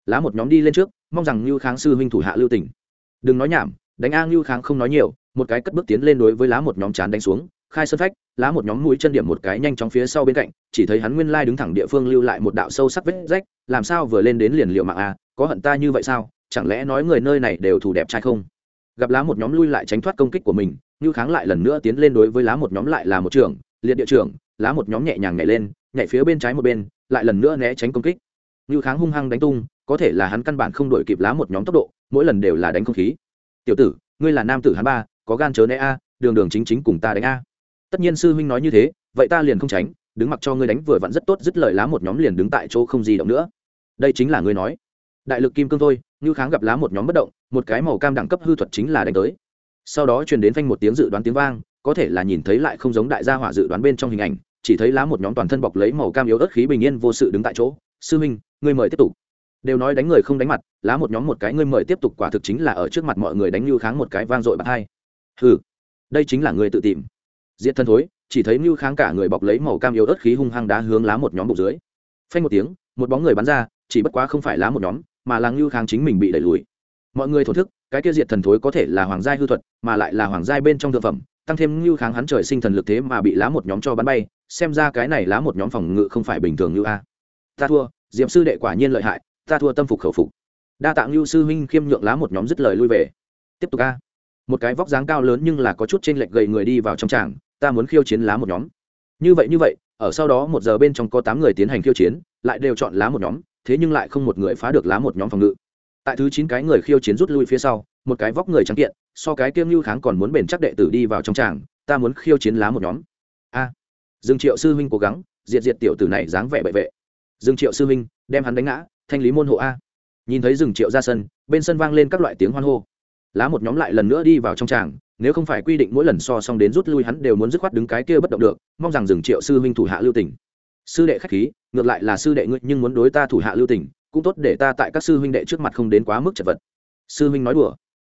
Lá một nhóm đi lên trước, mong rằng như kháng sư huynh thủ hạ lưu tỉnh đừng nói nhảm, đánh a như kháng không nói nhiều, một cái cất bước tiến lên đối với lá một nhóm chán đánh xuống khai sơn phách, lá một nhóm mũi chân điểm một cái nhanh chóng phía sau bên cạnh, chỉ thấy hắn nguyên lai đứng thẳng địa phương lưu lại một đạo sâu sắc vết rách, làm sao vừa lên đến liền liệu mạng a có hận ta như vậy sao, chẳng lẽ nói người nơi này đều thủ đẹp trai không? Gặp lá một nhóm lui lại tránh thoát công kích của mình như kháng lại lần nữa tiến lên đối với lá một nhóm lại là một trưởng, liệt địa trưởng, lá một nhóm nhẹ nhàng nhảy lên, nhảy phía bên trái một bên, lại lần nữa né tránh công kích. Như kháng hung hăng đánh tung, có thể là hắn căn bản không đổi kịp lá một nhóm tốc độ, mỗi lần đều là đánh không khí. Tiểu tử, ngươi là nam tử hắn ba, có gan chớ né a, đường đường chính chính cùng ta đánh a tất nhiên sư huynh nói như thế, vậy ta liền không tránh, đứng mặc cho ngươi đánh vừa vặn rất tốt, dứt lời lá một nhóm liền đứng tại chỗ không di động nữa. Đây chính là ngươi nói. Đại lực kim cương thôi, như kháng gặp lá một nhóm bất động, một cái màu cam đẳng cấp hư thuật chính là đánh tới. Sau đó truyền đến phanh một tiếng dự đoán tiếng vang, có thể là nhìn thấy lại không giống đại gia hỏa dự đoán bên trong hình ảnh, chỉ thấy lá một nhóm toàn thân bọc lấy màu cam yếu ớt khí bình yên vô sự đứng tại chỗ. Sư huynh, ngươi mời tiếp tục. Đều nói đánh người không đánh mặt, lá một nhóm một cái ngươi mời tiếp tục quả thực chính là ở trước mặt mọi người đánh như kháng một cái vang dội bạc hai. Hừ, đây chính là người tự tìm diệt thân thối, chỉ thấy mưu kháng cả người bọc lấy màu cam yếu ớt khí hung hăng đá hướng lá một nhóm bụng dưới. Phanh một tiếng, một bóng người bắn ra, chỉ bất quá không phải lá một nhóm, mà là như kháng chính mình bị đẩy lùi. Mọi người thổ thức, cái kia diệt thần thối có thể là hoàng gia hư thuật, mà lại là hoàng gia bên trong thực phẩm, tăng thêm như kháng hắn trời sinh thần lực thế mà bị lá một nhóm cho bắn bay, xem ra cái này lá một nhóm phòng ngự không phải bình thường như a. Ta thua diệm sư đệ quả nhiên lợi hại, ta thua tâm phục khẩu phục. Đa tạng lưu sư huynh khiêm nhượng lá một nhóm dứt lời lui về. Tiếp tục a. Một cái vóc dáng cao lớn nhưng là có chút trên lệch gầy người đi vào trong tràng ta muốn khiêu chiến lá một nhóm. Như vậy như vậy, ở sau đó một giờ bên trong có tám người tiến hành khiêu chiến, lại đều chọn lá một nhóm, thế nhưng lại không một người phá được lá một nhóm phòng ngự. Tại thứ chín cái người khiêu chiến rút lui phía sau, một cái vóc người trắng kiện, so cái kiêm lưu kháng còn muốn bền chắc đệ tử đi vào trong tràng, ta muốn khiêu chiến lá một nhóm. A. Dương triệu sư huynh cố gắng, diệt diệt tiểu tử này dáng vẻ bệ vệ. Dương triệu sư huynh, đem hắn đánh ngã, thanh lý môn hộ a. Nhìn thấy rừng triệu ra sân, bên sân vang lên các loại tiếng hoan hô. Lá một nhóm lại lần nữa đi vào trong tràng nếu không phải quy định mỗi lần so xong đến rút lui hắn đều muốn dứt khoát đứng cái kia bất động được, mong rằng dừng triệu sư huynh thủ hạ lưu tỉnh sư đệ khách khí, ngược lại là sư đệ ngươi nhưng muốn đối ta thủ hạ lưu tỉnh cũng tốt để ta tại các sư huynh đệ trước mặt không đến quá mức chật vật. Sư huynh nói đùa.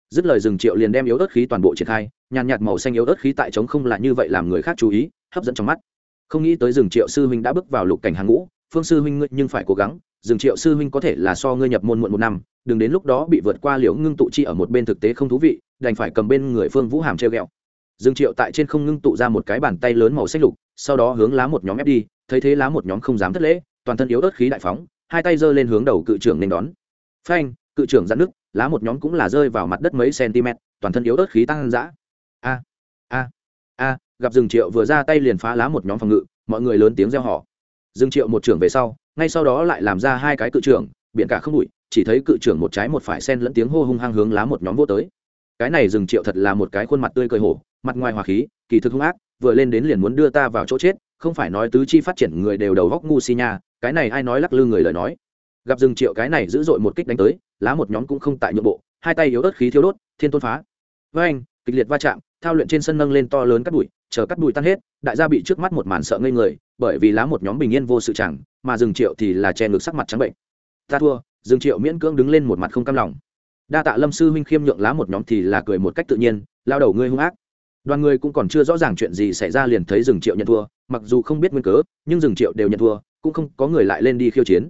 Dứt lời dừng triệu liền đem yếu ớt khí toàn bộ triển khai, nhàn nhạt màu xanh yếu ớt khí tại trống không là như vậy làm người khác chú ý, hấp dẫn trong mắt. Không nghĩ tới rừng triệu sư huynh đã bước vào lục cảnh hàng ngũ, phương sư huynh ngươi nhưng phải cố gắng dừng triệu sư huynh có thể là so ngươi nhập môn muộn một năm, đừng đến lúc đó bị vượt qua liễu ngưng tụ chi ở một bên thực tế không thú vị, đành phải cầm bên người phương vũ hàm treo ghẹo Dương triệu tại trên không ngưng tụ ra một cái bàn tay lớn màu xanh lục, sau đó hướng lá một nhóm ép đi, thấy thế lá một nhóm không dám thất lễ, toàn thân yếu ớt khí đại phóng, hai tay giơ lên hướng đầu cự trưởng nên đón. Phanh, cự trưởng dạn nước lá một nhóm cũng là rơi vào mặt đất mấy cm, toàn thân yếu ớt khí tăng dã. A a a, gặp rừng triệu vừa ra tay liền phá lá một nhóm phòng ngự, mọi người lớn tiếng reo họ dương triệu một trưởng về sau, ngay sau đó lại làm ra hai cái cự trưởng biện cả không đủi chỉ thấy cự trưởng một trái một phải sen lẫn tiếng hô hung hăng hướng lá một nhóm vô tới. Cái này Dương triệu thật là một cái khuôn mặt tươi cười hổ, mặt ngoài hòa khí, kỳ thực hung ác, vừa lên đến liền muốn đưa ta vào chỗ chết, không phải nói tứ chi phát triển người đều đầu góc ngu si nha, cái này ai nói lắc lư người lời nói. Gặp Dương triệu cái này dữ dội một kích đánh tới, lá một nhóm cũng không tại nhượng bộ, hai tay yếu ớt khí thiếu đốt, thiên tôn phá. Với anh, kịch liệt va chạm, thao luyện trên sân nâng lên to lớn cắt bụi, chờ cắt bụi tan hết, đại gia bị trước mắt một màn sợ ngây người bởi vì lá một nhóm bình yên vô sự chẳng, mà Dương triệu thì là che ngực sắc mặt trắng bệnh. Ta thua, Dương triệu miễn cưỡng đứng lên một mặt không cam lòng. Đa tạ lâm sư huynh khiêm nhượng lá một nhóm thì là cười một cách tự nhiên, lao đầu ngươi hung ác. Đoàn người cũng còn chưa rõ ràng chuyện gì xảy ra liền thấy rừng triệu nhận thua, mặc dù không biết nguyên cớ, nhưng rừng triệu đều nhận thua, cũng không có người lại lên đi khiêu chiến.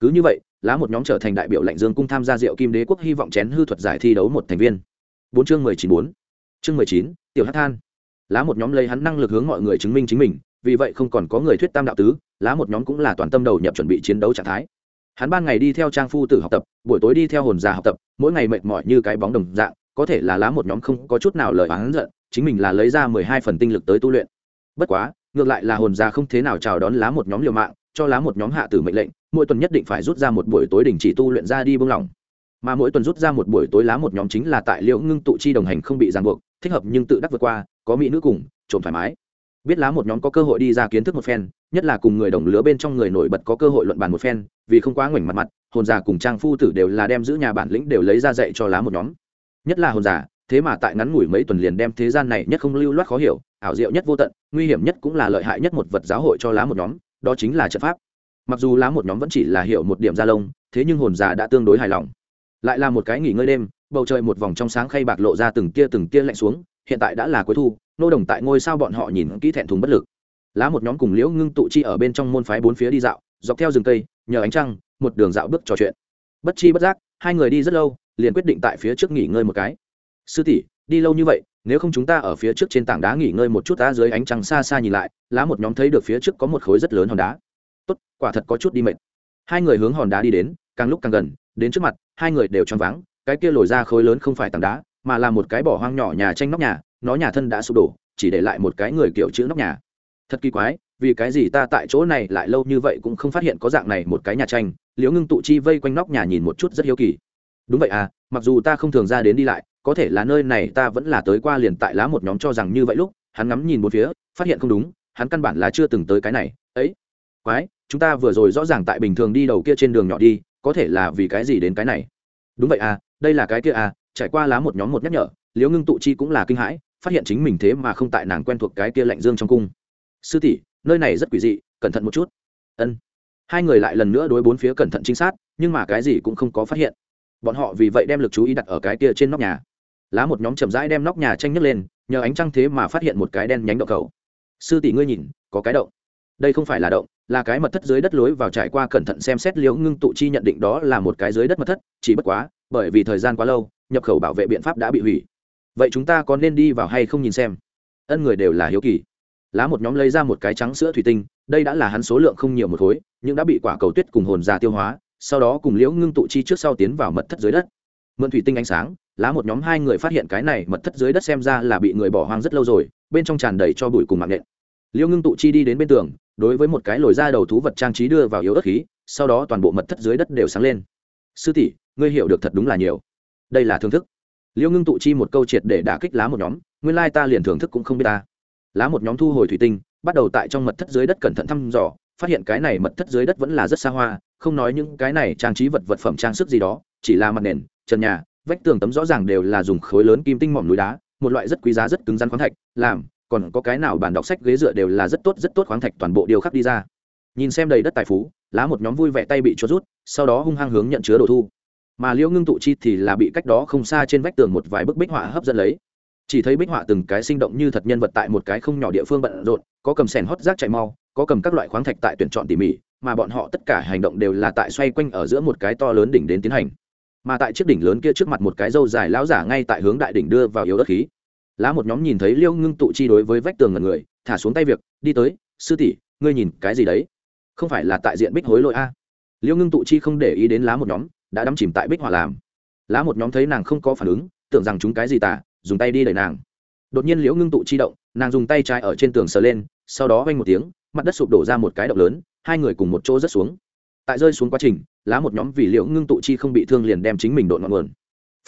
Cứ như vậy, lá một nhóm trở thành đại biểu lạnh dương cung tham gia diệu kim đế quốc hy vọng chén hư thuật giải thi đấu một thành viên. Bốn chương mười chín, bốn. Chương mười chín, tiểu hát than. Lá một nhóm lấy hắn năng lực hướng mọi người chứng minh chính mình vì vậy không còn có người thuyết tam đạo tứ, lá một nhóm cũng là toàn tâm đầu nhập chuẩn bị chiến đấu trạng thái. Hắn ban ngày đi theo trang phu tử học tập, buổi tối đi theo hồn già học tập, mỗi ngày mệt mỏi như cái bóng đồng dạng, có thể là lá một nhóm không có chút nào lời oán giận, chính mình là lấy ra mười hai phần tinh lực tới tu luyện. Bất quá, ngược lại là hồn già không thế nào chào đón lá một nhóm liều mạng, cho lá một nhóm hạ tử mệnh lệnh, mỗi tuần nhất định phải rút ra một buổi tối đình chỉ tu luyện ra đi buông lỏng. Mà mỗi tuần rút ra một buổi tối lá một nhóm chính là tại liễu ngưng tụ chi đồng hành không bị ràng buộc, thích hợp nhưng tự đắc vượt qua, có mỹ nữ cùng, trộm thoải mái biết lá một nhóm có cơ hội đi ra kiến thức một phen, nhất là cùng người đồng lứa bên trong người nổi bật có cơ hội luận bàn một phen, vì không quá ngoảnh mặt mặt, hồn già cùng trang phu tử đều là đem giữ nhà bản lĩnh đều lấy ra dạy cho lá một nhóm. Nhất là hồn già, thế mà tại ngắn ngủi mấy tuần liền đem thế gian này nhất không lưu loát khó hiểu, ảo diệu nhất vô tận, nguy hiểm nhất cũng là lợi hại nhất một vật giáo hội cho lá một nhóm, đó chính là trận pháp. Mặc dù lá một nhóm vẫn chỉ là hiểu một điểm gia lông, thế nhưng hồn già đã tương đối hài lòng. Lại là một cái nghỉ ngơi đêm, bầu trời một vòng trong sáng khay bạc lộ ra từng tia từng tia lạnh xuống, hiện tại đã là cuối thu nô đồng tại ngôi sao bọn họ nhìn kỹ thẹn thùng bất lực. Lá một nhóm cùng liễu ngưng tụ chi ở bên trong môn phái bốn phía đi dạo, dọc theo rừng cây, nhờ ánh trăng, một đường dạo bước trò chuyện. Bất chi bất giác, hai người đi rất lâu, liền quyết định tại phía trước nghỉ ngơi một cái. Sư tỷ, đi lâu như vậy, nếu không chúng ta ở phía trước trên tảng đá nghỉ ngơi một chút ta dưới ánh trăng xa xa nhìn lại, lá một nhóm thấy được phía trước có một khối rất lớn hòn đá. Tốt, quả thật có chút đi mệt. Hai người hướng hòn đá đi đến, càng lúc càng gần, đến trước mặt, hai người đều choáng váng, cái kia lồi ra khối lớn không phải tảng đá, mà là một cái bỏ hoang nhỏ nhà tranh nóc nhà nó nhà thân đã sụp đổ, chỉ để lại một cái người kiểu chữ nóc nhà. Thật kỳ quái, vì cái gì ta tại chỗ này lại lâu như vậy cũng không phát hiện có dạng này một cái nhà tranh, liễu ngưng tụ chi vây quanh nóc nhà nhìn một chút rất hiếu kỳ. Đúng vậy à mặc dù ta không thường ra đến đi lại, có thể là nơi này ta vẫn là tới qua liền tại lá một nhóm cho rằng như vậy lúc, hắn ngắm nhìn một phía, phát hiện không đúng, hắn căn bản là chưa từng tới cái này, ấy. Quái, chúng ta vừa rồi rõ ràng tại bình thường đi đầu kia trên đường nhỏ đi, có thể là vì cái gì đến cái này. Đúng vậy à đây là cái kia à trải qua lá một nhóm một nhắc nhở, liễu ngưng tụ chi cũng là kinh hãi phát hiện chính mình thế mà không tại nàng quen thuộc cái kia lạnh dương trong cung. Sư tỷ, nơi này rất quỷ dị, cẩn thận một chút. Ân. Hai người lại lần nữa đối bốn phía cẩn thận chính xác nhưng mà cái gì cũng không có phát hiện. Bọn họ vì vậy đem lực chú ý đặt ở cái kia trên nóc nhà. Lá một nhóm chậm rãi đem nóc nhà tranh nhấc lên, nhờ ánh trăng thế mà phát hiện một cái đen nhánh động cầu. Sư tỷ ngươi nhìn, có cái động. Đây không phải là động, là cái mật thất dưới đất lối vào trải qua cẩn thận xem xét liễu ngưng tụ chi nhận định đó là một cái dưới đất mật thất, chỉ bất quá, bởi vì thời gian quá lâu, nhập khẩu bảo vệ biện pháp đã bị hủy vậy chúng ta có nên đi vào hay không nhìn xem? Ân người đều là hiếu kỳ. Lá một nhóm lấy ra một cái trắng sữa thủy tinh, đây đã là hắn số lượng không nhiều một khối, nhưng đã bị quả cầu tuyết cùng hồn già tiêu hóa, sau đó cùng liễu ngưng tụ chi trước sau tiến vào mật thất dưới đất. Mượn thủy tinh ánh sáng, lá một nhóm hai người phát hiện cái này mật thất dưới đất xem ra là bị người bỏ hoang rất lâu rồi, bên trong tràn đầy cho bụi cùng mạng nện. Liễu ngưng tụ chi đi đến bên tường, đối với một cái lồi ra đầu thú vật trang trí đưa vào yếu ớt khí, sau đó toàn bộ mật thất dưới đất đều sáng lên. Sư tỷ, ngươi hiểu được thật đúng là nhiều. Đây là thương thức. Liêu ngưng tụ chi một câu triệt để đả kích lá một nhóm, nguyên lai ta liền thưởng thức cũng không biết ta. Lá một nhóm thu hồi thủy tinh, bắt đầu tại trong mật thất dưới đất cẩn thận thăm dò, phát hiện cái này mật thất dưới đất vẫn là rất xa hoa, không nói những cái này trang trí vật vật phẩm trang sức gì đó, chỉ là mặt nền, trần nhà, vách tường tấm rõ ràng đều là dùng khối lớn kim tinh mỏm núi đá, một loại rất quý giá rất cứng rắn khoáng thạch, làm, còn có cái nào bản đọc sách ghế dựa đều là rất tốt rất tốt khoáng thạch toàn bộ điều khắc đi ra. Nhìn xem đầy đất tài phú, lá một nhóm vui vẻ tay bị cho rút, sau đó hung hăng hướng nhận chứa đồ thu mà liễu ngưng tụ chi thì là bị cách đó không xa trên vách tường một vài bức bích họa hấp dẫn lấy. Chỉ thấy bích họa từng cái sinh động như thật nhân vật tại một cái không nhỏ địa phương bận rộn, có cầm sèn hót rác chạy mau, có cầm các loại khoáng thạch tại tuyển chọn tỉ mỉ, mà bọn họ tất cả hành động đều là tại xoay quanh ở giữa một cái to lớn đỉnh đến tiến hành. Mà tại chiếc đỉnh lớn kia trước mặt một cái dâu dài lão giả ngay tại hướng đại đỉnh đưa vào yếu đất khí. Lá một nhóm nhìn thấy liêu ngưng tụ chi đối với vách tường ngần người, thả xuống tay việc, đi tới, sư tỷ, ngươi nhìn cái gì đấy? Không phải là tại diện bích hối lỗi a? À. liêu ngưng tụ chi không để ý đến lá một nhóm đã đắm chìm tại bích hỏa làm. Lá một nhóm thấy nàng không có phản ứng, tưởng rằng chúng cái gì tả, dùng tay đi đẩy nàng. Đột nhiên liễu ngưng tụ chi động, nàng dùng tay trái ở trên tường sờ lên, sau đó vanh một tiếng, mặt đất sụp đổ ra một cái động lớn, hai người cùng một chỗ rất xuống. Tại rơi xuống quá trình, lá một nhóm vì liễu ngưng tụ chi không bị thương liền đem chính mình đội ngọn nguồn.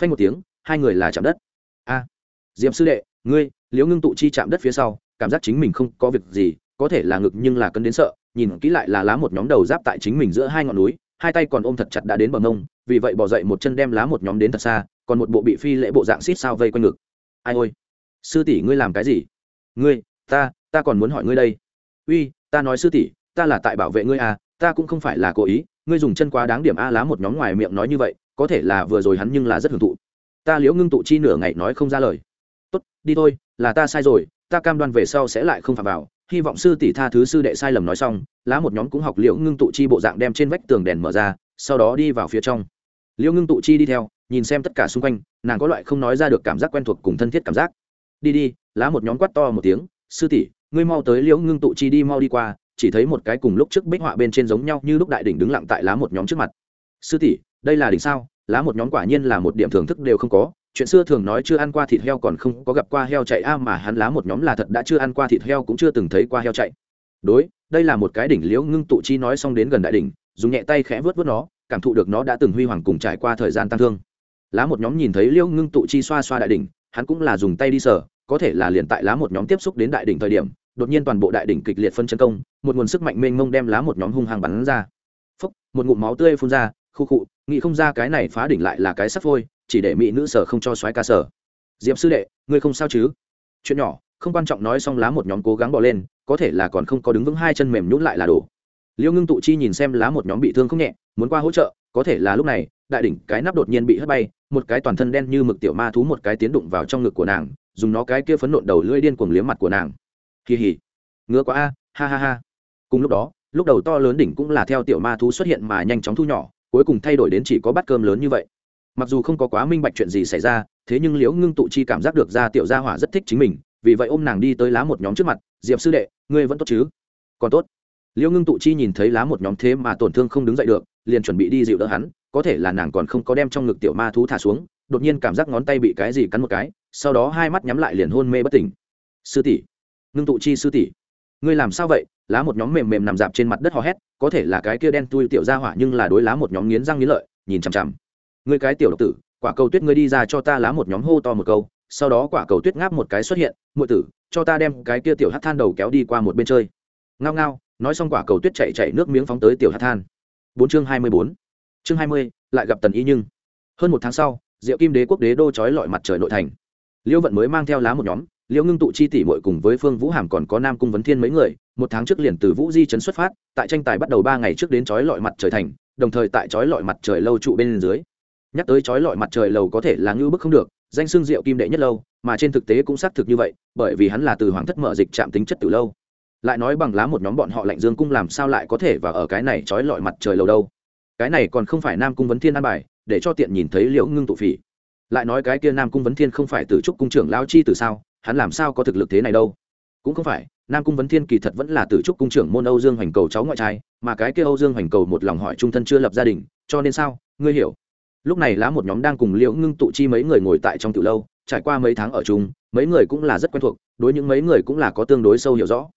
Phanh một tiếng, hai người là chạm đất. A diệm sư đệ, ngươi, liễu ngưng tụ chi chạm đất phía sau, cảm giác chính mình không có việc gì, có thể là ngực nhưng là cân đến sợ, nhìn kỹ lại là lá một nhóm đầu giáp tại chính mình giữa hai ngọn núi hai tay còn ôm thật chặt đã đến bờ ngông vì vậy bỏ dậy một chân đem lá một nhóm đến thật xa, còn một bộ bị phi lễ bộ dạng xít sao vây quanh ngực. Ai ôi! Sư tỷ ngươi làm cái gì? Ngươi, ta ta còn muốn hỏi ngươi đây. Uy, ta nói sư tỷ, ta là tại bảo vệ ngươi à ta cũng không phải là cố ý, ngươi dùng chân quá đáng điểm a lá một nhóm ngoài miệng nói như vậy, có thể là vừa rồi hắn nhưng là rất hưởng thụ. Ta liễu ngưng tụ chi nửa ngày nói không ra lời. Tốt, đi thôi, là ta sai rồi, ta cam đoan về sau sẽ lại không phạm vào hy vọng sư tỷ tha thứ sư đệ sai lầm nói xong, lá một nhóm cũng học liệu ngưng tụ chi bộ dạng đem trên vách tường đèn mở ra, sau đó đi vào phía trong. Liễu ngưng tụ chi đi theo, nhìn xem tất cả xung quanh, nàng có loại không nói ra được cảm giác quen thuộc cùng thân thiết cảm giác. Đi đi, lá một nhóm quát to một tiếng, sư tỷ, ngươi mau tới liễu ngưng tụ chi đi mau đi qua, chỉ thấy một cái cùng lúc trước bích họa bên trên giống nhau như lúc đại đỉnh đứng lặng tại lá một nhóm trước mặt. Sư tỷ, đây là đỉnh sao? Lá một nhóm quả nhiên là một điểm thưởng thức đều không có chuyện xưa thường nói chưa ăn qua thịt heo còn không có gặp qua heo chạy. A mà hắn lá một nhóm là thật đã chưa ăn qua thịt heo cũng chưa từng thấy qua heo chạy. Đối, đây là một cái đỉnh liễu ngưng tụ chi nói xong đến gần đại đỉnh, dùng nhẹ tay khẽ vớt vớt nó, cảm thụ được nó đã từng huy hoàng cùng trải qua thời gian tăng thương. Lá một nhóm nhìn thấy liễu ngưng tụ chi xoa xoa đại đỉnh, hắn cũng là dùng tay đi sở có thể là liền tại lá một nhóm tiếp xúc đến đại đỉnh thời điểm, đột nhiên toàn bộ đại đỉnh kịch liệt phân chân công, một nguồn sức mạnh mênh mông đem lá một nhóm hung hăng bắn ra. Phúc, một ngụm máu tươi phun ra khu khụ nghĩ không ra cái này phá đỉnh lại là cái sắp phôi, chỉ để mỹ nữ sở không cho xoáy ca sở. Diệp sư đệ, ngươi không sao chứ? Chuyện nhỏ, không quan trọng nói xong lá một nhóm cố gắng bỏ lên, có thể là còn không có đứng vững hai chân mềm nhún lại là đủ. liêu ngưng tụ chi nhìn xem lá một nhóm bị thương không nhẹ, muốn qua hỗ trợ, có thể là lúc này, đại đỉnh cái nắp đột nhiên bị hất bay, một cái toàn thân đen như mực tiểu ma thú một cái tiến đụng vào trong ngực của nàng, dùng nó cái kia phấn nộn đầu lưỡi điên cuồng liếm mặt của nàng. Kỳ hỉ. Ngứa quá a, ha ha ha. Cùng lúc đó, lúc đầu to lớn đỉnh cũng là theo tiểu ma thú xuất hiện mà nhanh chóng thu nhỏ cuối cùng thay đổi đến chỉ có bát cơm lớn như vậy. Mặc dù không có quá minh bạch chuyện gì xảy ra, thế nhưng liễu ngưng tụ chi cảm giác được ra tiểu gia hỏa rất thích chính mình, vì vậy ôm nàng đi tới lá một nhóm trước mặt, diệp sư đệ, ngươi vẫn tốt chứ? Còn tốt. Liễu ngưng tụ chi nhìn thấy lá một nhóm thế mà tổn thương không đứng dậy được, liền chuẩn bị đi dịu đỡ hắn, có thể là nàng còn không có đem trong ngực tiểu ma thú thả xuống, đột nhiên cảm giác ngón tay bị cái gì cắn một cái, sau đó hai mắt nhắm lại liền hôn mê bất tỉnh. Sư tỷ. Ngưng tụ chi sư tỷ. Ngươi làm sao vậy? Lá một nhóm mềm mềm nằm dạp trên mặt đất hò hét có thể là cái kia đen tui tiểu ra hỏa nhưng là đối lá một nhóm nghiến răng nghiến lợi, nhìn chằm chằm. Người cái tiểu độc tử, quả cầu tuyết ngươi đi ra cho ta lá một nhóm hô to một câu, sau đó quả cầu tuyết ngáp một cái xuất hiện, muội tử, cho ta đem cái kia tiểu hát than đầu kéo đi qua một bên chơi. Ngao ngao, nói xong quả cầu tuyết chạy chạy nước miếng phóng tới tiểu hát than. Bốn chương hai mươi bốn. Chương hai mươi, lại gặp tần y nhưng. Hơn một tháng sau, diệu kim đế quốc đế đô trói lọi mặt trời nội thành. Liễu vận mới mang theo lá một nhóm liễu ngưng tụ chi tỷ mội cùng với phương vũ hàm còn có nam cung vấn thiên mấy người một tháng trước liền từ vũ di trấn xuất phát, tại tranh tài bắt đầu ba ngày trước đến trói lọi mặt trời thành, đồng thời tại trói lọi mặt trời lâu trụ bên dưới. Nhắc tới trói lọi mặt trời lầu có thể là ngưu bức không được, danh xương diệu kim đệ nhất lâu, mà trên thực tế cũng xác thực như vậy, bởi vì hắn là từ hoàng thất mở dịch chạm tính chất từ lâu. Lại nói bằng lá một nhóm bọn họ lạnh dương cung làm sao lại có thể và ở cái này trói lọi mặt trời lầu đâu? Cái này còn không phải nam cung vấn thiên an bài, để cho tiện nhìn thấy liễu ngưng tụ phỉ. Lại nói cái kia nam cung vấn thiên không phải từ trúc cung trưởng lao chi từ sao, hắn làm sao có thực lực thế này đâu? Cũng không phải nam cung vấn thiên kỳ thật vẫn là tử trúc cung trưởng môn âu dương hoành cầu cháu ngoại trai, mà cái kia âu dương hoành cầu một lòng hỏi trung thân chưa lập gia đình, cho nên sao? Ngươi hiểu. Lúc này lá một nhóm đang cùng liễu ngưng tụ chi mấy người ngồi tại trong từ lâu, trải qua mấy tháng ở chung, mấy người cũng là rất quen thuộc, đối những mấy người cũng là có tương đối sâu hiểu rõ.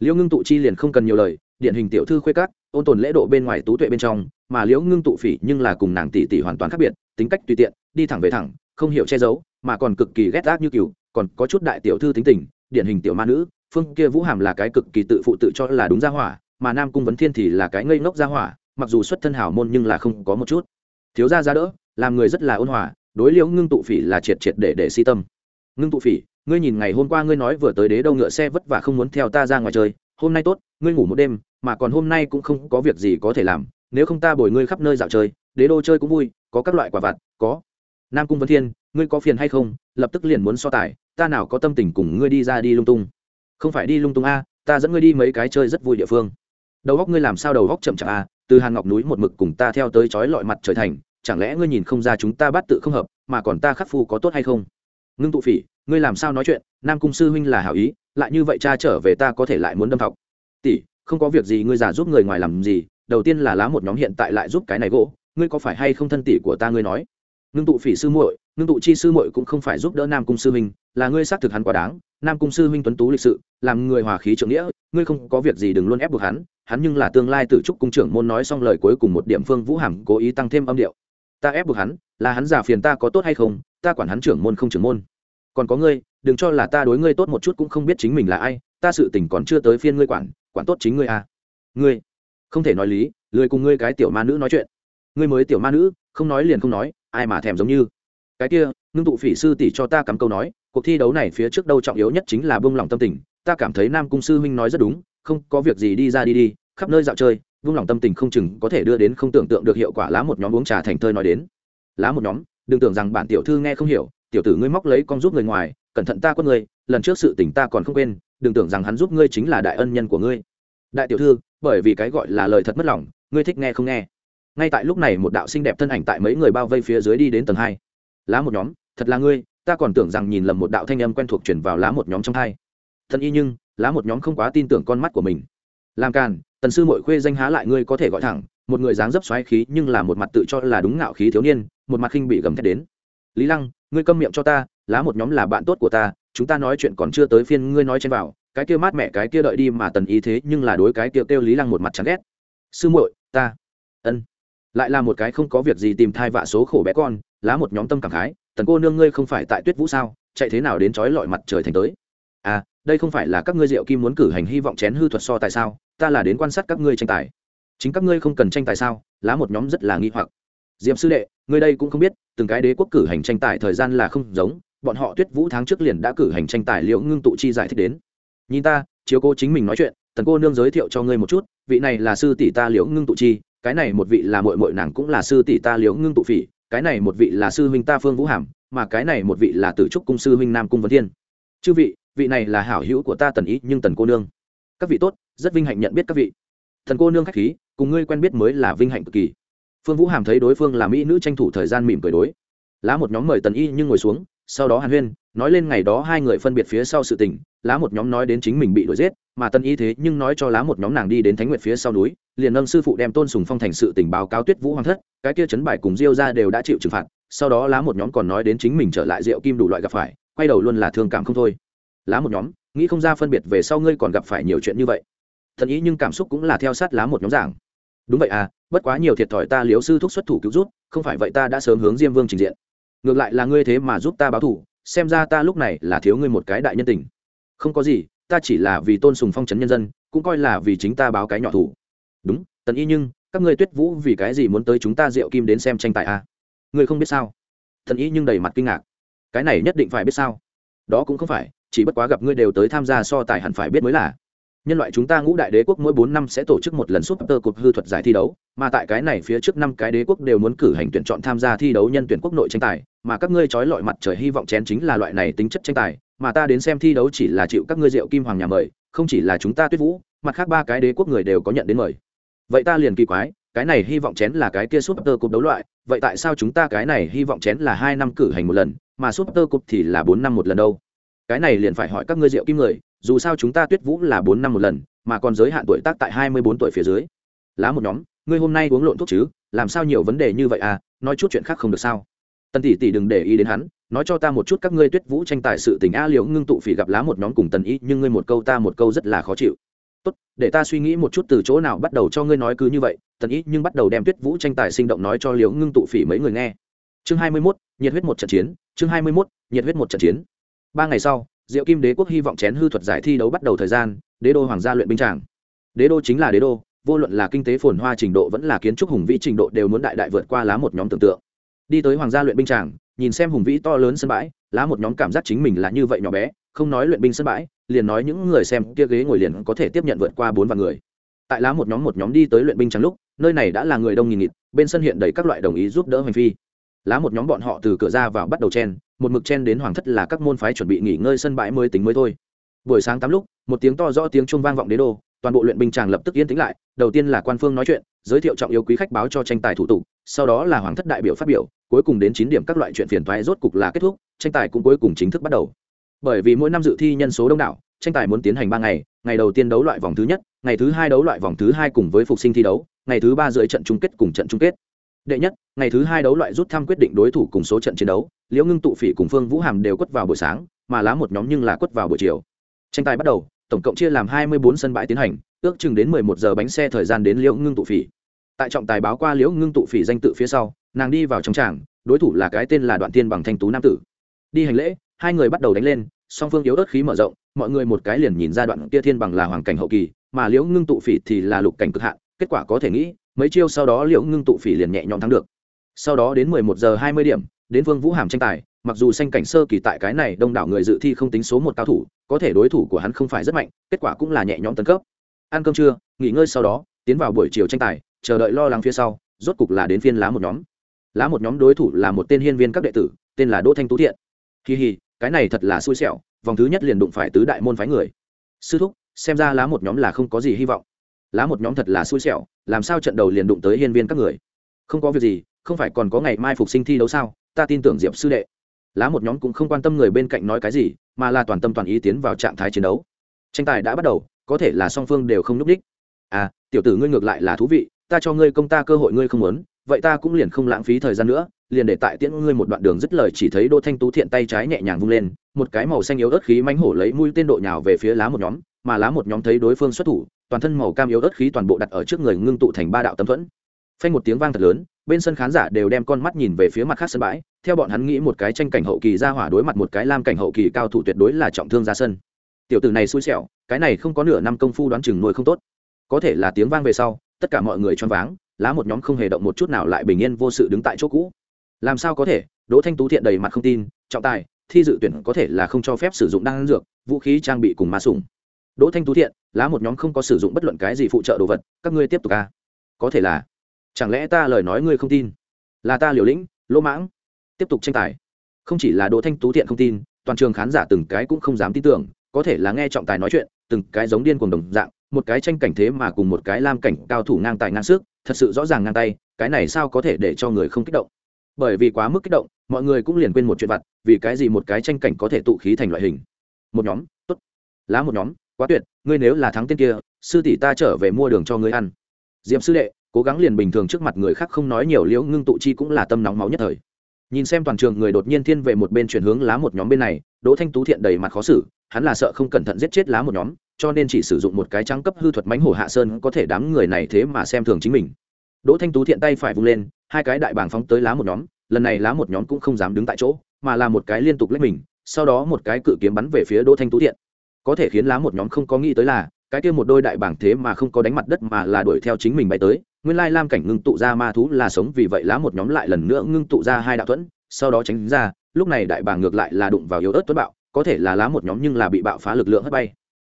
Liễu ngưng tụ chi liền không cần nhiều lời, điển hình tiểu thư khuê cát ôn tồn lễ độ bên ngoài tú tuệ bên trong, mà liễu ngưng tụ phỉ nhưng là cùng nàng tỷ tỷ hoàn toàn khác biệt, tính cách tùy tiện, đi thẳng về thẳng, không hiểu che giấu, mà còn cực kỳ ghét gác như cừu, còn có chút đại tiểu thư tính tình, điển hình tiểu ma nữ phương kia vũ hàm là cái cực kỳ tự phụ tự cho là đúng gia hỏa, mà nam cung vấn thiên thì là cái ngây ngốc gia hỏa, mặc dù xuất thân hảo môn nhưng là không có một chút. Thiếu gia ra đỡ, làm người rất là ôn hòa, đối liễu ngưng tụ phỉ là triệt triệt để để si tâm. Ngưng tụ phỉ, ngươi nhìn ngày hôm qua ngươi nói vừa tới đế đâu ngựa xe vất vả không muốn theo ta ra ngoài chơi, hôm nay tốt, ngươi ngủ một đêm, mà còn hôm nay cũng không có việc gì có thể làm, nếu không ta bồi ngươi khắp nơi dạo chơi, đế đô chơi cũng vui, có các loại quả vặt, có. Nam cung vấn thiên, ngươi có phiền hay không, lập tức liền muốn so tài, ta nào có tâm tình cùng ngươi đi ra đi lung tung không phải đi lung tung a, ta dẫn ngươi đi mấy cái chơi rất vui địa phương. Đầu góc ngươi làm sao đầu góc chậm chạp a, từ hàn ngọc núi một mực cùng ta theo tới chói lọi mặt trời thành, chẳng lẽ ngươi nhìn không ra chúng ta bắt tự không hợp, mà còn ta khắc phu có tốt hay không? Ngưng tụ phỉ, ngươi làm sao nói chuyện, nam cung sư huynh là hảo ý, lại như vậy cha trở về ta có thể lại muốn đâm thọc. Tỷ, không có việc gì ngươi giả giúp người ngoài làm gì, đầu tiên là lá một nhóm hiện tại lại giúp cái này gỗ, ngươi có phải hay không thân tỷ của ta ngươi nói? Ngưng tụ phỉ sư muội, ngưng tụ chi sư muội cũng không phải giúp đỡ nam cung sư huynh, là ngươi xác thực hắn quá đáng. Nam cung sư huynh tuấn tú lịch sự, làm người hòa khí trưởng nghĩa, ngươi không có việc gì đừng luôn ép buộc hắn hắn nhưng là tương lai tử trúc cung trưởng môn nói xong lời cuối cùng một điểm phương vũ hàm cố ý tăng thêm âm điệu. Ta ép buộc hắn, là hắn giả phiền ta có tốt hay không, ta quản hắn trưởng môn không trưởng môn. Còn có ngươi, đừng cho là ta đối ngươi tốt một chút cũng không biết chính mình là ai, ta sự tình còn chưa tới phiên ngươi quản quản tốt chính ngươi à. Ngươi, không thể nói lý, lười cùng ngươi cái tiểu ma nữ nói chuyện. Ngươi mới tiểu ma nữ, không nói liền không nói ai mà thèm giống như. Cái kia, ngưng tụ phỉ sư tỷ cho ta cắm câu nói, cuộc thi đấu này phía trước đâu trọng yếu nhất chính là buông lòng tâm tình. Ta cảm thấy nam cung sư huynh nói rất đúng, không có việc gì đi ra đi đi, khắp nơi dạo chơi vung lòng tâm tình không chừng có thể đưa đến không tưởng tượng được hiệu quả lá một nhóm uống trà thành thơi nói đến. Lá một nhóm, đừng tưởng rằng bản tiểu thư nghe không hiểu, tiểu tử ngươi móc lấy con giúp người ngoài, cẩn thận ta quất ngươi, lần trước sự tình ta còn không quên, đừng tưởng rằng hắn giúp ngươi chính là đại ân nhân của ngươi. Đại tiểu thư, bởi vì cái gọi là lời thật mất lòng, ngươi thích nghe không nghe ngay tại lúc này một đạo xinh đẹp thân ảnh tại mấy người bao vây phía dưới đi đến tầng hai. Lá một nhóm, thật là ngươi, ta còn tưởng rằng nhìn lầm một đạo thanh âm quen thuộc chuyển vào lá một nhóm trong hai. Thân y nhưng, lá một nhóm không quá tin tưởng con mắt của mình. Làm càn, tần sư mội khuê danh há lại ngươi có thể gọi thẳng, một người dáng dấp xoáy khí nhưng là một mặt tự cho là đúng ngạo khí thiếu niên, một mặt khinh bị gầm thét đến. Lý lăng, ngươi câm miệng cho ta, lá một nhóm là bạn tốt của ta, chúng ta nói chuyện còn chưa tới phiên ngươi nói trên vào, cái kia mát mẹ cái kia đợi đi mà tần y thế nhưng là đối cái kia kêu lý lăng một mặt chán ghét. Sư muội, ta. Ân lại là một cái không có việc gì tìm thai vạ số khổ bé con, lá một nhóm tâm cảm khái, tần cô nương ngươi không phải tại tuyết vũ sao? Chạy thế nào đến trói lọi mặt trời thành tới? À đây không phải là các ngươi diệu kim muốn cử hành hy vọng chén hư thuật so tại sao? Ta là đến quan sát các ngươi tranh tài. Chính các ngươi không cần tranh tài sao? Lá một nhóm rất là nghi hoặc. Diệm sư đệ, ngươi đây cũng không biết, từng cái đế quốc cử hành tranh tài thời gian là không giống, bọn họ tuyết vũ tháng trước liền đã cử hành tranh tài liễu ngưng tụ chi giải thích đến. Nhìn ta, chiếu cô chính mình nói chuyện, tần cô nương giới thiệu cho ngươi một chút, vị này là sư tỷ ta liễu ngưng tụ chi cái này một vị là mội mội nàng cũng là sư tỷ ta liễu ngưng tụ phỉ, cái này một vị là sư huynh ta phương vũ hàm, mà cái này một vị là tử trúc cung sư huynh nam cung vân thiên. Chư vị vị này là hảo hữu của ta tần ý, nhưng tần cô nương. Các vị tốt, rất vinh hạnh nhận biết các vị. Thần cô nương khách khí, cùng ngươi quen biết mới là vinh hạnh cực kỳ. Phương vũ hàm thấy đối phương là mỹ nữ tranh thủ thời gian mỉm cười đối. Lá một nhóm mời tần y nhưng ngồi xuống, sau đó hàn huyên, nói lên ngày đó hai người phân biệt phía sau sự tình, lá một nhóm nói đến chính mình bị đuổi giết, mà tần y thế nhưng nói cho lá một nhóm nàng đi đến thánh nguyệt phía sau núi liền nâng sư phụ đem tôn sùng phong thành sự tình báo cáo tuyết vũ hoàng thất, cái kia chấn bài cùng diêu ra đều đã chịu trừng phạt, sau đó lá một nhóm còn nói đến chính mình trở lại rượu kim đủ loại gặp phải, quay đầu luôn là thương cảm không thôi. Lá một nhóm, nghĩ không ra phân biệt về sau ngươi còn gặp phải nhiều chuyện như vậy. Thần ý nhưng cảm xúc cũng là theo sát lá một nhóm giảng. Đúng vậy à bất quá nhiều thiệt thòi ta liếu sư thúc xuất thủ cứu rút không phải vậy ta đã sớm hướng diêm vương trình diện. Ngược lại là ngươi thế mà giúp ta báo thủ, xem ra ta lúc này là thiếu ngươi một cái đại nhân tình. Không có gì, ta chỉ là vì tôn sùng phong trấn nhân dân, cũng coi là vì chính ta báo cái nhỏ thủ đúng, tần y nhưng, các ngươi tuyết vũ vì cái gì muốn tới chúng ta diệu kim đến xem tranh tài à? ngươi không biết sao? Tần y nhưng đầy mặt kinh ngạc. Cái này nhất định phải biết sao? Đó cũng không phải, chỉ bất quá gặp ngươi đều tới tham gia so tài hẳn phải biết mới là. Nhân loại chúng ta ngũ đại đế quốc mỗi bốn năm sẽ tổ chức một lần súp tơ cục hư thuật giải thi đấu, mà tại cái này phía trước năm cái đế quốc đều muốn cử hành tuyển chọn tham gia thi đấu nhân tuyển quốc nội tranh tài, mà các ngươi trói lọi mặt trời hy vọng chén chính là loại này tính chất tranh tài, mà ta đến xem thi đấu chỉ là chịu các ngươi rượu kim hoàng nhà mời, không chỉ là chúng ta tuyết vũ, mặt khác ba cái đế quốc người đều có nhận đến mời vậy ta liền kỳ quái, cái này hy vọng chén là cái kia súp tơ cục đấu loại, vậy tại sao chúng ta cái này hy vọng chén là hai năm cử hành một lần, mà súp tơ cục thì là bốn năm một lần đâu? Cái này liền phải hỏi các ngươi rượu kim người, dù sao chúng ta tuyết vũ là bốn năm một lần, mà còn giới hạn tuổi tác tại hai mươi bốn tuổi phía dưới. Lá một nhóm, ngươi hôm nay uống lộn thuốc chứ, làm sao nhiều vấn đề như vậy à nói chút chuyện khác không được sao? Tần tỷ tỷ đừng để ý đến hắn, nói cho ta một chút các ngươi tuyết vũ tranh tài sự tình a liễu ngưng tụ phỉ gặp lá một nhóm cùng tần ý nhưng ngươi một câu ta một câu rất là khó chịu tốt để ta suy nghĩ một chút từ chỗ nào bắt đầu cho ngươi nói cứ như vậy. Tần ý nhưng bắt đầu đem tuyết vũ tranh tài sinh động nói cho liễu ngưng tụ phỉ mấy người nghe. Chương hai mươi 21, nhiệt huyết một trận chiến chương hai mươi 21, nhiệt huyết một trận chiến. Ba ngày sau diệu kim đế quốc hy vọng chén hư thuật giải thi đấu bắt đầu thời gian đế đô hoàng gia luyện binh tràng. Đế đô chính là đế đô vô luận là kinh tế phồn hoa trình độ vẫn là kiến trúc hùng vĩ trình độ đều muốn đại đại vượt qua lá một nhóm tưởng tượng. Đi tới hoàng gia luyện binh tràng nhìn xem hùng vĩ to lớn sân bãi lá một nhóm cảm giác chính mình là như vậy nhỏ bé không nói luyện binh sân bãi, liền nói những người xem kia ghế ngồi liền có thể tiếp nhận vượt qua bốn vạn người. Tại lá một nhóm một nhóm đi tới luyện binh trắng lúc, nơi này đã là người đông nghìn nghịt, bên sân hiện đầy các loại đồng ý giúp đỡ hành phi. Lá một nhóm bọn họ từ cửa ra vào bắt đầu chen, một mực chen đến hoàng thất là các môn phái chuẩn bị nghỉ ngơi sân bãi mới tính mới thôi. Buổi sáng tám lúc, một tiếng to rõ tiếng chuông vang vọng đế đô, toàn bộ luyện binh tràng lập tức yên tĩnh lại, đầu tiên là quan phương nói chuyện, giới thiệu trọng yếu quý khách báo cho tranh tài thủ tục, sau đó là hoàng thất đại biểu phát biểu, cuối cùng đến chín điểm các loại chuyện phiền toái rốt cục là kết thúc, tranh tài cũng cuối cùng chính thức bắt đầu bởi vì mỗi năm dự thi nhân số đông đảo, tranh tài muốn tiến hành ba ngày ngày đầu tiên đấu loại vòng thứ nhất, ngày thứ hai đấu loại vòng thứ hai cùng với phục sinh thi đấu, ngày thứ ba dưới trận chung kết cùng trận chung kết. Đệ nhất, ngày thứ hai đấu loại rút thăm quyết định đối thủ cùng số trận chiến đấu, liễu ngưng, tụ phỉ cùng phương vũ hàm đều quất vào buổi sáng, mà lá một nhóm nhưng là quất vào buổi chiều. Tranh tài bắt đầu, tổng cộng chia làm hai mươi bốn sân bãi tiến hành, ước chừng đến mười một giờ bánh xe thời gian đến liễu ngưng, tụ phỉ. Tại trọng tài báo qua liễu ngưng, tụ phỉ danh tự phía sau, nàng đi vào trong tràng, đối thủ là cái tên là đoạn tiên bằng thanh tú nam tử. Đi hành lễ hai người bắt đầu đánh lên, song phương yếu ớt khí mở rộng, mọi người một cái liền nhìn ra đoạn kia thiên bằng là hoàng cảnh hậu kỳ, mà liễu ngưng tụ phỉ thì là lục cảnh cực hạn, kết quả có thể nghĩ, mấy chiêu sau đó liễu ngưng tụ phỉ liền nhẹ nhõm thắng được. Sau đó đến mười một giờ hai mươi điểm, đến vương vũ hàm tranh tài, mặc dù xanh cảnh sơ kỳ tại cái này đông đảo người dự thi không tính số một cao thủ, có thể đối thủ của hắn không phải rất mạnh, kết quả cũng là nhẹ nhõm tấn cấp. Ăn cơm trưa, nghỉ ngơi sau đó, tiến vào buổi chiều tranh tài, chờ đợi lo lắng phía sau, rốt cục là đến phiên lá một nhóm. Lá một nhóm đối thủ là một tên hiên viên các đệ tử, tên là đỗ thanh tú thiện. Kỳ hì cái này thật là xui xẻo, vòng thứ nhất liền đụng phải tứ đại môn phái người. Sư thúc, xem ra lá một nhóm là không có gì hy vọng. Lá một nhóm thật là xui xẻo, làm sao trận đầu liền đụng tới hiên viên các người? Không có việc gì, không phải còn có ngày mai phục sinh thi đấu sao? Ta tin tưởng diệp sư đệ. Lá một nhóm cũng không quan tâm người bên cạnh nói cái gì, mà là toàn tâm toàn ý tiến vào trạng thái chiến đấu. Tranh tài đã bắt đầu, có thể là song phương đều không núp h à tiểu tử ngươi ngược lại là thú vị, ta cho ngươi công ta cơ hội ngươi không muốn vậy ta cũng liền không lãng phí thời gian nữa, liền để tại tiễn ngươi một đoạn đường dứt lời chỉ thấy đỗ thanh tú thiện tay trái nhẹ nhàng vung lên, một cái màu xanh yếu ớt khí mánh hổ lấy mũi tên độ nhào về phía lá một nhóm, mà lá một nhóm thấy đối phương xuất thủ, toàn thân màu cam yếu ớt khí toàn bộ đặt ở trước người ngưng tụ thành ba đạo tấm thuẫn. Phanh một tiếng vang thật lớn, bên sân khán giả đều đem con mắt nhìn về phía mặt khác sân bãi, theo bọn hắn nghĩ một cái tranh cảnh hậu kỳ ra hỏa đối mặt một cái lam cảnh hậu kỳ cao thủ tuyệt đối là trọng thương ra sân. Tiểu tử này xui xẻo, cái này không có nửa năm công phu đoán chừng nuôi không tốt. Có thể là tiếng vang về sau, tất cả mọi người choáng váng lá một nhóm không hề động một chút nào lại bình yên vô sự đứng tại chỗ cũ. Làm sao có thể? Đỗ thanh tú thiện đầy mặt không tin, trọng tài, thi dự tuyển có thể là không cho phép sử dụng đan dược, vũ khí, trang bị cùng ma sủng. Đỗ thanh tú thiện, lá một nhóm không có sử dụng bất luận cái gì phụ trợ đồ vật, các ngươi tiếp tục ca có thể là. Chẳng lẽ ta lời nói ngươi không tin? Là ta liều lĩnh, lỗ mãng. Tiếp tục tranh tài. Không chỉ là đỗ thanh tú thiện không tin, toàn trường khán giả từng cái cũng không dám tin tưởng có thể là nghe trọng tài nói chuyện, từng cái giống điên cuồng đồng dạng, một cái tranh cảnh thế mà cùng một cái lam cảnh cao thủ ngang tài ngang sức, thật sự rõ ràng ngang tay, cái này sao có thể để cho người không kích động? Bởi vì quá mức kích động, mọi người cũng liền quên một chuyện vặt, vì cái gì một cái tranh cảnh có thể tụ khí thành loại hình? Một nhóm, tốt. Lá một nhóm, quá tuyệt, ngươi nếu là thắng tên kia, sư tỷ ta trở về mua đường cho ngươi ăn. Diệm sư đệ, cố gắng liền bình thường trước mặt người khác không nói nhiều liễu, ngưng tụ chi cũng là tâm nóng máu nhất thời nhìn xem toàn trường người đột nhiên thiên về một bên chuyển hướng lá một nhóm bên này, đỗ thanh tú thiện đầy mặt khó xử, hắn là sợ không cẩn thận giết chết lá một nhóm, cho nên chỉ sử dụng một cái trắng cấp hư thuật mánh hổ hạ sơn có thể đám người này thế mà xem thường chính mình. Đỗ thanh tú thiện tay phải vung lên, hai cái đại bảng phóng tới lá một nhóm, lần này lá một nhóm cũng không dám đứng tại chỗ, mà là một cái liên tục lấy mình, sau đó một cái cự kiếm bắn về phía đỗ thanh tú thiện. Có thể khiến lá một nhóm không có nghĩ tới là, cái kia một đôi đại bảng thế mà không có đánh mặt đất mà là đuổi theo chính mình bay tới nguyên lai lam cảnh ngưng tụ ra ma thú là sống vì vậy lá một nhóm lại lần nữa ngưng tụ ra hai đạo thuẫn, sau đó tránh ra, lúc này đại bàng ngược lại là đụng vào yếu ớt tuấn bạo, có thể là lá một nhóm nhưng là bị bạo phá lực lượng hất bay.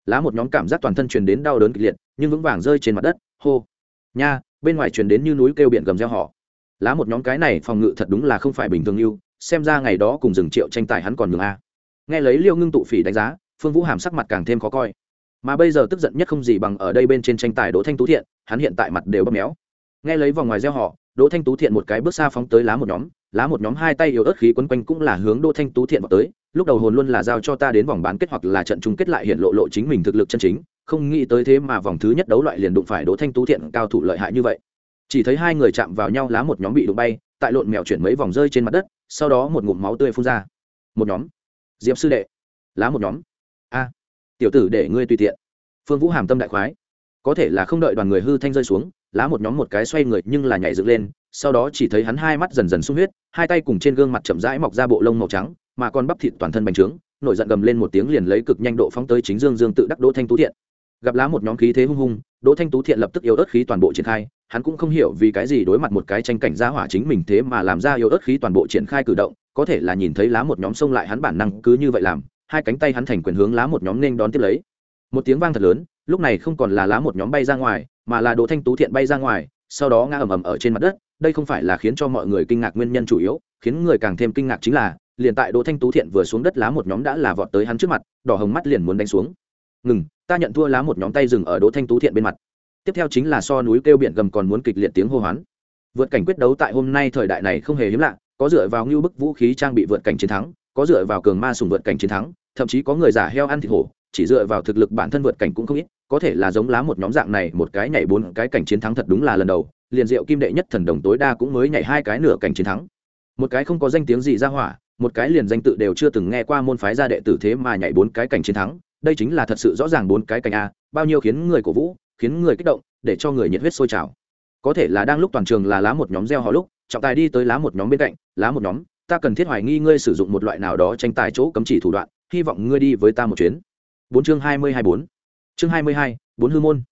Lá một nhóm cảm giác toàn thân truyền đến đau đớn kịch liệt, nhưng vững vàng rơi trên mặt đất, hô. Nha, bên ngoài truyền đến như núi kêu biển gầm reo họ lá một nhóm cái này phòng ngự thật đúng là không phải bình thường yêu, xem ra ngày đó cùng rừng triệu tranh tài hắn còn ngừng a. Nghe lấy liêu ngưng tụ phỉ đánh giá, phương vũ hàm sắc mặt càng thêm khó coi mà bây giờ tức giận nhất không gì bằng ở đây bên trên tranh tài đỗ thanh tú thiện, hắn hiện tại mặt đều bóp méo. Nghe lấy vòng ngoài gieo họ đỗ thanh tú thiện một cái bước xa phóng tới lá một nhóm, lá một nhóm hai tay yếu ớt khí quấn quanh cũng là hướng đỗ thanh tú thiện vào tới, lúc đầu hồn luôn là giao cho ta đến vòng bán kết hoặc là trận chung kết lại hiện lộ lộ chính mình thực lực chân chính, không nghĩ tới thế mà vòng thứ nhất đấu loại liền đụng phải đỗ thanh tú thiện cao thủ lợi hại như vậy. Chỉ thấy hai người chạm vào nhau, lá một nhóm bị đụng bay, tại lộn mèo chuyển mấy vòng rơi trên mặt đất, sau đó một ngụm máu tươi phun ra. Một nhóm. Diệp sư đệ. Lá một nhóm. A tiểu tử để ngươi tùy tiện. Phương vũ hàm tâm đại khoái. Có thể là không đợi đoàn người hư thanh rơi xuống, lá một nhóm một cái xoay người nhưng là nhảy dựng lên, sau đó chỉ thấy hắn hai mắt dần dần sung huyết, hai tay cùng trên gương mặt chậm rãi mọc ra bộ lông màu trắng, mà con bắp thịt toàn thân bành trướng, nổi giận gầm lên một tiếng liền lấy cực nhanh độ phóng tới chính dương dương tự đắc đỗ thanh tú thiện. Gặp lá một nhóm khí thế hung hung, đỗ thanh tú thiện lập tức yếu ớt khí toàn bộ triển khai, hắn cũng không hiểu vì cái gì đối mặt một cái tranh cảnh gia hỏa chính mình thế mà làm ra yếu ớt khí toàn bộ triển khai cử động, có thể là nhìn thấy lá một nhóm xông lại hắn bản năng cứ như vậy làm hai cánh tay hắn thành quyền hướng lá một nhóm nên đón tiếp lấy. Một tiếng vang thật lớn, lúc này không còn là lá một nhóm bay ra ngoài, mà là đỗ thanh tú thiện bay ra ngoài, sau đó ngã ầm ầm ở trên mặt đất. Đây không phải là khiến cho mọi người kinh ngạc nguyên nhân chủ yếu, khiến người càng thêm kinh ngạc chính là, liền tại đỗ thanh tú thiện vừa xuống đất lá một nhóm đã là vọt tới hắn trước mặt, đỏ hồng mắt liền muốn đánh xuống. Ngừng, ta nhận thua lá một nhóm tay dừng ở đỗ thanh tú thiện bên mặt. Tiếp theo chính là so núi kêu biển gầm còn muốn kịch liệt tiếng hô hoán. Vượt cảnh quyết đấu tại hôm nay thời đại này không hề hiếm lạ, có dựa vào ngưu bức vũ khí trang bị vượt cảnh chiến thắng có dựa vào cường ma sùng vượt cảnh chiến thắng, thậm chí có người giả heo ăn thịt hổ, chỉ dựa vào thực lực bản thân vượt cảnh cũng không ít, có thể là giống lá một nhóm dạng này, một cái nhảy bốn cái cảnh chiến thắng thật đúng là lần đầu, liền diệu kim đệ nhất thần đồng tối đa cũng mới nhảy hai cái nửa cảnh chiến thắng. Một cái không có danh tiếng gì ra hỏa, một cái liền danh tự đều chưa từng nghe qua môn phái gia đệ tử thế mà nhảy bốn cái cảnh chiến thắng, đây chính là thật sự rõ ràng bốn cái cảnh a, bao nhiêu khiến người cổ vũ, khiến người kích động, để cho người nhiệt huyết sôi trào. Có thể là đang lúc toàn trường là lá một nhóm gieo họ lúc, trọng tài đi tới lá một nhóm bên cạnh, lá một nhóm ta cần thiết hoài nghi ngươi sử dụng một loại nào đó tranh tài chỗ cấm chỉ thủ đoạn, hy vọng ngươi đi với ta một chuyến. Bốn chương hai mươi hai bốn. Chương hai mươi hai, bốn hư môn.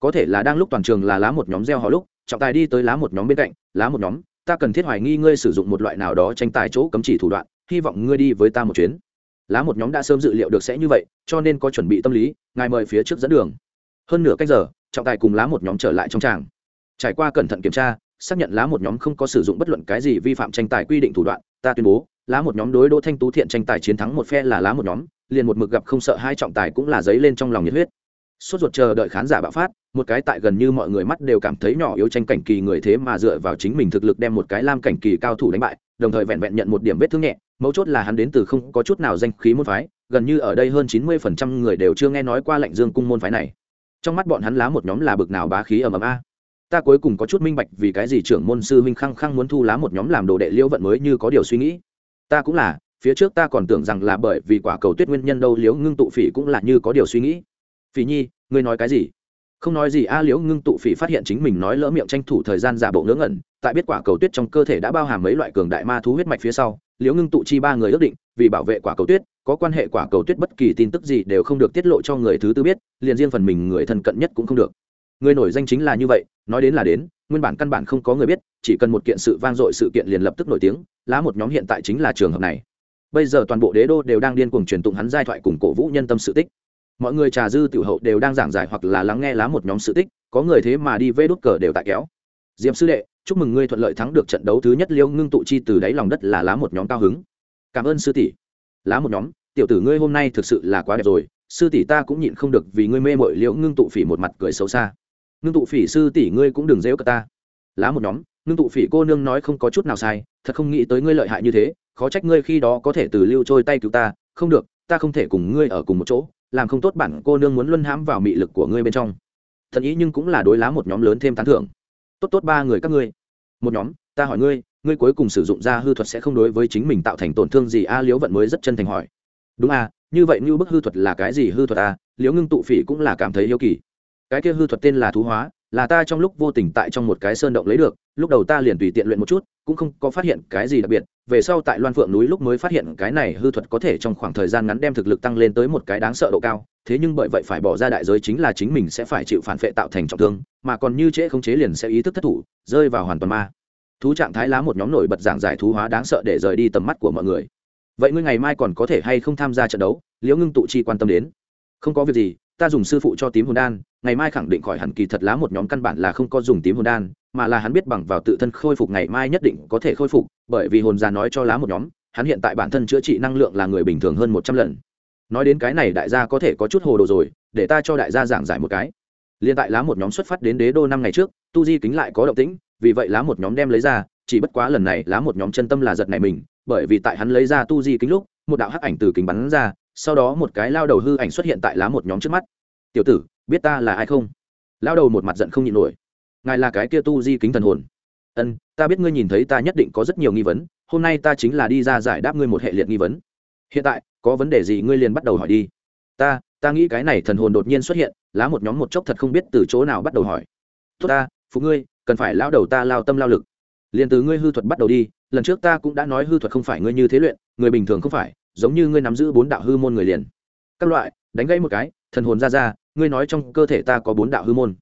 Có thể là đang lúc toàn trường là lá một nhóm gieo họ lúc, trọng tài đi tới lá một nhóm bên cạnh, lá một nhóm, ta cần thiết hoài nghi ngươi sử dụng một loại nào đó tranh tài chỗ cấm chỉ thủ đoạn, hy vọng ngươi đi với ta một chuyến. Lá một nhóm đã sớm dự liệu được sẽ như vậy, cho nên có chuẩn bị tâm lý, ngài mời phía trước dẫn đường. Hơn nửa cách giờ, trọng tài cùng lá một nhóm trở lại trong tràng. Trải qua cẩn thận kiểm tra xác nhận lá một nhóm không có sử dụng bất luận cái gì vi phạm tranh tài quy định thủ đoạn, ta tuyên bố, lá một nhóm đối đỗ thanh tú thiện tranh tài chiến thắng một phe là lá một nhóm, liền một mực gặp không sợ hai trọng tài cũng là giấy lên trong lòng nhiệt huyết. Suốt ruột chờ đợi khán giả bạo phát, một cái tại gần như mọi người mắt đều cảm thấy nhỏ yếu tranh cảnh kỳ người thế mà dựa vào chính mình thực lực đem một cái lam cảnh kỳ cao thủ đánh bại, đồng thời vẹn vẹn nhận một điểm vết thương nhẹ, mấu chốt là hắn đến từ không có chút nào danh khí môn phái, gần như ở đây hơn chín mươi phần trăm người đều chưa nghe nói qua lệnh dương cung môn phái này. Trong mắt bọn hắn lá một nhóm là bực nào bá khí ầm ầm a ta cuối cùng có chút minh bạch vì cái gì trưởng môn sư huynh khăng khăng muốn thu lá một nhóm làm đồ đệ liễu vận mới như có điều suy nghĩ. Ta cũng là, phía trước ta còn tưởng rằng là bởi vì quả cầu tuyết nguyên nhân đâu liễu ngưng tụ phỉ cũng là như có điều suy nghĩ. Phỉ nhi, ngươi nói cái gì? Không nói gì, a liễu ngưng tụ phỉ phát hiện chính mình nói lỡ miệng tranh thủ thời gian giả bộ ngớ ngẩn, tại biết quả cầu tuyết trong cơ thể đã bao hàm mấy loại cường đại ma thú huyết mạch phía sau, liễu ngưng tụ chi ba người ước định, vì bảo vệ quả cầu tuyết, có quan hệ quả cầu tuyết bất kỳ tin tức gì đều không được tiết lộ cho người thứ tư biết, liền riêng phần mình người thân cận nhất cũng không được người nổi danh chính là như vậy, nói đến là đến, nguyên bản căn bản không có người biết, chỉ cần một kiện sự vang dội sự kiện liền lập tức nổi tiếng, lá một nhóm hiện tại chính là trường hợp này. Bây giờ toàn bộ đế đô đều đang điên cuồng truyền tụng hắn giai thoại cùng cổ vũ nhân tâm sự tích. Mọi người trà dư tiểu hậu đều đang giảng giải hoặc là lắng nghe lá một nhóm sự tích, có người thế mà đi vê đốt cờ đều tại kéo. Diệp sư đệ, chúc mừng ngươi thuận lợi thắng được trận đấu thứ nhất liêu ngưng tụ chi từ đáy lòng đất là lá một nhóm cao hứng. Cảm ơn sư tỷ. Lá một nhóm, tiểu tử ngươi hôm nay thực sự là quá đẹp rồi, sư tỷ ta cũng nhịn không được vì ngươi mê mội liễu ngưng tụ phỉ một mặt cười xấu xa ngưng tụ phỉ sư tỷ ngươi cũng đừng dễu cả ta. Lá một nhóm ngưng tụ phỉ cô nương nói không có chút nào sai thật không nghĩ tới ngươi lợi hại như thế khó trách ngươi khi đó có thể từ lưu trôi tay cứu ta. Không được ta không thể cùng ngươi ở cùng một chỗ làm không tốt bản cô nương muốn luân hãm vào mị lực của ngươi bên trong. Thật ý nhưng cũng là đối lá một nhóm lớn thêm tán thưởng. Tốt tốt ba người các ngươi. Một nhóm ta hỏi ngươi ngươi cuối cùng sử dụng ra hư thuật sẽ không đối với chính mình tạo thành tổn thương gì? A à, liễu vận mới rất chân thành hỏi. Đúng a à, như vậy như bức hư thuật là cái gì hư thuật a à? liễu ngưng tụ phỉ cũng là cảm thấy yêu kỳ cái kia hư thuật tên là thú hóa, là ta trong lúc vô tình tại trong một cái sơn động lấy được, lúc đầu ta liền tùy tiện luyện một chút, cũng không có phát hiện cái gì đặc biệt, về sau tại loan phượng núi lúc mới phát hiện cái này hư thuật có thể trong khoảng thời gian ngắn đem thực lực tăng lên tới một cái đáng sợ độ cao, thế nhưng bởi vậy phải bỏ ra đại giới chính là chính mình sẽ phải chịu phản vệ tạo thành trọng thương, mà còn như trễ không chế liền sẽ ý thức thất thủ, rơi vào hoàn toàn ma. Thú trạng thái lá một nhóm nổi bật giảng giải thú hóa đáng sợ để rời đi tầm mắt của mọi người. Vậy ngươi ngày mai còn có thể hay không tham gia trận đấu? Liễu ngưng tụ chi quan tâm đến. Không có việc gì ta dùng sư phụ cho tím hồn đan, ngày mai khẳng định khỏi hẳn kỳ thật lá một nhóm căn bản là không có dùng tím hồn đan, mà là hắn biết bằng vào tự thân khôi phục ngày mai nhất định có thể khôi phục, bởi vì hồn già nói cho lá một nhóm, hắn hiện tại bản thân chữa trị năng lượng là người bình thường hơn một trăm lần. Nói đến cái này đại gia có thể có chút hồ đồ rồi, để ta cho đại gia giảng giải một cái. Liên tại lá một nhóm xuất phát đến đế đô năm ngày trước, tu di kính lại có động tĩnh, vì vậy lá một nhóm đem lấy ra, chỉ bất quá lần này lá một nhóm chân tâm là giật này mình, bởi vì tại hắn lấy ra tu di kính lúc, một đạo hắc ảnh từ kính bắn ra sau đó một cái lao đầu hư ảnh xuất hiện tại lá một nhóm trước mắt. Tiểu tử, biết ta là ai không? Lao đầu một mặt giận không nhịn nổi. Ngài là cái kia tu di kính thần hồn. Ân, ta biết ngươi nhìn thấy ta nhất định có rất nhiều nghi vấn, hôm nay ta chính là đi ra giải đáp ngươi một hệ liệt nghi vấn. Hiện tại, có vấn đề gì ngươi liền bắt đầu hỏi đi. Ta ta nghĩ cái này thần hồn đột nhiên xuất hiện, lá một nhóm một chốc thật không biết từ chỗ nào bắt đầu hỏi. Tốt ta, phụ ngươi, cần phải lao đầu ta lao tâm lao lực. Liền từ ngươi hư thuật bắt đầu đi, lần trước ta cũng đã nói hư thuật không phải ngươi như thế luyện, người bình thường không phải giống như ngươi nắm giữ bốn đạo hư môn người liền. Các loại, đánh gãy một cái, thần hồn ra ra, ngươi nói trong cơ thể ta có bốn đạo hư môn.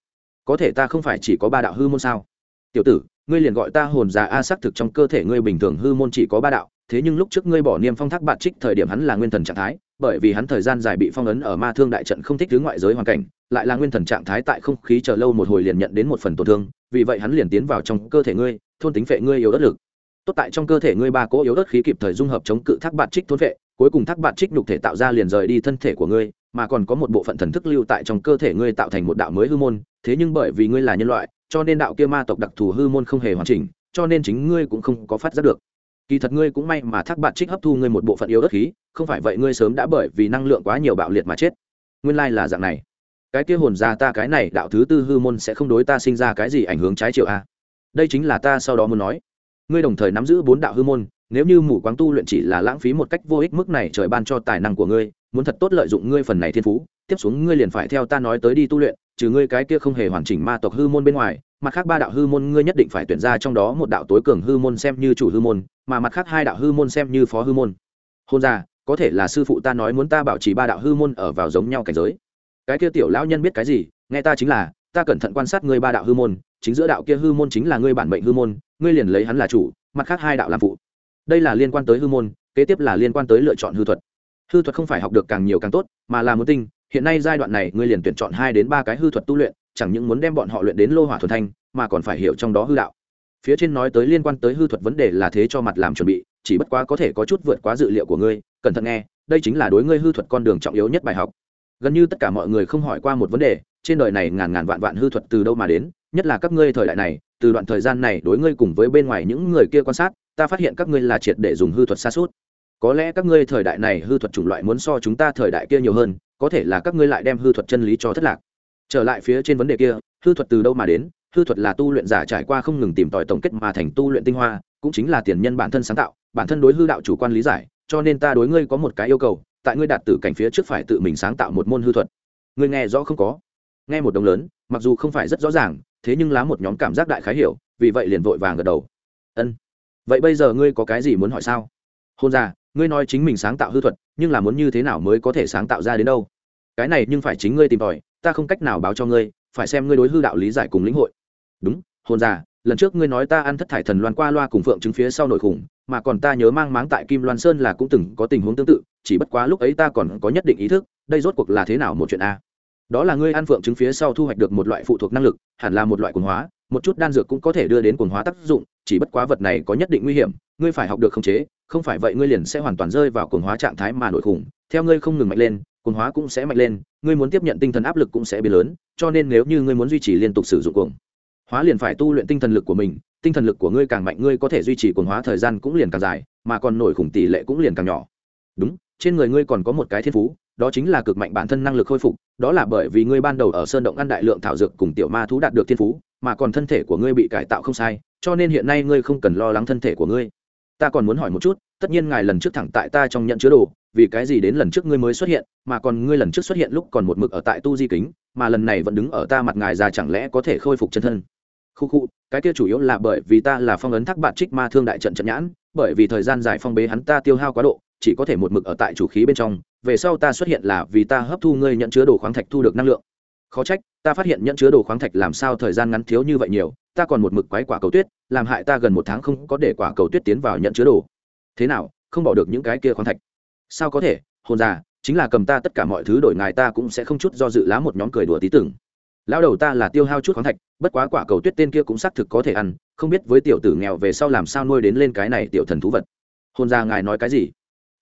Có thể ta không phải chỉ có ba đạo hư môn sao? Tiểu tử, ngươi liền gọi ta hồn già a xác thực trong cơ thể ngươi bình thường hư môn chỉ có ba đạo, thế nhưng lúc trước ngươi bỏ niêm phong thác bạn trích thời điểm hắn là nguyên thần trạng thái, bởi vì hắn thời gian dài bị phong ấn ở ma thương đại trận không thích thứ ngoại giới hoàn cảnh, lại là nguyên thần trạng thái tại không khí chờ lâu một hồi liền nhận đến một phần tổn thương, vì vậy hắn liền tiến vào trong cơ thể ngươi, thôn tính phệ ngươi yếu ớt lực tốt tại trong cơ thể ngươi ba cỗ yếu ớt khí kịp thời dung hợp chống cự thác bạn trích thốn vệ, cuối cùng thác bạn trích nhục thể tạo ra liền rời đi thân thể của ngươi, mà còn có một bộ phận thần thức lưu tại trong cơ thể ngươi tạo thành một đạo mới hư môn. Thế nhưng bởi vì ngươi là nhân loại, cho nên đạo kia ma tộc đặc thù hư môn không hề hoàn chỉnh, cho nên chính ngươi cũng không có phát giác được. Kỳ thật ngươi cũng may mà thác bạn trích hấp thu ngươi một bộ phận yếu ớt khí, không phải vậy ngươi sớm đã bởi vì năng lượng quá nhiều bạo liệt mà chết. Nguyên lai là dạng này. Cái kia hồn ra ta cái này, đạo thứ tư hư môn sẽ không đối ta sinh ra cái gì ảnh hưởng trái chiều a đây chính là ta sau đó muốn nói ngươi đồng thời nắm giữ bốn đạo hư môn, nếu như mù quáng tu luyện chỉ là lãng phí một cách vô ích mức này trời ban cho tài năng của ngươi, muốn thật tốt lợi dụng ngươi phần này thiên phú, tiếp xuống ngươi liền phải theo ta nói tới đi tu luyện, trừ ngươi cái kia không hề hoàn chỉnh ma tộc hư môn bên ngoài, mặt khác ba đạo hư môn ngươi nhất định phải tuyển ra trong đó một đạo tối cường hư môn xem như chủ hư môn, mà mặt khác hai đạo hư môn xem như phó hư môn. Hôn ra, có thể là sư phụ ta nói muốn ta bảo trì ba đạo hư môn ở vào giống nhau cảnh giới. Cái kia tiểu lão nhân biết cái gì? Nghe ta chính là, ta cẩn thận quan sát ngươi ba đạo hư môn, chính giữa đạo kia hư môn chính là ngươi bản mệnh hư môn ngươi liền lấy hắn là chủ, mặt khác hai đạo làm phụ. Đây là liên quan tới hư môn, kế tiếp là liên quan tới lựa chọn hư thuật. Hư thuật không phải học được càng nhiều càng tốt, mà là muốn tinh. Hiện nay giai đoạn này, ngươi liền tuyển chọn hai đến ba cái hư thuật tu luyện, chẳng những muốn đem bọn họ luyện đến lô hỏa thuần thanh, mà còn phải hiểu trong đó hư đạo. Phía trên nói tới liên quan tới hư thuật vấn đề là thế cho mặt làm chuẩn bị, chỉ bất quá có thể có chút vượt quá dự liệu của ngươi, cẩn thận nghe, đây chính là đối ngươi hư thuật con đường trọng yếu nhất bài học. Gần như tất cả mọi người không hỏi qua một vấn đề, trên đời này ngàn ngàn vạn vạn hư thuật từ đâu mà đến, nhất là các ngươi thời đại này từ đoạn thời gian này đối ngươi cùng với bên ngoài những người kia quan sát, ta phát hiện các ngươi là triệt để dùng hư thuật xa suốt. Có lẽ các ngươi thời đại này hư thuật chủng loại muốn so chúng ta thời đại kia nhiều hơn, có thể là các ngươi lại đem hư thuật chân lý cho thất lạc. Trở lại phía trên vấn đề kia, hư thuật từ đâu mà đến? Hư thuật là tu luyện giả trải qua không ngừng tìm tòi tổng kết mà thành tu luyện tinh hoa, cũng chính là tiền nhân bản thân sáng tạo, bản thân đối hư đạo chủ quan lý giải, cho nên ta đối ngươi có một cái yêu cầu, tại ngươi đạt tử cảnh phía trước phải tự mình sáng tạo một môn hư thuật. Ngươi nghe rõ không có? Nghe một đồng lớn, mặc dù không phải rất rõ ràng thế nhưng lá một nhóm cảm giác đại khái hiểu, vì vậy liền vội vàng gật đầu. Ân, vậy bây giờ ngươi có cái gì muốn hỏi sao? Hôn ra, ngươi nói chính mình sáng tạo hư thuật, nhưng là muốn như thế nào mới có thể sáng tạo ra đến đâu? Cái này nhưng phải chính ngươi tìm tòi, ta không cách nào báo cho ngươi, phải xem ngươi đối hư đạo lý giải cùng lĩnh hội. Đúng, hôn ra, lần trước ngươi nói ta ăn thất thải thần loan qua loa cùng phượng chứng phía sau nội khủng, mà còn ta nhớ mang máng tại kim loan sơn là cũng từng có tình huống tương tự, chỉ bất quá lúc ấy ta còn có nhất định ý thức, đây rốt cuộc là thế nào một chuyện a? Đó là ngươi ăn phượng trứng phía sau thu hoạch được một loại phụ thuộc năng lực, hẳn là một loại quần hóa, một chút đan dược cũng có thể đưa đến quần hóa tác dụng, chỉ bất quá vật này có nhất định nguy hiểm, ngươi phải học được khống chế, không phải vậy ngươi liền sẽ hoàn toàn rơi vào quần hóa trạng thái mà nội khủng. Theo ngươi không ngừng mạnh lên quần hóa cũng sẽ mạnh lên, ngươi muốn tiếp nhận tinh thần áp lực cũng sẽ biến lớn, cho nên nếu như ngươi muốn duy trì liên tục sử dụng cuồng hóa liền phải tu luyện tinh thần lực của mình, tinh thần lực của ngươi càng mạnh ngươi có thể duy trì quần hóa thời gian cũng liền càng dài, mà còn nổi khủng tỷ lệ cũng liền càng nhỏ. Đúng, trên người ngươi còn có một cái thiên phú đó chính là cực mạnh bản thân năng lực khôi phục, đó là bởi vì ngươi ban đầu ở sơn động ăn đại lượng thảo dược cùng tiểu ma thú đạt được thiên phú, mà còn thân thể của ngươi bị cải tạo không sai, cho nên hiện nay ngươi không cần lo lắng thân thể của ngươi. Ta còn muốn hỏi một chút, tất nhiên ngài lần trước thẳng tại ta trong nhận chứa đồ, vì cái gì đến lần trước ngươi mới xuất hiện, mà còn ngươi lần trước xuất hiện lúc còn một mực ở tại tu di kính, mà lần này vẫn đứng ở ta mặt ngài già chẳng lẽ có thể khôi phục chân thân? Khu khu, cái kia chủ yếu là bởi vì ta là phong ấn thác bạn trích ma thương đại trận trận nhãn, bởi vì thời gian dài phong bế hắn ta tiêu hao quá độ chỉ có thể một mực ở tại chủ khí bên trong, về sau ta xuất hiện là vì ta hấp thu ngươi nhận chứa đồ khoáng thạch thu được năng lượng. Khó trách, ta phát hiện nhận chứa đồ khoáng thạch làm sao thời gian ngắn thiếu như vậy nhiều, ta còn một mực quái quả cầu tuyết, làm hại ta gần một tháng không có để quả cầu tuyết tiến vào nhận chứa đồ. Thế nào, không bỏ được những cái kia khoáng thạch? Sao có thể? Hồn già, chính là cầm ta tất cả mọi thứ đổi ngài ta cũng sẽ không chút do dự lá một nhóm cười đùa tí tưởng. Lão đầu ta là tiêu hao chút khoáng thạch, bất quá quả cầu tuyết tên kia cũng xác thực có thể ăn, không biết với tiểu tử nghèo về sau làm sao nuôi đến lên cái này tiểu thần thú vật. Hôn già ngài nói cái gì?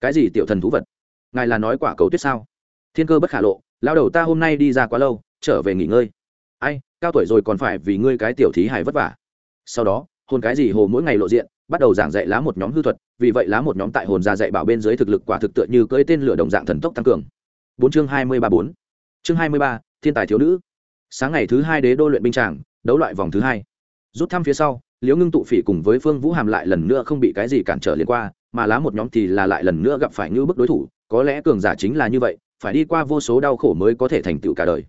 Cái gì tiểu thần thú vật? Ngài là nói quả cầu tuyết sao? Thiên cơ bất khả lộ lao đầu ta hôm nay đi ra quá lâu, trở về nghỉ ngơi. Ai, cao tuổi rồi còn phải vì ngươi cái tiểu thí hài vất vả. Sau đó hôn cái gì hồ mỗi ngày lộ diện, bắt đầu giảng dạy lá một nhóm hư thuật, vì vậy lá một nhóm tại hồn ra dạy bảo bên dưới thực lực quả thực tựa như cưỡi tên lửa đồng dạng thần tốc tăng cường. Bốn chương hai mươi ba bốn. Chương hai mươi ba, thiên tài thiếu nữ. Sáng ngày thứ hai đế đô luyện binh tràng, đấu loại vòng thứ hai. Rút thăm phía sau, liễu ngưng tụ phỉ cùng với phương vũ hàm lại lần nữa không bị cái gì cản trở liên qua mà lá một nhóm thì là lại lần nữa gặp phải như bức đối thủ, có lẽ cường giả chính là như vậy, phải đi qua vô số đau khổ mới có thể thành tựu cả đời.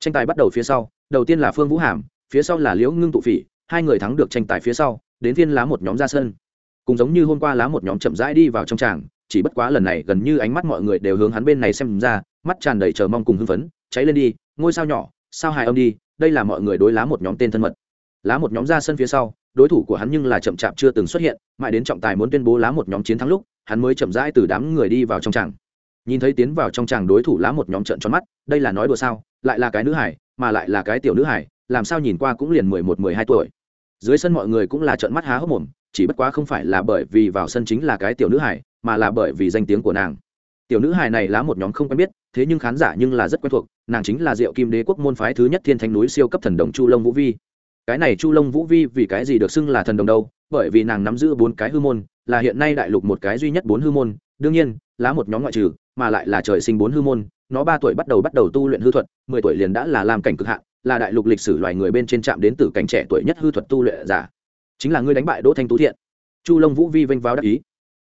Tranh tài bắt đầu phía sau, đầu tiên là phương vũ hàm, phía sau là liễu ngưng tụ phỉ, hai người thắng được tranh tài phía sau, đến phiên lá một nhóm ra sân. Cùng giống như hôm qua lá một nhóm chậm rãi đi vào trong tràng, chỉ bất quá lần này gần như ánh mắt mọi người đều hướng hắn bên này xem ra, mắt tràn đầy chờ mong cùng hưng phấn, cháy lên đi, ngôi sao nhỏ, sao hài âm đi, đây là mọi người đối lá một nhóm tên thân mật. Lá một nhóm ra sân phía sau đối thủ của hắn nhưng là chậm chạp chưa từng xuất hiện, mãi đến trọng tài muốn tuyên bố lá một nhóm chiến thắng lúc, hắn mới chậm rãi từ đám người đi vào trong tràng. Nhìn thấy tiến vào trong tràng đối thủ lá một nhóm trận tròn mắt, đây là nói đùa sao, lại là cái nữ hải, mà lại là cái tiểu nữ hải, làm sao nhìn qua cũng liền mười một, mười hai tuổi. Dưới sân mọi người cũng là trận mắt há hốc mồm, chỉ bất quá không phải là bởi vì vào sân chính là cái tiểu nữ hải, mà là bởi vì danh tiếng của nàng. Tiểu nữ hải này lá một nhóm không quen biết, thế nhưng khán giả nhưng là rất quen thuộc, nàng chính là diệu kim đế quốc môn phái thứ nhất thiên thánh núi siêu cấp thần đồng chu lông vũ vi cái này chu lông vũ vi vì cái gì được xưng là thần đồng đâu? Bởi vì nàng nắm giữ bốn cái hư môn, là hiện nay đại lục một cái duy nhất bốn hư môn, đương nhiên, lá một nhóm ngoại trừ, mà lại là trời sinh bốn hư môn, nó ba tuổi bắt đầu bắt đầu tu luyện hư thuật, mười tuổi liền đã là làm cảnh cực hạn, là đại lục lịch sử loài người bên trên trạm đến từ cảnh trẻ tuổi nhất hư thuật tu luyện giả. Chính là ngươi đánh bại đỗ thanh tú thiện. Chu lông vũ vi vênh váo đắc ý.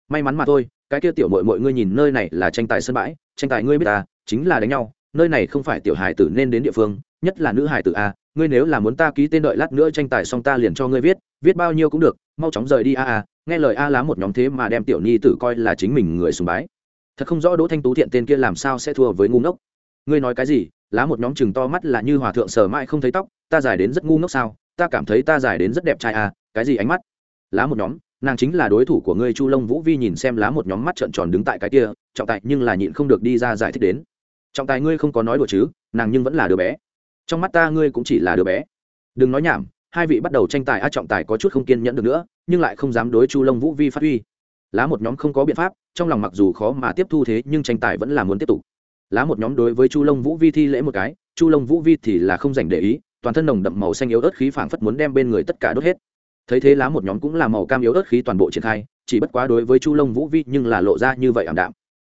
May mắn mà thôi, cái kia tiểu mội mội ngươi nhìn nơi này là tranh tài sân bãi, tranh tài ngươi biết ta chính là đánh nhau, nơi này không phải tiểu hài tử nên đến địa phương nhất là nữ hải tử a, ngươi nếu là muốn ta ký tên đợi lát nữa tranh tài xong ta liền cho ngươi viết viết bao nhiêu cũng được, mau chóng rời đi a a, nghe lời a lá một nhóm thế mà đem tiểu nhi tử coi là chính mình người sùng bái. Thật không rõ đỗ thanh tú thiện tên kia làm sao sẽ thua với ngu ngốc. Ngươi nói cái gì? Lá một nhóm chừng to mắt là như hòa thượng sờ mãi không thấy tóc, ta dài đến rất ngu ngốc sao? Ta cảm thấy ta dài đến rất đẹp trai à cái gì ánh mắt? Lá một nhóm, nàng chính là đối thủ của ngươi chu lông vũ vi nhìn xem lá một nhóm mắt trợn tròn đứng tại cái kia, trọng tài nhưng là nhịn không được đi ra giải thích đến. Trọng tài ngươi không có nói đùa chứ, nàng nhưng vẫn là đứa bé trong mắt ta ngươi cũng chỉ là đứa bé. Đừng nói nhảm, hai vị bắt đầu tranh tài a trọng tài có chút không kiên nhẫn được nữa, nhưng lại không dám đối chu lông vũ vi phát huy. Lá một nhóm không có biện pháp, trong lòng mặc dù khó mà tiếp thu thế, nhưng tranh tài vẫn là muốn tiếp tục. Lá một nhóm đối với chu lông vũ vi thi lễ một cái, chu lông vũ vi thì là không dành để ý, toàn thân nồng đậm màu xanh yếu ớt khí phảng phất muốn đem bên người tất cả đốt hết. Thấy thế lá một nhóm cũng là màu cam yếu ớt khí toàn bộ triển khai, chỉ bất quá đối với chu lông vũ vi nhưng là lộ ra như vậy ảm đạm.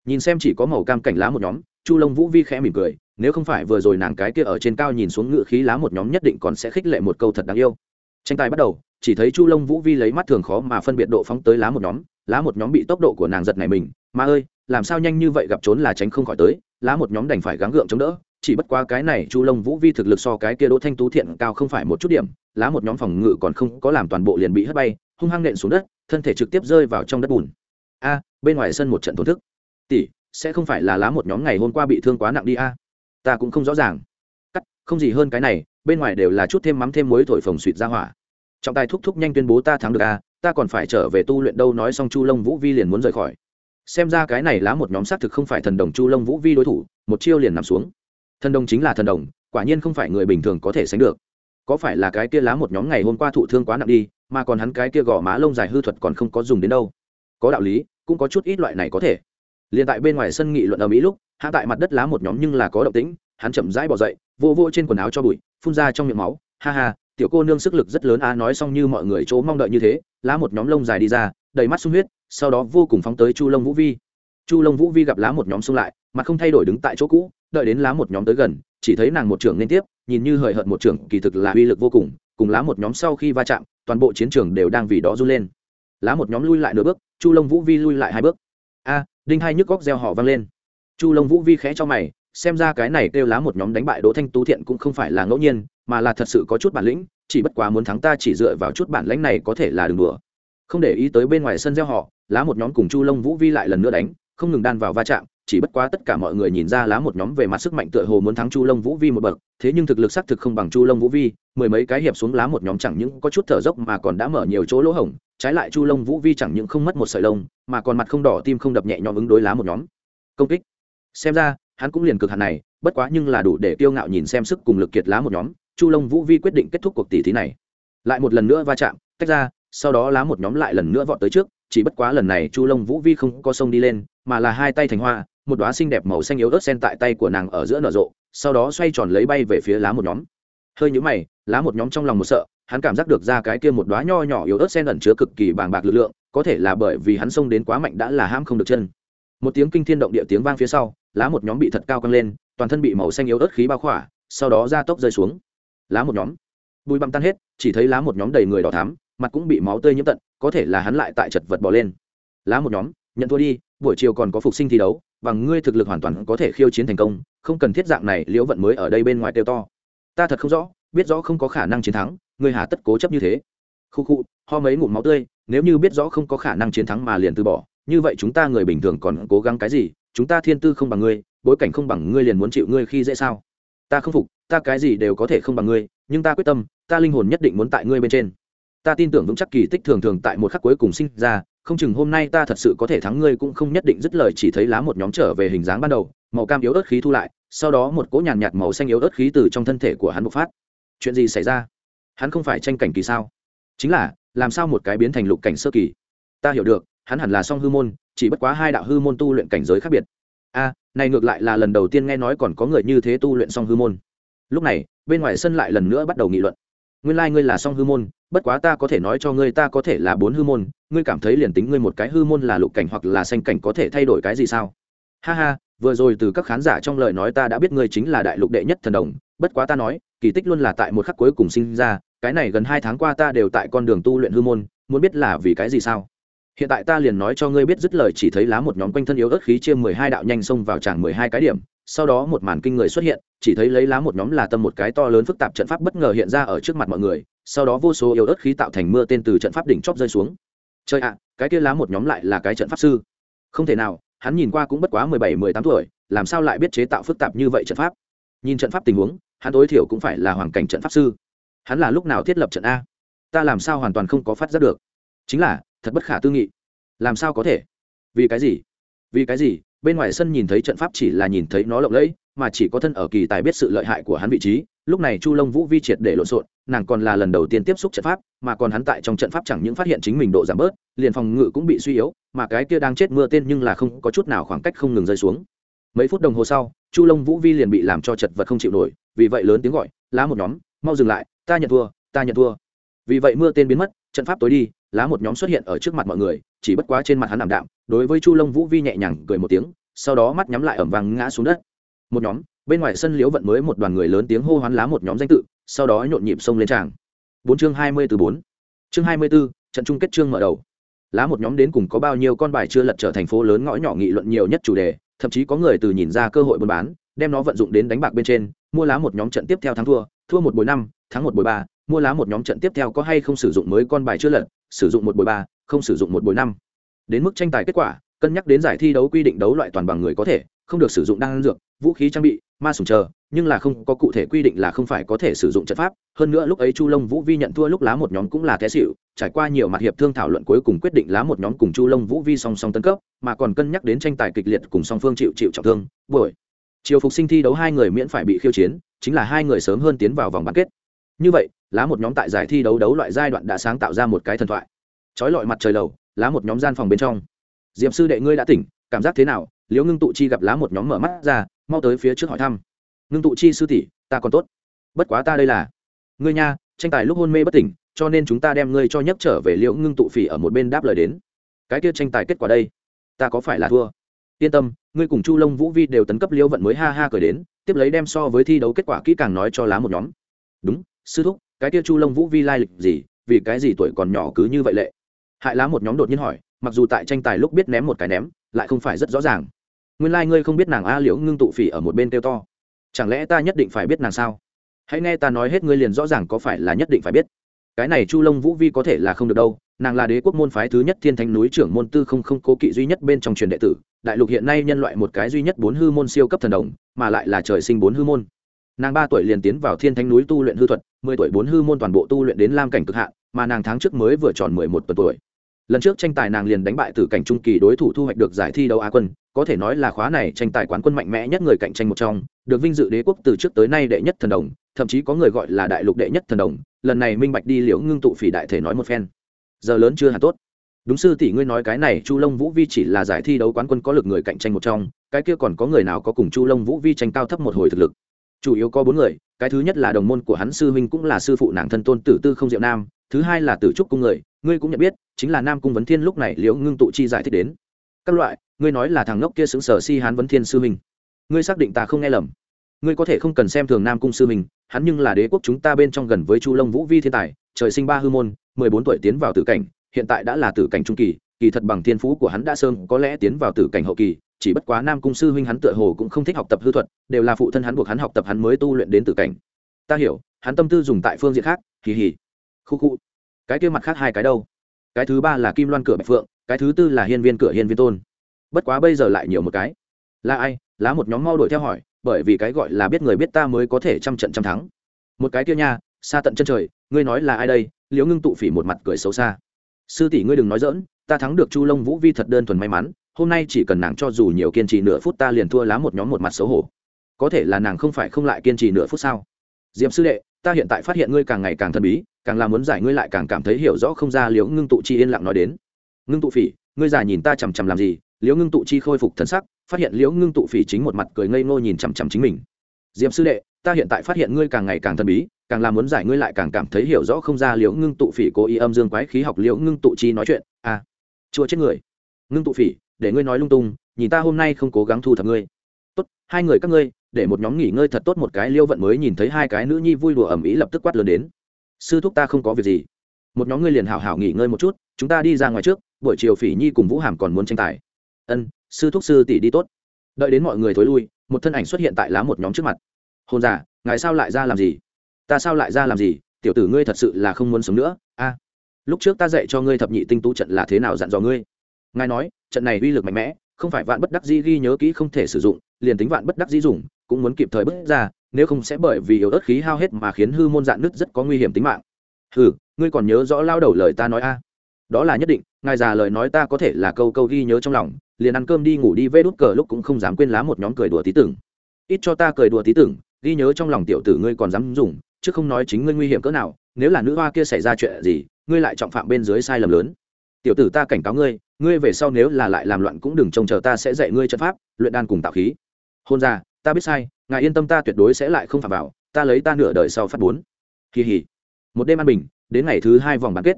Nhìn xem chỉ có màu cam cảnh lá một nhóm chu lông vũ vi khẽ mỉm cười, nếu không phải vừa rồi nàng cái kia ở trên cao nhìn xuống ngự khí lá một nhóm nhất định còn sẽ khích lệ một câu thật đáng yêu. Tranh tài bắt đầu, chỉ thấy chu lông vũ vi lấy mắt thường khó mà phân biệt độ phóng tới lá một nhóm, lá một nhóm bị tốc độ của nàng giật này mình, mà ơi, làm sao nhanh như vậy gặp trốn là tránh không khỏi tới, lá một nhóm đành phải gắng gượng chống đỡ, chỉ bất qua cái này chu lông vũ vi thực lực so cái kia đỗ thanh tú thiện cao không phải một chút điểm, lá một nhóm phòng ngự còn không có làm toàn bộ liền bị hất bay, hung hăng nện xuống đất, thân thể trực tiếp rơi vào trong đất bùn. A, bên ngoài sân một trận thổn thức. Tỷ sẽ không phải là lá một nhóm ngày hôm qua bị thương quá nặng đi a. Ta cũng không rõ ràng. Cắt, không gì hơn cái này, bên ngoài đều là chút thêm mắm thêm muối thổi phồng suỵt ra hỏa. Trọng tài thúc thúc nhanh tuyên bố ta thắng được a, ta còn phải trở về tu luyện đâu nói xong chu lông vũ vi liền muốn rời khỏi. Xem ra cái này lá một nhóm xác thực không phải thần đồng chu lông vũ vi đối thủ, một chiêu liền nằm xuống. Thần đồng chính là thần đồng, quả nhiên không phải người bình thường có thể sánh được. Có phải là cái kia lá một nhóm ngày hôm qua thụ thương quá nặng đi, mà còn hắn cái kia gò má lông dài hư thuật còn không có dùng đến đâu? Có đạo lý, cũng có chút ít loại này có thể liền tại bên ngoài sân nghị luận ở mỹ lúc, hạ tại mặt đất lá một nhóm nhưng là có động tĩnh, hắn chậm rãi bỏ dậy, vô vô trên quần áo cho bụi, phun ra trong miệng máu. Ha ha, tiểu cô nương sức lực rất lớn a nói xong như mọi người chỗ mong đợi như thế, lá một nhóm lông dài đi ra, đầy mắt sung huyết, sau đó vô cùng phóng tới chu lông vũ vi. Chu lông vũ vi gặp lá một nhóm xung lại mà không thay đổi đứng tại chỗ cũ, đợi đến lá một nhóm tới gần, chỉ thấy nàng một trưởng liên tiếp, nhìn như hời hợt một trưởng, kỳ thực là uy lực vô cùng cùng lá một nhóm sau khi va chạm, toàn bộ chiến trường đều đang vì đó run lên. Lá một nhóm lui lại nửa bước, chu lông vũ vi lui lại hai bước đinh hai nhức góc reo họ vang lên. Chu lông vũ vi khẽ cho mày, xem ra cái này kêu lá một nhóm đánh bại đỗ thanh tú thiện cũng không phải là ngẫu nhiên, mà là thật sự có chút bản lĩnh, chỉ bất quá muốn thắng ta chỉ dựa vào chút bản lãnh này có thể là đường đùa. Không để ý tới bên ngoài sân gieo họ lá một nhóm cùng chu lông vũ vi lại lần nữa đánh, không ngừng đan vào va chạm, chỉ bất quá tất cả mọi người nhìn ra lá một nhóm về mặt sức mạnh tựa hồ muốn thắng chu lông vũ vi một bậc, thế nhưng thực lực xác thực không bằng chu lông vũ vi, mười mấy cái hiệp xuống lá một nhóm chẳng những có chút thở dốc mà còn đã mở nhiều chỗ lỗ hổng trái lại chu lông vũ vi chẳng những không mất một sợi lông, mà còn mặt không đỏ tim không đập nhẹ nhõm ứng đối lá một nhóm. Công kích. Xem ra, hắn cũng liền cực hạn này, bất quá nhưng là đủ để kiêu ngạo nhìn xem sức cùng lực kiệt lá một nhóm, chu lông vũ vi quyết định kết thúc cuộc tỷ thí này. Lại một lần nữa va chạm, tách ra, sau đó lá một nhóm lại lần nữa vọt tới trước, chỉ bất quá lần này chu lông vũ vi không có sông đi lên, mà là hai tay thành hoa, một đoá xinh đẹp màu xanh yếu ớt sen tại tay của nàng ở giữa nở rộ, sau đó xoay tròn lấy bay về phía lá một nhóm. Hơi nhũ mày, lá một nhóm trong lòng một sợ hắn cảm giác được ra cái kia một đóa nho nhỏ yếu ớt sen ẩn chứa cực kỳ bàng bạc lực lượng, có thể là bởi vì hắn xông đến quá mạnh đã là ham không được chân. Một tiếng kinh thiên động địa tiếng vang phía sau, lá một nhóm bị thật cao căng lên, toàn thân bị màu xanh yếu ớt khí bao khỏa, sau đó ra tốc rơi xuống. Lá một nhóm. Bụi băm tan hết, chỉ thấy lá một nhóm đầy người đỏ thắm, mặt cũng bị máu tươi nhiễm tận, có thể là hắn lại tại chật vật bỏ lên. Lá một nhóm, nhận thua đi, buổi chiều còn có phục sinh thi đấu, bằng ngươi thực lực hoàn toàn có thể khiêu chiến thành công, không cần thiết dạng này, liễu vận mới ở đây bên ngoài tiêu to. Ta thật không rõ, biết rõ không có khả năng chiến thắng ngươi hà tất cố chấp như thế. Khu khu ho mấy ngụm máu tươi nếu như biết rõ không có khả năng chiến thắng mà liền từ bỏ như vậy chúng ta người bình thường còn cố gắng cái gì? Chúng ta thiên tư không bằng ngươi bối cảnh không bằng ngươi liền muốn chịu ngươi khi dễ sao? Ta không phục ta cái gì đều có thể không bằng ngươi nhưng ta quyết tâm ta linh hồn nhất định muốn tại ngươi bên trên. Ta tin tưởng vững chắc kỳ tích thường thường tại một khắc cuối cùng sinh ra không chừng hôm nay ta thật sự có thể thắng ngươi cũng không nhất định dứt lời chỉ thấy lá một nhóm trở về hình dáng ban đầu màu cam yếu ớt khí thu lại sau đó một cỗ nhàn nhạt, nhạt màu xanh yếu ớt khí từ trong thân thể của hắn bộc phát. Chuyện gì xảy ra? Hắn không phải tranh cảnh kỳ sao? Chính là, làm sao một cái biến thành lục cảnh sơ kỳ? Ta hiểu được, hắn hẳn là song hư môn, chỉ bất quá hai đạo hư môn tu luyện cảnh giới khác biệt. A, này ngược lại là lần đầu tiên nghe nói còn có người như thế tu luyện song hư môn. Lúc này, bên ngoài sân lại lần nữa bắt đầu nghị luận. Nguyên lai、like、ngươi là song hư môn, bất quá ta có thể nói cho ngươi ta có thể là bốn hư môn, ngươi cảm thấy liền tính ngươi một cái hư môn là lục cảnh hoặc là xanh cảnh có thể thay đổi cái gì sao? Ha ha, vừa rồi từ các khán giả trong lời nói ta đã biết ngươi chính là đại lục đệ nhất thần đồng, bất quá ta nói kỳ tích luôn là tại một khắc cuối cùng sinh ra, cái này gần hai tháng qua ta đều tại con đường tu luyện hư môn, muốn biết là vì cái gì sao? Hiện tại ta liền nói cho ngươi biết dứt lời chỉ thấy lá một nhóm quanh thân yếu ớt khí chia mười hai đạo nhanh xông vào tràng mười hai cái điểm, sau đó một màn kinh người xuất hiện, chỉ thấy lấy lá một nhóm là tâm một cái to lớn phức tạp trận pháp bất ngờ hiện ra ở trước mặt mọi người, sau đó vô số yếu ớt khí tạo thành mưa tên từ trận pháp đỉnh chóp rơi xuống. Chơi ạ, cái kia lá một nhóm lại là cái trận pháp sư. Không thể nào, hắn nhìn qua cũng bất quá mười bảy, mười tám tuổi, làm sao lại biết chế tạo phức tạp như vậy trận pháp? Nhìn trận pháp tình huống hắn tối thiểu cũng phải là hoàn cảnh trận pháp sư. Hắn là lúc nào thiết lập trận a? Ta làm sao hoàn toàn không có phát giác được? Chính là, thật bất khả tư nghị. Làm sao có thể? Vì cái gì? Vì cái gì? Bên ngoài sân nhìn thấy trận pháp chỉ là nhìn thấy nó lộng lẫy, mà chỉ có thân ở kỳ tài biết sự lợi hại của hắn vị trí, lúc này chu long vũ vi triệt để lộn xộn, nàng còn là lần đầu tiên tiếp xúc trận pháp, mà còn hắn tại trong trận pháp chẳng những phát hiện chính mình độ giảm bớt, liền phòng ngự cũng bị suy yếu, mà cái kia đang chết mưa tên nhưng là không có chút nào khoảng cách không ngừng rơi xuống mấy phút đồng hồ sau, chu long vũ vi liền bị làm cho chật vật không chịu nổi, vì vậy lớn tiếng gọi, lá một nhóm, mau dừng lại, ta nhận thua, ta nhận thua. Vì vậy mưa tên biến mất, trận pháp tối đi, lá một nhóm xuất hiện ở trước mặt mọi người, chỉ bất quá trên mặt hắn ảm đạm, đối với chu long vũ vi nhẹ nhàng cười một tiếng, sau đó mắt nhắm lại ẩm vàng ngã xuống đất. Một nhóm, bên ngoài sân liễu vận mới một đoàn người lớn tiếng hô hoán lá một nhóm danh tự, sau đó nhộn nhịp xông lên tràng. Bốn chương hai mươi từ bốn. Chương hai mươi b ố trận chung kết chương mở đầu. Lá một nhóm đến cùng có bao nhiêu con bài chưa lật trở thành phố lớn ngõ nhỏ nghị luận nhiều nhất chủ đề thậm chí có người từ nhìn ra cơ hội buôn bán, đem nó vận dụng đến đánh bạc bên trên, mua lá một nhóm trận tiếp theo thắng thua thua một bồi năm, thắng một bồi ba, mua lá một nhóm trận tiếp theo có hay không sử dụng mới con bài chưa lật, sử dụng một bồi ba, không sử dụng một bồi năm. Đến mức tranh tài kết quả, cân nhắc đến giải thi đấu quy định đấu loại toàn bằng người có thể không được sử dụng đan dược, vũ khí trang bị, ma sùng chờ, nhưng là không có cụ thể quy định là không phải có thể sử dụng trận pháp. Hơn nữa lúc ấy chu lông vũ vi nhận thua lúc lá một nhóm cũng là té xịu trải qua nhiều mặt hiệp thương thảo luận cuối cùng quyết định lá một nhóm cùng chu lông vũ vi song song tân cấp, mà còn cân nhắc đến tranh tài kịch liệt cùng song phương chịu chịu trọng thương. Buổi chiều phục sinh thi đấu hai người miễn phải bị khiêu chiến, chính là hai người sớm hơn tiến vào vòng bán kết. Như vậy, lá một nhóm tại giải thi đấu đấu loại giai đoạn đã sáng tạo ra một cái thần thoại. Trói lọi mặt trời lầu, lá một nhóm gian phòng bên trong. Diệm sư đệ ngươi đã tỉnh, cảm giác thế nào? Liễu ngưng tụ chi gặp lá một nhóm mở mắt ra, mau tới phía trước hỏi thăm. Ngưng tụ chi sư tỷ, ta còn tốt. Bất quá ta đây là. Ngươi nha, tranh tài lúc hôn mê bất tỉnh, cho nên chúng ta đem ngươi cho nhấc trở về liễu ngưng tụ phỉ ở một bên đáp lời đến. Cái kia tranh tài kết quả đây, ta có phải là thua? Yên tâm, ngươi cùng chu lông vũ vi đều tấn cấp liễu vận mới ha ha cười đến, tiếp lấy đem so với thi đấu kết quả kỹ càng nói cho lá một nhóm. Đúng, sư thúc, cái kia chu lông vũ vi lai lịch gì, vì cái gì tuổi còn nhỏ cứ như vậy lệ? Hại lá một nhóm đột nhiên hỏi, mặc dù tại tranh tài lúc biết ném một cái ném, lại không phải rất rõ ràng nguyên lai、like、ngươi không biết nàng a liễu ngưng tụ phỉ ở một bên kêu to. Chẳng lẽ ta nhất định phải biết nàng sao? Hãy nghe ta nói hết ngươi liền rõ ràng có phải là nhất định phải biết. Cái này chu lông vũ vi có thể là không được đâu, nàng là đế quốc môn phái thứ nhất thiên thanh núi trưởng môn tư không không cố kỵ duy nhất bên trong truyền đệ tử, đại lục hiện nay nhân loại một cái duy nhất bốn hư môn siêu cấp thần đồng, mà lại là trời sinh bốn hư môn. Nàng ba tuổi liền tiến vào thiên thanh núi tu luyện hư thuật, mười tuổi bốn hư môn toàn bộ tu luyện đến lam cảnh cực hạn, mà nàng tháng trước mới vừa tròn mười một tuần tuổi lần trước tranh tài nàng liền đánh bại từ cảnh trung kỳ đối thủ thu hoạch được giải thi đấu á quân, có thể nói là khóa này tranh tài quán quân mạnh mẽ nhất người cạnh tranh một trong, được vinh dự đế quốc từ trước tới nay đệ nhất thần đồng, thậm chí có người gọi là đại lục đệ nhất thần đồng, lần này minh bạch đi liễu ngưng tụ phỉ đại thể nói một phen. Giờ lớn chưa hẳn tốt. Đúng sư tỷ ngươi nói cái này chu long vũ vi chỉ là giải thi đấu quán quân có lực người cạnh tranh một trong, cái kia còn có người nào có cùng chu long vũ vi tranh cao thấp một hồi thực lực? Chủ yếu có bốn người, cái thứ nhất là đồng môn của hắn sư huynh cũng là sư phụ nàng thân tôn tử tư không diệu nam thứ hai là tử trúc cung người, ngươi cũng nhận biết, chính là nam cung vấn thiên lúc này liễu ngưng tụ chi giải thích đến. Các loại, ngươi nói là thằng ngốc kia xứng sở si hán vấn thiên sư huynh. Ngươi xác định ta không nghe lầm. Ngươi có thể không cần xem thường nam cung sư huynh, hắn nhưng là đế quốc chúng ta bên trong gần với chu long vũ vi thiên tài, trời sinh ba hư môn, mười bốn tuổi tiến vào tử cảnh, hiện tại đã là tử cảnh trung kỳ kỳ thật bằng thiên phú của hắn đã sơn có lẽ tiến vào tử cảnh hậu kỳ, chỉ bất quá nam cung sư huynh hắn tựa hồ cũng không thích học tập hư thuật, đều là phụ thân hắn buộc hắn học tập hắn mới tu luyện đến tử cảnh. Ta hiểu, hắn tâm tư dùng tại phương diện khác kỳ hỉ khu khu. Cái kia mặt khác hai cái đâu? Cái thứ ba là kim loan cửa bạch phượng, cái thứ tư là hiên viên cửa hiên viên tôn. Bất quá bây giờ lại nhiều một cái. Là ai? Lá một nhóm mau đuổi theo hỏi, bởi vì cái gọi là biết người biết ta mới có thể trăm trận trăm thắng. Một cái kia nha, xa tận chân trời, ngươi nói là ai đây? Liễu ngưng tụ phỉ một mặt cười xấu xa. Sư tỷ ngươi đừng nói dỡn ta thắng được chu lông vũ vi thật đơn thuần may mắn, hôm nay chỉ cần nàng cho dù nhiều kiên trì nửa phút ta liền thua lá một nhóm một mặt xấu hổ. Có thể là nàng không phải không lại kiên trì nửa phút sao? Diệm sư đệ, ta hiện tại phát hiện ngươi càng ngày càng thần bí, càng là muốn giải ngươi lại càng cảm thấy hiểu rõ không ra liễu ngưng tụ chi yên lặng nói đến. Ngưng tụ phỉ, ngươi già nhìn ta chằm chằm làm gì? Liễu ngưng tụ chi khôi phục thần sắc, phát hiện liễu ngưng tụ phỉ chính một mặt cười ngây ngô nhìn chằm chằm chính mình. Diệm sư đệ, ta hiện tại phát hiện ngươi càng ngày càng thần bí, càng là muốn giải ngươi lại càng cảm thấy hiểu rõ không ra liễu ngưng tụ phỉ cố ý âm dương quái khí học liễu ngưng tụ chi nói chuyện. À chua chết người. Ngưng tụ phỉ, để ngươi nói lung tung, nhìn ta hôm nay không cố gắng thu thập ngươi. Tốt, hai người các ngươi để một nhóm nghỉ ngơi thật tốt một cái liêu vận mới nhìn thấy hai cái nữ nhi vui đùa ẩm ý lập tức quát lớn đến. Sư thúc ta không có việc gì. Một nhóm ngươi liền hảo hảo nghỉ ngơi một chút, chúng ta đi ra ngoài trước, buổi chiều phỉ nhi cùng vũ hàm còn muốn tranh tài. Ân, sư thúc sư tỷ đi tốt. Đợi đến mọi người thối lui, một thân ảnh xuất hiện tại lá một nhóm trước mặt. Hôn giả ngài sao lại ra làm gì? Ta sao lại ra làm gì? Tiểu tử ngươi thật sự là không muốn sống nữa. A, lúc trước ta dạy cho ngươi thập nhị tinh tú trận là thế nào dặn dò ngươi? Ngài nói, trận này uy lực mạnh mẽ, không phải vạn bất đắc dĩ ghi nhớ kỹ không thể sử dụng, liền tính vạn bất đắc dĩ dùng cũng muốn kịp thời bước ra, nếu không sẽ bởi vì yếu ớt khí hao hết mà khiến hư môn dạn nứt rất có nguy hiểm tính mạng. Hừ, ngươi còn nhớ rõ lao đầu lời ta nói a? Đó là nhất định, ngài già lời nói ta có thể là câu câu ghi nhớ trong lòng, liền ăn cơm đi ngủ đi vê đút cờ lúc cũng không dám quên lá một nhóm cười đùa tí tưởng. Ít cho ta cười đùa tí tưởng, ghi nhớ trong lòng tiểu tử ngươi còn dám dùng, chứ không nói chính ngươi nguy hiểm cỡ nào, nếu là nữ hoa kia xảy ra chuyện gì, ngươi lại trọng phạm bên dưới sai lầm lớn. Tiểu tử ta cảnh cáo ngươi ngươi về sau nếu là lại làm loạn cũng đừng trông chờ ta sẽ dạy ngươi trận pháp, luyện đan cùng tạo khí. Hôn ra ta biết sai, ngài yên tâm ta tuyệt đối sẽ lại không phạm vào, ta lấy ta nửa đời sau phát bốn. Kỳ hỉ. Một đêm an bình, đến ngày thứ hai vòng bán kết.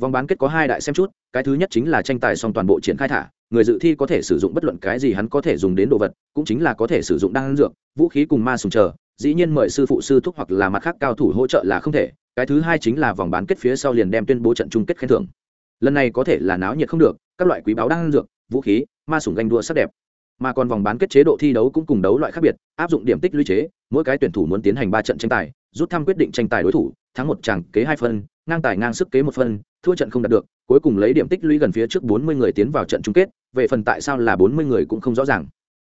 Vòng bán kết có hai đại xem chút, cái thứ nhất chính là tranh tài xong toàn bộ triển khai thả, người dự thi có thể sử dụng bất luận cái gì hắn có thể dùng đến đồ vật, cũng chính là có thể sử dụng đan dược, vũ khí cùng ma sùng chờ, dĩ nhiên mời sư phụ sư thúc hoặc là mặt khác cao thủ hỗ trợ là không thể, cái thứ hai chính là vòng bán kết phía sau liền đem tuyên bố trận chung kết khen thưởng. Lần này có thể là náo nhiệt không được, các loại quý báo đan dược, vũ khí, ma sùng ganh đua sắc đẹp mà còn vòng bán kết chế độ thi đấu cũng cùng đấu loại khác biệt, áp dụng điểm tích lũy chế, mỗi cái tuyển thủ muốn tiến hành ba trận tranh tài, rút thăm quyết định tranh tài đối thủ, thắng một chàng kế hai phân, ngang tài ngang sức kế một phân, thua trận không đạt được, cuối cùng lấy điểm tích lũy gần phía trước bốn mươi người tiến vào trận chung kết, về phần tại sao là bốn mươi người cũng không rõ ràng.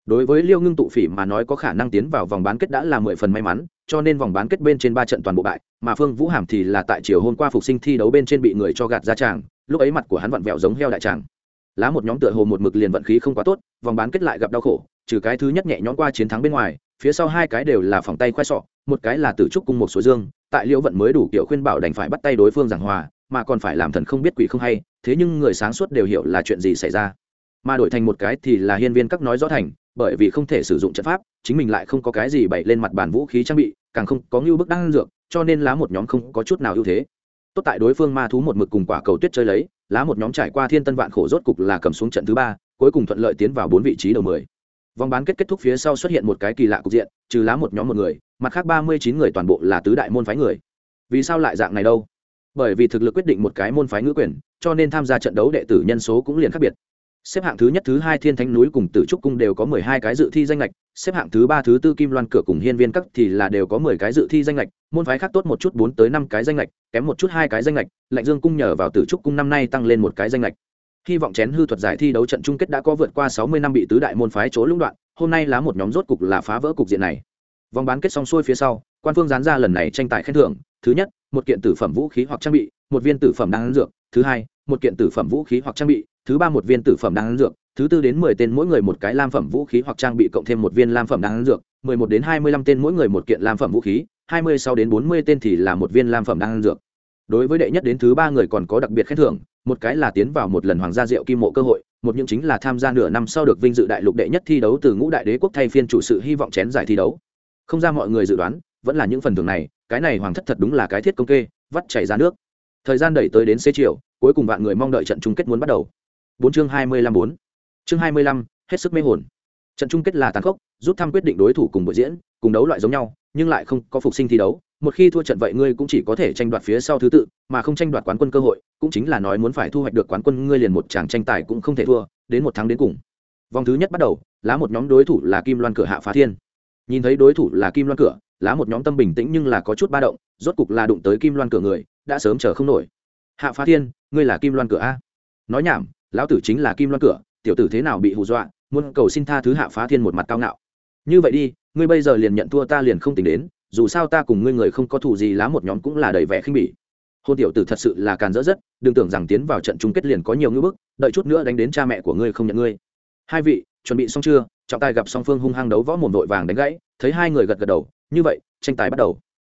Đối với liêu ngưng tụ phỉ mà nói có khả năng tiến vào vòng bán kết đã là mười phần may mắn, cho nên vòng bán kết bên trên ba trận toàn bộ bại, mà phương vũ hàm thì là tại chiều hôm qua phục sinh thi đấu bên trên bị người cho gạt ra tràng, lúc ấy mặt của hắn vặn vẹo giống heo đại tràng lá một nhóm tựa hồ một mực liền vận khí không quá tốt, vòng bán kết lại gặp đau khổ, trừ cái thứ nhất nhẹ nhõm qua chiến thắng bên ngoài, phía sau hai cái đều là phòng tay khoe sọ, một cái là tử trúc cung một số dương, tại liễu vận mới đủ kiểu khuyên bảo đành phải bắt tay đối phương giảng hòa, mà còn phải làm thần không biết quỷ không hay, thế nhưng người sáng suốt đều hiểu là chuyện gì xảy ra. Mà đổi thành một cái thì là hiên viên các nói rõ thành, bởi vì không thể sử dụng trận pháp, chính mình lại không có cái gì bày lên mặt bàn vũ khí trang bị, càng không có ngưu bức đăng dược, cho nên lá một nhóm không có chút nào ưu thế tốt tại đối phương ma thú một mực cùng quả cầu tuyết chơi lấy, lá một nhóm trải qua thiên tân vạn khổ rốt cục là cầm xuống trận thứ ba, cuối cùng thuận lợi tiến vào bốn vị trí đầu mười. Vòng bán kết kết thúc phía sau xuất hiện một cái kỳ lạ cục diện, trừ lá một nhóm một người, mặt khác ba mươi chín người toàn bộ là tứ đại môn phái người. Vì sao lại dạng này đâu? Bởi vì thực lực quyết định một cái môn phái ngữ quyền, cho nên tham gia trận đấu đệ tử nhân số cũng liền khác biệt. Xếp hạng thứ nhất, thứ hai thiên thánh núi cùng tử trúc cung đều có mười hai cái dự thi danh lệch xếp hạng thứ ba, thứ tư kim loan, cửa cùng hiên viên các thì là đều có mười cái dự thi danh lệch, môn phái khác tốt một chút bốn tới năm cái danh lệch, kém một chút hai cái danh lệch, lạnh dương cung nhờ vào tử trúc cung năm nay tăng lên một cái danh lệch. Hy vọng chén hư thuật giải thi đấu trận chung kết đã có vượt qua sáu mươi năm bị tứ đại môn phái chỗ lũng đoạn, hôm nay lá một nhóm rốt cục là phá vỡ cục diện này. Vòng bán kết xong xuôi phía sau, quan phương dán ra lần này tranh tài khen thưởng, thứ nhất, một kiện tử phẩm vũ khí hoặc trang bị, một viên tử phẩm đan dược, thứ hai, một kiện tử phẩm vũ khí hoặc trang bị, thứ ba, một viên tử phẩm đan dược thứ tư đến mười tên mỗi người một cái lam phẩm vũ khí hoặc trang bị cộng thêm một viên lam phẩm đan dược, mười một đến hai mươi lăm tên mỗi người một kiện lam phẩm vũ khí, hai mươi sau đến bốn mươi tên thì là một viên lam phẩm đan dược. Đối với đệ nhất đến thứ ba người còn có đặc biệt khen thưởng, một cái là tiến vào một lần hoàng gia diệu kim mộ cơ hội, một những chính là tham gia nửa năm sau được vinh dự đại lục đệ nhất thi đấu từ ngũ đại đế quốc thay phiên chủ sự hy vọng chén giải thi đấu. Không ra mọi người dự đoán, vẫn là những phần thưởng này, cái này hoàng thất thật đúng là cái thiết công kê, vắt chảy ra nước. Thời gian đẩy tới đến xế chiều, cuối cùng vạn người mong đợi trận chung kết muốn bắt đầu. Bốn chương hai mươi lăm bốn chương hai mươi lăm, hết sức mê hồn. Trận chung kết là tàn khốc, rút thăm quyết định đối thủ cùng buổi diễn, cùng đấu loại giống nhau, nhưng lại không có phục sinh thi đấu. Một khi thua trận vậy ngươi cũng chỉ có thể tranh đoạt phía sau thứ tự, mà không tranh đoạt quán quân cơ hội, cũng chính là nói muốn phải thu hoạch được quán quân, ngươi liền một chàng tranh tài cũng không thể thua, đến một tháng đến cùng. Vòng thứ nhất bắt đầu, lá một nhóm đối thủ là kim loan cửa hạ phá thiên. Nhìn thấy đối thủ là kim loan cửa, lá một nhóm tâm bình tĩnh nhưng là có chút ba động, rốt cục là đụng tới kim loan cửa người, đã sớm chờ không nổi. Hạ phá thiên, ngươi là kim loan cửa a? Nói nhảm, lão tử chính là kim loan cửa tiểu tử thế nào bị hù dọa, muốn cầu xin tha thứ hạ phá thiên một mặt cao ngạo. Như vậy đi, ngươi bây giờ liền nhận thua ta liền không tính đến, dù sao ta cùng ngươi người không có thù gì lá một nhóm cũng là đầy vẻ khinh bỉ. Hôn tiểu tử thật sự là càn dỡ rất, đừng tưởng rằng tiến vào trận chung kết liền có nhiều ngưỡng bức, đợi chút nữa đánh đến cha mẹ của ngươi không nhận ngươi. Hai vị, chuẩn bị xong chưa? Trọng tài gặp song phương hung hăng đấu võ mồm vội vàng đánh gãy, thấy hai người gật gật đầu, như vậy, tranh tài bắt đầu.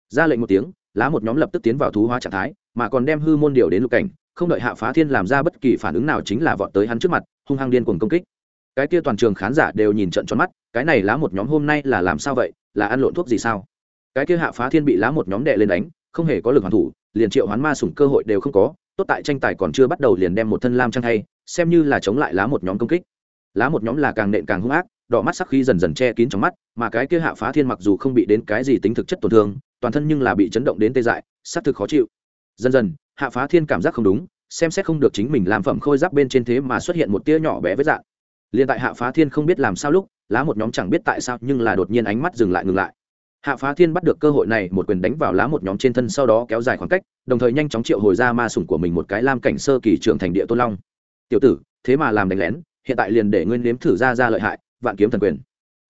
Ra lệnh một tiếng, lá một nhóm lập tức tiến vào thú hóa trạng thái, mà còn đem hư môn điều đến lục cảnh không đợi hạ phá thiên làm ra bất kỳ phản ứng nào chính là vọt tới hắn trước mặt hung hăng điên cuồng công kích. Cái kia toàn trường khán giả đều nhìn trận tròn mắt cái này lá một nhóm hôm nay là làm sao vậy là ăn lộn thuốc gì sao? Cái kia hạ phá thiên bị lá một nhóm đệ lên đánh không hề có lực hoàn thủ liền triệu hoán ma sủng cơ hội đều không có tốt tại tranh tài còn chưa bắt đầu liền đem một thân lam trăng hay, xem như là chống lại lá một nhóm công kích. Lá một nhóm là càng nện càng hung ác đỏ mắt sắc khi dần dần che kín trong mắt mà cái kia hạ phá thiên mặc dù không bị đến cái gì tính thực chất tổn thương toàn thân nhưng là bị chấn động đến tê dại xác thực khó chịu dần dần, hạ phá thiên cảm giác không đúng, xem xét không được chính mình làm phẩm khôi giáp bên trên thế mà xuất hiện một tia nhỏ bé với dạng. Liền tại hạ phá thiên không biết làm sao lúc, lá một nhóm chẳng biết tại sao nhưng là đột nhiên ánh mắt dừng lại ngừng lại. Hạ phá thiên bắt được cơ hội này, một quyền đánh vào lá một nhóm trên thân sau đó kéo dài khoảng cách, đồng thời nhanh chóng triệu hồi ra ma sủng của mình một cái lam cảnh sơ kỳ trưởng thành địa tôn long. Tiểu tử, thế mà làm đánh lén, hiện tại liền để nguyên nếm thử ra ra lợi hại, vạn kiếm thần quyền.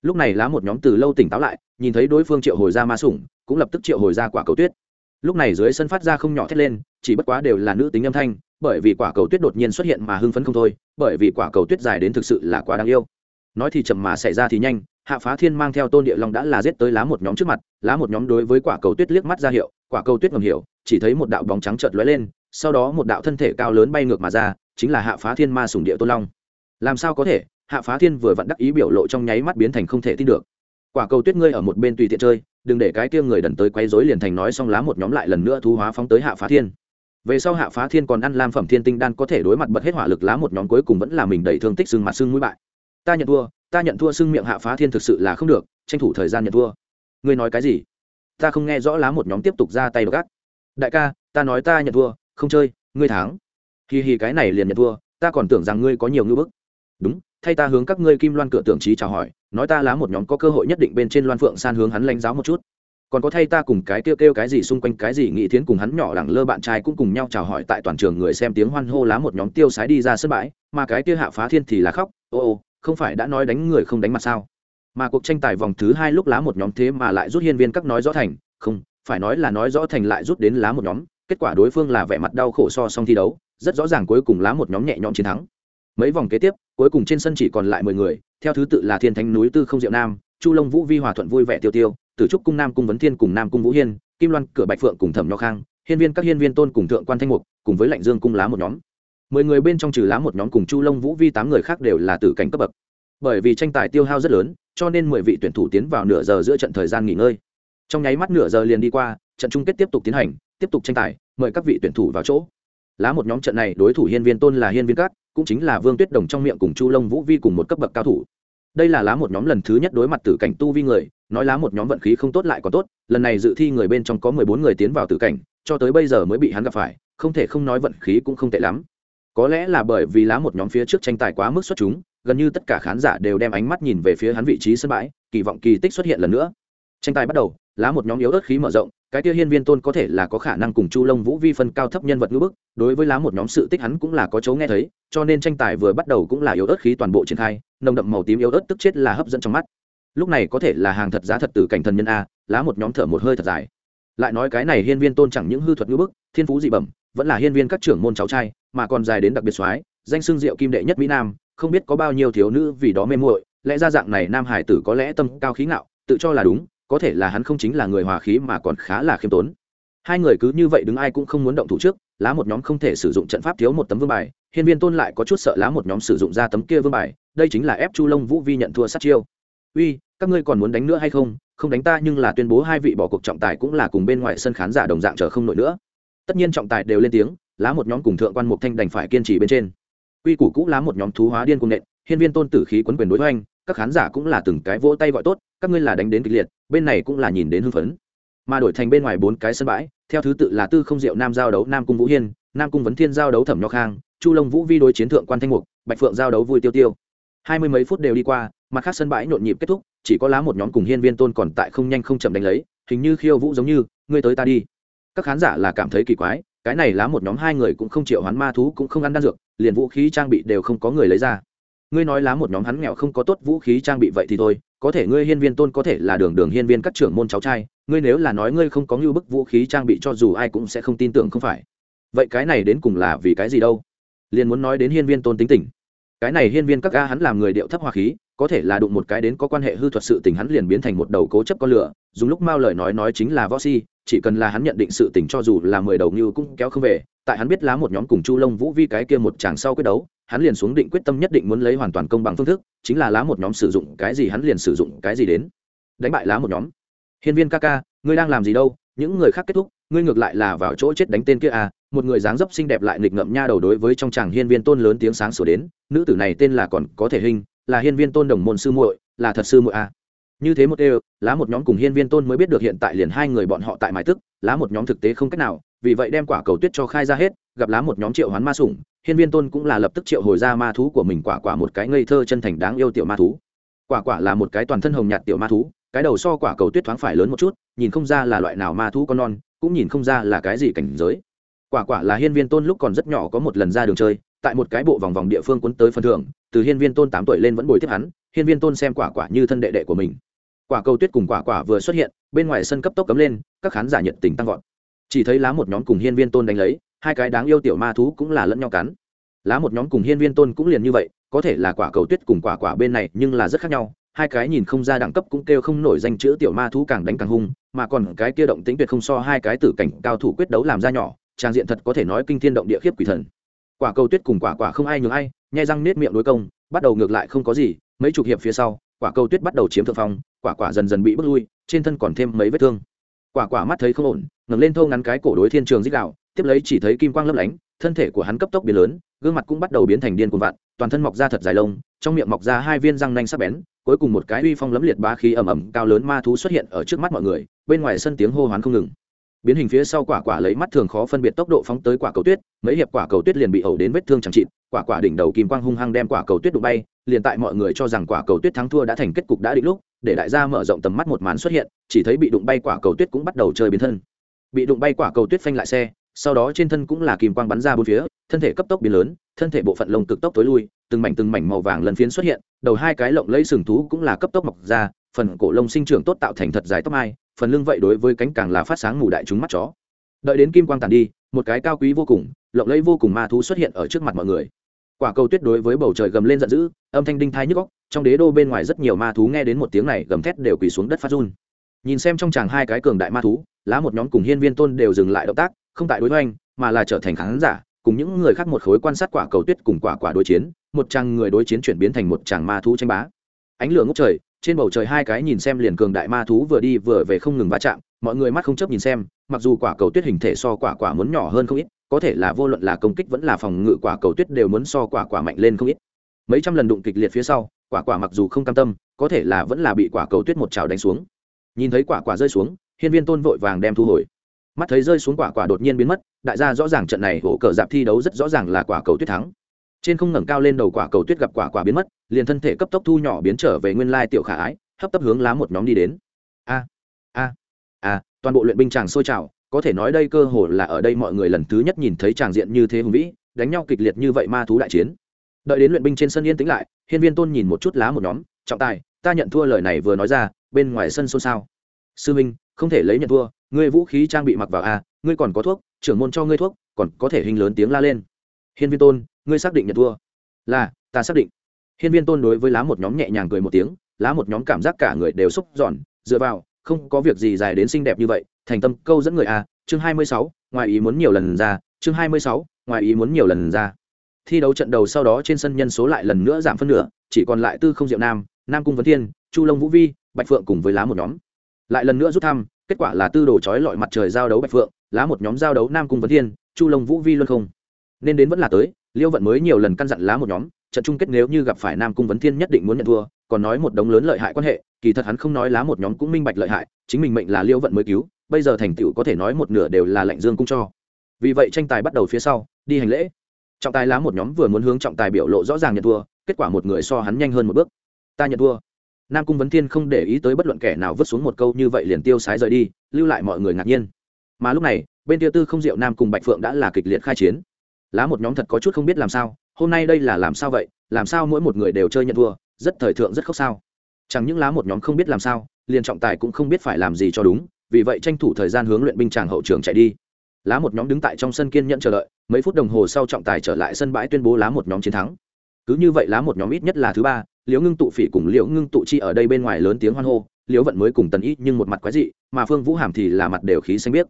Lúc này lá một nhóm từ lâu tỉnh táo lại, nhìn thấy đối phương triệu hồi ra ma sủng, cũng lập tức triệu hồi ra quả cầu tuyết lúc này dưới sân phát ra không nhỏ thét lên, chỉ bất quá đều là nữ tính âm thanh, bởi vì quả cầu tuyết đột nhiên xuất hiện mà hưng phấn không thôi, bởi vì quả cầu tuyết dài đến thực sự là quá đáng yêu. Nói thì chậm mà xảy ra thì nhanh, hạ phá thiên mang theo tôn địa long đã là giết tới lá một nhóm trước mặt, lá một nhóm đối với quả cầu tuyết liếc mắt ra hiệu, quả cầu tuyết ngầm hiểu, chỉ thấy một đạo bóng trắng chợt lóe lên, sau đó một đạo thân thể cao lớn bay ngược mà ra, chính là hạ phá thiên ma sùng địa tôn long. Làm sao có thể? Hạ phá thiên vừa vặn đắc ý biểu lộ trong nháy mắt biến thành không thể tin được quả cầu tuyết ngươi ở một bên tùy tiện chơi, đừng để cái kia người đần tới quấy rối liền thành nói xong lá một nhóm lại lần nữa thu hóa phóng tới hạ phá thiên. Về sau hạ phá thiên còn ăn lam phẩm thiên tinh đan có thể đối mặt bật hết hỏa lực lá một nhóm cuối cùng vẫn là mình đầy thương tích xương mặt xương mũi bại. Ta nhận thua, ta nhận thua xương miệng hạ phá thiên thực sự là không được, tranh thủ thời gian nhận thua. Ngươi nói cái gì? Ta không nghe rõ lá một nhóm tiếp tục ra tay gác đại ca, ta nói ta nhận thua, không chơi, ngươi thắng. Hì hì cái này liền nhận thua, ta còn tưởng rằng ngươi có nhiều ngưỡng bức. Đúng thay ta hướng các ngươi kim loan cửa tưởng trí chào hỏi, nói ta lá một nhóm có cơ hội nhất định bên trên loan phượng san hướng hắn lãnh giáo một chút. Còn có thay ta cùng cái kêu kêu cái gì xung quanh cái gì nghị thiến cùng hắn nhỏ lẳng lơ bạn trai cũng cùng nhau chào hỏi tại toàn trường người xem tiếng hoan hô lá một nhóm tiêu sái đi ra sân bãi, mà cái kia hạ phá thiên thì là khóc, ô ô, không phải đã nói đánh người không đánh mặt sao? Mà cuộc tranh tài vòng thứ hai lúc lá một nhóm thế mà lại rút hiên viên các nói rõ thành, không, phải nói là nói rõ thành lại rút đến lá một nhóm, kết quả đối phương là vẻ mặt đau khổ so song thi đấu, rất rõ ràng cuối cùng lá một nhóm nhẹ nhõm chiến thắng mấy vòng kế tiếp, cuối cùng trên sân chỉ còn lại mười người, theo thứ tự là thiên thánh núi tư không diệu nam, chu long vũ vi hòa thuận vui vẻ tiêu tiêu, tử trúc cung nam cung vấn thiên cùng nam cung vũ hiên, kim loan, cửa bạch phượng cùng thẩm nho khang, hiên viên các hiên viên tôn cùng thượng quan thanh mục, cùng với lạnh dương cung lá một nhóm. Mười người bên trong trừ lá một nhóm cùng chu long vũ vi tám người khác đều là tử cảnh cấp bậc. Bởi vì tranh tài tiêu hao rất lớn, cho nên mười vị tuyển thủ tiến vào nửa giờ giữa trận thời gian nghỉ ngơi. Trong nháy mắt nửa giờ liền đi qua, trận chung kết tiếp tục tiến hành, tiếp tục tranh tài, mời các vị tuyển thủ vào chỗ. Lá một nhóm trận này, đối thủ hiên viên tôn là hiên viên cát cũng chính là vương tuyết đồng trong miệng cùng chu long vũ vi cùng một cấp bậc cao thủ. Đây là lá một nhóm lần thứ nhất đối mặt tử cảnh tu vi người, nói lá một nhóm vận khí không tốt lại có tốt, lần này dự thi người bên trong có mười bốn người tiến vào tử cảnh, cho tới bây giờ mới bị hắn gặp phải, không thể không nói vận khí cũng không tệ lắm. Có lẽ là bởi vì lá một nhóm phía trước tranh tài quá mức xuất chúng, gần như tất cả khán giả đều đem ánh mắt nhìn về phía hắn vị trí sân bãi, kỳ vọng kỳ tích xuất hiện lần nữa. Tranh tài bắt đầu, lá một nhóm yếu ớt khí mở rộng cái kia hiên viên tôn có thể là có khả năng cùng chu lông vũ vi phân cao thấp nhân vật ngữ bức, đối với lá một nhóm sự tích hắn cũng là có chấu nghe thấy, cho nên tranh tài vừa bắt đầu cũng là yếu ớt khí toàn bộ triển khai, nồng đậm màu tím yếu ớt tức chết là hấp dẫn trong mắt. Lúc này có thể là hàng thật giá thật từ cảnh thần nhân a, lá một nhóm thở một hơi thật dài. Lại nói cái này hiên viên tôn chẳng những hư thuật ngữ bức, thiên phú dị bẩm, vẫn là hiên viên các trưởng môn cháu trai, mà còn dài đến đặc biệt soái, danh xưng diệu kim đệ nhất mỹ nam, không biết có bao nhiêu thiếu nữ vì đó mê muội, lẽ ra dạng này nam hải tử có lẽ tâm cao khí ngạo, tự cho là đúng có thể là hắn không chính là người hòa khí mà còn khá là khiêm tốn. Hai người cứ như vậy đứng ai cũng không muốn động thủ trước, lá một nhóm không thể sử dụng trận pháp thiếu một tấm vương bài, hiên viên tôn lại có chút sợ lá một nhóm sử dụng ra tấm kia vương bài, đây chính là ép chu lông vũ vi nhận thua sát chiêu. Uy, các ngươi còn muốn đánh nữa hay không? Không đánh ta nhưng là tuyên bố hai vị bỏ cuộc trọng tài cũng là cùng bên ngoài sân khán giả đồng dạng chờ không nổi nữa. Tất nhiên trọng tài đều lên tiếng, lá một nhóm cùng thượng quan mục thanh đành phải kiên trì bên trên. Quy củ cũ lá một nhóm thú hóa điên cuồng nện, hiên viên tôn tử khí quấn quyền đối với anh các khán giả cũng là từng cái vỗ tay gọi tốt, các ngươi là đánh đến kịch liệt, bên này cũng là nhìn đến hưng phấn. Mà đổi thành bên ngoài bốn cái sân bãi, theo thứ tự là tư không diệu nam giao đấu, nam cung vũ hiên, nam cung vấn thiên giao đấu thẩm nho khang, chu long vũ vi đối chiến thượng quan thanh mục, bạch phượng giao đấu vui tiêu tiêu. Hai mươi mấy phút đều đi qua, mặt khác sân bãi nhộn nhịp kết thúc, chỉ có lá một nhóm cùng hiên viên tôn còn tại không nhanh không chậm đánh lấy, hình như khiêu vũ giống như, ngươi tới ta đi. Các khán giả là cảm thấy kỳ quái, cái này lá một nhóm hai người cũng không chịu hoán ma thú, cũng không ăn đan dược, liền vũ khí trang bị đều không có người lấy ra ngươi nói lá một nhóm hắn nghèo không có tốt vũ khí trang bị vậy thì thôi, có thể ngươi hiên viên tôn có thể là đường đường hiên viên các trưởng môn cháu trai, ngươi nếu là nói ngươi không có ngưu bức vũ khí trang bị cho dù ai cũng sẽ không tin tưởng không phải. Vậy cái này đến cùng là vì cái gì đâu? Liền muốn nói đến hiên viên tôn tính tình. Cái này hiên viên các ga hắn làm người điệu thấp hòa khí có thể là đụng một cái đến có quan hệ hư thuật sự tình hắn liền biến thành một đầu cố chấp con lửa, dùng lúc mao lời nói nói chính là võ si, chỉ cần là hắn nhận định sự tình cho dù là mười đầu như cũng kéo không về, tại hắn biết lá một nhóm cùng chu lông vũ vi cái kia một chàng sau quyết đấu, hắn liền xuống định quyết tâm nhất định muốn lấy hoàn toàn công bằng phương thức, chính là lá một nhóm sử dụng cái gì hắn liền sử dụng cái gì đến. Đánh bại lá một nhóm. Hiên viên ca ca, ngươi đang làm gì đâu? Những người khác kết thúc, ngươi ngược lại là vào chỗ chết đánh tên kia à? Một người dáng dấp xinh đẹp lại nghịch ngậm nha đầu đối với trong chàng hiên viên tôn lớn tiếng sáng sửa đến, nữ tử này tên là còn có thể hình là hiên viên tôn đồng môn sư muội, là thật sư muội à. Như thế một đều, lá một nhóm cùng hiên viên tôn mới biết được hiện tại liền hai người bọn họ tại mái tức, lá một nhóm thực tế không cách nào, vì vậy đem quả cầu tuyết cho khai ra hết, gặp lá một nhóm triệu hoán ma sủng, hiên viên tôn cũng là lập tức triệu hồi ra ma thú của mình quả quả một cái ngây thơ chân thành đáng yêu tiểu ma thú. Quả quả là một cái toàn thân hồng nhạt tiểu ma thú, cái đầu so quả cầu tuyết thoáng phải lớn một chút, nhìn không ra là loại nào ma thú con non, cũng nhìn không ra là cái gì cảnh giới. Quả quả là hiên viên tôn lúc còn rất nhỏ có một lần ra đường chơi tại một cái bộ vòng vòng địa phương quấn tới phần thưởng, từ hiên viên tôn tám tuổi lên vẫn bồi tiếp hắn, hiên viên tôn xem quả quả như thân đệ đệ của mình. Quả cầu tuyết cùng quả quả vừa xuất hiện, bên ngoài sân cấp tốc cấm lên, các khán giả nhiệt tình tăng vọt. Chỉ thấy lá một nhóm cùng hiên viên tôn đánh lấy, hai cái đáng yêu tiểu ma thú cũng là lẫn nhau cắn. Lá một nhóm cùng hiên viên tôn cũng liền như vậy, có thể là quả cầu tuyết cùng quả quả bên này nhưng là rất khác nhau, hai cái nhìn không ra đẳng cấp cũng kêu không nổi danh chữ tiểu ma thú càng đánh càng hung, mà còn cái kia động tính tuyệt không so hai cái tử cảnh cao thủ quyết đấu làm ra nhỏ, trang diện thật có thể nói kinh thiên động địa khiếp quỷ thần quả cầu tuyết cùng quả quả không ai nhường ai, nhai răng nết miệng đối công, bắt đầu ngược lại không có gì, mấy chục hiệp phía sau, quả cầu tuyết bắt đầu chiếm thượng phong, quả quả dần dần bị bước lui, trên thân còn thêm mấy vết thương. Quả quả mắt thấy không ổn, ngẩng lên thô ngắn cái cổ đối thiên trường dích đạo, tiếp lấy chỉ thấy kim quang lấp lánh, thân thể của hắn cấp tốc biến lớn, gương mặt cũng bắt đầu biến thành điên cuồng vạn toàn thân mọc ra thật dài lông, trong miệng mọc ra hai viên răng nanh sắc bén, cuối cùng một cái uy phong lấm liệt bá khí ầm ầm cao lớn ma thú xuất hiện ở trước mắt mọi người, bên ngoài sân tiếng hô hoán không ngừng biến hình phía sau quả quả lấy mắt thường khó phân biệt tốc độ phóng tới quả cầu tuyết, mấy hiệp quả cầu tuyết liền bị ẩu đến vết thương chẳng trị quả quả đỉnh đầu kim quang hung hăng đem quả cầu tuyết đụng bay, liền tại mọi người cho rằng quả cầu tuyết thắng thua đã thành kết cục đã định lúc, để đại gia mở rộng tầm mắt một màn xuất hiện, chỉ thấy bị đụng bay quả cầu tuyết cũng bắt đầu chơi biến thân. Bị đụng bay quả cầu tuyết phanh lại xe, sau đó trên thân cũng là kim quang bắn ra bốn phía, thân thể cấp tốc biến lớn, thân thể bộ phận lông cực tốc tối lui, từng mảnh từng mảnh màu vàng lần phiến xuất hiện, đầu hai cái lộng lấy sừng thú cũng là cấp tốc mọc ra, phần cổ lông sinh trưởng tốt tạo thành thật dài tóc mai phần lưng vậy đối với cánh càng là phát sáng ngủ đại chúng mắt chó. Đợi đến kim quang tàn đi, một cái cao quý vô cùng, lộng lẫy vô cùng ma thú xuất hiện ở trước mặt mọi người. Quả cầu tuyết đối với bầu trời gầm lên giận dữ, âm thanh đinh thai nhức góc trong đế đô bên ngoài rất nhiều ma thú nghe đến một tiếng này gầm thét đều quỳ xuống đất phát run. Nhìn xem trong chàng hai cái cường đại ma thú, lá một nhóm cùng hiên viên tôn đều dừng lại động tác, không tại đối hoành, mà là trở thành khán giả, cùng những người khác một khối quan sát quả cầu tuyết cùng quả quả đối chiến, một chàng người đối chiến chuyển biến thành một chàng ma thú tranh bá. Ánh lửa ngốc trời trên bầu trời hai cái nhìn xem liền cường đại ma thú vừa đi vừa về không ngừng va chạm, mọi người mắt không chấp nhìn xem, mặc dù quả cầu tuyết hình thể so quả quả muốn nhỏ hơn không ít, có thể là vô luận là công kích vẫn là phòng ngự quả cầu tuyết đều muốn so quả quả mạnh lên không ít. Mấy trăm lần đụng kịch liệt phía sau, quả quả mặc dù không cam tâm, có thể là vẫn là bị quả cầu tuyết một trào đánh xuống. Nhìn thấy quả quả rơi xuống, hiên viên tôn vội vàng đem thu hồi. Mắt thấy rơi xuống quả quả đột nhiên biến mất, đại gia rõ ràng trận này hổ cờ dạp thi đấu rất rõ ràng là quả cầu tuyết thắng trên không ngẩng cao lên đầu quả cầu tuyết gặp quả quả biến mất, liền thân thể cấp tốc thu nhỏ biến trở về nguyên lai tiểu khả ái, hấp tấp hướng lá một nhóm đi đến. A a a, toàn bộ luyện binh chàng sôi trào, có thể nói đây cơ hồ là ở đây mọi người lần thứ nhất nhìn thấy tràng diện như thế hùng vĩ, đánh nhau kịch liệt như vậy ma thú đại chiến. Đợi đến luyện binh trên sân yên tĩnh lại, hiên viên tôn nhìn một chút lá một nhóm, trọng tài, ta nhận thua lời này vừa nói ra, bên ngoài sân xôn xao. Sư minh, không thể lấy nhận thua, ngươi vũ khí trang bị mặc vào a, ngươi còn có thuốc, trưởng môn cho ngươi thuốc, còn có thể hình lớn tiếng la lên hiên viên tôn, ngươi xác định nhận thua? Là, ta xác định. Hiên viên tôn đối với lá một nhóm nhẹ nhàng cười một tiếng, lá một nhóm cảm giác cả người đều xúc giòn, dựa vào, không có việc gì dài đến xinh đẹp như vậy, thành tâm câu dẫn người a, chương hai mươi sáu, ngoài ý muốn nhiều lần ra, chương hai mươi sáu, ngoài ý muốn nhiều lần ra. Thi đấu trận đầu sau đó trên sân nhân số lại lần nữa giảm phân nửa, chỉ còn lại tư không diệu nam nam cung vấn thiên, chu lông vũ vi, bạch phượng cùng với lá một nhóm. Lại lần nữa rút thăm, kết quả là tư đồ trói lọi mặt trời giao đấu bạch phượng, lá một nhóm giao đấu nam cung vấn thiên, chu lông vũ vi luân không nên đến vẫn là tới, liêu vận mới nhiều lần căn dặn lá một nhóm, trận chung kết nếu như gặp phải nam cung vấn thiên nhất định muốn nhận thua, còn nói một đống lớn lợi hại quan hệ, kỳ thật hắn không nói lá một nhóm cũng minh bạch lợi hại, chính mình mệnh là liêu vận mới cứu, bây giờ thành tựu có thể nói một nửa đều là lệnh dương cung cho. Vì vậy tranh tài bắt đầu phía sau, đi hành lễ. Trọng tài lá một nhóm vừa muốn hướng trọng tài biểu lộ rõ ràng nhận thua, kết quả một người so hắn nhanh hơn một bước. Ta nhận thua. Nam cung vấn thiên không để ý tới bất luận kẻ nào vứt xuống một câu như vậy liền tiêu sái rời đi, lưu lại mọi người ngạc nhiên. Mà lúc này, bên tiêu tư không diệu nam cùng bạch phượng đã là kịch liệt khai chiến lá một nhóm thật có chút không biết làm sao, hôm nay đây là làm sao vậy, làm sao mỗi một người đều chơi nhận thua, rất thời thượng rất khóc sao. Chẳng những lá một nhóm không biết làm sao, liền trọng tài cũng không biết phải làm gì cho đúng, vì vậy tranh thủ thời gian hướng luyện binh tràng hậu trường chạy đi. Lá một nhóm đứng tại trong sân kiên nhẫn chờ đợi, mấy phút đồng hồ sau trọng tài trở lại sân bãi tuyên bố lá một nhóm chiến thắng. Cứ như vậy lá một nhóm ít nhất là thứ ba, liễu ngưng tụ phỉ cùng liễu ngưng tụ chi ở đây bên ngoài lớn tiếng hoan hô, liễu vận mới cùng tần ít nhưng một mặt quái dị, mà phương vũ hàm thì là mặt đều khí xanh biết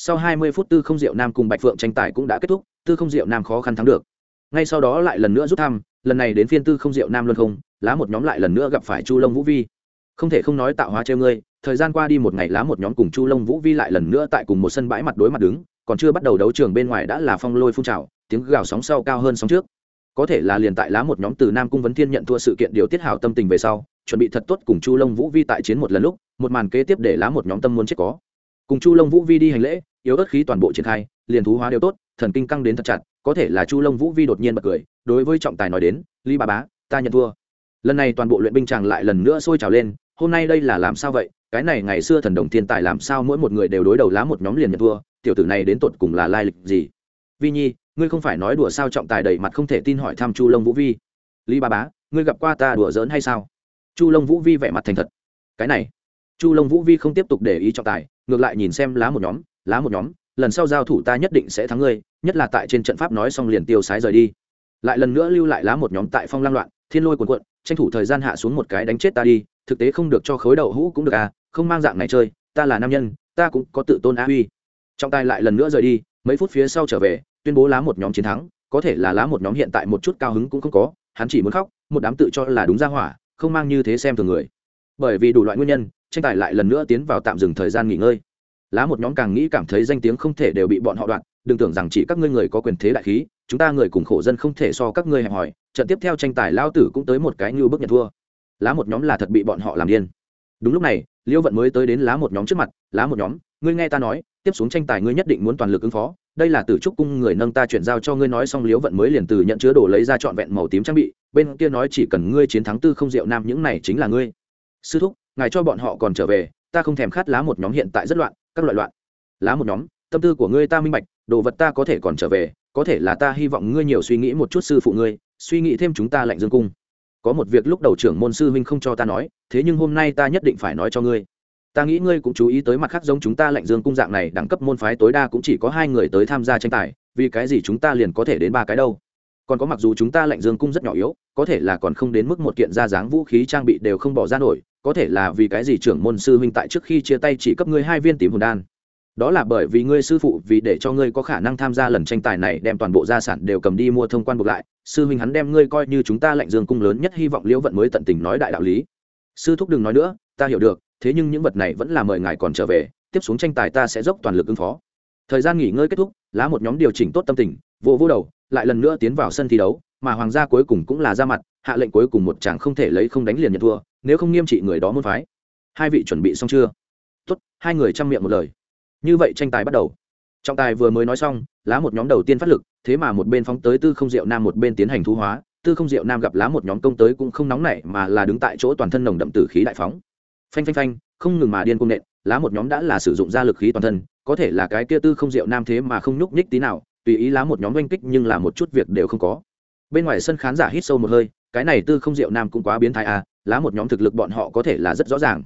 sau hai mươi phút tư không diệu nam cùng bạch phượng tranh tài cũng đã kết thúc, tư không diệu nam khó khăn thắng được. Ngay sau đó lại lần nữa rút thăm, lần này đến phiên tư không diệu nam luân không, lá một nhóm lại lần nữa gặp phải chu lông vũ vi. Không thể không nói tạo hóa treo ngươi, thời gian qua đi một ngày lá một nhóm cùng chu lông vũ vi lại lần nữa tại cùng một sân bãi mặt đối mặt đứng, còn chưa bắt đầu đấu trường bên ngoài đã là phong lôi phun trào, tiếng gào sóng sau cao hơn sóng trước. Có thể là liền tại lá một nhóm từ nam cung vấn thiên nhận thua sự kiện điều tiết hảo tâm tình về sau, chuẩn bị thật tốt cùng chu lông vũ vi tại chiến một lần lúc, một màn kế tiếp để lá một nhóm tâm muốn chết có cùng chu lông vũ vi đi hành lễ, yếu ớt khí toàn bộ triển khai, liền thú hóa đều tốt, thần kinh căng đến thật chặt, có thể là chu lông vũ vi đột nhiên bật cười, đối với trọng tài nói đến, lý bà bá, ta nhận thua. Lần này toàn bộ luyện binh chàng lại lần nữa sôi trào lên, hôm nay đây là làm sao vậy? Cái này ngày xưa thần đồng thiên tài làm sao mỗi một người đều đối đầu lá một nhóm liền nhận thua, tiểu tử này đến tột cùng là lai lịch gì? Vi nhi, ngươi không phải nói đùa sao trọng tài đầy mặt không thể tin hỏi thăm chu lông vũ vi? Lý Bà bá, ngươi gặp qua ta đùa giỡn hay sao? Chu lông vũ vi vẻ mặt thành thật. Cái này. Chu lông vũ vi không tiếp tục để ý trọng tài ngược lại nhìn xem lá một nhóm, lá một nhóm, lần sau giao thủ ta nhất định sẽ thắng ngươi, nhất là tại trên trận pháp nói xong liền tiêu sái rời đi. Lại lần nữa lưu lại lá một nhóm tại phong lang loạn, thiên lôi cuồn cuộn, tranh thủ thời gian hạ xuống một cái đánh chết ta đi, thực tế không được cho khối đậu hũ cũng được à không mang dạng này chơi, ta là nam nhân, ta cũng có tự tôn á uy trọng tài lại lần nữa rời đi, mấy phút phía sau trở về, tuyên bố lá một nhóm chiến thắng, có thể là lá một nhóm hiện tại một chút cao hứng cũng không có, hắn chỉ muốn khóc, một đám tự cho là đúng ra hỏa, không mang như thế xem thường người. Bởi vì đủ loại nguyên nhân tranh tài lại lần nữa tiến vào tạm dừng thời gian nghỉ ngơi. Lá một nhóm càng nghĩ cảm thấy danh tiếng không thể đều bị bọn họ đoạn đừng tưởng rằng chỉ các ngươi người có quyền thế đại khí, chúng ta người cùng khổ dân không thể so các ngươi hẹp hòi. Trận tiếp theo tranh tài lao tử cũng tới một cái như bước nhận thua. Lá một nhóm là thật bị bọn họ làm điên. Đúng lúc này, liêu vận mới tới đến lá một nhóm trước mặt, lá một nhóm, ngươi nghe ta nói, tiếp xuống tranh tài ngươi nhất định muốn toàn lực ứng phó. Đây là từ trúc cung người nâng ta chuyển giao cho ngươi nói xong Liễu vận mới liền từ nhận chứa đồ lấy ra trọn vẹn màu tím trang bị, bên kia nói chỉ cần ngươi chiến thắng tư không Diệu nam, những này chính là ngươi. Sư thúc ngài cho bọn họ còn trở về, ta không thèm khát lá một nhóm hiện tại rất loạn, các loại loạn. Lá một nhóm, tâm tư của ngươi ta minh bạch, đồ vật ta có thể còn trở về, có thể là ta hy vọng ngươi nhiều suy nghĩ một chút sư phụ ngươi, suy nghĩ thêm chúng ta lạnh dương cung. Có một việc lúc đầu trưởng môn sư huynh không cho ta nói, thế nhưng hôm nay ta nhất định phải nói cho ngươi. Ta nghĩ ngươi cũng chú ý tới mặt khác giống chúng ta lạnh dương cung dạng này, đẳng cấp môn phái tối đa cũng chỉ có hai người tới tham gia tranh tài, vì cái gì chúng ta liền có thể đến ba cái đâu? Còn có mặc dù chúng ta lạnh dương cung rất nhỏ yếu, có thể là còn không đến mức một kiện ra dáng vũ khí trang bị đều không bỏ ra nổi, có thể là vì cái gì trưởng môn sư huynh tại trước khi chia tay chỉ cấp ngươi hai viên tím hồn đan. Đó là bởi vì ngươi sư phụ vì để cho ngươi có khả năng tham gia lần tranh tài này đem toàn bộ gia sản đều cầm đi mua thông quan buộc lại, sư huynh hắn đem ngươi coi như chúng ta lạnh dương cung lớn nhất hy vọng liễu vận mới tận tình nói đại đạo lý. Sư thúc đừng nói nữa, ta hiểu được, thế nhưng những vật này vẫn là mời ngài còn trở về, tiếp xuống tranh tài ta sẽ dốc toàn lực ứng phó. Thời gian nghỉ ngơi kết thúc, lá một nhóm điều chỉnh tốt tâm tình vô vô đầu lại lần nữa tiến vào sân thi đấu, mà hoàng gia cuối cùng cũng là ra mặt, hạ lệnh cuối cùng một chàng không thể lấy không đánh liền nhận thua, nếu không nghiêm trị người đó môn phái. Hai vị chuẩn bị xong chưa? Tốt, hai người chăm miệng một lời. Như vậy tranh tài bắt đầu. Trọng tài vừa mới nói xong, lá một nhóm đầu tiên phát lực, thế mà một bên phóng tới tư không diệu nam một bên tiến hành thu hóa, tư không diệu nam gặp lá một nhóm công tới cũng không nóng nảy mà là đứng tại chỗ toàn thân nồng đậm tử khí đại phóng. Phanh phanh phanh, không ngừng mà điên cung nện, lá một nhóm đã là sử dụng ra lực khí toàn thân, có thể là cái kia tư không diệu nam thế mà không nhúc nhích tí nào tùy ý lá một nhóm oanh kích nhưng là một chút việc đều không có. Bên ngoài sân khán giả hít sâu một hơi, cái này tư không diệu nam cũng quá biến thái à lá một nhóm thực lực bọn họ có thể là rất rõ ràng.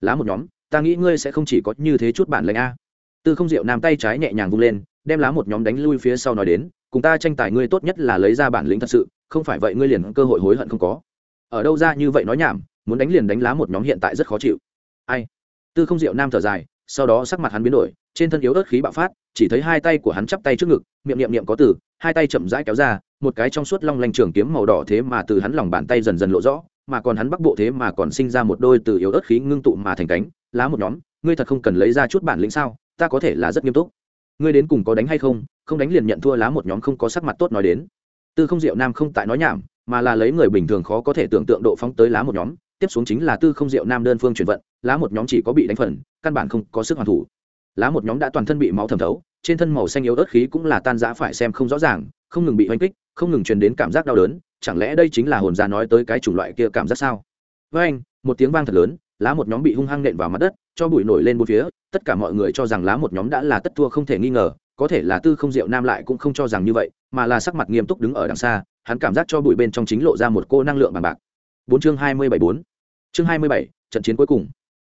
Lá một nhóm, ta nghĩ ngươi sẽ không chỉ có như thế chút bản lệnh a. Tư không diệu nam tay trái nhẹ nhàng vung lên, đem lá một nhóm đánh lui phía sau nói đến, cùng ta tranh tài ngươi tốt nhất là lấy ra bản lĩnh thật sự, không phải vậy ngươi liền cơ hội hối hận không có. Ở đâu ra như vậy nói nhảm, muốn đánh liền đánh lá một nhóm hiện tại rất khó chịu. Ai? Tư không diệu nam thở dài sau đó sắc mặt hắn biến đổi, trên thân yếu ớt khí bạo phát, chỉ thấy hai tay của hắn chắp tay trước ngực, miệng niệm niệm có từ, hai tay chậm rãi kéo ra, một cái trong suốt long lanh trường kiếm màu đỏ thế mà từ hắn lòng bàn tay dần dần lộ rõ, mà còn hắn bắc bộ thế mà còn sinh ra một đôi từ yếu ớt khí ngưng tụ mà thành cánh, lá một nhóm, ngươi thật không cần lấy ra chút bản lĩnh sao, ta có thể là rất nghiêm túc. Ngươi đến cùng có đánh hay không không đánh liền nhận thua lá một nhóm không có sắc mặt tốt nói đến. Tư không diệu nam không tại nói nhảm, mà là lấy người bình thường khó có thể tưởng tượng độ phóng tới lá một nhóm, tiếp xuống chính là tư không diệu nam đơn phương chuyển vận, lá một nhóm chỉ có bị đánh phần căn bản không có sức hoàn thủ. Lá một nhóm đã toàn thân bị máu thẩm thấu, trên thân màu xanh yếu ớt khí cũng là tan giã phải xem không rõ ràng, không ngừng bị oanh kích, không ngừng truyền đến cảm giác đau đớn, chẳng lẽ đây chính là hồn già nói tới cái chủng loại kia cảm giác sao? Với anh, một tiếng vang thật lớn, lá một nhóm bị hung hăng nện vào mặt đất, cho bụi nổi lên bốn phía, tất cả mọi người cho rằng lá một nhóm đã là tất thua không thể nghi ngờ, có thể là tư không diệu nam lại cũng không cho rằng như vậy, mà là sắc mặt nghiêm túc đứng ở đằng xa, hắn cảm giác cho bụi bên trong chính lộ ra một cô năng lượng bằng bạc. Bốn chương hai mươi bảy bốn. Chương hai mươi bảy, trận chiến cuối cùng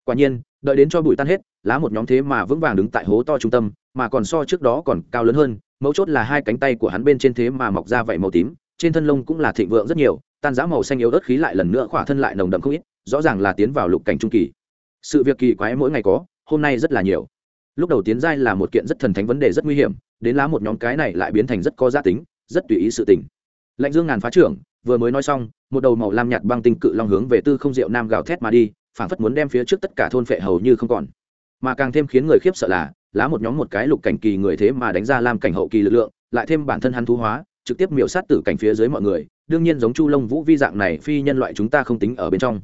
quả nhiên, đợi đến cho bụi tan hết, lá một nhóm thế mà vững vàng đứng tại hố to trung tâm, mà còn so trước đó còn cao lớn hơn, mấu chốt là hai cánh tay của hắn bên trên thế mà mọc ra vảy màu tím, trên thân lông cũng là thịnh vượng rất nhiều, tan giá màu xanh yếu ớt khí lại lần nữa khỏa thân lại nồng đậm không ít, rõ ràng là tiến vào lục cảnh trung kỳ. Sự việc kỳ quái mỗi ngày có, hôm nay rất là nhiều. Lúc đầu tiến giai là một kiện rất thần thánh vấn đề rất nguy hiểm, đến lá một nhóm cái này lại biến thành rất có gia tính, rất tùy ý sự tình. Lạnh dương ngàn phá trưởng vừa mới nói xong, một đầu màu lam nhạt băng tinh cự long hướng về tư không diệu nam gào thét mà đi phảng phất muốn đem phía trước tất cả thôn phệ hầu như không còn. Mà càng thêm khiến người khiếp sợ là, lá một nhóm một cái lục cảnh kỳ người thế mà đánh ra làm cảnh hậu kỳ lực lượng, lại thêm bản thân hắn thú hóa, trực tiếp miểu sát tử cảnh phía dưới mọi người, đương nhiên giống chu lông vũ vi dạng này phi nhân loại chúng ta không tính ở bên trong.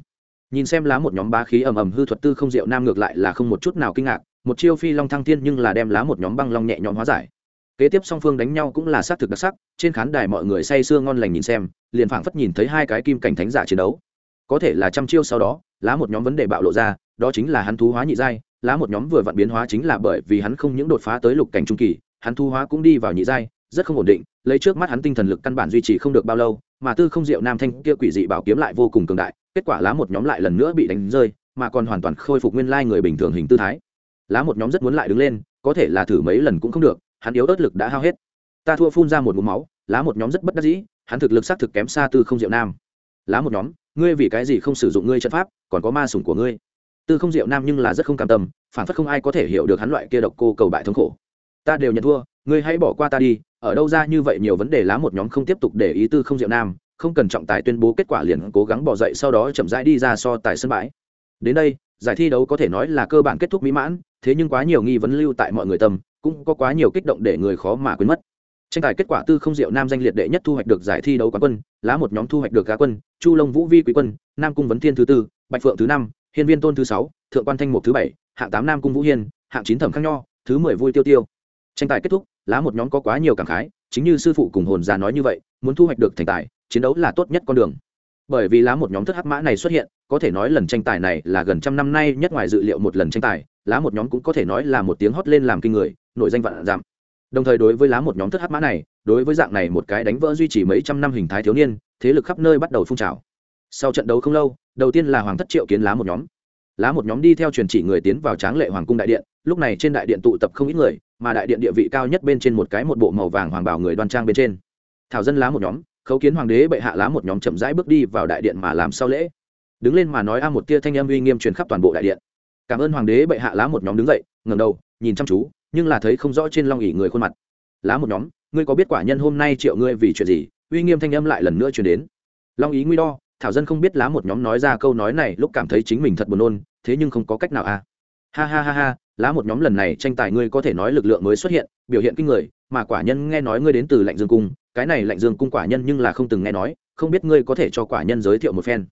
Nhìn xem lá một nhóm bá khí ầm ầm hư thuật tư không diệu nam ngược lại là không một chút nào kinh ngạc, một chiêu phi long thăng thiên nhưng là đem lá một nhóm băng long nhẹ nhõm hóa giải. Kế tiếp song phương đánh nhau cũng là xác thực đặc sắc, trên khán đài mọi người say sưa ngon lành nhìn xem, liền phảng phất nhìn thấy hai cái kim cảnh thánh giả chiến đấu. Có thể là trăm chiêu sau đó lá một nhóm vấn đề bạo lộ ra, đó chính là hắn thú hóa nhị giai, lá một nhóm vừa vặn biến hóa chính là bởi vì hắn không những đột phá tới lục cảnh trung kỳ, hắn thu hóa cũng đi vào nhị giai, rất không ổn định, lấy trước mắt hắn tinh thần lực căn bản duy trì không được bao lâu, mà tư không diệu nam thanh kia quỷ dị bảo kiếm lại vô cùng cường đại, kết quả lá một nhóm lại lần nữa bị đánh rơi, mà còn hoàn toàn khôi phục nguyên lai người bình thường hình tư thái. Lá một nhóm rất muốn lại đứng lên, có thể là thử mấy lần cũng không được, hắn yếu ớt lực đã hao hết. Ta thua phun ra một mũ máu, lá một nhóm rất bất đắc dĩ, hắn thực lực xác thực kém xa tư không diệu nam lá một nhóm, ngươi vì cái gì không sử dụng ngươi trận pháp, còn có ma sủng của ngươi. Tư không diệu nam nhưng là rất không cam tâm, phản phất không ai có thể hiểu được hắn loại kia độc cô cầu bại thống khổ. Ta đều nhận thua, ngươi hãy bỏ qua ta đi, ở đâu ra như vậy nhiều vấn đề lá một nhóm không tiếp tục để ý tư không diệu nam, không cần trọng tài tuyên bố kết quả liền cố gắng bỏ dậy sau đó chậm rãi đi ra so tại sân bãi. Đến đây, giải thi đấu có thể nói là cơ bản kết thúc mỹ mãn, thế nhưng quá nhiều nghi vấn lưu tại mọi người tâm, cũng có quá nhiều kích động để người khó mà quên mất tranh tài kết quả tư không diệu nam danh liệt đệ nhất thu hoạch được giải thi đấu quán quân, lá một nhóm thu hoạch được cá quân, chu long vũ vi quý quân, nam cung vấn thiên thứ tư, bạch phượng thứ năm, hiên viên tôn thứ sáu, thượng quan thanh mục thứ bảy, hạng tám nam cung vũ hiên, hạng chín thẩm Khắc nho, thứ mười vui tiêu tiêu. Tranh tài kết thúc, lá một nhóm có quá nhiều cảm khái, chính như sư phụ cùng hồn già nói như vậy, muốn thu hoạch được thành tài, chiến đấu là tốt nhất con đường. Bởi vì lá một nhóm thất hắc mã này xuất hiện, có thể nói lần tranh tài này là gần trăm năm nay nhất ngoài dự liệu một lần tranh tài, lá một nhóm cũng có thể nói là một tiếng hót lên làm kinh người nội danh vạn giảm đồng thời đối với lá một nhóm thất hắc mã này, đối với dạng này một cái đánh vỡ duy trì mấy trăm năm hình thái thiếu niên, thế lực khắp nơi bắt đầu phun trào. Sau trận đấu không lâu, đầu tiên là hoàng thất triệu kiến lá một nhóm. Lá một nhóm đi theo truyền chỉ người tiến vào tráng lệ hoàng cung đại điện, lúc này trên đại điện tụ tập không ít người, mà đại điện địa vị cao nhất bên trên một cái một bộ màu vàng hoàng bảo người đoan trang bên trên. Thảo dân lá một nhóm, khấu kiến hoàng đế bệ hạ lá một nhóm chậm rãi bước đi vào đại điện mà làm sau lễ. Đứng lên mà nói a một tia thanh âm uy nghiêm truyền khắp toàn bộ đại điện. Cảm ơn hoàng đế bệ hạ lá một nhóm đứng dậy ngầm đầu, nhìn chăm chú nhưng là thấy không rõ trên long ỉ người khuôn mặt. Lá một nhóm, ngươi có biết quả nhân hôm nay triệu ngươi vì chuyện gì? Uy nghiêm thanh âm lại lần nữa truyền đến. Long ý nguy đo, thảo dân không biết lá một nhóm nói ra câu nói này lúc cảm thấy chính mình thật buồn nôn, thế nhưng không có cách nào à. Ha ha ha ha, lá một nhóm lần này tranh tài ngươi có thể nói lực lượng mới xuất hiện, biểu hiện kinh người, mà quả nhân nghe nói ngươi đến từ lạnh dương cung, cái này lạnh dương cung quả nhân nhưng là không từng nghe nói, không biết ngươi có thể cho quả nhân giới thiệu một phen.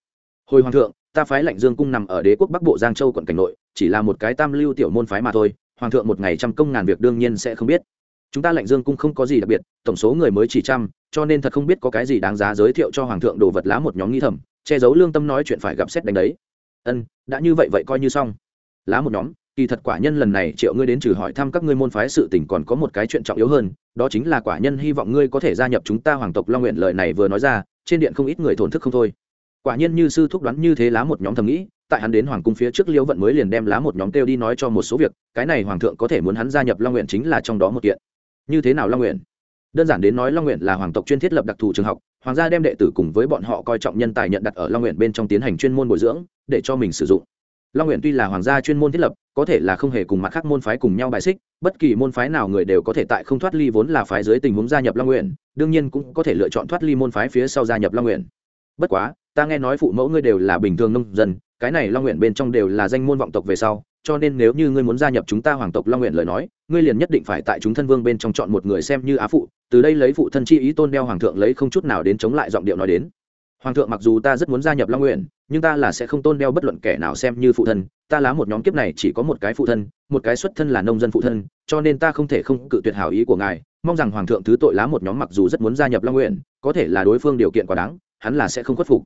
Hồi hoàng thượng, ta phái lạnh dương cung nằm ở đế quốc bắc bộ giang châu quận cảnh nội, chỉ là một cái tam lưu tiểu môn phái mà thôi hoàng thượng một ngày trăm công ngàn việc đương nhiên sẽ không biết. Chúng ta lạnh dương cung không có gì đặc biệt, tổng số người mới chỉ trăm, cho nên thật không biết có cái gì đáng giá giới thiệu cho hoàng thượng đồ vật lá một nhóm nghi thầm che giấu lương tâm nói chuyện phải gặp xét đánh đấy. Ân, đã như vậy vậy coi như xong. Lá một nhóm, kỳ thật quả nhân lần này triệu ngươi đến trừ hỏi thăm các ngươi môn phái sự tình còn có một cái chuyện trọng yếu hơn, đó chính là quả nhân hy vọng ngươi có thể gia nhập chúng ta hoàng tộc long nguyện lời này vừa nói ra, trên điện không ít người thổn thức không thôi. Quả nhiên như sư thúc đoán như thế lá một nhóm thầm nghĩ tại hắn đến hoàng cung phía trước liễu vận mới liền đem lá một nhóm kêu đi nói cho một số việc, cái này hoàng thượng có thể muốn hắn gia nhập long nguyện chính là trong đó một kiện. Như thế nào long nguyện? Đơn giản đến nói long nguyện là hoàng tộc chuyên thiết lập đặc thù trường học, hoàng gia đem đệ tử cùng với bọn họ coi trọng nhân tài nhận đặt ở long nguyện bên trong tiến hành chuyên môn bồi dưỡng, để cho mình sử dụng. Long nguyện tuy là hoàng gia chuyên môn thiết lập, có thể là không hề cùng mặt khác môn phái cùng nhau bài xích, bất kỳ môn phái nào người đều có thể tại không thoát ly vốn là phái dưới tình huống gia nhập long nguyện, đương nhiên cũng có thể lựa chọn thoát ly môn phái phía sau gia nhập long nguyện. Bất quá, ta nghe nói phụ mẫu ngươi đều là bình thường nông dân cái này long nguyện bên trong đều là danh môn vọng tộc về sau, cho nên nếu như ngươi muốn gia nhập chúng ta hoàng tộc long nguyện lời nói, ngươi liền nhất định phải tại chúng thân vương bên trong chọn một người xem như á phụ, từ đây lấy phụ thân chi ý tôn đeo hoàng thượng lấy không chút nào đến chống lại giọng điệu nói đến. Hoàng thượng mặc dù ta rất muốn gia nhập long nguyện, nhưng ta là sẽ không tôn đeo bất luận kẻ nào xem như phụ thân, ta lá một nhóm kiếp này chỉ có một cái phụ thân, một cái xuất thân là nông dân phụ thân, cho nên ta không thể không cự tuyệt hảo ý của ngài, mong rằng hoàng thượng thứ tội lá một nhóm mặc dù rất muốn gia nhập long nguyện, có thể là đối phương điều kiện quá đáng, hắn là sẽ không khuất phục.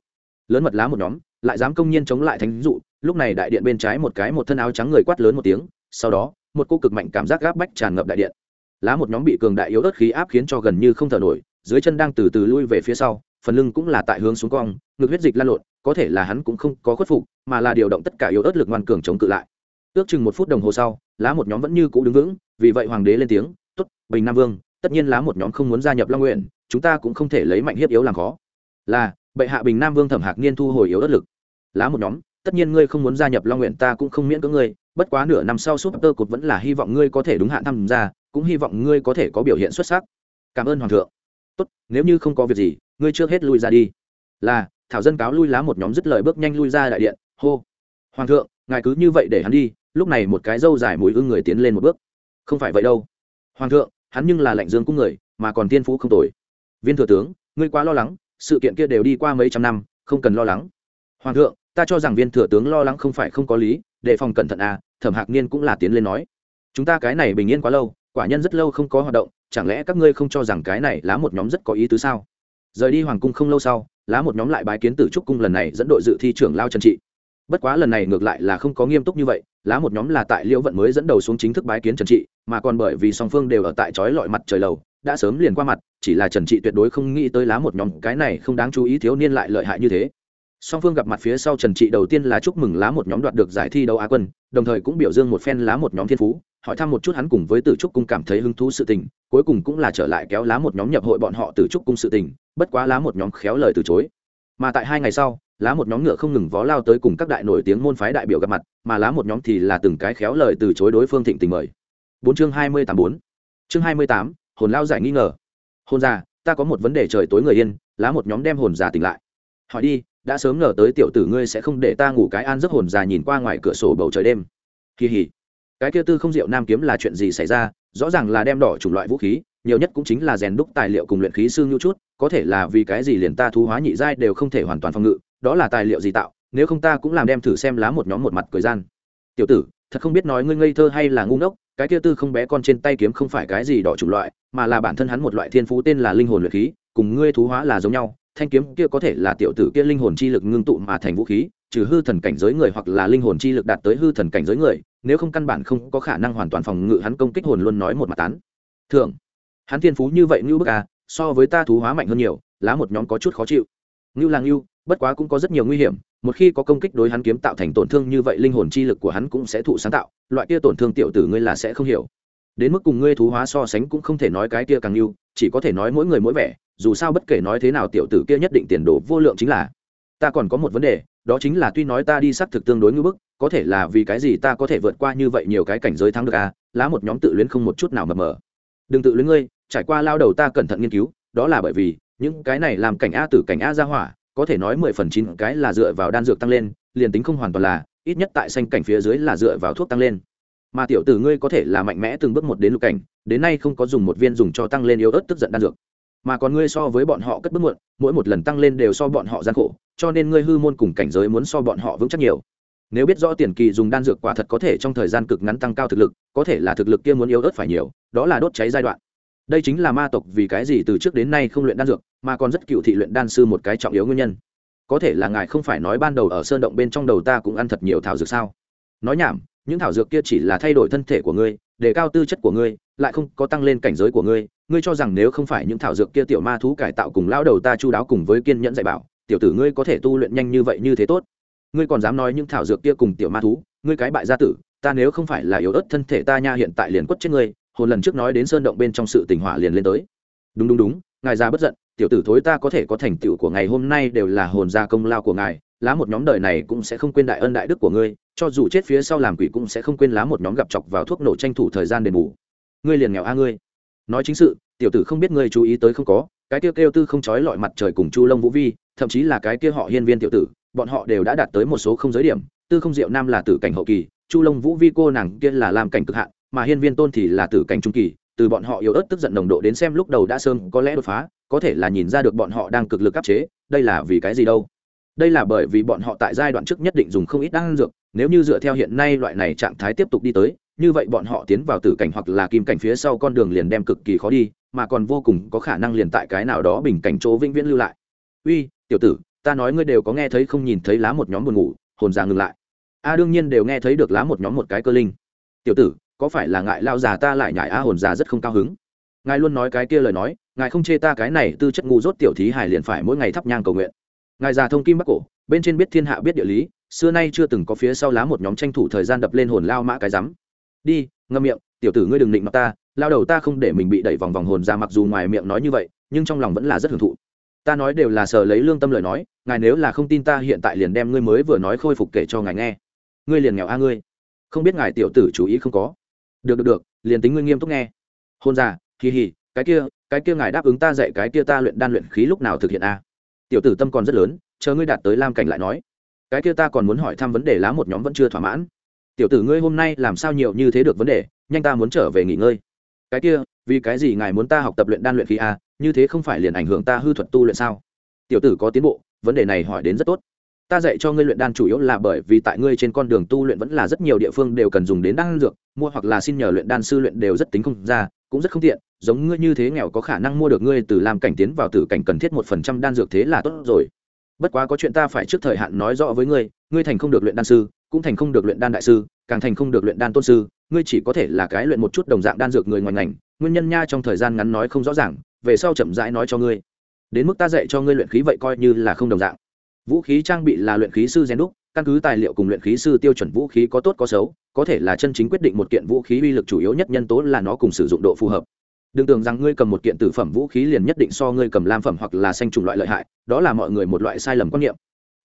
Lớn mật lá một nhóm lại dám công nhiên chống lại thánh dụ, lúc này đại điện bên trái một cái một thân áo trắng người quát lớn một tiếng, sau đó, một cô cực mạnh cảm giác gáp bách tràn ngập đại điện. Lá một nhóm bị cường đại yếu ớt khí áp khiến cho gần như không thở nổi, dưới chân đang từ từ lui về phía sau, phần lưng cũng là tại hướng xuống cong, ngực huyết dịch lan lộn, có thể là hắn cũng không có khuất phục, mà là điều động tất cả yếu ớt lực ngoan cường chống cự lại. Ước chừng một phút đồng hồ sau, lá một nhóm vẫn như cũ đứng vững, vì vậy hoàng đế lên tiếng t ố t bình nam vương, tất nhiên lá một nhóm không muốn gia nhập long nguyện, chúng ta cũng không thể lấy mạnh hiếp yếu làm khó. Là, bệ hạ bình nam vương thẩm hạc niên thu hồi yếu ớt lực lá một nhóm, tất nhiên ngươi không muốn gia nhập long nguyện, ta cũng không miễn cưỡng ngươi, bất quá nửa năm sau súp tơ cột vẫn là hy vọng ngươi có thể đúng hạn tham gia, cũng hy vọng ngươi có thể có biểu hiện xuất sắc. Cảm ơn hoàng thượng. Tốt, nếu như không có việc gì, ngươi trước hết lui ra đi. Là, thảo dân cáo lui lá một nhóm dứt lời bước nhanh lui ra đại điện. Hô. Hoàng thượng, ngài cứ như vậy để hắn đi, lúc này một cái dâu dài mùi ưng người tiến lên một bước. Không phải vậy đâu. Hoàng thượng, hắn nhưng là lệnh dương cung người, mà còn tiên phú không tồi. Viên thừa tướng, ngươi quá lo lắng, sự kiện kia đều đi qua mấy trăm năm, không cần lo lắng. Hoàng thượng ta cho rằng viên thừa tướng lo lắng không phải không có lý, đề phòng cẩn thận à thẩm hạc niên cũng là tiến lên nói. Chúng ta cái này bình yên quá lâu, quả nhân rất lâu không có hoạt động, chẳng lẽ các ngươi không cho rằng cái này lá một nhóm rất có ý tứ sao? Rời đi hoàng cung không lâu sau, lá một nhóm lại bái kiến tử trúc cung lần này dẫn đội dự thi trưởng lao trần trị. Bất quá lần này ngược lại là không có nghiêm túc như vậy, lá một nhóm là tại liễu vận mới dẫn đầu xuống chính thức bái kiến trần trị, mà còn bởi vì song phương đều ở tại trói lọi mặt trời lầu, đã sớm liền qua mặt, chỉ là trần trị tuyệt đối không nghĩ tới lá một nhóm cái này không đáng chú ý thiếu niên lại lợi hại như thế song phương gặp mặt phía sau trần trị đầu tiên là chúc mừng lá một nhóm đoạt được giải thi đấu á quân, đồng thời cũng biểu dương một phen lá một nhóm thiên phú, hỏi thăm một chút hắn cùng với tử trúc cung cảm thấy hứng thú sự tình, cuối cùng cũng là trở lại kéo lá một nhóm nhập hội bọn họ tử trúc cung sự tình, bất quá lá một nhóm khéo lời từ chối. Mà tại hai ngày sau, lá một nhóm ngựa không ngừng vó lao tới cùng các đại nổi tiếng môn phái đại biểu gặp mặt, mà lá một nhóm thì là từng cái khéo lời từ chối đối phương thịnh tình mời. Bốn chương hai mươi tám bốn. Chương hai mươi tám, hồn lao giải nghi ngờ. Hồn già, ta có một vấn đề trời tối người yên, lá một nhóm đem hồn già tỉnh lại. Hỏi đi đã sớm ngờ tới tiểu tử ngươi sẽ không để ta ngủ cái an giấc hồn già nhìn qua ngoài cửa sổ bầu trời đêm. Kỳ hỉ cái kia tư không diệu nam kiếm là chuyện gì xảy ra? Rõ ràng là đem đỏ chủng loại vũ khí, nhiều nhất cũng chính là rèn đúc tài liệu cùng luyện khí xương nhu chút, có thể là vì cái gì liền ta thu hóa nhị giai đều không thể hoàn toàn phòng ngự, đó là tài liệu gì tạo, nếu không ta cũng làm đem thử xem lá một nhóm một mặt cười gian. Tiểu tử, thật không biết nói ngươi ngây thơ hay là ngu ngốc, cái kia tư không bé con trên tay kiếm không phải cái gì đỏ chủng loại, mà là bản thân hắn một loại thiên phú tên là linh hồn luyện khí, cùng ngươi thú hóa là giống nhau thanh kiếm kia có thể là tiểu tử kia linh hồn chi lực ngưng tụ mà thành vũ khí, trừ hư thần cảnh giới người hoặc là linh hồn chi lực đạt tới hư thần cảnh giới người, nếu không căn bản không có khả năng hoàn toàn phòng ngự hắn công kích hồn luôn nói một mặt tán. Thường hắn thiên phú như vậy ngưu bức à so với ta thú hóa mạnh hơn nhiều, lá một nhóm có chút khó chịu. Ngưu là ngưu, bất quá cũng có rất nhiều nguy hiểm, một khi có công kích đối hắn kiếm tạo thành tổn thương như vậy linh hồn chi lực của hắn cũng sẽ thụ sáng tạo, loại kia tổn thương tiểu tử ngươi là sẽ không hiểu. Đến mức cùng ngươi thú hóa so sánh cũng không thể nói cái kia càng ngưu, chỉ có thể nói mỗi người mỗi vẻ dù sao bất kể nói thế nào tiểu tử kia nhất định tiền đồ vô lượng chính là. Ta còn có một vấn đề, đó chính là tuy nói ta đi xác thực tương đối ngưỡng bức, có thể là vì cái gì ta có thể vượt qua như vậy nhiều cái cảnh giới thắng được à? lá một nhóm tự luyến không một chút nào mờ mờ. Đừng tự luyến ngươi, trải qua lao đầu ta cẩn thận nghiên cứu, đó là bởi vì, những cái này làm cảnh a tử cảnh a ra hỏa, có thể nói mười phần chín cái là dựa vào đan dược tăng lên, liền tính không hoàn toàn là, ít nhất tại xanh cảnh phía dưới là dựa vào thuốc tăng lên. Mà tiểu tử ngươi có thể là mạnh mẽ từng bước một đến lục cảnh, đến nay không có dùng một viên dùng cho tăng lên yếu ớt tức giận đan dược mà còn ngươi so với bọn họ cất bước muộn, mỗi một lần tăng lên đều so bọn họ gian khổ, cho nên ngươi hư môn cùng cảnh giới muốn so bọn họ vững chắc nhiều. Nếu biết rõ tiền kỳ dùng đan dược quả thật có thể trong thời gian cực ngắn tăng cao thực lực, có thể là thực lực kia muốn yếu ớt phải nhiều, đó là đốt cháy giai đoạn. Đây chính là ma tộc vì cái gì từ trước đến nay không luyện đan dược, mà còn rất cựu thị luyện đan sư một cái trọng yếu nguyên nhân. Có thể là ngài không phải nói ban đầu ở sơn động bên trong đầu ta cũng ăn thật nhiều thảo dược sao? Nói nhảm, những thảo dược kia chỉ là thay đổi thân thể của ngươi, để cao tư chất của ngươi lại không có tăng lên cảnh giới của ngươi ngươi cho rằng nếu không phải những thảo dược kia tiểu ma thú cải tạo cùng lao đầu ta chu đáo cùng với kiên nhẫn dạy bảo, tiểu tử ngươi có thể tu luyện nhanh như vậy như thế tốt. Ngươi còn dám nói những thảo dược kia cùng tiểu ma thú, ngươi cái bại gia tử, ta nếu không phải là yếu ớt thân thể ta nha hiện tại liền quất chết ngươi, hồn lần trước nói đến sơn động bên trong sự tình hỏa liền lên tới. Đúng đúng đúng, ngài già bất giận, tiểu tử thối ta có thể có thành tựu của ngày hôm nay đều là hồn gia công lao của ngài, lá một nhóm đời này cũng sẽ không quên đại ân đại đức của ngươi, cho dù chết phía sau làm quỷ cũng sẽ không quên lá một nhóm gặp chọc vào thuốc nổ tranh thủ thời gian đền bù ngươi liền nghèo a ngươi. Nói chính sự, tiểu tử không biết ngươi chú ý tới không có, cái kia kêu tư không trói lọi mặt trời cùng chu lông vũ vi, thậm chí là cái kia họ hiên viên tiểu tử, bọn họ đều đã đạt tới một số không giới điểm, tư không diệu nam là tử cảnh hậu kỳ, chu lông vũ vi cô nàng kia là làm cảnh cực hạn, mà hiên viên tôn thì là tử cảnh trung kỳ, từ bọn họ yếu ớt tức giận nồng độ đến xem lúc đầu đã sơn có lẽ đột phá, có thể là nhìn ra được bọn họ đang cực lực áp chế, đây là vì cái gì đâu? Đây là bởi vì bọn họ tại giai đoạn trước nhất định dùng không ít đan dược, nếu như dựa theo hiện nay loại này trạng thái tiếp tục đi tới như vậy bọn họ tiến vào tử cảnh hoặc là kim cảnh phía sau con đường liền đem cực kỳ khó đi, mà còn vô cùng có khả năng liền tại cái nào đó bình cảnh chỗ vĩnh viễn lưu lại. Uy, tiểu tử, ta nói ngươi đều có nghe thấy không nhìn thấy lá một nhóm buồn ngủ, hồn già ngừng lại. A, đương nhiên đều nghe thấy được lá một nhóm một cái cơ linh. Tiểu tử, có phải là ngại lao già ta lại nhải a, hồn già rất không cao hứng? Ngài luôn nói cái kia lời nói, ngài không chê ta cái này tư chất ngu dốt tiểu thí hài liền phải mỗi ngày thắp nhang cầu nguyện. Ngài già thông kim bắc cổ, bên trên biết thiên hạ biết địa lý, xưa nay chưa từng có phía sau lá một nhóm tranh thủ thời gian đập lên hồn lao mã cái rắm đi, ngâm miệng, tiểu tử ngươi đừng định mặt ta, lao đầu ta không để mình bị đẩy vòng vòng hồn ra mặc dù ngoài miệng nói như vậy, nhưng trong lòng vẫn là rất hưởng thụ. Ta nói đều là sờ lấy lương tâm lời nói, ngài nếu là không tin ta hiện tại liền đem ngươi mới vừa nói khôi phục kể cho ngài nghe. Ngươi liền nghèo a ngươi. Không biết ngài tiểu tử chú ý không có. Được được được, liền tính ngươi nghiêm túc nghe. Hôn già kỳ hì, cái kia cái kia ngài đáp ứng ta dạy cái kia ta luyện đan luyện khí lúc nào thực hiện a? Tiểu tử tâm còn rất lớn, chờ ngươi đạt tới lam cảnh lại nói. Cái kia ta còn muốn hỏi thăm vấn đề lá một nhóm vẫn chưa thỏa mãn tiểu tử ngươi hôm nay làm sao nhiều như thế được vấn đề, nhanh ta muốn trở về nghỉ ngơi. Cái kia, vì cái gì ngài muốn ta học tập luyện đan luyện khí à? như thế không phải liền ảnh hưởng ta hư thuật tu luyện sao? Tiểu tử có tiến bộ, vấn đề này hỏi đến rất tốt. Ta dạy cho ngươi luyện đan chủ yếu là bởi vì tại ngươi trên con đường tu luyện vẫn là rất nhiều địa phương đều cần dùng đến đan dược, mua hoặc là xin nhờ luyện đan sư luyện đều rất tính không ra, cũng rất không tiện, giống ngươi như thế nghèo có khả năng mua được ngươi từ làm cảnh tiến vào tử cảnh cần thiết một phần trăm đan dược thế là tốt rồi. Bất quá có chuyện ta phải trước thời hạn nói rõ với ngươi ngươi thành không được luyện đan sư cũng thành không được luyện đan đại sư, càng thành không được luyện đan tôn sư, ngươi chỉ có thể là cái luyện một chút đồng dạng đan dược người ngoài ngành, nguyên nhân nha trong thời gian ngắn nói không rõ ràng, về sau chậm rãi nói cho ngươi. Đến mức ta dạy cho ngươi luyện khí vậy coi như là không đồng dạng. Vũ khí trang bị là luyện khí sư gen đúc, căn cứ tài liệu cùng luyện khí sư tiêu chuẩn vũ khí có tốt có xấu, có thể là chân chính quyết định một kiện vũ khí uy lực chủ yếu nhất nhân tố là nó cùng sử dụng độ phù hợp. Đừng tưởng rằng ngươi cầm một kiện tử phẩm vũ khí liền nhất định so ngươi cầm lam phẩm hoặc là xanh trùng loại lợi hại, đó là mọi người một loại sai lầm quan niệm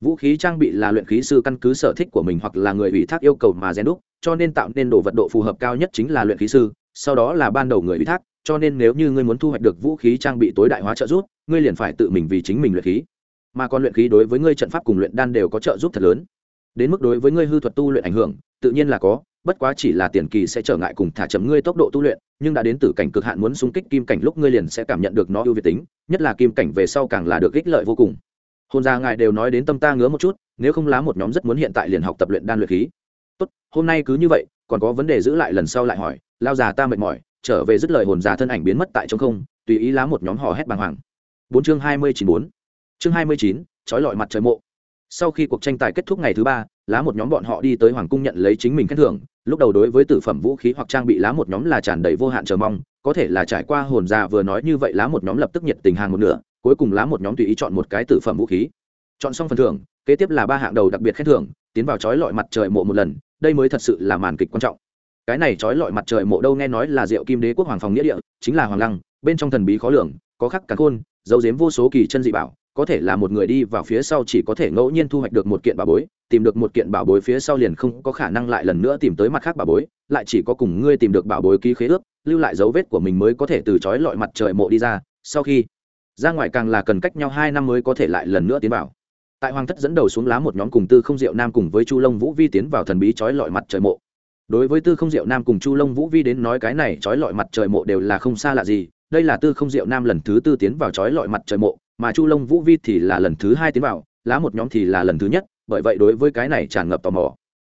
vũ khí trang bị là luyện khí sư căn cứ sở thích của mình hoặc là người ủy thác yêu cầu mà rèn đúc, cho nên tạo nên đồ vật độ phù hợp cao nhất chính là luyện khí sư, sau đó là ban đầu người ủy thác, cho nên nếu như ngươi muốn thu hoạch được vũ khí trang bị tối đại hóa trợ giúp, ngươi liền phải tự mình vì chính mình luyện khí. Mà còn luyện khí đối với ngươi trận pháp cùng luyện đan đều có trợ giúp thật lớn. Đến mức đối với ngươi hư thuật tu luyện ảnh hưởng, tự nhiên là có, bất quá chỉ là tiền kỳ sẽ trở ngại cùng thả chậm ngươi tốc độ tu luyện, nhưng đã đến từ cảnh cực hạn muốn xung kích kim cảnh lúc ngươi liền sẽ cảm nhận được nó ưu việt tính, nhất là kim cảnh về sau càng là được ích lợi vô cùng hôn gia ngài đều nói đến tâm ta ngứa một chút, nếu không lá một nhóm rất muốn hiện tại liền học tập luyện đan luyện khí. Tốt, hôm nay cứ như vậy, còn có vấn đề giữ lại lần sau lại hỏi, lao già ta mệt mỏi, trở về dứt lời hồn già thân ảnh biến mất tại trong không, tùy ý lá một nhóm hò hét bàng hoàng. Bốn chương hai mươi chín bốn. Chương hai mươi chín, trói lọi mặt trời mộ. Sau khi cuộc tranh tài kết thúc ngày thứ ba, lá một nhóm bọn họ đi tới hoàng cung nhận lấy chính mình khen thưởng, lúc đầu đối với tử phẩm vũ khí hoặc trang bị lá một nhóm là tràn đầy vô hạn chờ mong, có thể là trải qua hồn già vừa nói như vậy, lá một nhóm lập tức nhiệt tình hàng một nửa cuối cùng lá một nhóm tùy ý chọn một cái tử phẩm vũ khí. Chọn xong phần thưởng, kế tiếp là ba hạng đầu đặc biệt khen thưởng, tiến vào trói lọi mặt trời mộ một lần, đây mới thật sự là màn kịch quan trọng. Cái này trói lọi mặt trời mộ đâu nghe nói là diệu kim đế quốc hoàng phòng nghĩa địa, chính là hoàng lăng, bên trong thần bí khó lường, có khắc cả khôn dấu dếm vô số kỳ chân dị bảo, có thể là một người đi vào phía sau chỉ có thể ngẫu nhiên thu hoạch được một kiện bảo bối, tìm được một kiện bảo bối phía sau liền không có khả năng lại lần nữa tìm tới mặt khác bảo bối, lại chỉ có cùng ngươi tìm được bảo bối ký khế ước, lưu lại dấu vết của mình mới có thể từ trói lọi mặt trời mộ đi ra, sau khi ra ngoài càng là cần cách nhau hai năm mới có thể lại lần nữa tiến vào. Tại hoàng thất dẫn đầu xuống lá một nhóm cùng tư không diệu nam cùng với chu long vũ vi tiến vào thần bí trói lọi mặt trời mộ. Đối với tư không diệu nam cùng chu long vũ vi đến nói cái này trói lọi mặt trời mộ đều là không xa lạ gì, đây là tư không diệu nam lần thứ tư tiến vào trói lọi mặt trời mộ, mà chu long vũ vi thì là lần thứ hai tiến vào, lá một nhóm thì là lần thứ nhất, bởi vậy đối với cái này tràn ngập tò mò.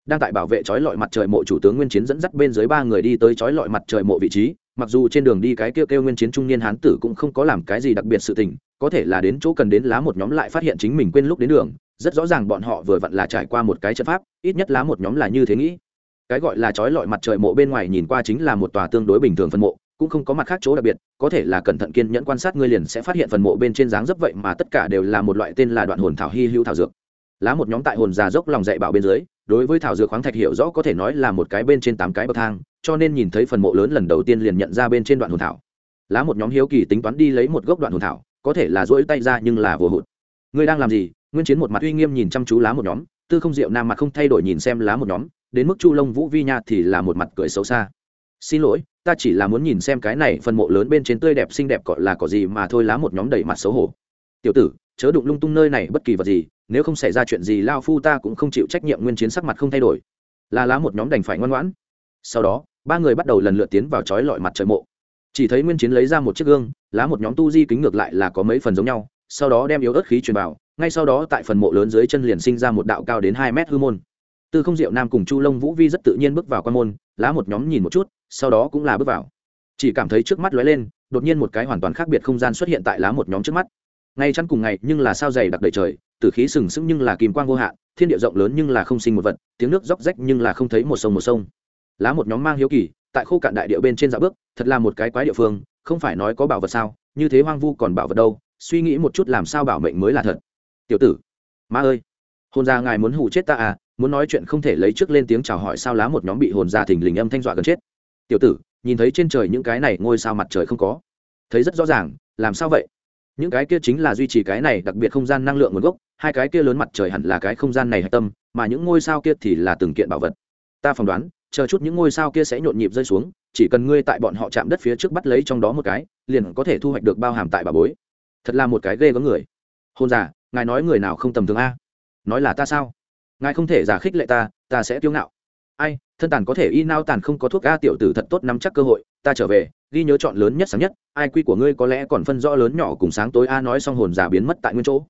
Đang tại bảo vệ trói lọi mặt trời mộ, chủ tướng nguyên chiến dẫn dắt bên dưới ba người đi tới trói lọi mặt trời mộ vị trí mặc dù trên đường đi cái kêu kêu nguyên chiến trung niên hán tử cũng không có làm cái gì đặc biệt sự tình, có thể là đến chỗ cần đến lá một nhóm lại phát hiện chính mình quên lúc đến đường, rất rõ ràng bọn họ vừa vặn là trải qua một cái trận pháp, ít nhất lá một nhóm là như thế nghĩ. Cái gọi là trói lọi mặt trời mộ bên ngoài nhìn qua chính là một tòa tương đối bình thường phân mộ, cũng không có mặt khác chỗ đặc biệt, có thể là cẩn thận kiên nhẫn quan sát ngươi liền sẽ phát hiện phần mộ bên trên dáng dấp vậy mà tất cả đều là một loại tên là đoạn hồn thảo hy hữu thảo dược. Lá một nhóm tại hồn già dốc lòng dạy bảo bên dưới, đối với thảo dược khoáng thạch hiểu rõ có thể nói là một cái bên trên tám cái bậc thang cho nên nhìn thấy phần mộ lớn lần đầu tiên liền nhận ra bên trên đoạn hồn thảo. Lá một nhóm hiếu kỳ tính toán đi lấy một gốc đoạn hồn thảo, có thể là rỗi tay ra nhưng là vừa hụt. Ngươi đang làm gì? Nguyên chiến một mặt uy nghiêm nhìn chăm chú lá một nhóm, tư không diệu nam mặt không thay đổi nhìn xem lá một nhóm, đến mức chu lông vũ vi nha thì là một mặt cười xấu xa. Xin lỗi, ta chỉ là muốn nhìn xem cái này phần mộ lớn bên trên tươi đẹp xinh đẹp gọi là có gì mà thôi lá một nhóm đầy mặt xấu hổ. Tiểu tử, chớ đụng lung tung nơi này bất kỳ vật gì, nếu không xảy ra chuyện gì lao phu ta cũng không chịu trách nhiệm nguyên chiến sắc mặt không thay đổi. Là lá một nhóm đành phải ngoan ngoãn. Sau đó ba người bắt đầu lần lượt tiến vào chói lọi mặt trời mộ. Chỉ thấy nguyên chiến lấy ra một chiếc gương, lá một nhóm tu di kính ngược lại là có mấy phần giống nhau, sau đó đem yếu ớt khí truyền vào, ngay sau đó tại phần mộ lớn dưới chân liền sinh ra một đạo cao đến hai mét hư môn. Tư không diệu nam cùng chu lông vũ vi rất tự nhiên bước vào quan môn, lá một nhóm nhìn một chút, sau đó cũng là bước vào. Chỉ cảm thấy trước mắt lóe lên, đột nhiên một cái hoàn toàn khác biệt không gian xuất hiện tại lá một nhóm trước mắt. Ngay chăn cùng ngày, nhưng là sao dày đặc đầy trời, tử khí sừng sững nhưng là kìm quang vô hạn, thiên địa rộng lớn nhưng là không sinh một vật, tiếng nước róc rách nhưng là không thấy một sông một sông lá một nhóm mang hiếu kỳ, tại khô cạn đại địa bên trên dạ bước, thật là một cái quái địa phương, không phải nói có bảo vật sao, như thế hoang vu còn bảo vật đâu, suy nghĩ một chút làm sao bảo mệnh mới là thật. Tiểu tử, ma ơi, hồn già ngài muốn hủ chết ta à muốn nói chuyện không thể lấy trước lên tiếng chào hỏi sao lá một nhóm bị hồn già thình lình âm thanh dọa gần chết. Tiểu tử, nhìn thấy trên trời những cái này ngôi sao mặt trời không có, thấy rất rõ ràng, làm sao vậy? Những cái kia chính là duy trì cái này đặc biệt không gian năng lượng nguồn gốc, hai cái kia lớn mặt trời hẳn là cái không gian này hạch tâm, mà những ngôi sao kia thì là từng kiện bảo vật. Ta phỏng đoán chờ chút những ngôi sao kia sẽ nhộn nhịp rơi xuống, chỉ cần ngươi tại bọn họ chạm đất phía trước bắt lấy trong đó một cái, liền có thể thu hoạch được bao hàm tại bà bối. Thật là một cái ghê có người. Hôn giả ngài nói người nào không tầm thường a? Nói là ta sao? Ngài không thể giả khích lệ ta ta sẽ tiêu ngạo. Ai, thân tàn có thể y nao tàn không có thuốc a tiểu tử thật tốt nắm chắc cơ hội, ta trở về, ghi nhớ chọn lớn nhất sáng nhất, ai quy của ngươi có lẽ còn phân rõ lớn nhỏ cùng sáng tối a nói xong hồn giả biến mất tại nguyên chỗ.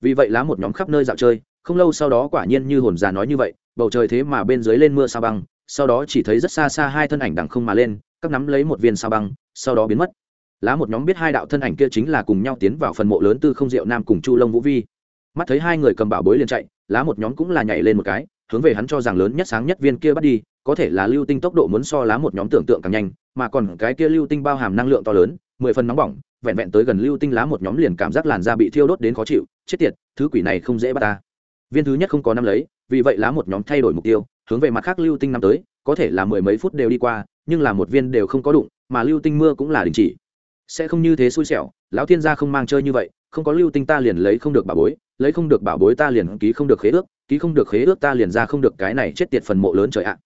Vì vậy lá một nhóm khắp nơi dạo chơi, không lâu sau đó quả nhiên như hồn giả nói như vậy, bầu trời thế mà bên dưới lên mưa sao băng sau đó chỉ thấy rất xa xa hai thân ảnh đằng không mà lên, các nắm lấy một viên sao băng, sau đó biến mất. Lá một nhóm biết hai đạo thân ảnh kia chính là cùng nhau tiến vào phần mộ lớn tư không diệu nam cùng chu lông vũ vi. Mắt thấy hai người cầm bảo bối liền chạy, lá một nhóm cũng là nhảy lên một cái, hướng về hắn cho rằng lớn nhất sáng nhất viên kia bắt đi, có thể là lưu tinh tốc độ muốn so lá một nhóm tưởng tượng càng nhanh, mà còn cái kia lưu tinh bao hàm năng lượng to lớn, mười phần nóng bỏng, vẹn vẹn tới gần lưu tinh lá một nhóm liền cảm giác làn da bị thiêu đốt đến khó chịu, chết tiệt, thứ quỷ này không dễ bắt ta. Viên thứ nhất không có năm lấy, vì vậy lá một nhóm thay đổi mục tiêu hướng về mặt khác lưu tinh năm tới, có thể là mười mấy phút đều đi qua, nhưng là một viên đều không có đụng, mà lưu tinh mưa cũng là đình chỉ. Sẽ không như thế xui xẻo, lão thiên gia không mang chơi như vậy, không có lưu tinh ta liền lấy không được bảo bối, lấy không được bảo bối ta liền ký không được khế ước, ký không được khế ước ta liền ra không được cái này chết tiệt phần mộ lớn trời ạ.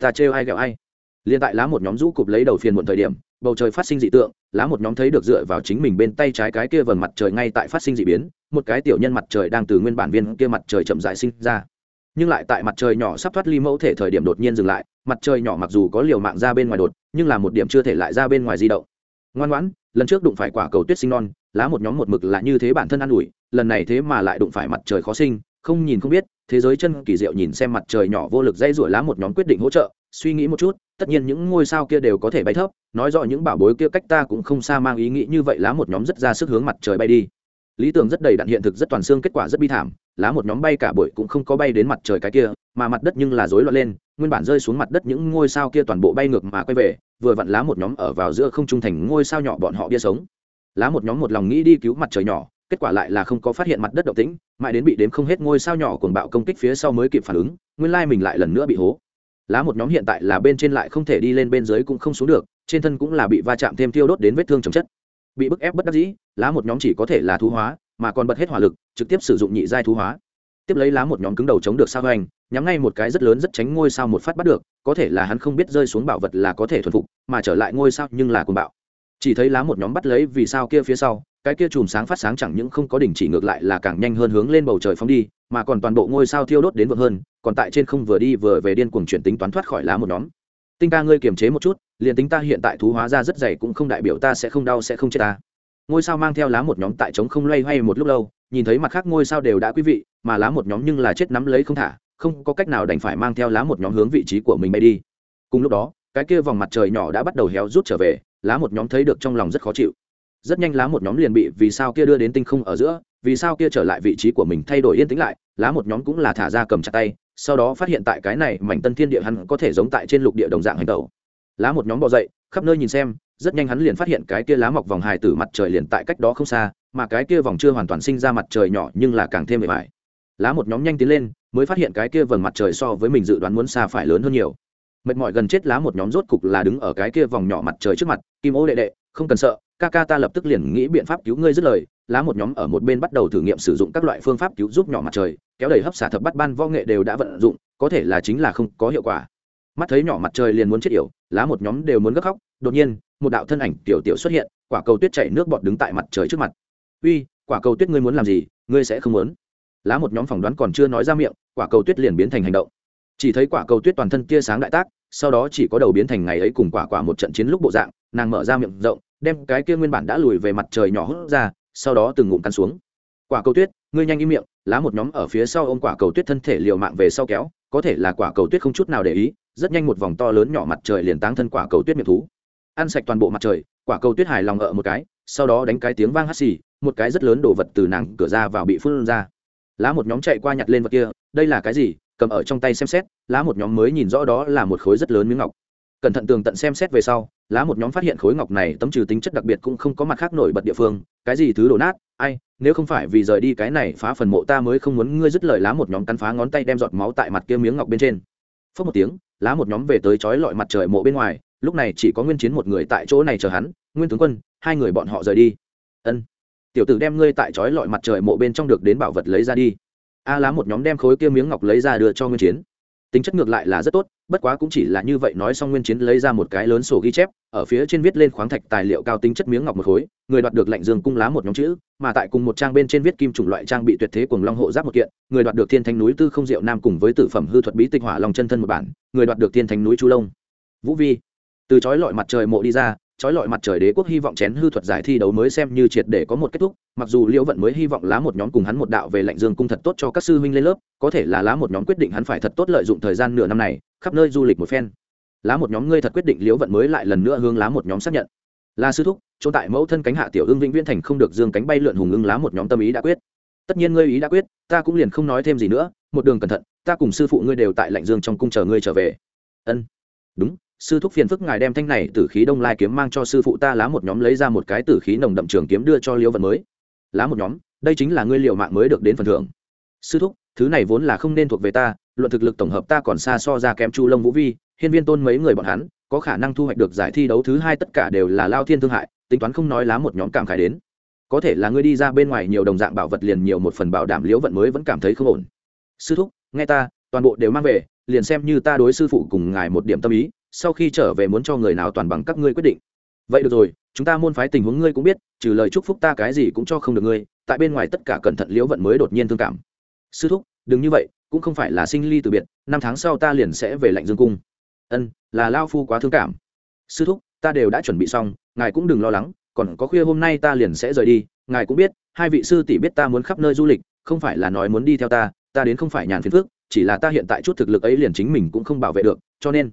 Ta trêu ai ghẹo ai. Liền tại lá một nhóm rũ cụp lấy đầu phiền muộn thời điểm, bầu trời phát sinh dị tượng, lá một nhóm thấy được dựa vào chính mình bên tay trái cái kia vầng mặt trời ngay tại phát sinh dị biến, một cái tiểu nhân mặt trời đang từ nguyên bản viên kia mặt trời chậm dại sinh ra nhưng lại tại mặt trời nhỏ sắp thoát ly mẫu thể thời điểm đột nhiên dừng lại, mặt trời nhỏ mặc dù có liều mạng ra bên ngoài đột, nhưng là một điểm chưa thể lại ra bên ngoài di động. Ngoan ngoãn, lần trước đụng phải quả cầu tuyết sinh non, lá một nhóm một mực là như thế bản thân ă n ủi, lần này thế mà lại đụng phải mặt trời khó sinh, không nhìn không biết, thế giới chân kỳ diệu nhìn xem mặt trời nhỏ vô lực dây rủi lá một nhóm quyết định hỗ trợ, suy nghĩ một chút, tất nhiên những ngôi sao kia đều có thể bay thấp, nói rõ những bảo bối kia cách ta cũng không xa mang ý nghĩ như vậy lá một nhóm rất ra sức hướng mặt trời bay đi lý tưởng rất đầy đặn hiện thực rất toàn xương kết quả rất bi thảm, lá một nhóm bay cả buổi cũng không có bay đến mặt trời cái kia, mà mặt đất nhưng là rối loạn lên, nguyên bản rơi xuống mặt đất những ngôi sao kia toàn bộ bay ngược mà quay về, vừa vặn lá một nhóm ở vào giữa không trung thành ngôi sao nhỏ bọn họ bia sống. Lá một nhóm một lòng nghĩ đi cứu mặt trời nhỏ, kết quả lại là không có phát hiện mặt đất động tĩnh, mãi đến bị đếm không hết ngôi sao nhỏ cuồng bạo công kích phía sau mới kịp phản ứng, nguyên lai mình lại lần nữa bị hố. Lá một nhóm hiện tại là bên trên lại không thể đi lên bên dưới cũng không xuống được, trên thân cũng là bị va chạm thêm tiêu đốt đến vết thương chồng chất bị bức ép bất đắc dĩ, lá một nhóm chỉ có thể là thú hóa, mà còn bật hết hỏa lực, trực tiếp sử dụng nhị giai thú hóa. Tiếp lấy lá một nhóm cứng đầu chống được sao hoành, nhắm ngay một cái rất lớn rất tránh ngôi sao một phát bắt được, có thể là hắn không biết rơi xuống bảo vật là có thể thuần phục, mà trở lại ngôi sao nhưng là cuồng bạo. Chỉ thấy lá một nhóm bắt lấy vì sao kia phía sau, cái kia chùm sáng phát sáng chẳng những không có đỉnh chỉ ngược lại là càng nhanh hơn hướng lên bầu trời phóng đi, mà còn toàn bộ ngôi sao thiêu đốt đến vượt hơn, còn tại trên không vừa đi vừa về điên cuồng chuyển tính toán thoát khỏi lá một nhóm. Tinh ca ngươi kiềm chế một chút liền tính ta hiện tại thú hóa ra rất dày cũng không đại biểu ta sẽ không đau, sẽ không chết ta. Ngôi sao mang theo lá một nhóm tại trống không loay hoay một lúc lâu, nhìn thấy mặt khác ngôi sao đều đã quý vị, mà lá một nhóm nhưng là chết nắm lấy không thả, không có cách nào đành phải mang theo lá một nhóm hướng vị trí của mình bay đi. Cùng lúc đó, cái kia vòng mặt trời nhỏ đã bắt đầu héo rút trở về, lá một nhóm thấy được trong lòng rất khó chịu. Rất nhanh lá một nhóm liền bị vì sao kia đưa đến tinh không ở giữa, vì sao kia trở lại vị trí của mình thay đổi yên tĩnh lại, lá một nhóm cũng là thả ra cầm chặt tay, sau đó phát hiện tại cái này mảnh tân thiên địa hắn có thể giống tại trên lục địa đồng dạng hành tẩu lá một nhóm bò dậy, khắp nơi nhìn xem, rất nhanh hắn liền phát hiện cái kia lá mọc vòng hài tử mặt trời liền tại cách đó không xa, mà cái kia vòng chưa hoàn toàn sinh ra mặt trời nhỏ nhưng là càng thêm bề mại lá một nhóm nhanh tiến lên, mới phát hiện cái kia vầng mặt trời so với mình dự đoán muốn xa phải lớn hơn nhiều. Mệt mỏi gần chết lá một nhóm rốt cục là đứng ở cái kia vòng nhỏ mặt trời trước mặt, kim ô đệ đệ, không cần sợ, ca ca ta lập tức liền nghĩ biện pháp cứu ngươi dứt lời. Lá một nhóm ở một bên bắt đầu thử nghiệm sử dụng các loại phương pháp cứu giúp nhỏ mặt trời, kéo đầy hấp xả thập bắt ban võ nghệ đều đã vận dụng, có thể là chính là không có hiệu quả. Mắt thấy nhỏ mặt trời liền muốn chết yểu lá một nhóm đều muốn gấp khóc, đột nhiên, một đạo thân ảnh tiểu tiểu xuất hiện, quả cầu tuyết chảy nước bọt đứng tại mặt trời trước mặt. Uy, quả cầu tuyết ngươi muốn làm gì, ngươi sẽ không muốn. Lá một nhóm phỏng đoán còn chưa nói ra miệng, quả cầu tuyết liền biến thành hành động. Chỉ thấy quả cầu tuyết toàn thân tia sáng đại tác, sau đó chỉ có đầu biến thành ngày ấy cùng quả quả một trận chiến lúc bộ dạng, nàng mở ra miệng rộng, đem cái kia nguyên bản đã lùi về mặt trời nhỏ hút ra, sau đó từng ngụm cắn xuống. Quả cầu tuyết, ngươi nhanh im miệng. Lá một nhóm ở phía sau ôm quả cầu tuyết thân thể liều mạng về sau kéo, có thể là quả cầu tuyết không chút nào để ý rất nhanh một vòng to lớn nhỏ mặt trời liền táng thân quả cầu tuyết miệng thú. Ăn sạch toàn bộ mặt trời, quả cầu tuyết hài lòng ở một cái, sau đó đánh cái tiếng vang hắt xì, một cái rất lớn đồ vật từ nàng cửa ra vào bị phun ra. Lá một nhóm chạy qua nhặt lên vật kia, đây là cái gì? Cầm ở trong tay xem xét, lá một nhóm mới nhìn rõ đó là một khối rất lớn miếng ngọc. Cẩn thận tường tận xem xét về sau, lá một nhóm phát hiện khối ngọc này tấm trừ tính chất đặc biệt cũng không có mặt khác nổi bật địa phương, cái gì thứ đổ nát, ai, nếu không phải vì rời đi cái này phá phần mộ ta mới không muốn ngươi dứt lời lá một nhóm cắn phá ngón tay đem giọt máu tại mặt kia miếng ngọc bên trên. Phớt một tiếng lá một nhóm về tới chói lọi mặt trời mộ bên ngoài, lúc này chỉ có nguyên chiến một người tại chỗ này chờ hắn, nguyên tướng quân, hai người bọn họ rời đi. Ân. Tiểu tử đem ngươi tại chói lọi mặt trời mộ bên trong được đến bảo vật lấy ra đi. A lá một nhóm đem khối kia miếng ngọc lấy ra đưa cho nguyên chiến tính chất ngược lại là rất tốt, bất quá cũng chỉ là như vậy nói xong nguyên chiến lấy ra một cái lớn sổ ghi chép, ở phía trên viết lên khoáng thạch tài liệu cao tính chất miếng ngọc một khối, người đoạt được lệnh dương cung lá một nhóm chữ, mà tại cùng một trang bên trên viết kim chủng loại trang bị tuyệt thế cùng long hộ giáp một kiện, người đoạt được thiên thánh núi tư không diệu nam cùng với tử phẩm hư thuật bí tịch hỏa lòng chân thân một bản, người đoạt được thiên thánh núi chu lông vũ vi, từ chói lọi mặt trời mộ đi ra trói lọi mặt trời đế quốc hy vọng chén hư thuật giải thi đấu mới xem như triệt để có một kết thúc. Mặc dù liễu vận mới hy vọng lá một nhóm cùng hắn một đạo về lạnh dương cung thật tốt cho các sư huynh lên lớp, có thể là lá một nhóm quyết định hắn phải thật tốt lợi dụng thời gian nửa năm này, khắp nơi du lịch một phen. Lá một nhóm ngươi thật quyết định liễu vận mới lại lần nữa hướng lá một nhóm xác nhận. Là sư thúc chỗ tại mẫu thân cánh hạ tiểu ưng vĩnh viễn thành không được dương cánh bay lượn hùng ưng lá một nhóm tâm ý đã quyết. Tất nhiên ngươi ý đã quyết, ta cũng liền không nói thêm gì nữa, một đường cẩn thận, ta cùng sư phụ ngươi đều tại lạnh dương trong cung chờ ngươi trở về. Ân. Đúng sư thúc phiền phức ngài đem thanh này tử khí đông lai kiếm mang cho sư phụ ta lá một nhóm lấy ra một cái tử khí nồng đậm trường kiếm đưa cho liễu vận mới. Lá một nhóm, đây chính là ngươi liệu mạng mới được đến phần thưởng. Sư thúc, thứ này vốn là không nên thuộc về ta, luận thực lực tổng hợp ta còn xa so ra kém chu lông vũ vi, hiên viên tôn mấy người bọn hắn, có khả năng thu hoạch được giải thi đấu thứ hai tất cả đều là lao thiên thương hại, tính toán không nói lá một nhóm cảm khải đến. Có thể là ngươi đi ra bên ngoài nhiều đồng dạng bảo vật liền nhiều một phần bảo đảm liễu vận mới vẫn cảm thấy không ổn. Sư thúc, nghe ta, toàn bộ đều mang về, liền xem như ta đối sư phụ cùng ngài một điểm tâm ý sau khi trở về muốn cho người nào toàn bằng các ngươi quyết định. Vậy được rồi, chúng ta môn phái tình huống ngươi cũng biết, trừ lời chúc phúc ta cái gì cũng cho không được ngươi, tại bên ngoài tất cả cẩn thận liễu vận mới đột nhiên thương cảm. Sư thúc, đừng như vậy, cũng không phải là sinh ly từ biệt, năm tháng sau ta liền sẽ về lạnh dương cung. Ân, là lao phu quá thương cảm. Sư thúc, ta đều đã chuẩn bị xong, ngài cũng đừng lo lắng, còn có khuya hôm nay ta liền sẽ rời đi, ngài cũng biết, hai vị sư tỷ biết ta muốn khắp nơi du lịch, không phải là nói muốn đi theo ta ta đến không phải nhàn phiền phước chỉ là ta hiện tại chút thực lực ấy liền chính mình cũng không bảo vệ được, cho nên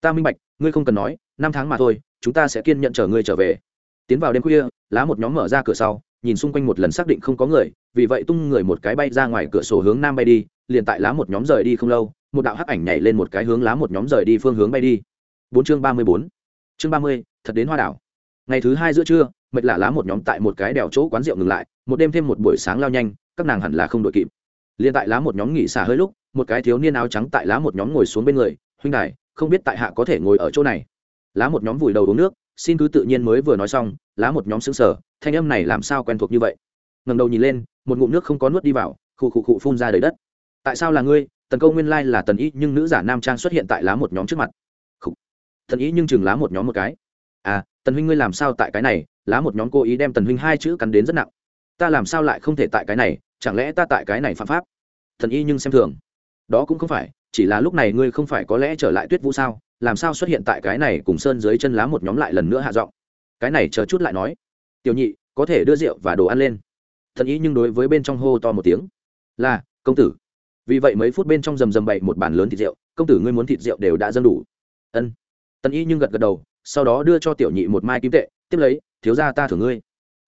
ta minh bạch, ngươi không cần nói, năm tháng mà thôi, chúng ta sẽ kiên nhận chờ ngươi trở về. Tiến vào đêm khuya, lá một nhóm mở ra cửa sau, nhìn xung quanh một lần xác định không có người, vì vậy tung người một cái bay ra ngoài cửa sổ hướng nam bay đi, liền tại lá một nhóm rời đi không lâu, một đạo hắc ảnh nhảy lên một cái hướng lá một nhóm rời đi phương hướng bay đi. Bốn chương ba mươi bốn. Chương ba mươi, thật đến hoa đảo. Ngày thứ hai giữa trưa, mệt lạ lá một nhóm tại một cái đèo chỗ quán rượu ngừng lại, một đêm thêm một buổi sáng lao nhanh, các nàng hẳn là không đội kịp. Liền tại lá một nhóm nghỉ xả hơi lúc, một cái thiếu niên áo trắng tại lá một nhóm ngồi xuống bên người, huynh đài không biết tại hạ có thể ngồi ở chỗ này. Lá một nhóm vùi đầu uống nước, xin cứ tự nhiên mới vừa nói xong, lá một nhóm xứng sở thanh âm này làm sao quen thuộc như vậy? Ngầm đầu nhìn lên, một ngụm nước không có nuốt đi vào, khụ khụ khụ phun ra đầy đất. Tại sao là ngươi? Tần câu nguyên lai là tần ý nhưng nữ giả nam trang xuất hiện tại lá một nhóm trước mặt. Khủ. tần ý nhưng chừng lá một nhóm một cái. À tần huynh ngươi làm sao tại cái này? Lá một nhóm cố ý đem tần huynh hai chữ cắn đến rất nặng. Ta làm sao lại không thể tại cái này? Chẳng lẽ ta tại cái này phạm pháp? Thần y nhưng xem thường. Đó cũng không phải chỉ là lúc này ngươi không phải có lẽ trở lại tuyết vũ sao? Làm sao xuất hiện tại cái này cùng sơn dưới chân lá một nhóm lại lần nữa hạ giọng? Cái này chờ chút lại nói. Tiểu nhị, có thể đưa rượu và đồ ăn lên. Thần y nhưng đối với bên trong hô to một tiếng. Là, công tử. Vì vậy mấy phút bên trong rầm rầm bậy một bàn lớn thịt rượu. Công tử ngươi muốn thịt rượu đều đã dâng đủ. Ân. Tần y nhưng gật gật đầu, sau đó đưa cho tiểu nhị một mai kim tệ. Tiếp lấy, thiếu ra ta thưởng ngươi.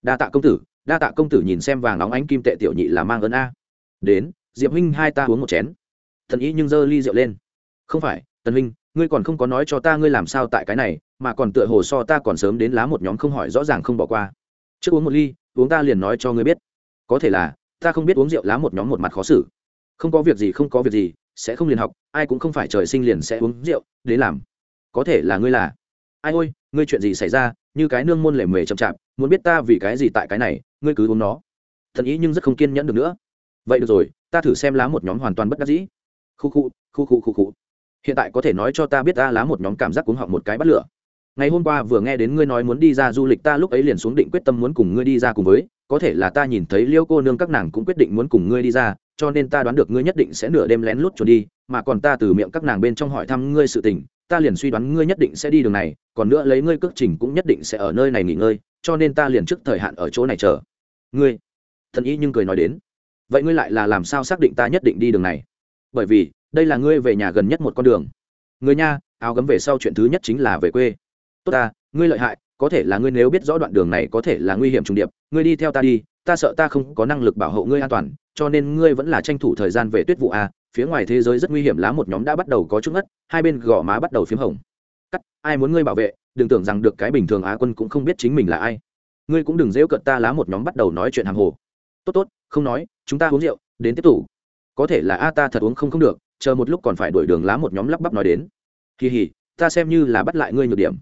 Đa tạ công tử, đa tạ công tử nhìn xem vàng nóng ánh kim tệ tiểu nhị là mang ơn a. Đến, diệp huynh hai ta uống một chén thần ý nhưng giơ ly rượu lên. Không phải, tần huynh, ngươi còn không có nói cho ta ngươi làm sao tại cái này, mà còn tựa hồ so ta còn sớm đến lá một nhóm không hỏi rõ ràng không bỏ qua. Trước uống một ly, uống ta liền nói cho ngươi biết. Có thể là, ta không biết uống rượu lá một nhóm một mặt khó xử. Không có việc gì, không có việc gì, sẽ không liền học, ai cũng không phải trời sinh liền sẽ uống rượu để làm. Có thể là ngươi là. Ai ôi, ngươi chuyện gì xảy ra, như cái nương môn lề mề chậm chạp, muốn biết ta vì cái gì tại cái này, ngươi cứ uống nó. Thần ý nhưng rất không kiên nhẫn được nữa. Vậy được rồi, ta thử xem lá một nhóm hoàn toàn bất đắc dĩ khu khu khu khu khu khu. Hiện tại có thể nói cho ta biết ta lá một nhóm cảm giác cuống họng một cái bắt lửa. Ngày hôm qua vừa nghe đến ngươi nói muốn đi ra du lịch, ta lúc ấy liền xuống định quyết tâm muốn cùng ngươi đi ra cùng với. Có thể là ta nhìn thấy liêu cô nương các nàng cũng quyết định muốn cùng ngươi đi ra, cho nên ta đoán được ngươi nhất định sẽ nửa đêm lén lút trốn đi, mà còn ta từ miệng các nàng bên trong hỏi thăm ngươi sự tình, ta liền suy đoán ngươi nhất định sẽ đi đường này, còn nữa lấy ngươi cước trình cũng nhất định sẽ ở nơi này nghỉ ngơi, cho nên ta liền trước thời hạn ở chỗ này chờ. Ngươi, thần y nhưng cười nói đến. Vậy ngươi lại là làm sao xác định ta nhất định đi đường này? Bởi vì, đây là ngươi về nhà gần nhất một con đường. Người nha, áo gấm về sau chuyện thứ nhất chính là về quê. Tốt ta, ngươi lợi hại, có thể là ngươi nếu biết rõ đoạn đường này có thể là nguy hiểm trùng điệp, ngươi đi theo ta đi, ta sợ ta không có năng lực bảo hộ ngươi an toàn, cho nên ngươi vẫn là tranh thủ thời gian về tuyết vụ a, phía ngoài thế giới rất nguy hiểm lá một nhóm đã bắt đầu có chút ngất, hai bên gò má bắt đầu p h í m hồng. Cắt, ai muốn ngươi bảo vệ, đừng tưởng rằng được cái bình thường á quân cũng không biết chính mình là ai. Ngươi cũng đừng dễu cận ta lá một nhóm bắt đầu nói chuyện hàng hồ. Tốt tốt, không nói, chúng ta uống rượu, đến tiếp tục có thể là a ta thật uống không không được, chờ một lúc còn phải đuổi đường lá một nhóm lắp bắp nói đến. Kỳ hỉ, ta xem như là bắt lại ngươi nhược điểm.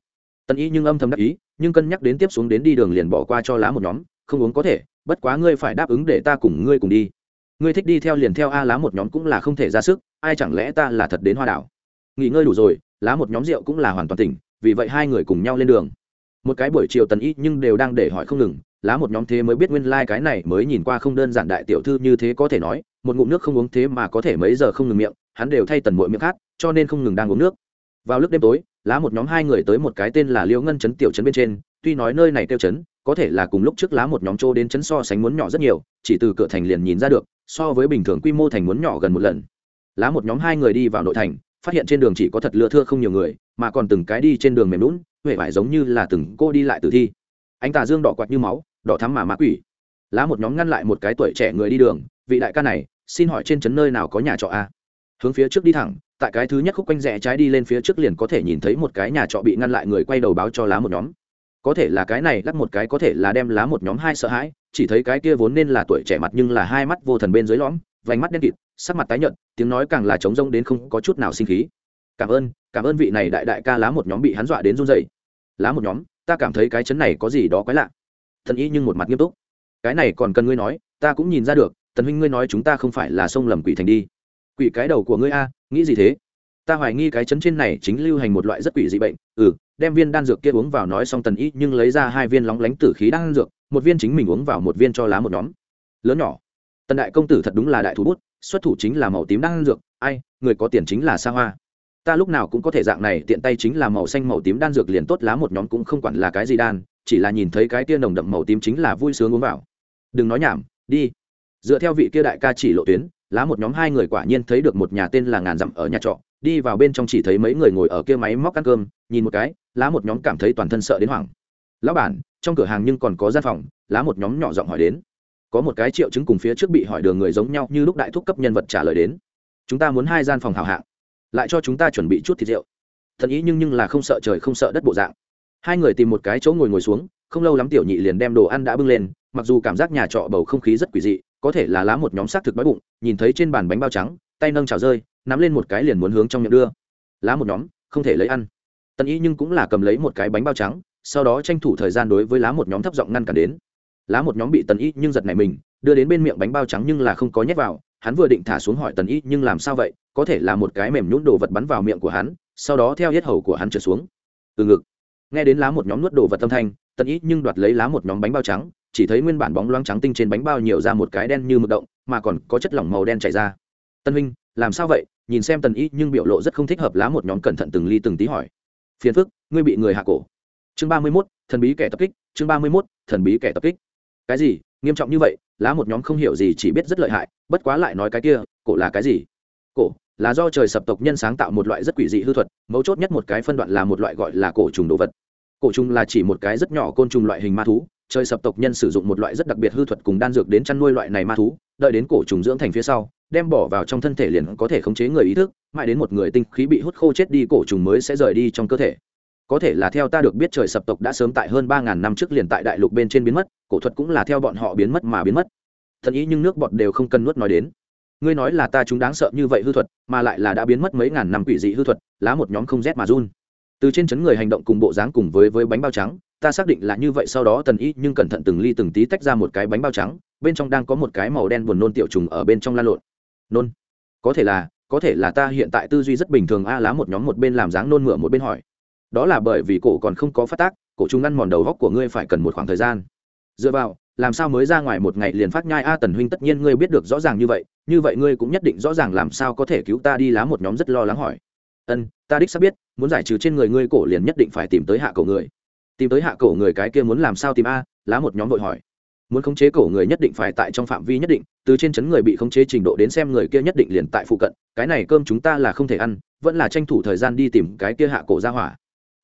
Tần y nhưng âm thầm đắc ý, nhưng cân nhắc đến tiếp xuống đến đi đường liền bỏ qua cho lá một nhóm, không uống có thể, bất quá ngươi phải đáp ứng để ta cùng ngươi cùng đi. Ngươi thích đi theo liền theo a lá một nhóm cũng là không thể ra sức, ai chẳng lẽ ta là thật đến hoa đảo? Nghỉ ngơi đủ rồi, lá một nhóm rượu cũng là hoàn toàn tỉnh, vì vậy hai người cùng nhau lên đường một cái buổi chiều tần y nhưng đều đang để hỏi không ngừng, lá một nhóm thế mới biết nguyên lai、like、cái này mới nhìn qua không đơn giản đại tiểu thư như thế có thể nói, một ngụm nước không uống thế mà có thể mấy giờ không ngừng miệng, hắn đều thay tần mội miệng khác cho nên không ngừng đang uống nước. Vào lúc đêm tối, lá một nhóm hai người tới một cái tên là liễu ngân chấn tiểu chấn bên trên, tuy nói nơi này tiêu chấn có thể là cùng lúc trước lá một nhóm chỗ đến chấn so sánh muốn nhỏ rất nhiều, chỉ từ cửa thành liền nhìn ra được, so với bình thường quy mô thành muốn nhỏ gần một lần. Lá một nhóm hai người đi vào nội thành phát hiện trên đường chỉ có thật lừa thưa không nhiều người, mà còn từng cái đi trên đường mềm lún huệ vải giống như là từng cô đi lại tử thi. Anh tà dương đỏ quạt như máu, đỏ thắm mà má quỷ. Lá một nhóm ngăn lại một cái tuổi trẻ người đi đường, vị đại ca này, xin hỏi trên trấn nơi nào có nhà trọ a? Hướng phía trước đi thẳng, tại cái thứ nhất khúc quanh rẽ trái đi lên phía trước liền có thể nhìn thấy một cái nhà trọ bị ngăn lại người quay đầu báo cho lá một nhóm. Có thể là cái này lắc một cái có thể là đem lá một nhóm hai sợ hãi, chỉ thấy cái kia vốn nên là tuổi trẻ mặt nhưng là hai mắt vô thần bên dưới lõm, vành mắt đen kịt sắc mặt tái nhợt, tiếng nói càng là trống rông đến không có chút nào sinh khí. Cảm ơn cảm ơn vị này đại đại ca lá một nhóm bị hắn dọa đến run rẩy. Lá một nhóm? Ta cảm thấy cái chấn này có gì đó quái lạ. Thần y nhưng một mặt nghiêm túc. Cái này còn cần ngươi nói, ta cũng nhìn ra được, tần huynh ngươi nói chúng ta không phải là sông lầm quỷ thành đi. Quỷ cái đầu của ngươi a, nghĩ gì thế? Ta hoài nghi cái chấn trên này chính lưu hành một loại rất quỷ dị bệnh. Ừ đem viên đan dược kia uống vào nói xong tần y nhưng lấy ra hai viên lóng lánh tử khí đan dược, một viên chính mình uống vào một viên cho lá một nhóm. Lớn nhỏ. Tần đại công tử thật đúng là đại thủ bút xuất thủ chính là màu tím đan dược, ai, người có tiền chính là xa hoa. Ta lúc nào cũng có thể dạng này, tiện tay chính là màu xanh màu tím đan dược liền tốt lá một nhóm cũng không quản là cái gì đan, chỉ là nhìn thấy cái tia nồng đậm màu tím chính là vui sướng uống vào. Đừng nói nhảm, đi. Dựa theo vị kia đại ca chỉ lộ tuyến, lá một nhóm hai người quả nhiên thấy được một nhà tên là ngàn dặm ở nhà trọ, đi vào bên trong chỉ thấy mấy người ngồi ở kia máy móc ăn cơm, nhìn một cái, lá một nhóm cảm thấy toàn thân sợ đến hoảng. Lão bản, trong cửa hàng nhưng còn có gian phòng. Lá một nhóm nhỏ giọng hỏi đến có một cái triệu chứng cùng phía trước bị hỏi đường người giống nhau như lúc đại thúc cấp nhân vật trả lời đến. Chúng ta muốn hai gian phòng hào hạng. Lại cho chúng ta chuẩn bị chút thịt rượu. Thần ý nhưng nhưng là không sợ trời không sợ đất bộ dạng. Hai người tìm một cái chỗ ngồi ngồi xuống, không lâu lắm tiểu nhị liền đem đồ ăn đã bưng lên, mặc dù cảm giác nhà trọ bầu không khí rất quỷ dị, có thể là lá một nhóm xác thực đói bụng, nhìn thấy trên bàn bánh bao trắng, tay nâng trào rơi, nắm lên một cái liền muốn hướng trong miệng đưa. Lá một nhóm, không thể lấy ăn. Tần ý nhưng cũng là cầm lấy một cái bánh bao trắng, sau đó tranh thủ thời gian đối với lá một nhóm thấp giọng ngăn cản đến lá một nhóm bị tần y nhưng giật này mình, đưa đến bên miệng bánh bao trắng nhưng là không có nhét vào. Hắn vừa định thả xuống hỏi tần y nhưng làm sao vậy, có thể là một cái mềm nhún đồ vật bắn vào miệng của hắn, sau đó theo hết hầu của hắn trượt xuống. Từ ngực, nghe đến lá một nhóm nuốt đồ vật tâm thanh, tần y nhưng đoạt lấy lá một nhóm bánh bao trắng, chỉ thấy nguyên bản bóng loáng trắng tinh trên bánh bao nhiều ra một cái đen như mực động, mà còn có chất lỏng màu đen chảy ra. Tân huynh, làm sao vậy? Nhìn xem tần y nhưng biểu lộ rất không thích hợp, lá một nhóm cẩn thận từng ly từng tí hỏi. Phiền phức, ngươi bị người hạ cổ. Chương ba mươi mốt, thần bí kẻ tập kích, chương ba mươi mốt, thần bí kẻ tập kích cái gì? Nghiêm trọng như vậy, lá một nhóm không hiểu gì chỉ biết rất lợi hại, bất quá lại nói cái kia, cổ là cái gì? Cổ là do trời sập tộc nhân sáng tạo một loại rất quỷ dị hư thuật, mấu chốt nhất một cái phân đoạn là một loại gọi là cổ trùng đồ vật. Cổ trùng là chỉ một cái rất nhỏ côn trùng loại hình ma thú, trời sập tộc nhân sử dụng một loại rất đặc biệt hư thuật cùng đan dược đến chăn nuôi loại này ma thú, đợi đến cổ trùng dưỡng thành phía sau, đem bỏ vào trong thân thể liền có thể khống chế người ý thức, mãi đến một người tinh khí bị hút khô chết đi, cổ trùng mới sẽ rời đi trong cơ thể có thể là theo ta được biết trời sập tộc đã sớm tại hơn ba ngàn năm trước liền tại đại lục bên trên biến mất, cổ thuật cũng là theo bọn họ biến mất mà biến mất. Thần ý nhưng nước bọt đều không cần nuốt nói đến. Ngươi nói là ta chúng đáng sợ như vậy hư thuật, mà lại là đã biến mất mấy ngàn năm quỷ dị hư thuật, lá một nhóm không rét mà run. Từ trên chấn người hành động cùng bộ dáng cùng với với bánh bao trắng, ta xác định là như vậy sau đó tần y nhưng cẩn thận từng ly từng tí tách ra một cái bánh bao trắng, bên trong đang có một cái màu đen buồn nôn tiểu trùng ở bên trong lan lộn. Nôn. Có thể là, có thể là ta hiện tại tư duy rất bình thường a, lá một nhóm một bên làm dáng nôn mửa một bên hỏi đó là bởi vì cổ còn không có phát tác, cổ chúng ăn mòn đầu góc của ngươi phải cần một khoảng thời gian. Dựa vào, làm sao mới ra ngoài một ngày liền phát nhai a tần huynh tất nhiên ngươi biết được rõ ràng như vậy như vậy ngươi cũng nhất định rõ ràng làm sao có thể cứu ta đi lá một nhóm rất lo lắng hỏi. Ân, ta đích sắp biết, muốn giải trừ trên người ngươi cổ liền nhất định phải tìm tới hạ cổ người. Tìm tới hạ cổ người cái kia muốn làm sao tìm a, lá một nhóm vội hỏi. Muốn khống chế cổ người nhất định phải tại trong phạm vi nhất định, từ trên chấn người bị khống chế trình độ đến xem người kia nhất định liền tại phụ cận, cái này cơm chúng ta là không thể ăn, vẫn là tranh thủ thời gian đi tìm cái kia hạ cổ ra hỏa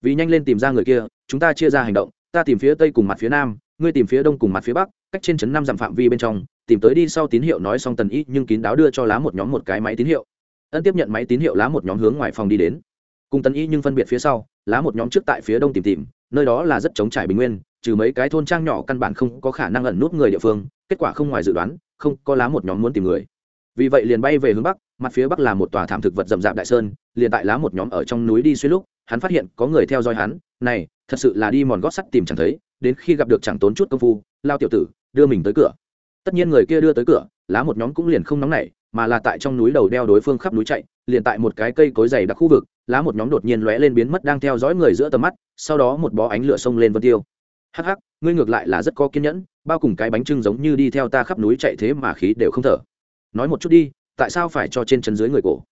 vì nhanh lên tìm ra người kia, chúng ta chia ra hành động, ta tìm phía tây cùng mặt phía nam, ngươi tìm phía đông cùng mặt phía bắc, cách trên chấn năm dặm phạm vi bên trong, tìm tới đi sau tín hiệu nói xong tần ý nhưng kín đáo đưa cho lá một nhóm một cái máy tín hiệu. Ân tiếp nhận máy tín hiệu lá một nhóm hướng ngoài phòng đi đến. Cùng tần ý nhưng phân biệt phía sau, lá một nhóm trước tại phía đông tìm tìm, nơi đó là rất chống trải bình nguyên, trừ mấy cái thôn trang nhỏ căn bản không có khả năng ẩn nút người địa phương, kết quả không ngoài dự đoán, không có lá một nhóm muốn tìm người. Vì vậy liền bay về hướng bắc, mặt phía bắc là một tòa thảm thực vật rậm rạp đại sơn, liền tại lá một nhóm ở trong núi đi xuyên lúc hắn phát hiện có người theo dõi hắn, này, thật sự là đi mòn gót sắt tìm chẳng thấy, đến khi gặp được chẳng tốn chút công phu, lao tiểu tử, đưa mình tới cửa. Tất nhiên người kia đưa tới cửa, lá một nhóm cũng liền không nóng nảy, mà là tại trong núi đầu đeo đối phương khắp núi chạy, liền tại một cái cây cối dày đặc khu vực, lá một nhóm đột nhiên lóe lên biến mất đang theo dõi người giữa tầm mắt, sau đó một bó ánh lửa xông lên vân tiêu. Hắc hắc, ngươi ngược lại là rất có kiên nhẫn, bao cùng cái bánh trưng giống như đi theo ta khắp núi chạy thế mà khí đều không thở. Nói một chút đi, tại sao phải cho trên chân dưới người cổ?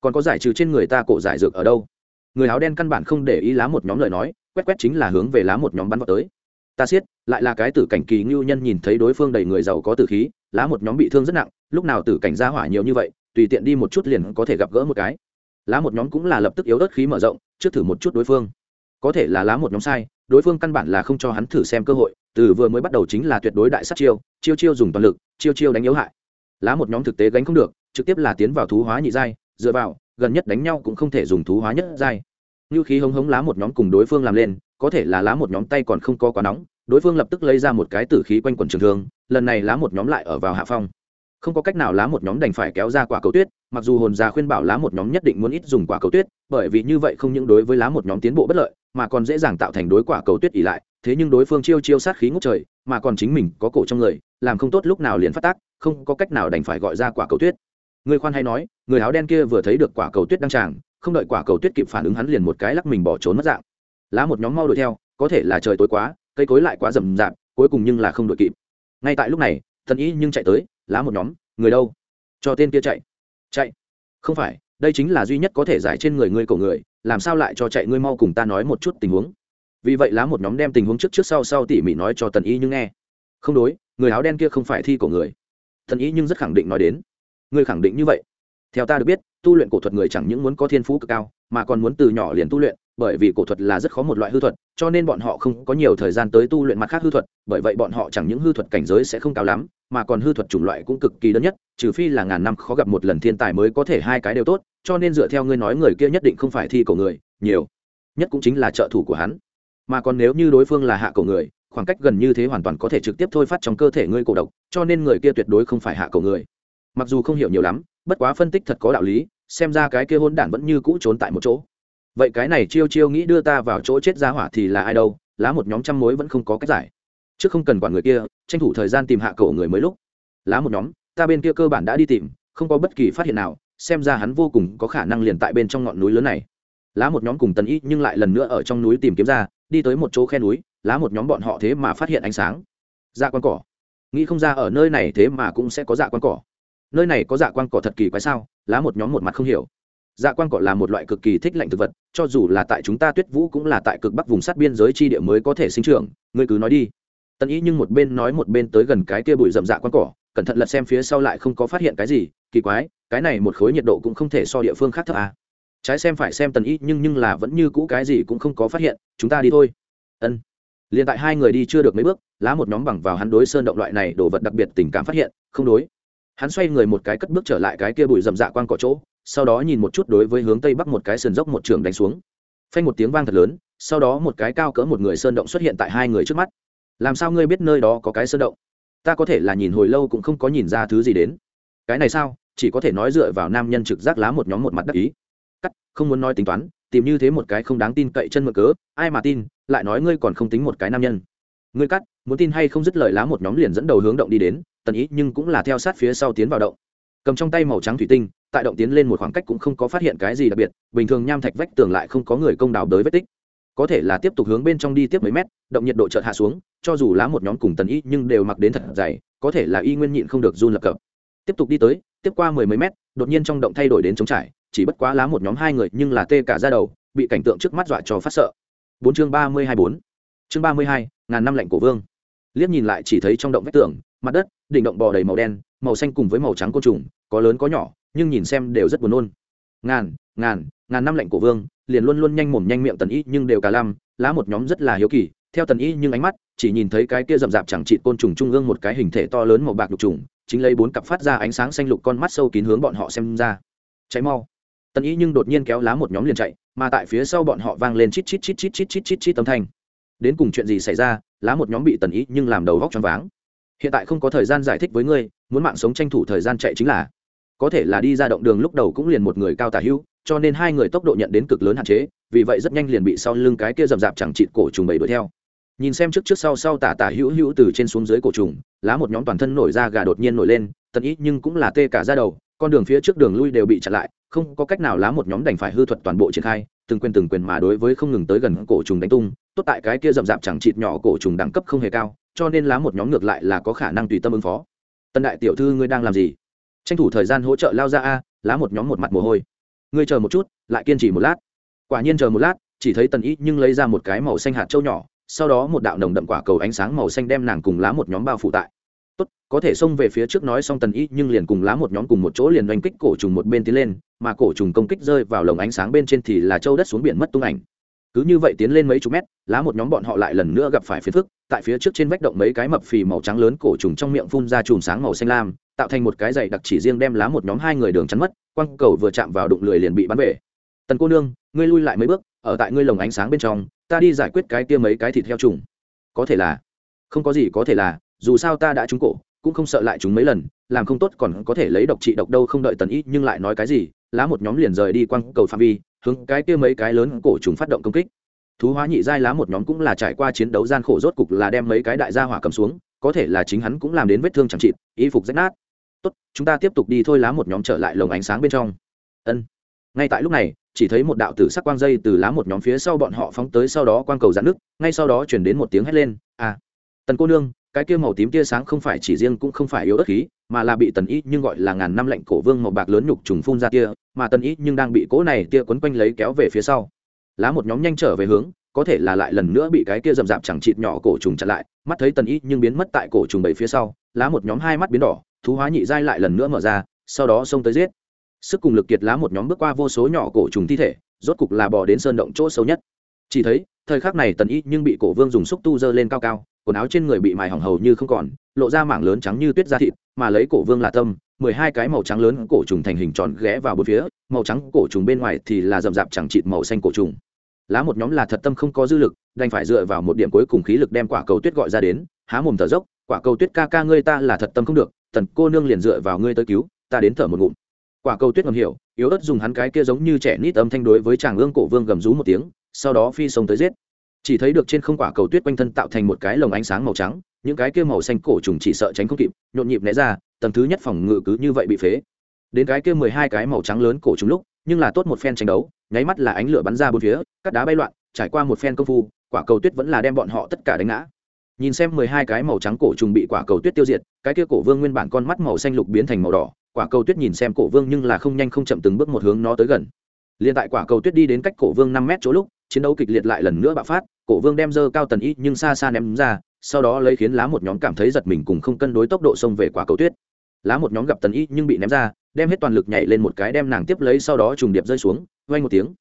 Còn có giải trừ trên người ta cổ giải dược ở đâu? Người áo đen căn bản không để ý lá một nhóm lời nói, quét quét chính là hướng về lá một nhóm bắn vào tới. Ta siết, lại là cái tử cảnh kỳ ngưu nhân nhìn thấy đối phương đầy người giàu có tử khí, lá một nhóm bị thương rất nặng, lúc nào tử cảnh ra hỏa nhiều như vậy, tùy tiện đi một chút liền có thể gặp gỡ một cái. Lá một nhóm cũng là lập tức yếu ớt khí mở rộng, trước thử một chút đối phương. Có thể là lá một nhóm sai, đối phương căn bản là không cho hắn thử xem cơ hội, từ vừa mới bắt đầu chính là tuyệt đối đại sát chiêu chiêu chiêu dùng toàn lực, chiêu chiêu đánh yếu hại. Lá một nhóm thực tế gánh không được, trực tiếp là tiến vào thú hóa nhị giai, dựa vào gần nhất đánh nhau cũng không thể dùng thú hóa nhất giai. Như khí hống hống lá một nhóm cùng đối phương làm lên, có thể là lá một nhóm tay còn không có quá nóng, đối phương lập tức lấy ra một cái tử khí quanh quần trường thương, lần này lá một nhóm lại ở vào hạ phong. Không có cách nào lá một nhóm đành phải kéo ra quả cầu tuyết, mặc dù hồn già khuyên bảo lá một nhóm nhất định muốn ít dùng quả cầu tuyết, bởi vì như vậy không những đối với lá một nhóm tiến bộ bất lợi, mà còn dễ dàng tạo thành đối quả cầu tuyết ỉ lại, thế nhưng đối phương chiêu chiêu sát khí ngốc trời, mà còn chính mình có cổ trong người, làm không tốt lúc nào liền phát tác, không có cách nào đành phải gọi ra quả cầu tuyết. Người khoan hay nói người áo đen kia vừa thấy được quả cầu tuyết đang tràng, không đợi quả cầu tuyết kịp phản ứng hắn liền một cái lắc mình bỏ trốn mất dạng. Lá một nhóm mau đuổi theo, có thể là trời tối quá, cây cối lại quá rầm rạp, cuối cùng nhưng là không đuổi kịp. Ngay tại lúc này, thần ý nhưng chạy tới, lá một nhóm, người đâu? Cho tên kia chạy. Chạy. Không phải, đây chính là duy nhất có thể giải trên người ngươi cổ người, làm sao lại cho chạy ngươi mau cùng ta nói một chút tình huống? Vì vậy lá một nhóm đem tình huống trước trước sau sau tỉ mỉ nói cho tần y nhưng nghe. Không đối, người áo đen kia không phải thi cổ người. Thần y nhưng rất khẳng định nói đến. Ngươi khẳng định như vậy theo ta được biết, tu luyện cổ thuật người chẳng những muốn có thiên phú cực cao, mà còn muốn từ nhỏ liền tu luyện, bởi vì cổ thuật là rất khó một loại hư thuật, cho nên bọn họ không có nhiều thời gian tới tu luyện mặt khác hư thuật, bởi vậy bọn họ chẳng những hư thuật cảnh giới sẽ không cao lắm, mà còn hư thuật chủng loại cũng cực kỳ đơn nhất, trừ phi là ngàn năm khó gặp một lần thiên tài mới có thể hai cái đều tốt, cho nên dựa theo ngươi nói người kia nhất định không phải thi cổ người, nhiều, nhất cũng chính là trợ thủ của hắn. Mà còn nếu như đối phương là hạ cổ người, khoảng cách gần như thế hoàn toàn có thể trực tiếp thôi phát trong cơ thể ngươi cổ độc, cho nên người kia tuyệt đối không phải hạ cổ người. Mặc dù không hiểu nhiều lắm bất quá phân tích thật có đạo lý, xem ra cái kia hôn đản vẫn như cũ trốn tại một chỗ. Vậy cái này chiêu chiêu nghĩ đưa ta vào chỗ chết ra hỏa thì là ai đâu, lá một nhóm trăm mối vẫn không có cách giải. Chứ không cần quản người kia, tranh thủ thời gian tìm hạ cổ người mới lúc. Lá một nhóm, ta bên kia cơ bản đã đi tìm, không có bất kỳ phát hiện nào, xem ra hắn vô cùng có khả năng liền tại bên trong ngọn núi lớn này. Lá một nhóm cùng tần y nhưng lại lần nữa ở trong núi tìm kiếm ra, đi tới một chỗ khe núi, lá một nhóm bọn họ thế mà phát hiện ánh sáng. Dạ quan cỏ. Nghĩ không ra ở nơi này thế mà cũng sẽ có dạ quan cỏ nơi này có dạ quang cỏ thật kỳ quái sao? Lá một nhóm một mặt không hiểu. Dạ quang cỏ là một loại cực kỳ thích lạnh thực vật, cho dù là tại chúng ta tuyết vũ cũng là tại cực bắc vùng sát biên giới tri địa mới có thể sinh trưởng. Ngươi cứ nói đi. Tần ý nhưng một bên nói một bên tới gần cái kia bụi rậm dạ quang cỏ, cẩn thận lật xem phía sau lại không có phát hiện cái gì, kỳ quái, cái này một khối nhiệt độ cũng không thể so địa phương khác thấp à. trái xem phải xem tần ý nhưng nhưng là vẫn như cũ cái gì cũng không có phát hiện, chúng ta đi thôi. Ân. Liền tại hai người đi chưa được mấy bước, lá một nhóm bằng vào hắn đối sơn động loại này đồ vật đặc biệt tình cảm phát hiện, không đối hắn xoay người một cái cất bước trở lại cái kia bụi rậm dạ quan cỏ chỗ, sau đó nhìn một chút đối với hướng tây bắc một cái sườn dốc một trường đánh xuống. Phanh một tiếng vang thật lớn, sau đó một cái cao cỡ một người sơn động xuất hiện tại hai người trước mắt. Làm sao ngươi biết nơi đó có cái sơn động? Ta có thể là nhìn hồi lâu cũng không có nhìn ra thứ gì đến. Cái này sao? Chỉ có thể nói dựa vào nam nhân trực giác lá một nhóm một mặt đắc ý. Cắt, không muốn nói tính toán, tìm như thế một cái không đáng tin cậy chân mực cớ, ai mà tin, lại nói ngươi còn không tính một cái nam nhân ngươi cắt, muốn tin hay không dứt lời lá một nhóm liền dẫn đầu hướng động đi đến, tần ý nhưng cũng là theo sát phía sau tiến vào động. Cầm trong tay màu trắng thủy tinh, tại động tiến lên một khoảng cách cũng không có phát hiện cái gì đặc biệt, bình thường nham thạch vách tường lại không có người công đào đới vết tích. Có thể là tiếp tục hướng bên trong đi tiếp mấy mét, động nhiệt độ chợt hạ xuống, cho dù lá một nhóm cùng tần ý nhưng đều mặc đến thật dày, có thể là y nguyên nhịn không được run lập cập. Tiếp tục đi tới, tiếp qua mười mấy mét, đột nhiên trong động thay đổi đến trống trải, chỉ bất quá lá một nhóm hai người nhưng là tê cả ra đầu, bị cảnh tượng trước mắt dọa cho phát sợ. Bốn chương ba mươi hai bốn. Chương ba mươi hai ngàn năm lạnh cổ vương. Liếc nhìn lại chỉ thấy trong động vách tường, mặt đất, đỉnh động bò đầy màu đen, màu xanh cùng với màu trắng côn trùng, có lớn có nhỏ, nhưng nhìn xem đều rất buồn nôn. Ngàn ngàn ngàn năm lạnh cổ vương, liền luôn luôn nhanh mồm nhanh miệng tần y, nhưng đều cả lam lá một nhóm rất là hiếu kỳ, theo tần y nhưng ánh mắt, chỉ nhìn thấy cái kia rậm rạp chẳng trị côn trùng trung ương một cái hình thể to lớn màu bạc lục trùng, chính lấy bốn cặp phát ra ánh sáng xanh lục con mắt sâu kín hướng bọn họ xem ra. Cháy mau. Tần y nhưng đột nhiên kéo lá một nhóm liền chạy, mà tại phía sau bọn họ vang lên chít chít chít chít chít chít chít chít âm thanh đến cùng chuyện gì xảy ra, lá một nhóm bị tần ý nhưng làm đầu vóc choáng váng. Hiện tại không có thời gian giải thích với ngươi, muốn mạng sống tranh thủ thời gian chạy chính là. Có thể là đi ra động đường lúc đầu cũng liền một người cao tả hữu, cho nên hai người tốc độ nhận đến cực lớn hạn chế, vì vậy rất nhanh liền bị sau lưng cái kia rậm rạp chẳng chịt cổ trùng bầy đuổi theo. Nhìn xem trước trước sau sau tả tả hữu hữu từ trên xuống dưới cổ trùng, lá một nhóm toàn thân nổi ra gà đột nhiên nổi lên, tần ý nhưng cũng là tê cả ra đầu, con đường phía trước đường lui đều bị chặn lại, không có cách nào lá một nhóm đành phải hư thuật toàn bộ triển khai từng quyền từng quyền mà đối với không ngừng tới gần cổ trùng đánh tung, tốt tại cái kia rậm rạp chẳng chịt nhỏ cổ trùng đẳng cấp không hề cao, cho nên lá một nhóm ngược lại là có khả năng tùy tâm ứng phó. Tân đại tiểu thư ngươi đang làm gì? Tranh thủ thời gian hỗ trợ lao ra a, lá một nhóm một mặt mồ hôi. Ngươi chờ một chút, lại kiên trì một lát. Quả nhiên chờ một lát, chỉ thấy tần y nhưng lấy ra một cái màu xanh hạt trâu nhỏ, sau đó một đạo nồng đậm quả cầu ánh sáng màu xanh đem nàng cùng lá một nhóm bao phụ tại tốt, có thể xông về phía trước nói xong tần y, nhưng liền cùng lá một nhóm cùng một chỗ liền đánh kích cổ trùng một bên tiến lên, mà cổ trùng công kích rơi vào lồng ánh sáng bên trên thì là châu đất xuống biển mất tung ảnh. Cứ như vậy tiến lên mấy chục mét, lá một nhóm bọn họ lại lần nữa gặp phải phiến phức, tại phía trước trên vách động mấy cái mập phì màu trắng lớn cổ trùng trong miệng phun ra chùm sáng màu xanh lam, tạo thành một cái dày đặc chỉ riêng đem lá một nhóm hai người đường chắn mất, quăng cầu vừa chạm vào đụng lười liền bị bắn về. Tần cô nương, ngươi lui lại mấy bước, ở tại ngươi lồng ánh sáng bên trong, ta đi giải quyết cái kia mấy cái thịt heo trùng. Có thể là. Không có gì có thể là dù sao ta đã trúng cổ, cũng không sợ lại chúng mấy lần, làm không tốt còn có thể lấy độc trị độc đâu không đợi tần ý nhưng lại nói cái gì, lá một nhóm liền rời đi quăng cầu phạm vi, hướng cái kia mấy cái lớn cổ chúng phát động công kích. Thú hóa nhị giai lá một nhóm cũng là trải qua chiến đấu gian khổ rốt cục là đem mấy cái đại gia hỏa cầm xuống, có thể là chính hắn cũng làm đến vết thương chẳng chịt, y phục rách nát. Tốt, chúng ta tiếp tục đi thôi lá một nhóm trở lại lồng ánh sáng bên trong. Ân. Ngay tại lúc này, chỉ thấy một đạo tử sắc quang dây từ lá một nhóm phía sau bọn họ phóng tới sau đó quang cầu giãn nước ngay sau đó chuyển đến một tiếng hét lên à tần cô nương cái kia màu tím tia sáng không phải chỉ riêng cũng không phải yếu ớt khí, mà là bị tần ý nhưng gọi là ngàn năm lạnh cổ vương màu bạc lớn nhục trùng phun ra tia, mà tần ý nhưng đang bị cỗ này tia quấn quanh lấy kéo về phía sau. Lá một nhóm nhanh trở về hướng, có thể là lại lần nữa bị cái kia rậm rạp chẳng chịt nhỏ cổ trùng chặn lại, mắt thấy tần ý nhưng biến mất tại cổ trùng bảy phía sau, lá một nhóm hai mắt biến đỏ, thú hóa nhị giai lại lần nữa mở ra, sau đó xông tới giết. Sức cùng lực kiệt lá một nhóm bước qua vô số nhỏ cổ trùng thi thể, rốt cục là bỏ đến sơn động chỗ sâu nhất. Chỉ thấy, thời khắc này tần y nhưng bị cổ vương dùng xúc tu dơ lên cao cao quần áo trên người bị mài hỏng hầu như không còn, lộ ra mảng lớn trắng như tuyết da thịt, mà lấy cổ vương là tâm, mười hai cái màu trắng lớn cổ trùng thành hình tròn ghé vào bốn phía, màu trắng cổ trùng bên ngoài thì là rậm rạp chẳng chịt màu xanh cổ trùng. Lá một nhóm là thật tâm không có dư lực, đành phải dựa vào một điểm cuối cùng khí lực đem quả cầu tuyết gọi ra đến, há mồm thở dốc, quả cầu tuyết ca ca ngươi ta là thật tâm không được tần cô nương liền dựa vào ngươi tới cứu, ta đến thở một ngụm. Quả cầu tuyết ngầm hiểu, yếu ớt dùng hắn cái kia giống như trẻ nít âm thanh đối với chàng ương cổ vương gầm rú một tiếng, sau đó phi sông tới giết chỉ thấy được trên không quả cầu tuyết quanh thân tạo thành một cái lồng ánh sáng màu trắng, những cái kia màu xanh cổ trùng chỉ sợ tránh không kịp, nhộn nhịp né ra, tầng thứ nhất phòng ngự cứ như vậy bị phế. Đến cái kia mười hai cái màu trắng lớn cổ trùng lúc, nhưng là tốt một phen tranh đấu, nháy mắt là ánh lửa bắn ra bốn phía, cắt đá bay loạn, trải qua một phen công phu, quả cầu tuyết vẫn là đem bọn họ tất cả đánh ngã. Nhìn xem mười hai cái màu trắng cổ trùng bị quả cầu tuyết tiêu diệt, cái kia cổ vương nguyên bản con mắt màu xanh lục biến thành màu đỏ, quả cầu tuyết nhìn xem cổ vương nhưng là không nhanh không chậm từng bước một hướng nó tới gần. Liền tại quả cầu tuyết đi đến cách cổ vương năm mét chỗ lúc chiến đấu kịch liệt lại lần nữa bạo phát, cổ vương đem dơ cao tần y nhưng xa xa ném ra, sau đó lấy khiến lá một nhóm cảm thấy giật mình cùng không cân đối tốc độ xông về quả cầu tuyết. Lá một nhóm gặp tần y nhưng bị ném ra, đem hết toàn lực nhảy lên một cái đem nàng tiếp lấy sau đó trùng điệp rơi xuống vay một tiếng.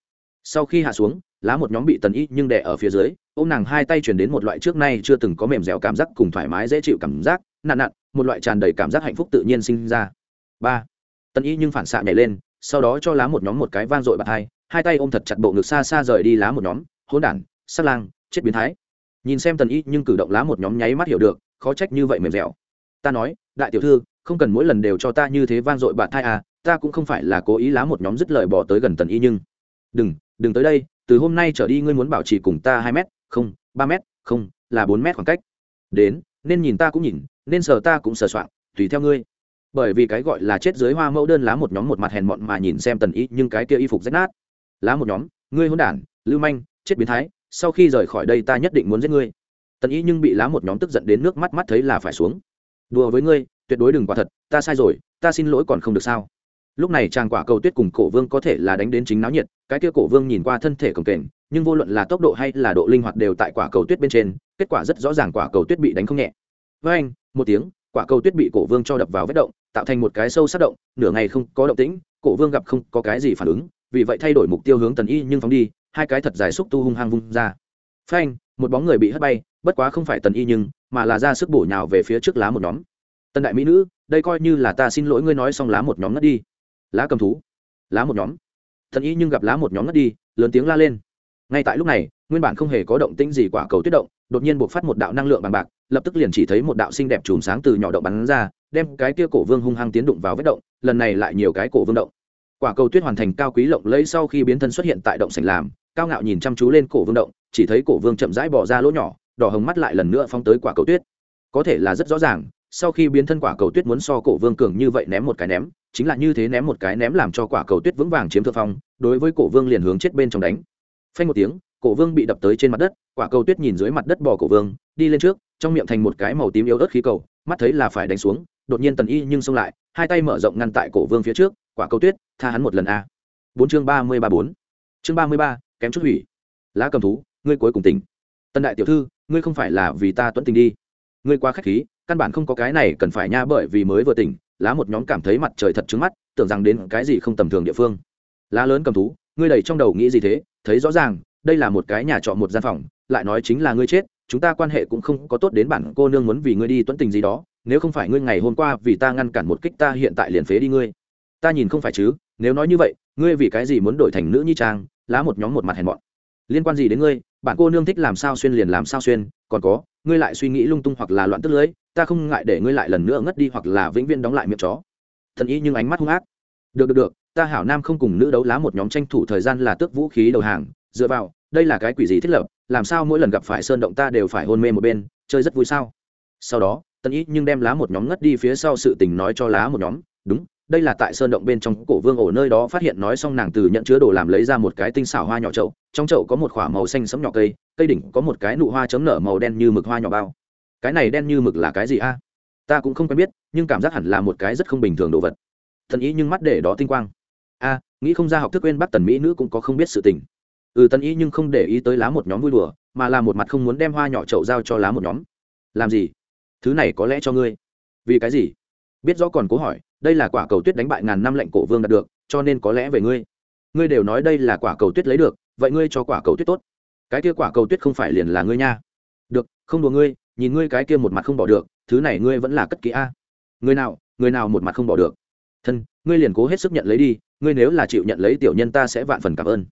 Sau khi hạ xuống, lá một nhóm bị tần y nhưng đè ở phía dưới ô m nàng hai tay chuyển đến một loại trước nay chưa từng có mềm dẻo cảm giác cùng thoải mái dễ chịu cảm giác nạn nạn một loại tràn đầy cảm giác hạnh phúc tự nhiên sinh ra. Ba. Tần y nhưng phản xạ nhảy lên, sau đó cho lá một nhóm một cái vang dội bạt hai hai tay ôm thật chặt bộ ngực xa xa rời đi lá một nhóm, hỗn đản, sắc lang, chết biến thái. Nhìn xem tần y nhưng cử động lá một nhóm nháy mắt hiểu được, khó trách như vậy mềm dẻo. Ta nói, đại tiểu thư, không cần mỗi lần đều cho ta như thế vang dội bạn thai à ta cũng không phải là cố ý lá một nhóm dứt lời bỏ tới gần tần y nhưng. Đừng đừng tới đây, từ hôm nay trở đi ngươi muốn bảo trì cùng ta hai m không, ba m không, là bốn m khoảng cách. Đến, nên nhìn ta cũng nhìn, nên sờ ta cũng sờ soạng, tùy theo ngươi. Bởi vì cái gọi là chết dưới hoa mẫu đơn lá một nhóm một mặt hèn mọn mà nhìn xem tần y nhưng cái kia y phục rách nát lá một nhóm, ngươi hôn đản, lưu manh, chết biến thái, sau khi rời khỏi đây ta nhất định muốn giết ngươi. Tần y nhưng bị lá một nhóm tức giận đến nước mắt mắt thấy là phải xuống. Đùa với ngươi, tuyệt đối đừng quả thật, ta sai rồi, ta xin lỗi còn không được sao? Lúc này chàng quả cầu tuyết cùng cổ vương có thể là đánh đến chính náo nhiệt, cái kia cổ vương nhìn qua thân thể cồng kềnh, nhưng vô luận là tốc độ hay là độ linh hoạt đều tại quả cầu tuyết bên trên, kết quả rất rõ ràng quả cầu tuyết bị đánh không nhẹ. Với anh, một tiếng, quả cầu tuyết bị cổ vương cho đập vào vết động, tạo thành một cái sâu sát động, nửa ngày không có động tĩnh, cổ vương gặp không có cái gì phản ứng vì vậy thay đổi mục tiêu hướng tần y nhưng phóng đi, hai cái thật dài xúc tu hung hăng vung ra. Phanh, một bóng người bị hất bay, bất quá không phải tần y nhưng, mà là ra sức bổ nhào về phía trước lá một nhóm. Tần đại mỹ nữ, đây coi như là ta xin lỗi ngươi nói xong lá một nhóm ngất đi. Lá cầm thú. Lá một nhóm. Tần y nhưng gặp lá một nhóm ngất đi, lớn tiếng la lên. Ngay tại lúc này, nguyên bản không hề có động tĩnh gì quả cầu tuyết động, đột nhiên buộc phát một đạo năng lượng bằng bạc, lập tức liền chỉ thấy một đạo xinh đẹp chùm sáng từ nhỏ động bắn ra, đem cái kia cổ vương hung hăng tiến đụng vào vết động, lần này lại nhiều cái cổ vương động quả cầu tuyết hoàn thành cao quý lộng lẫy sau khi biến thân xuất hiện tại động sảnh làm, cao ngạo nhìn chăm chú lên cổ vương động, chỉ thấy cổ vương chậm rãi bỏ ra lỗ nhỏ, đỏ hồng mắt lại lần nữa phóng tới quả cầu tuyết. Có thể là rất rõ ràng, sau khi biến thân quả cầu tuyết muốn so cổ vương cường như vậy ném một cái ném, chính là như thế ném một cái ném làm cho quả cầu tuyết vững vàng chiếm thượng phong, đối với cổ vương liền hướng chết bên trong đánh. Phanh một tiếng, cổ vương bị đập tới trên mặt đất, quả cầu tuyết nhìn dưới mặt đất bò cổ vương, đi lên trước, trong miệng thành một cái màu tím yếu ớt khí cầu, mắt thấy là phải đánh xuống, đột nhiên tần y nhưng xông lại, hai tay mở rộng ngăn tại cổ vương phía trước quả cầu tuyết, tha hắn một lần a. Bốn chương ba mươi ba bốn. Chương ba mươi ba, kém chút hủy. Lá cầm thú, ngươi cuối cùng tỉnh. Tân đại tiểu thư, ngươi không phải là vì ta tuấn tình đi. Ngươi quá khách khí, căn bản không có cái này cần phải nha bởi vì mới vừa tỉnh, lá một nhóm cảm thấy mặt trời thật trứng mắt, tưởng rằng đến cái gì không tầm thường địa phương. Lá lớn cầm thú, ngươi đầy trong đầu nghĩ gì thế? Thấy rõ ràng, đây là một cái nhà trọ một gian phòng, lại nói chính là ngươi chết, chúng ta quan hệ cũng không có tốt đến bản cô nương muốn vì ngươi đi tuấn tình gì đó, nếu không phải ngươi ngày hôm qua vì ta ngăn cản một kích ta hiện tại liền phế đi ngươi ta nhìn không phải chứ, nếu nói như vậy, ngươi vì cái gì muốn đổi thành nữ nhi trang, lá một nhóm một mặt hèn mọn. Liên quan gì đến ngươi, bạn cô nương thích làm sao xuyên liền làm sao xuyên, còn có, ngươi lại suy nghĩ lung tung hoặc là loạn tức lưới, ta không ngại để ngươi lại lần nữa ngất đi hoặc là vĩnh viễn đóng lại miệng chó. Thần ý nhưng ánh mắt hung ác. Được được được, ta hảo nam không cùng nữ đấu lá một nhóm tranh thủ thời gian là tước vũ khí đầu hàng, dựa vào, đây là cái quỷ gì thiết lập, làm sao mỗi lần gặp phải sơn động ta đều phải hôn mê một bên, chơi rất vui sao? Sau đó tân ý nhưng đem lá một nhóm ngất đi phía sau sự tình nói cho lá một nhóm, đúng đây là tại sơn động bên trong cổ vương ổ nơi đó phát hiện nói xong nàng từ nhận chứa đồ làm lấy ra một cái tinh xảo hoa nhỏ chậu, trong chậu có một k h ỏ a màu xanh sẫm nhỏ cây cây đỉnh có một cái nụ hoa chấm nở màu đen như mực hoa nhỏ bao. Cái này đen như mực là cái gì a? Ta cũng không quen biết, nhưng cảm giác hẳn là một cái rất không bình thường đồ vật. Thần ý nhưng mắt để đó tinh quang. A, nghĩ không ra học thức quên bắt tần mỹ nữ cũng có không biết sự tình. Ừ tần ý nhưng không để ý tới lá một nhóm vui đùa, mà là một mặt không muốn đem hoa nhỏ chậu giao cho lá một nhóm. Làm gì? Thứ này có lẽ cho ngươi. Vì cái gì? Biết rõ còn cố hỏi đây là quả cầu tuyết đánh bại ngàn năm lệnh cổ vương đạt được, cho nên có lẽ về ngươi. Ngươi đều nói đây là quả cầu tuyết lấy được, vậy ngươi cho quả cầu tuyết tốt. Cái kia quả cầu tuyết không phải liền là ngươi nha. Được, không đùa ngươi, nhìn ngươi cái kia một mặt không bỏ được, thứ này ngươi vẫn là cất kỹ a. Người nào người nào một mặt không bỏ được. Thân, ngươi liền cố hết sức nhận lấy đi, ngươi nếu là chịu nhận lấy tiểu nhân ta sẽ vạn phần cảm ơn.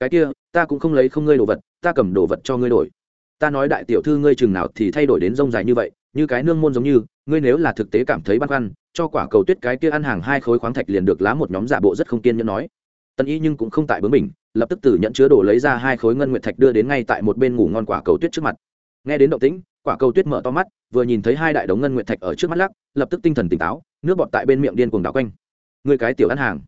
Cái kia, ta cũng không lấy không ngươi đồ vật, ta cầm đồ vật cho ngươi đổi. Ta nói đại tiểu thư ngươi chừng nào thì thay đổi đến rông dài như vậy như cái nương môn giống như, ngươi nếu là thực tế cảm thấy băn khoăn, cho quả cầu tuyết cái kia ăn hàng hai khối khoáng thạch liền được lá một nhóm giả bộ rất không kiên nhẫn nói. Tân y nhưng cũng không tại bướng mình lập tức từ nhận chứa đồ lấy ra hai khối ngân nguyện thạch đưa đến ngay tại một bên ngủ ngon quả cầu tuyết trước mặt. Nghe đến động tĩnh, quả cầu tuyết mở to mắt, vừa nhìn thấy hai đại đống ngân nguyện thạch ở trước mắt lắc, lập tức tinh thần tỉnh táo, nước bọt tại bên miệng điên cuồng đảo quanh. Ngươi cái tiểu ăn hàng.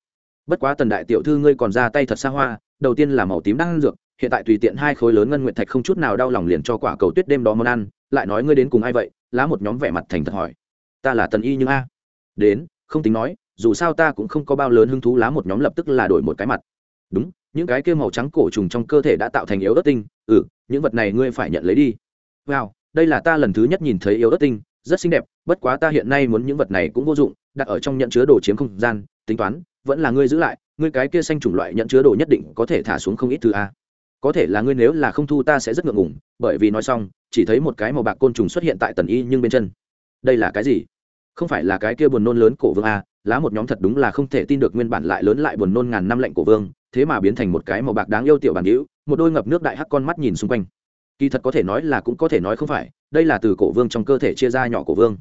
Bất quá tần đại tiểu thư ngươi còn ra tay thật xa hoa, đầu tiên là màu tím đang ăn dược, hiện tại tùy tiện hai khối lớn ngân nguyện thạch không chút nào đau lòng liền cho quả cầu tuyết đêm đó món ăn lại nói ngươi đến cùng ai vậy? Lá một nhóm vẻ mặt thành thật hỏi. Ta là tần y nhưng a. Đến, không tính nói, dù sao ta cũng không có bao lớn hứng thú lá một nhóm lập tức là đổi một cái mặt. Đúng, những cái kia màu trắng cổ trùng trong cơ thể đã tạo thành yếu ớt tinh. Ừ những vật này ngươi phải nhận lấy đi. Wow, đây là ta lần thứ nhất nhìn thấy yếu ớt tinh, rất xinh đẹp, bất quá ta hiện nay muốn những vật này cũng vô dụng, đặt ở trong nhận chứa đồ chiếm không gian, tính toán, vẫn là ngươi giữ lại, ngươi cái kia xanh chủng loại nhận chứa đồ nhất định có thể thả xuống không ít thứ a có thể là ngươi nếu là không thu ta sẽ rất ngượng ngùng, bởi vì nói xong, chỉ thấy một cái màu bạc côn trùng xuất hiện tại tần y nhưng bên chân. Đây là cái gì? Không phải là cái kia buồn nôn lớn cổ vương a, lá một nhóm thật đúng là không thể tin được nguyên bản lại lớn lại buồn nôn ngàn năm lệnh cổ vương, thế mà biến thành một cái màu bạc đáng yêu tiểu bản hữu, một đôi ngập nước đại hắc con mắt nhìn xung quanh. Kỳ thật có thể nói là cũng có thể nói không phải, đây là từ cổ vương trong cơ thể chia ra nhỏ cổ vương.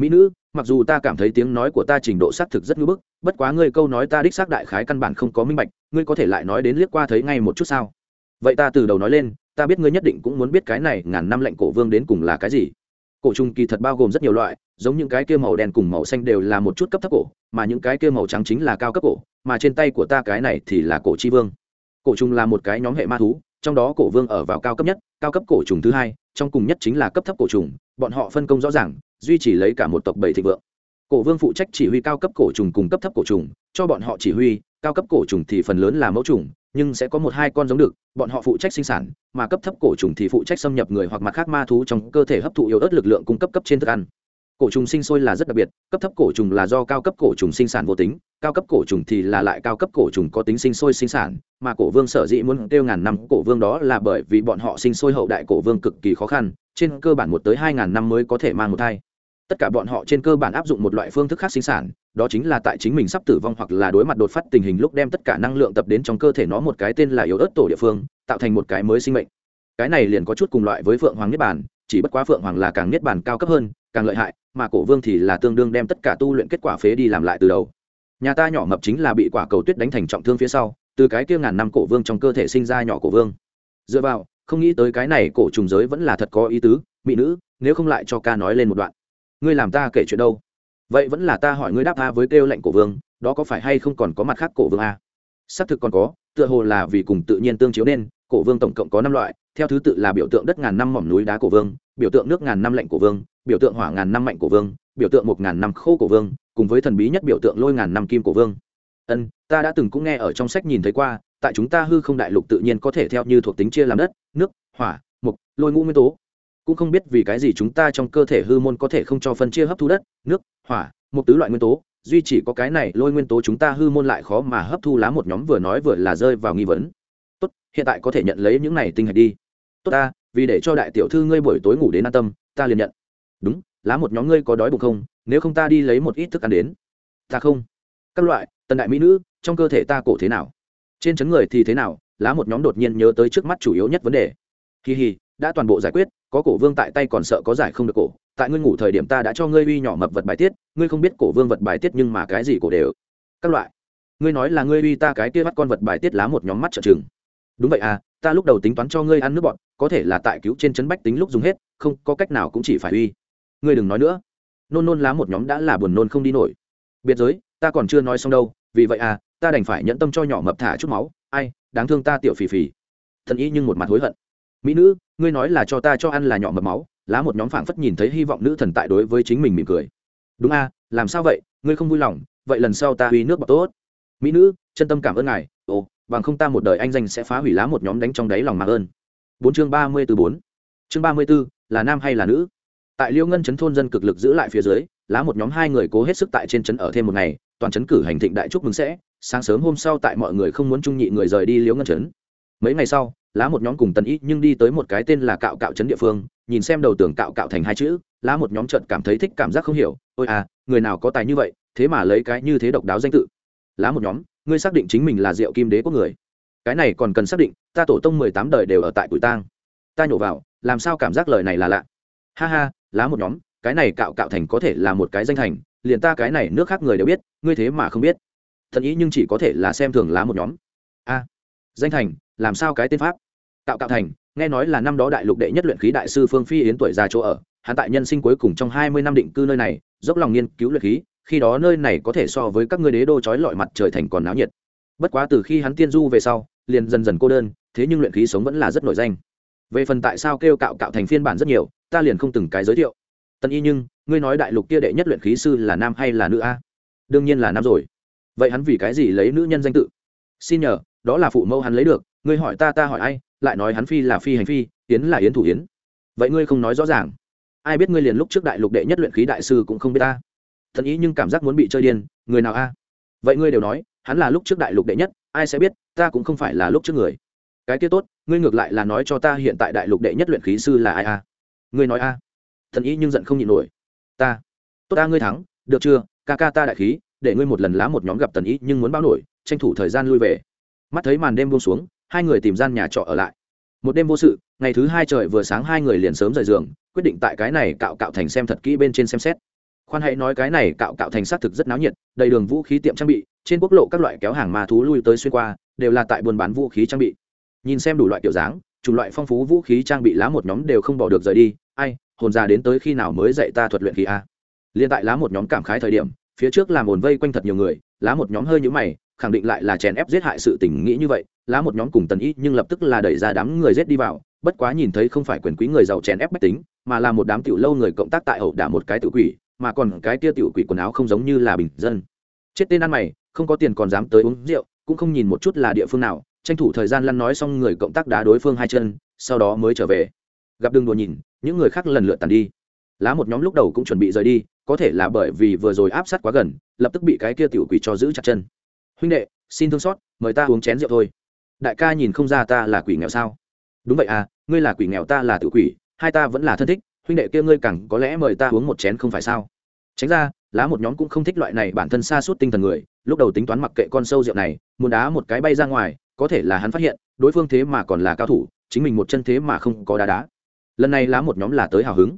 Mỹ nữ, mặc dù ta cảm thấy tiếng nói của ta trình độ xác thực rất ngưỡng bức, bất quá ngươi câu nói ta đích xác đại khái căn bản không có minh bạch, ngươi có thể lại nói đến liếc qua thấy ngay một chút sao? Vậy ta từ đầu nói lên, ta biết ngươi nhất định cũng muốn biết cái này ngàn năm lệnh cổ vương đến cùng là cái gì. Cổ trùng kỳ thật bao gồm rất nhiều loại, giống những cái kia màu đen cùng màu xanh đều là một chút cấp thấp cổ, mà những cái kia màu trắng chính là cao cấp cổ, mà trên tay của ta cái này thì là cổ chi vương. Cổ trùng là một cái nhóm hệ ma thú, trong đó cổ vương ở vào cao cấp nhất, cao cấp cổ trùng thứ hai, trong cùng nhất chính là cấp thấp cổ trùng, bọn họ phân công rõ ràng, duy trì lấy cả một tộc bảy thịnh vượng. Cổ vương phụ trách chỉ huy cao cấp cổ trùng cùng cấp thấp cổ trùng, cho bọn họ chỉ huy, cao cấp cổ trùng thì phần lớn là mẫu trùng nhưng sẽ có một hai con giống được, bọn họ phụ trách sinh sản, mà cấp thấp cổ trùng thì phụ trách xâm nhập người hoặc mặt khác ma thú trong cơ thể hấp thụ yếu ớt lực lượng cung cấp cấp trên thức ăn. Cổ trùng sinh sôi là rất đặc biệt, cấp thấp cổ trùng là do cao cấp cổ trùng sinh sản vô tính, cao cấp cổ trùng thì là lại cao cấp cổ trùng có tính sinh sôi sinh sản, mà cổ vương sở dĩ muốn kêu ngàn năm cổ vương đó là bởi vì bọn họ sinh sôi hậu đại cổ vương cực kỳ khó khăn, trên cơ bản một tới hai ngàn năm mới có thể mang một thai. Tất cả bọn họ trên cơ bản áp dụng một loại phương thức khác sinh sản đó chính là tại chính mình sắp tử vong hoặc là đối mặt đột phát tình hình lúc đem tất cả năng lượng tập đến trong cơ thể nó một cái tên là yếu ớt tổ địa phương, tạo thành một cái mới sinh mệnh. Cái này liền có chút cùng loại với phượng hoàng niết bàn, chỉ bất quá phượng hoàng là càng niết bàn cao cấp hơn, càng lợi hại, mà cổ vương thì là tương đương đem tất cả tu luyện kết quả phế đi làm lại từ đầu. Nhà ta nhỏ mập chính là bị quả cầu tuyết đánh thành trọng thương phía sau, từ cái kia ngàn năm cổ vương trong cơ thể sinh ra nhỏ cổ vương. Dựa vào, không nghĩ tới cái này cổ trùng giới vẫn là thật có ý tứ, mỹ nữ, nếu không lại cho ca nói lên một đoạn. Ngươi làm ta kể chuyện đâu? Vậy vẫn là ta hỏi ngươi đáp a với kêu lệnh cổ vương, đó có phải hay không còn có mặt khác cổ vương a? Xác thực còn có, tựa hồ là vì cùng tự nhiên tương chiếu nên, cổ vương tổng cộng có năm loại, theo thứ tự là biểu tượng đất ngàn năm mỏm núi đá cổ vương, biểu tượng nước ngàn năm lạnh cổ vương, biểu tượng hỏa ngàn năm mạnh cổ vương, biểu tượng một ngàn năm khô cổ vương, cùng với thần bí nhất biểu tượng lôi ngàn năm kim cổ vương. Ân, ta đã từng cũng nghe ở trong sách nhìn thấy qua, tại chúng ta hư không đại lục tự nhiên có thể theo như thuộc tính chia làm đất, nước, hỏa mục lôi ngũ nguyên tố cũng không biết vì cái gì chúng ta trong cơ thể hư môn có thể không cho phân chia hấp thu đất, nước, hỏa, một tứ loại nguyên tố, duy chỉ có cái này lôi nguyên tố chúng ta hư môn lại khó mà hấp thu lá một nhóm vừa nói vừa là rơi vào nghi vấn. Tốt, hiện tại có thể nhận lấy những này tinh hạch đi. Tốt ta, vì để cho đại tiểu thư ngươi buổi tối ngủ đến an tâm, ta liền nhận. Đúng, lá một nhóm ngươi có đói bụng không? Nếu không ta đi lấy một ít thức ăn đến. Ta không. Các loại, tần đại mỹ nữ, trong cơ thể ta cổ thế nào? Trên chấn người thì thế nào? Lá một nhóm đột nhiên nhớ tới trước mắt chủ yếu nhất vấn đề. Kỳ hì, đã toàn bộ giải quyết có cổ vương tại tay còn sợ có giải không được cổ, tại ngươi ngủ thời điểm ta đã cho ngươi uy nhỏ mập vật bài tiết, ngươi không biết cổ vương vật bài tiết nhưng mà cái gì cổ đều. Các loại. Ngươi nói là ngươi uy ta cái kia bắt con vật bài tiết lá một nhóm mắt trợ chừng đúng vậy à ta lúc đầu tính toán cho ngươi ăn nước bọn có thể là tại cứu trên chấn bách tính lúc dùng hết, không, có cách nào cũng chỉ phải uy. Ngươi đừng nói nữa. Nôn nôn lá một nhóm đã là buồn nôn không đi nổi. Biệt giới, ta còn chưa nói xong đâu, vì vậy à ta đành phải nhẫn tâm cho nhỏ mập thả chút máu. Ai, đáng thương ta tiểu phì phì. Thần ý nhưng một mặt hối hận mỹ nữ, ngươi nói là cho ta cho ăn là nhỏ mập máu. Lá một nhóm phảng phất nhìn thấy hy vọng nữ thần tại đối với chính mình mỉm cười. Đúng a, làm sao vậy? Ngươi không vui lòng, vậy lần sau ta uy nước bọc tốt. Mỹ nữ, chân tâm cảm ơn ngài. Ồ, bằng không ta một đời anh danh sẽ phá hủy lá một nhóm đánh trong đáy lòng mạng ơn. Bốn chương ba mươi từ bốn. Chương ba mươi b ố là nam hay là nữ? Tại liêu ngân chấn thôn dân cực lực giữ lại phía dưới, lá một nhóm hai người cố hết sức tại trên chấn ở thêm một ngày, toàn chấn cử hành thịnh đại chúc mừng sẽ, sáng sớm hôm sau tại mọi người không muốn trung nhị người rời đi liêu ngân chấn. Mấy ngày sau lá một nhóm cùng tần ý nhưng đi tới một cái tên là cạo cạo chấn địa phương, nhìn xem đầu tường cạo cạo thành hai chữ, lá một nhóm trận cảm thấy thích cảm giác không hiểu, ôi à người nào có tài như vậy, thế mà lấy cái như thế độc đáo danh tự. Lá một nhóm, ngươi xác định chính mình là diệu kim đế của người. Cái này còn cần xác định, ta tổ tông mười tám đời đều ở tại tuổi tang. Ta nhổ vào, làm sao cảm giác lời này là lạ? Ha ha, lá một nhóm, cái này cạo cạo thành có thể là một cái danh thành, liền ta cái này nước khác người đều biết, ngươi thế mà không biết. Thật ý nhưng chỉ có thể là xem thường lá một nhóm. A danh thành, làm sao cái tên pháp? Cạo cạo thành, nghe nói là năm đó đại lục đệ nhất luyện khí đại sư phương phi yến tuổi già chỗ ở, hắn tại nhân sinh cuối cùng trong hai mươi năm định cư nơi này, dốc lòng nghiên cứu luyện khí, khi đó nơi này có thể so với các ngươi đế đô trói lọi mặt trời thành còn náo nhiệt. Bất quá từ khi hắn tiên du về sau, liền dần dần cô đơn, thế nhưng luyện khí sống vẫn là rất nổi danh. Về phần tại sao kêu cạo cạo thành phiên bản rất nhiều, ta liền không từng cái giới thiệu. Tân y nhưng, ngươi nói đại lục kia đệ nhất luyện khí sư là nam hay là nữ a? Đương nhiên là nam rồi. Vậy hắn vì cái gì lấy nữ nhân danh tự? Xin nhờ đó là phụ mẫu hắn lấy được, ngươi hỏi ta ta hỏi ai, lại nói hắn phi là phi hành phi, yến là yến thủ yến. Vậy ngươi không nói rõ ràng. Ai biết ngươi liền lúc trước đại lục đệ nhất luyện khí đại sư cũng không biết ta. Thần ý nhưng cảm giác muốn bị chơi điên, người nào a? Vậy ngươi đều nói, hắn là lúc trước đại lục đệ nhất, ai sẽ biết, ta cũng không phải là lúc trước người. Cái kia tốt, ngươi ngược lại là nói cho ta hiện tại đại lục đệ nhất luyện khí sư là ai a? Ngươi nói a? Thần ý nhưng giận không nhịn nổi. Ta. Tốt ta, ngươi thắng, được chưa? Ca ca ta đại khí, để ngươi một lần lá một nhóm gặp tần ý nhưng muốn báo nổi, tranh thủ thời gian lui về mắt thấy màn đêm buông xuống, hai người tìm gian nhà trọ ở lại. Một đêm vô sự, ngày thứ hai trời vừa sáng hai người liền sớm rời giường, quyết định tại cái này cạo cạo thành xem thật kỹ bên trên xem xét. Khoan hãy nói cái này cạo cạo thành xác thực rất náo nhiệt, đầy đường vũ khí tiệm trang bị, trên quốc lộ các loại kéo hàng ma thú lui tới xuyên qua, đều là tại buôn bán vũ khí trang bị. Nhìn xem đủ loại kiểu dáng, chủng loại phong phú vũ khí trang bị lá một nhóm đều không bỏ được rời đi. Ai, hồn già đến tới khi nào mới dạy ta thuật luyện khí a? Liên tại lá một nhóm cảm khái thời điểm, phía trước làm ồn vây quanh thật nhiều người, lá một nhóm hơi nhũ mày khẳng định lại là chèn ép giết hại sự tình nghĩ như vậy, lá một nhóm cùng tần y nhưng lập tức là đẩy ra đám người giết đi vào, bất quá nhìn thấy không phải quyền quý người giàu chèn ép bách tính, mà là một đám tiểu lâu người cộng tác tại ẩu đả một cái tự quỷ, mà còn cái kia tiểu quỷ quần áo không giống như là bình dân. Chết tên ăn mày, không có tiền còn dám tới uống rượu, cũng không nhìn một chút là địa phương nào, tranh thủ thời gian lăn nói xong người cộng tác đá đối phương hai chân, sau đó mới trở về. Gặp đường đùa nhìn, những người khác lần lượt tàn đi. Lá một nhóm lúc đầu cũng chuẩn bị rời đi, có thể là bởi vì vừa rồi áp sát quá gần, lập tức bị cái kia tiểu quỷ cho giữ chặt chân huynh đệ xin thương xót mời ta uống chén rượu thôi. Đại ca nhìn không ra ta là quỷ nghèo sao? Đúng vậy à ngươi là quỷ nghèo ta là tự quỷ hai ta vẫn là thân thích huynh đệ kia ngươi cẳng, có lẽ mời ta uống một chén không phải sao? Tránh ra lá một nhóm cũng không thích loại này bản thân xa suốt tinh thần người lúc đầu tính toán mặc kệ con sâu rượu này muốn đá một cái bay ra ngoài có thể là hắn phát hiện đối phương thế mà còn là cao thủ chính mình một chân thế mà không có đá đá. Lần này lá một nhóm là tới hào hứng.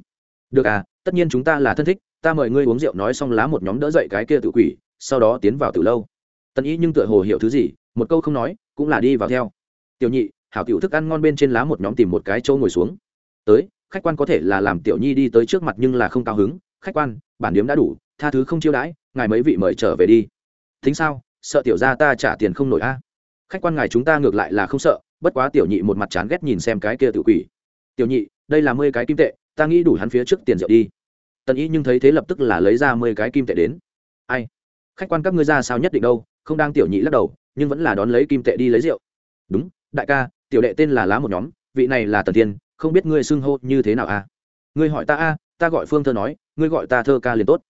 Được à tất nhiên chúng ta là thân thích ta mời ngươi uống rượu nói xong lá một nhóm đỡ dậy cái kia tự quỷ sau đó tiến vào từ lâu tần ý nhưng tựa hồ hiểu thứ gì, một câu không nói, cũng là đi vào theo. Tiểu nhị, hảo tiểu thức ăn ngon bên trên lá một nhóm tìm một cái chỗ ngồi xuống. Tới, khách quan có thể là làm tiểu nhi đi tới trước mặt nhưng là không cao hứng. Khách quan, bản điếm đã đủ, tha thứ không chiêu đãi, ngài mấy vị mời trở về đi. Thính sao? Sợ tiểu ra ta trả tiền không nổi a? Khách quan ngài chúng ta ngược lại là không sợ, bất quá tiểu nhị một mặt chán ghét nhìn xem cái kia tự quỷ. Tiểu nhị, đây là mười cái kim tệ, ta nghĩ đủ hắn phía trước tiền rượu đi. Tần ý nhưng thấy thế lập tức là lấy ra mười cái kim tệ đến. Ai? Khách quan các ngươi ra sao nhất định đâu? Không đang tiểu nhị lắc đầu, nhưng vẫn là đón lấy kim tệ đi lấy rượu. Đúng, đại ca, tiểu đệ tên là lá một nhóm, vị này là tần tiên, không biết ngươi xưng hô như thế nào a ngươi hỏi ta a, ta gọi phương thơ nói, ngươi gọi ta thơ ca liền tốt.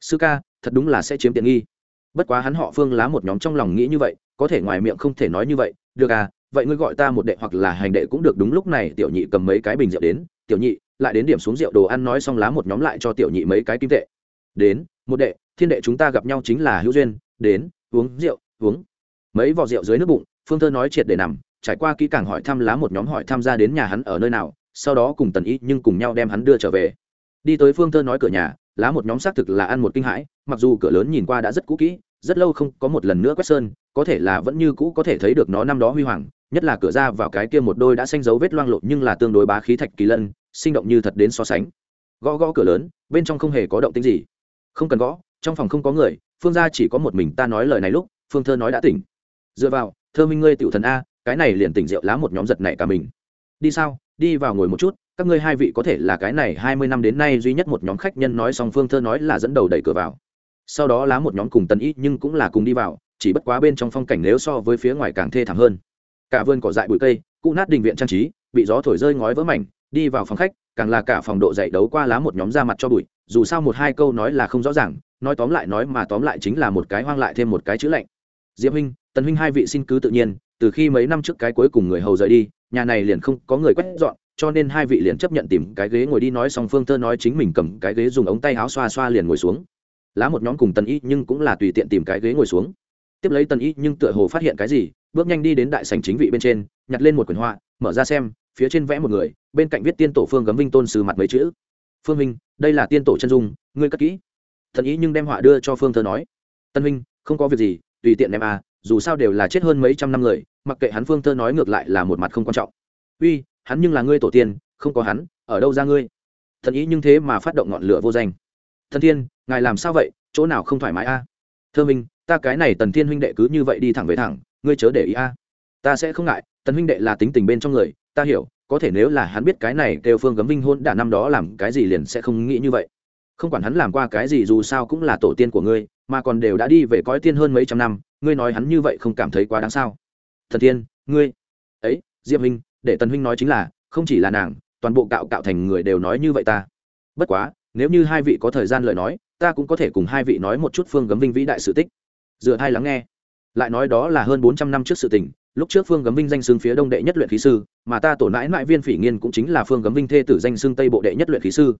Sư ca, thật đúng là sẽ chiếm tiện nghi. Bất quá hắn họ phương lá một nhóm trong lòng nghĩ như vậy, có thể ngoài miệng không thể nói như vậy, được à vậy ngươi gọi ta một đệ hoặc là hành đệ cũng được, đúng lúc này tiểu nhị cầm mấy cái bình rượu đến, tiểu nhị, lại đến điểm xuống rượu đồ ăn nói xong lá một nhóm lại cho tiểu nhị mấy cái kim tệ. Đến, một đệ, thiên đệ chúng ta gặp nhau chính là hữu duyên, đến uống rượu, uống. Mấy vò rượu dưới nước bụng, phương thơ nói triệt để nằm, trải qua kỹ càng hỏi thăm lá một nhóm hỏi tham gia đến nhà hắn ở nơi nào, sau đó cùng tần y nhưng cùng nhau đem hắn đưa trở về. Đi tới phương thơ nói cửa nhà, lá một nhóm xác thực là ăn một kinh hãi, mặc dù cửa lớn nhìn qua đã rất cũ kỹ, rất lâu không có một lần nữa quét sơn, có thể là vẫn như cũ có thể thấy được nó năm đó huy hoàng, nhất là cửa ra vào cái kia một đôi đã xanh dấu vết loang lộ nhưng là tương đối bá khí thạch kỳ lân, sinh động như thật đến so sánh. Gõ gõ cửa lớn, bên trong không hề có động tính gì. Không cần gõ trong phòng không có người, phương gia chỉ có một mình ta nói lời này lúc, phương thơ nói đã tỉnh. Dựa vào, thơ minh ngươi tiểu thần a, cái này liền tỉnh rượu lá một nhóm giật này cả mình. Đi sao? Đi vào ngồi một chút, các ngươi hai vị có thể là cái này hai mươi năm đến nay duy nhất một nhóm khách nhân nói xong phương thơ nói là dẫn đầu đẩy cửa vào. Sau đó lá một nhóm cùng tần ý nhưng cũng là cùng đi vào, chỉ bất quá bên trong phong cảnh nếu so với phía ngoài càng thê thảm hơn. Cả vườn cỏ dại bụi cây, cụ nát đình viện trang trí, bị gió thổi rơi ngói vỡ mảnh, đi vào phòng khách, càng là cả phòng độ dạy đấu qua lá một nhóm ra mặt cho bụi, dù sao một hai câu nói là không rõ ràng nói tóm lại nói mà tóm lại chính là một cái hoang lại thêm một cái chữ lạnh. Diệp huynh, tần huynh hai vị xin cứ tự nhiên, từ khi mấy năm trước cái cuối cùng người hầu rời đi, nhà này liền không có người quét dọn, cho nên hai vị liền chấp nhận tìm cái ghế ngồi đi nói xong phương thơ nói chính mình cầm cái ghế dùng ống tay áo xoa xoa liền ngồi xuống. Lá một nhóm cùng tần y nhưng cũng là tùy tiện tìm cái ghế ngồi xuống. Tiếp lấy tần y nhưng tựa hồ phát hiện cái gì, bước nhanh đi đến đại sành chính vị bên trên, nhặt lên một quyển họa, mở ra xem, phía trên vẽ một người, bên cạnh viết tiên tổ phương gấm vinh tôn sư mặt mấy chữ. Phương minh đây là tiên tổ chân dung, ngươi cất kỹ thần ý nhưng đem họa đưa cho phương thơ nói, tân huynh, không có việc gì, tùy tiện đem à dù sao đều là chết hơn mấy trăm năm người, mặc kệ hắn phương thơ nói ngược lại là một mặt không quan trọng. Uy, hắn nhưng là ngươi tổ tiên, không có hắn, ở đâu ra ngươi? Thần ý nhưng thế mà phát động ngọn lửa vô danh. Thần thiên, ngài làm sao vậy? Chỗ nào không thoải mái a thơ minh ta cái này tần thiên huynh đệ cứ như vậy đi thẳng về thẳng, ngươi chớ để ý a ta sẽ không ngại, tần huynh đệ là tính tình bên trong người, ta hiểu, có thể nếu là hắn biết cái này kêu phương gấm vinh hôn đả năm đó làm cái gì liền sẽ không nghĩ như vậy không quản hắn làm qua cái gì dù sao cũng là tổ tiên của ngươi, mà còn đều đã đi về cõi tiên hơn mấy trăm năm, ngươi nói hắn như vậy không cảm thấy quá đáng sao? Thần tiên ngươi, ấy, diệp huynh để tần huynh nói chính là, không chỉ là nàng, toàn bộ cạo cạo thành người đều nói như vậy ta. Bất quá, nếu như hai vị có thời gian lời nói, ta cũng có thể cùng hai vị nói một chút phương gấm vinh vĩ đại sự tích. Dựa hai lắng nghe. Lại nói đó là hơn bốn trăm năm trước sự tình, lúc trước phương gấm vinh danh xưng phía đông đệ nhất luyện khí sư, mà ta tổ nãi nãi viên phỉ nghiên cũng chính là phương gấm vinh thê tử danh xưng tây bộ đệ nhất luyện khí sư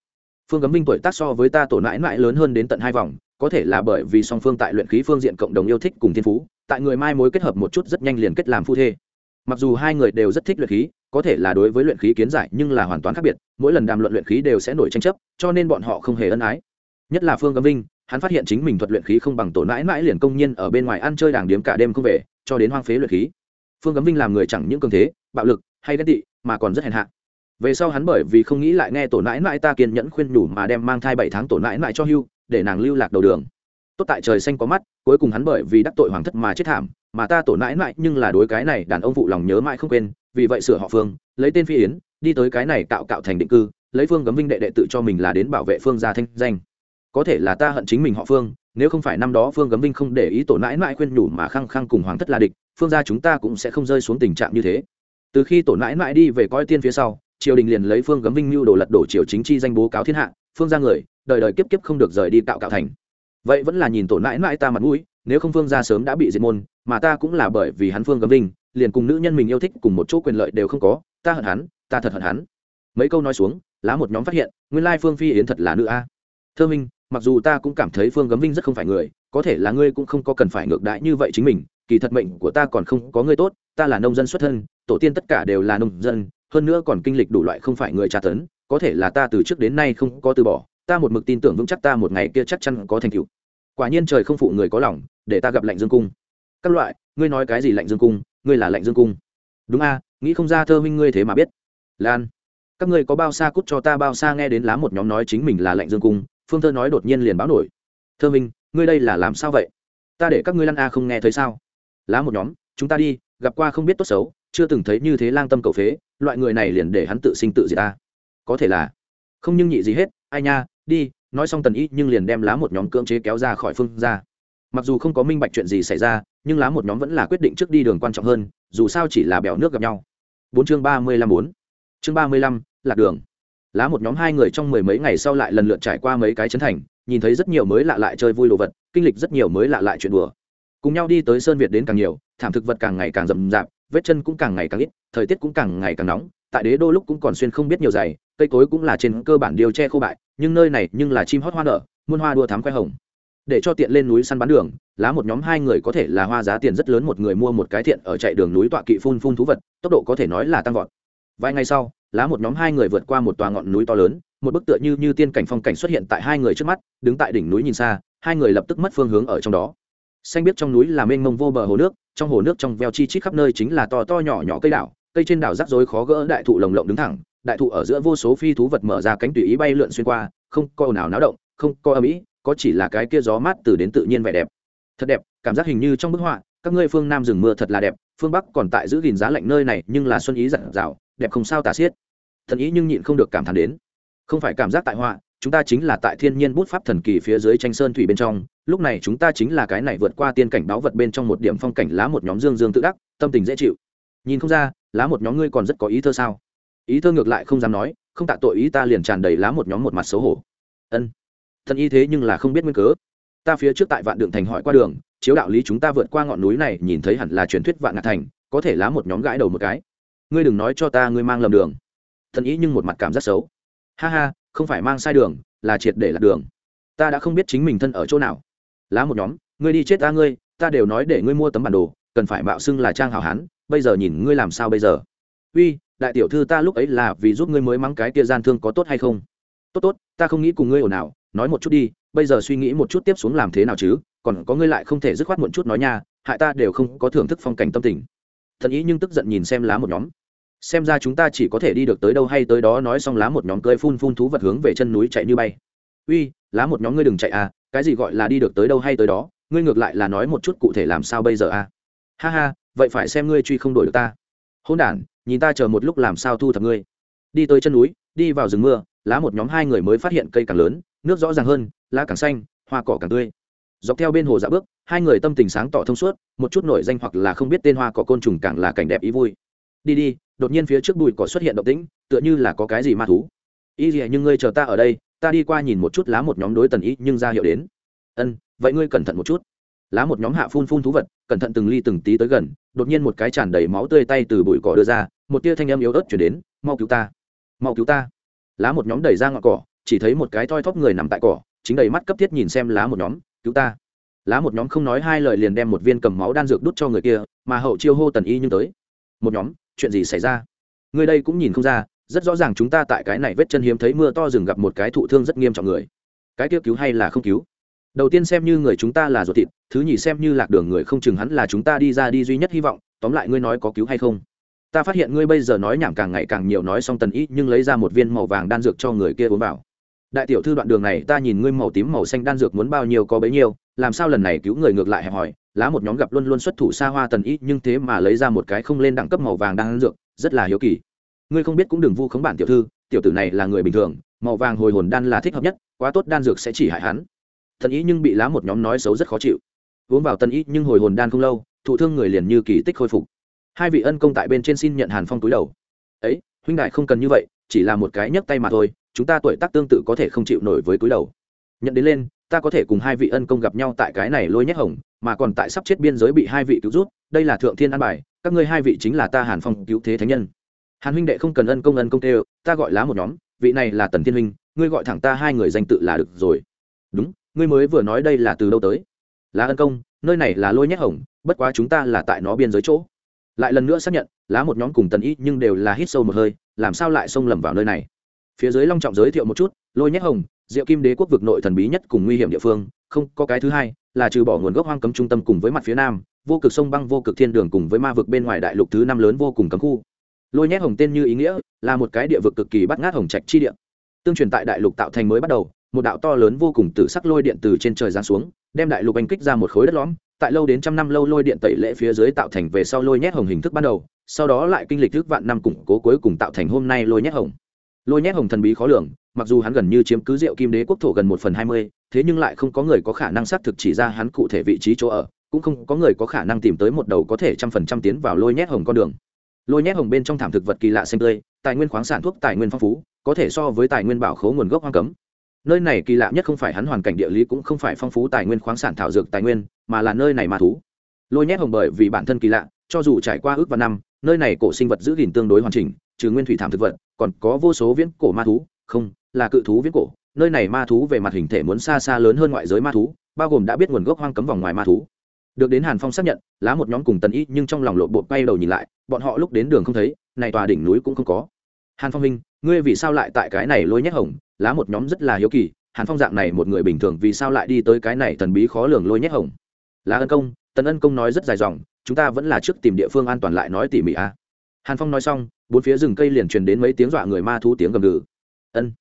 phương Cấm vinh tuổi tác so với ta tổ mãi mãi lớn hơn đến tận hai vòng, có thể là bởi vì song phương tại luyện khí phương diện cộng đồng yêu thích cùng thiên phú, tại người mai mối kết hợp một chút rất nhanh liền kết làm phu thê. Mặc dù hai người đều rất thích luyện khí, có thể là đối với luyện khí kiến giải nhưng là hoàn toàn khác biệt, mỗi lần đàm luận luyện khí đều sẽ nổi tranh chấp, cho nên bọn họ không hề ân ái. Nhất là phương Cấm vinh, hắn phát hiện chính mình thuật luyện khí không bằng tổ mãi mãi liền công nhân ở bên ngoài ăn chơi đàng điếm cả đêm không về, cho đến hoang phế luyện khí. Phương Cấm vinh làm người chẳng những cường thế, bạo lực, hay ghét tị, mà còn rất hèn hạ về sau hắn bởi vì không nghĩ lại nghe tổ nãi nãi ta kiên nhẫn khuyên nhủ mà đem mang thai bảy tháng tổ nãi nãi cho hưu, để nàng lưu lạc đầu đường. Tốt tại trời xanh có mắt, cuối cùng hắn bởi vì đắc tội hoàng thất mà chết thảm, mà ta tổ nãi nãi nhưng là đối cái này đàn ông phụ lòng nhớ mãi không quên, vì vậy sửa họ phương, lấy tên phi yến, đi tới cái này cạo cạo thành định cư, lấy phương gấm vinh đệ đệ tự cho mình là đến bảo vệ phương gia thanh danh. Có thể là ta hận chính mình họ phương, nếu không phải năm đó phương gấm vinh không để ý tổ nãi nãi khuyên nhủ mà khăng khăng cùng hoàng thất là địch, phương gia chúng ta cũng sẽ không rơi xuống tình trạng như thế. Từ khi tổ nãi nãi đi về coi tiên phía sau triều đình liền lấy phương gấm vinh mưu đồ lật đổ triều chính chi danh bố cáo thiên hạ, phương ra người, đời đời kiếp kiếp không được rời đi cạo cạo thành. Vậy vẫn là nhìn tổn mãi mãi ta mặt mũi, nếu không phương ra sớm đã bị diệt môn, mà ta cũng là bởi vì hắn phương gấm vinh, liền cùng nữ nhân mình yêu thích cùng một chỗ quyền lợi đều không có, ta hận hắn, ta thật hận hắn. Mấy câu nói xuống, lá một nhóm phát hiện, nguyên lai phương phi yến thật là nữ a. Thơ minh, mặc dù ta cũng cảm thấy phương gấm vinh rất không phải người, có thể là ngươi cũng không có cần phải ngược đãi như vậy chính mình, kỳ thật mệnh của ta còn không có ngươi tốt, ta là nông dân xuất thân, tổ tiên tất cả đều là nông dân hơn nữa còn kinh lịch đủ loại không phải người tra tấn, có thể là ta từ trước đến nay không có từ bỏ, ta một mực tin tưởng vững chắc ta một ngày kia chắc chắn có thành tựu. Quả nhiên trời không phụ người có lòng, để ta gặp lạnh dương cung. Các loại, ngươi nói cái gì lạnh dương cung, ngươi là lạnh dương cung. Đúng a, nghĩ không ra thơ minh ngươi thế mà biết. Lan, các ngươi có bao xa cút cho ta bao xa nghe đến lá một nhóm nói chính mình là lạnh dương cung, phương thơ nói đột nhiên liền báo nổi. Thơ minh ngươi đây là làm sao vậy? Ta để các ngươi lăn a không nghe thấy sao? Lá một nhóm, chúng ta đi, gặp qua không biết tốt xấu, chưa từng thấy như thế lang tâm cầu phế loại người này liền để hắn tự sinh tự diệt ta. Có thể là, không nhưng nhị gì hết, ai nha, đi, nói xong tần y nhưng liền đem lá một nhóm cưỡng chế kéo ra khỏi phương ra. Mặc dù không có minh bạch chuyện gì xảy ra, nhưng lá một nhóm vẫn là quyết định trước đi đường quan trọng hơn, dù sao chỉ là bèo nước gặp nhau. Bốn chương ba mươi lăm bốn. Chương ba mươi lăm, lạc đường. Lá một nhóm hai người trong mười mấy ngày sau lại lần lượt trải qua mấy cái chấn thành, nhìn thấy rất nhiều mới lạ lại chơi vui đồ vật, kinh lịch rất nhiều mới lạ lại chuyện đùa. Cùng nhau đi tới sơn việt đến càng nhiều, thảm thực vật càng ngày càng rậm rạp vết chân cũng càng ngày càng ít, thời tiết cũng càng ngày càng nóng, tại đế đô lúc cũng còn xuyên không biết nhiều dày, cây cối cũng là trên cơ bản điều che khô bại, nhưng nơi này nhưng là chim hót hoa nở, muôn hoa đua thám khoe hồng. Để cho tiện lên núi săn bán đường, lá một nhóm hai người có thể là hoa giá tiền rất lớn một người mua một cái thiện ở chạy đường núi tọa kỵ phun phun thú vật, tốc độ có thể nói là tăng vọt. Vài ngày sau, lá một nhóm hai người vượt qua một tòa ngọn núi to lớn, một bức tựa như như tiên cảnh phong cảnh xuất hiện tại hai người trước mắt, đứng tại đỉnh núi nhìn xa, hai người lập tức mất phương hướng ở trong đó. Xanh biết trong núi là mênh mông vô bờ hồ nước trong hồ nước trong veo chi chít khắp nơi chính là to to nhỏ nhỏ cây đảo, cây trên đảo rắc rối khó gỡ, đại thụ lồng lộng đứng thẳng, đại thụ ở giữa vô số phi thú vật mở ra cánh tùy ý bay lượn xuyên qua, không có ồn ào náo động, không có âm ỉ, có chỉ là cái kia gió mát từ đến tự nhiên vẻ đẹp. Thật đẹp, cảm giác hình như trong bức họa, các ngươi phương nam rừng mưa thật là đẹp, phương bắc còn tại giữ gìn giá lạnh nơi này, nhưng là xuân ý dặn dào, đẹp không sao tả xiết. Thần ý nhưng nhịn không được cảm thán đến. Không phải cảm giác tại họa, chúng ta chính là tại thiên nhiên bút pháp thần kỳ phía dưới tranh sơn thủy bên trong lúc này chúng ta chính là cái này vượt qua tiên cảnh báo vật bên trong một điểm phong cảnh lá một nhóm dương dương tự đắc, tâm tình dễ chịu. Nhìn không ra, lá một nhóm ngươi còn rất có ý thơ sao? Ý thơ ngược lại không dám nói, không tạ tội ý ta liền tràn đầy lá một nhóm một mặt xấu hổ. Ân. Thân y thế nhưng là không biết nguyên cớ. Ta phía trước tại vạn đường thành hỏi qua đường, chiếu đạo lý chúng ta vượt qua ngọn núi này, nhìn thấy hẳn là truyền thuyết vạn ngạc thành, có thể lá một nhóm gãi đầu một cái. Ngươi đừng nói cho ta ngươi mang lầm đường. Thân ý nhưng một mặt cảm giác xấu. Ha ha, không phải mang sai đường, là triệt để lạc đường. Ta đã không biết chính mình thân ở chỗ nào lá một nhóm, ngươi đi chết ta ngươi, ta đều nói để ngươi mua tấm bản đồ, cần phải mạo xưng là trang hảo hán, bây giờ nhìn ngươi làm sao bây giờ? Uy, đại tiểu thư ta lúc ấy là vì giúp ngươi mới mắng cái kia gian thương có tốt hay không? Tốt tốt, ta không nghĩ cùng ngươi ồn ào, nói một chút đi, bây giờ suy nghĩ một chút tiếp xuống làm thế nào chứ, còn có ngươi lại không thể dứt khoát một chút nói nha, hại ta đều không có thưởng thức phong cảnh tâm tình. Thần ý nhưng tức giận nhìn xem lá một nhóm. Xem ra chúng ta chỉ có thể đi được tới đâu hay tới đó nói xong lá một nhóm cơi phun phun thú vật hướng về chân núi chạy như bay. Uy lá một nhóm ngươi đừng chạy à cái gì gọi là đi được tới đâu hay tới đó, ngươi ngược lại là nói một chút cụ thể làm sao bây giờ à. Ha ha, vậy phải xem ngươi truy không đổi được ta. Hôn đản, nhìn ta chờ một lúc làm sao thu thập ngươi. Đi tới chân núi, đi vào rừng mưa, lá một nhóm hai người mới phát hiện cây càng lớn, nước rõ ràng hơn, lá càng xanh, hoa cỏ càng tươi. Dọc theo bên hồ dạ bước, hai người tâm tình sáng tỏ thông suốt, một chút nổi danh hoặc là không biết tên hoa cỏ côn trùng càng là cảnh đẹp ý vui. Đi đi, đột nhiên phía trước bụi cỏ xuất hiện động tĩnh, tựa như là có cái gì ma thú. Y gì nhưng ngươi chờ ta ở đây ta đi qua nhìn một chút lá một nhóm đối tần ý nhưng ra hiệu đến. Ân, vậy ngươi cẩn thận một chút. Lá một nhóm hạ phun phun thú vật, cẩn thận từng ly từng tí tới gần, đột nhiên một cái tràn đầy máu tươi tay từ bụi cỏ đưa ra, một tia thanh âm yếu ớt chuyển đến, mau cứu ta! Mau cứu ta! Lá một nhóm đẩy ra ngọn cỏ, chỉ thấy một cái thoi thóp người nằm tại cỏ, chính đầy mắt cấp thiết nhìn xem lá một nhóm, cứu ta! Lá một nhóm không nói hai lời liền đem một viên cầm máu đan dược đút cho người kia, mà hậu chiêu hô tần y nhưng tới. Một nhóm, chuyện gì xảy ra? Người đây cũng nhìn không ra rất rõ ràng chúng ta tại cái này vết chân hiếm thấy mưa to rừng gặp một cái thụ thương rất nghiêm trọng người. Cái kia cứu hay là không cứu? Đầu tiên xem như người chúng ta là ruột thịt, thứ nhì xem như lạc đường người không chừng hắn là chúng ta đi ra đi duy nhất hy vọng, tóm lại ngươi nói có cứu hay không? Ta phát hiện ngươi bây giờ nói nhảm càng ngày càng nhiều nói xong tần ý, nhưng lấy ra một viên màu vàng đan dược cho người kia uống vào. Đại tiểu thư đoạn đường này, ta nhìn ngươi màu tím màu xanh đan dược muốn bao nhiêu có bấy nhiêu, làm sao lần này cứu người ngược lại hẹp hỏi lá một nhóm gặp luôn luôn xuất thủ xa hoa tần ý, nhưng thế mà lấy ra một cái không lên đẳng cấp màu vàng đan dược, rất là hiếu kỳ ngươi không biết cũng đừng vu khống bản tiểu thư, tiểu tử này là người bình thường, màu vàng hồi hồn đan là thích hợp nhất, quá tốt đan dược sẽ chỉ hại hắn. Thần ý nhưng bị lá một nhóm nói xấu rất khó chịu. Uống vào tần ý nhưng hồi hồn đan không lâu, thụ thương người liền như kỳ tích khôi phục. Hai vị ân công tại bên trên xin nhận hàn phong túi đầu. Ấy, huynh đại không cần như vậy, chỉ là một cái nhấc tay mà thôi, chúng ta tuổi tác tương tự có thể không chịu nổi với túi đầu. Nhận đến lên, ta có thể cùng hai vị ân công gặp nhau tại cái này lôi nhét hồng, mà còn tại sắp chết biên giới bị hai vị cứu rút, đây là thượng thiên an bài, các ngươi hai vị chính là ta hàn phong cứu thế thánh nhân hàn huynh đệ không cần ân công ân công tê ta gọi lá một nhóm, vị này là tần thiên huynh, ngươi gọi thẳng ta hai người danh tự là được rồi. Đúng, ngươi mới vừa nói đây là từ đâu tới? Lá ân công, nơi này là lôi nhét hồng, bất quá chúng ta là tại nó biên giới chỗ. Lại lần nữa xác nhận, lá một nhóm cùng tần y nhưng đều là hít sâu một hơi, làm sao lại xông lầm vào nơi này? Phía dưới long trọng giới thiệu một chút, lôi nhét hồng, diệu kim đế quốc vực nội thần bí nhất cùng nguy hiểm địa phương, không có cái thứ hai, là trừ bỏ nguồn gốc hoang cấm trung tâm cùng với mặt phía nam, vô cực sông băng, vô cực thiên đường cùng với ma vực bên ngoài đại lục thứ năm lớn vô cùng cấm khu lôi nhét hồng tên như ý nghĩa, là một cái địa vực cực kỳ bắt ngát hồng trạch chi địa. Tương truyền tại đại lục tạo thành mới bắt đầu, một đạo to lớn vô cùng tử sắc lôi điện từ trên trời giáng xuống, đem đại lục anh kích ra một khối đất lõm, tại lâu đến trăm năm lâu lôi điện tẩy lễ phía dưới tạo thành về sau lôi nhét hồng hình thức ban đầu, sau đó lại kinh lịch thức vạn năm củng cố cuối cùng tạo thành hôm nay lôi nhét hồng. Lôi nhét hồng thần bí khó lường, mặc dù hắn gần như chiếm cứ diệu kim đế quốc thổ gần một phần hai mươi, thế nhưng lại không có người có khả năng xác thực chỉ ra hắn cụ thể vị trí chỗ ở, cũng không có người có khả năng tìm tới một đầu có thể trăm phần trăm tiến vào lôi nhét hồng con đường lôi nhét hồng bên trong thảm thực vật kỳ lạ xanh tươi, tài nguyên khoáng sản thuốc tài nguyên phong phú, có thể so với tài nguyên bảo khố nguồn gốc hoang cấm. Nơi này kỳ lạ nhất không phải hắn hoàn cảnh địa lý cũng không phải phong phú tài nguyên khoáng sản thảo dược tài nguyên, mà là nơi này ma thú. Lôi nhét hồng bởi vì bản thân kỳ lạ, cho dù trải qua ước và năm, nơi này cổ sinh vật giữ gìn tương đối hoàn chỉnh, trừ nguyên thủy thảm thực vật, còn có vô số viễn cổ ma thú, không, là cự thú viễn cổ. Nơi này ma thú về mặt hình thể muốn xa xa lớn hơn ngoại giới ma thú, bao gồm đã biết nguồn gốc hoang cấm vòng ngoài ma thú được đến hàn phong xác nhận, lá một nhóm cùng tần y nhưng trong lòng lộ bộ bay đầu nhìn lại, bọn họ lúc đến đường không thấy, này tòa đỉnh núi cũng không có. Hàn phong minh, ngươi vì sao lại tại cái này lôi nhét hồng? Lá một nhóm rất là hiếu kỳ, hàn phong dạng này một người bình thường vì sao lại đi tới cái này thần bí khó lường lôi nhét hồng? Lá ân công, tần ân công nói rất dài dòng, chúng ta vẫn là trước tìm địa phương an toàn lại nói tỉ mỉ a. Hàn phong nói xong, bốn phía rừng cây liền truyền đến mấy tiếng dọa người ma thú tiếng gầm gừ. Ân.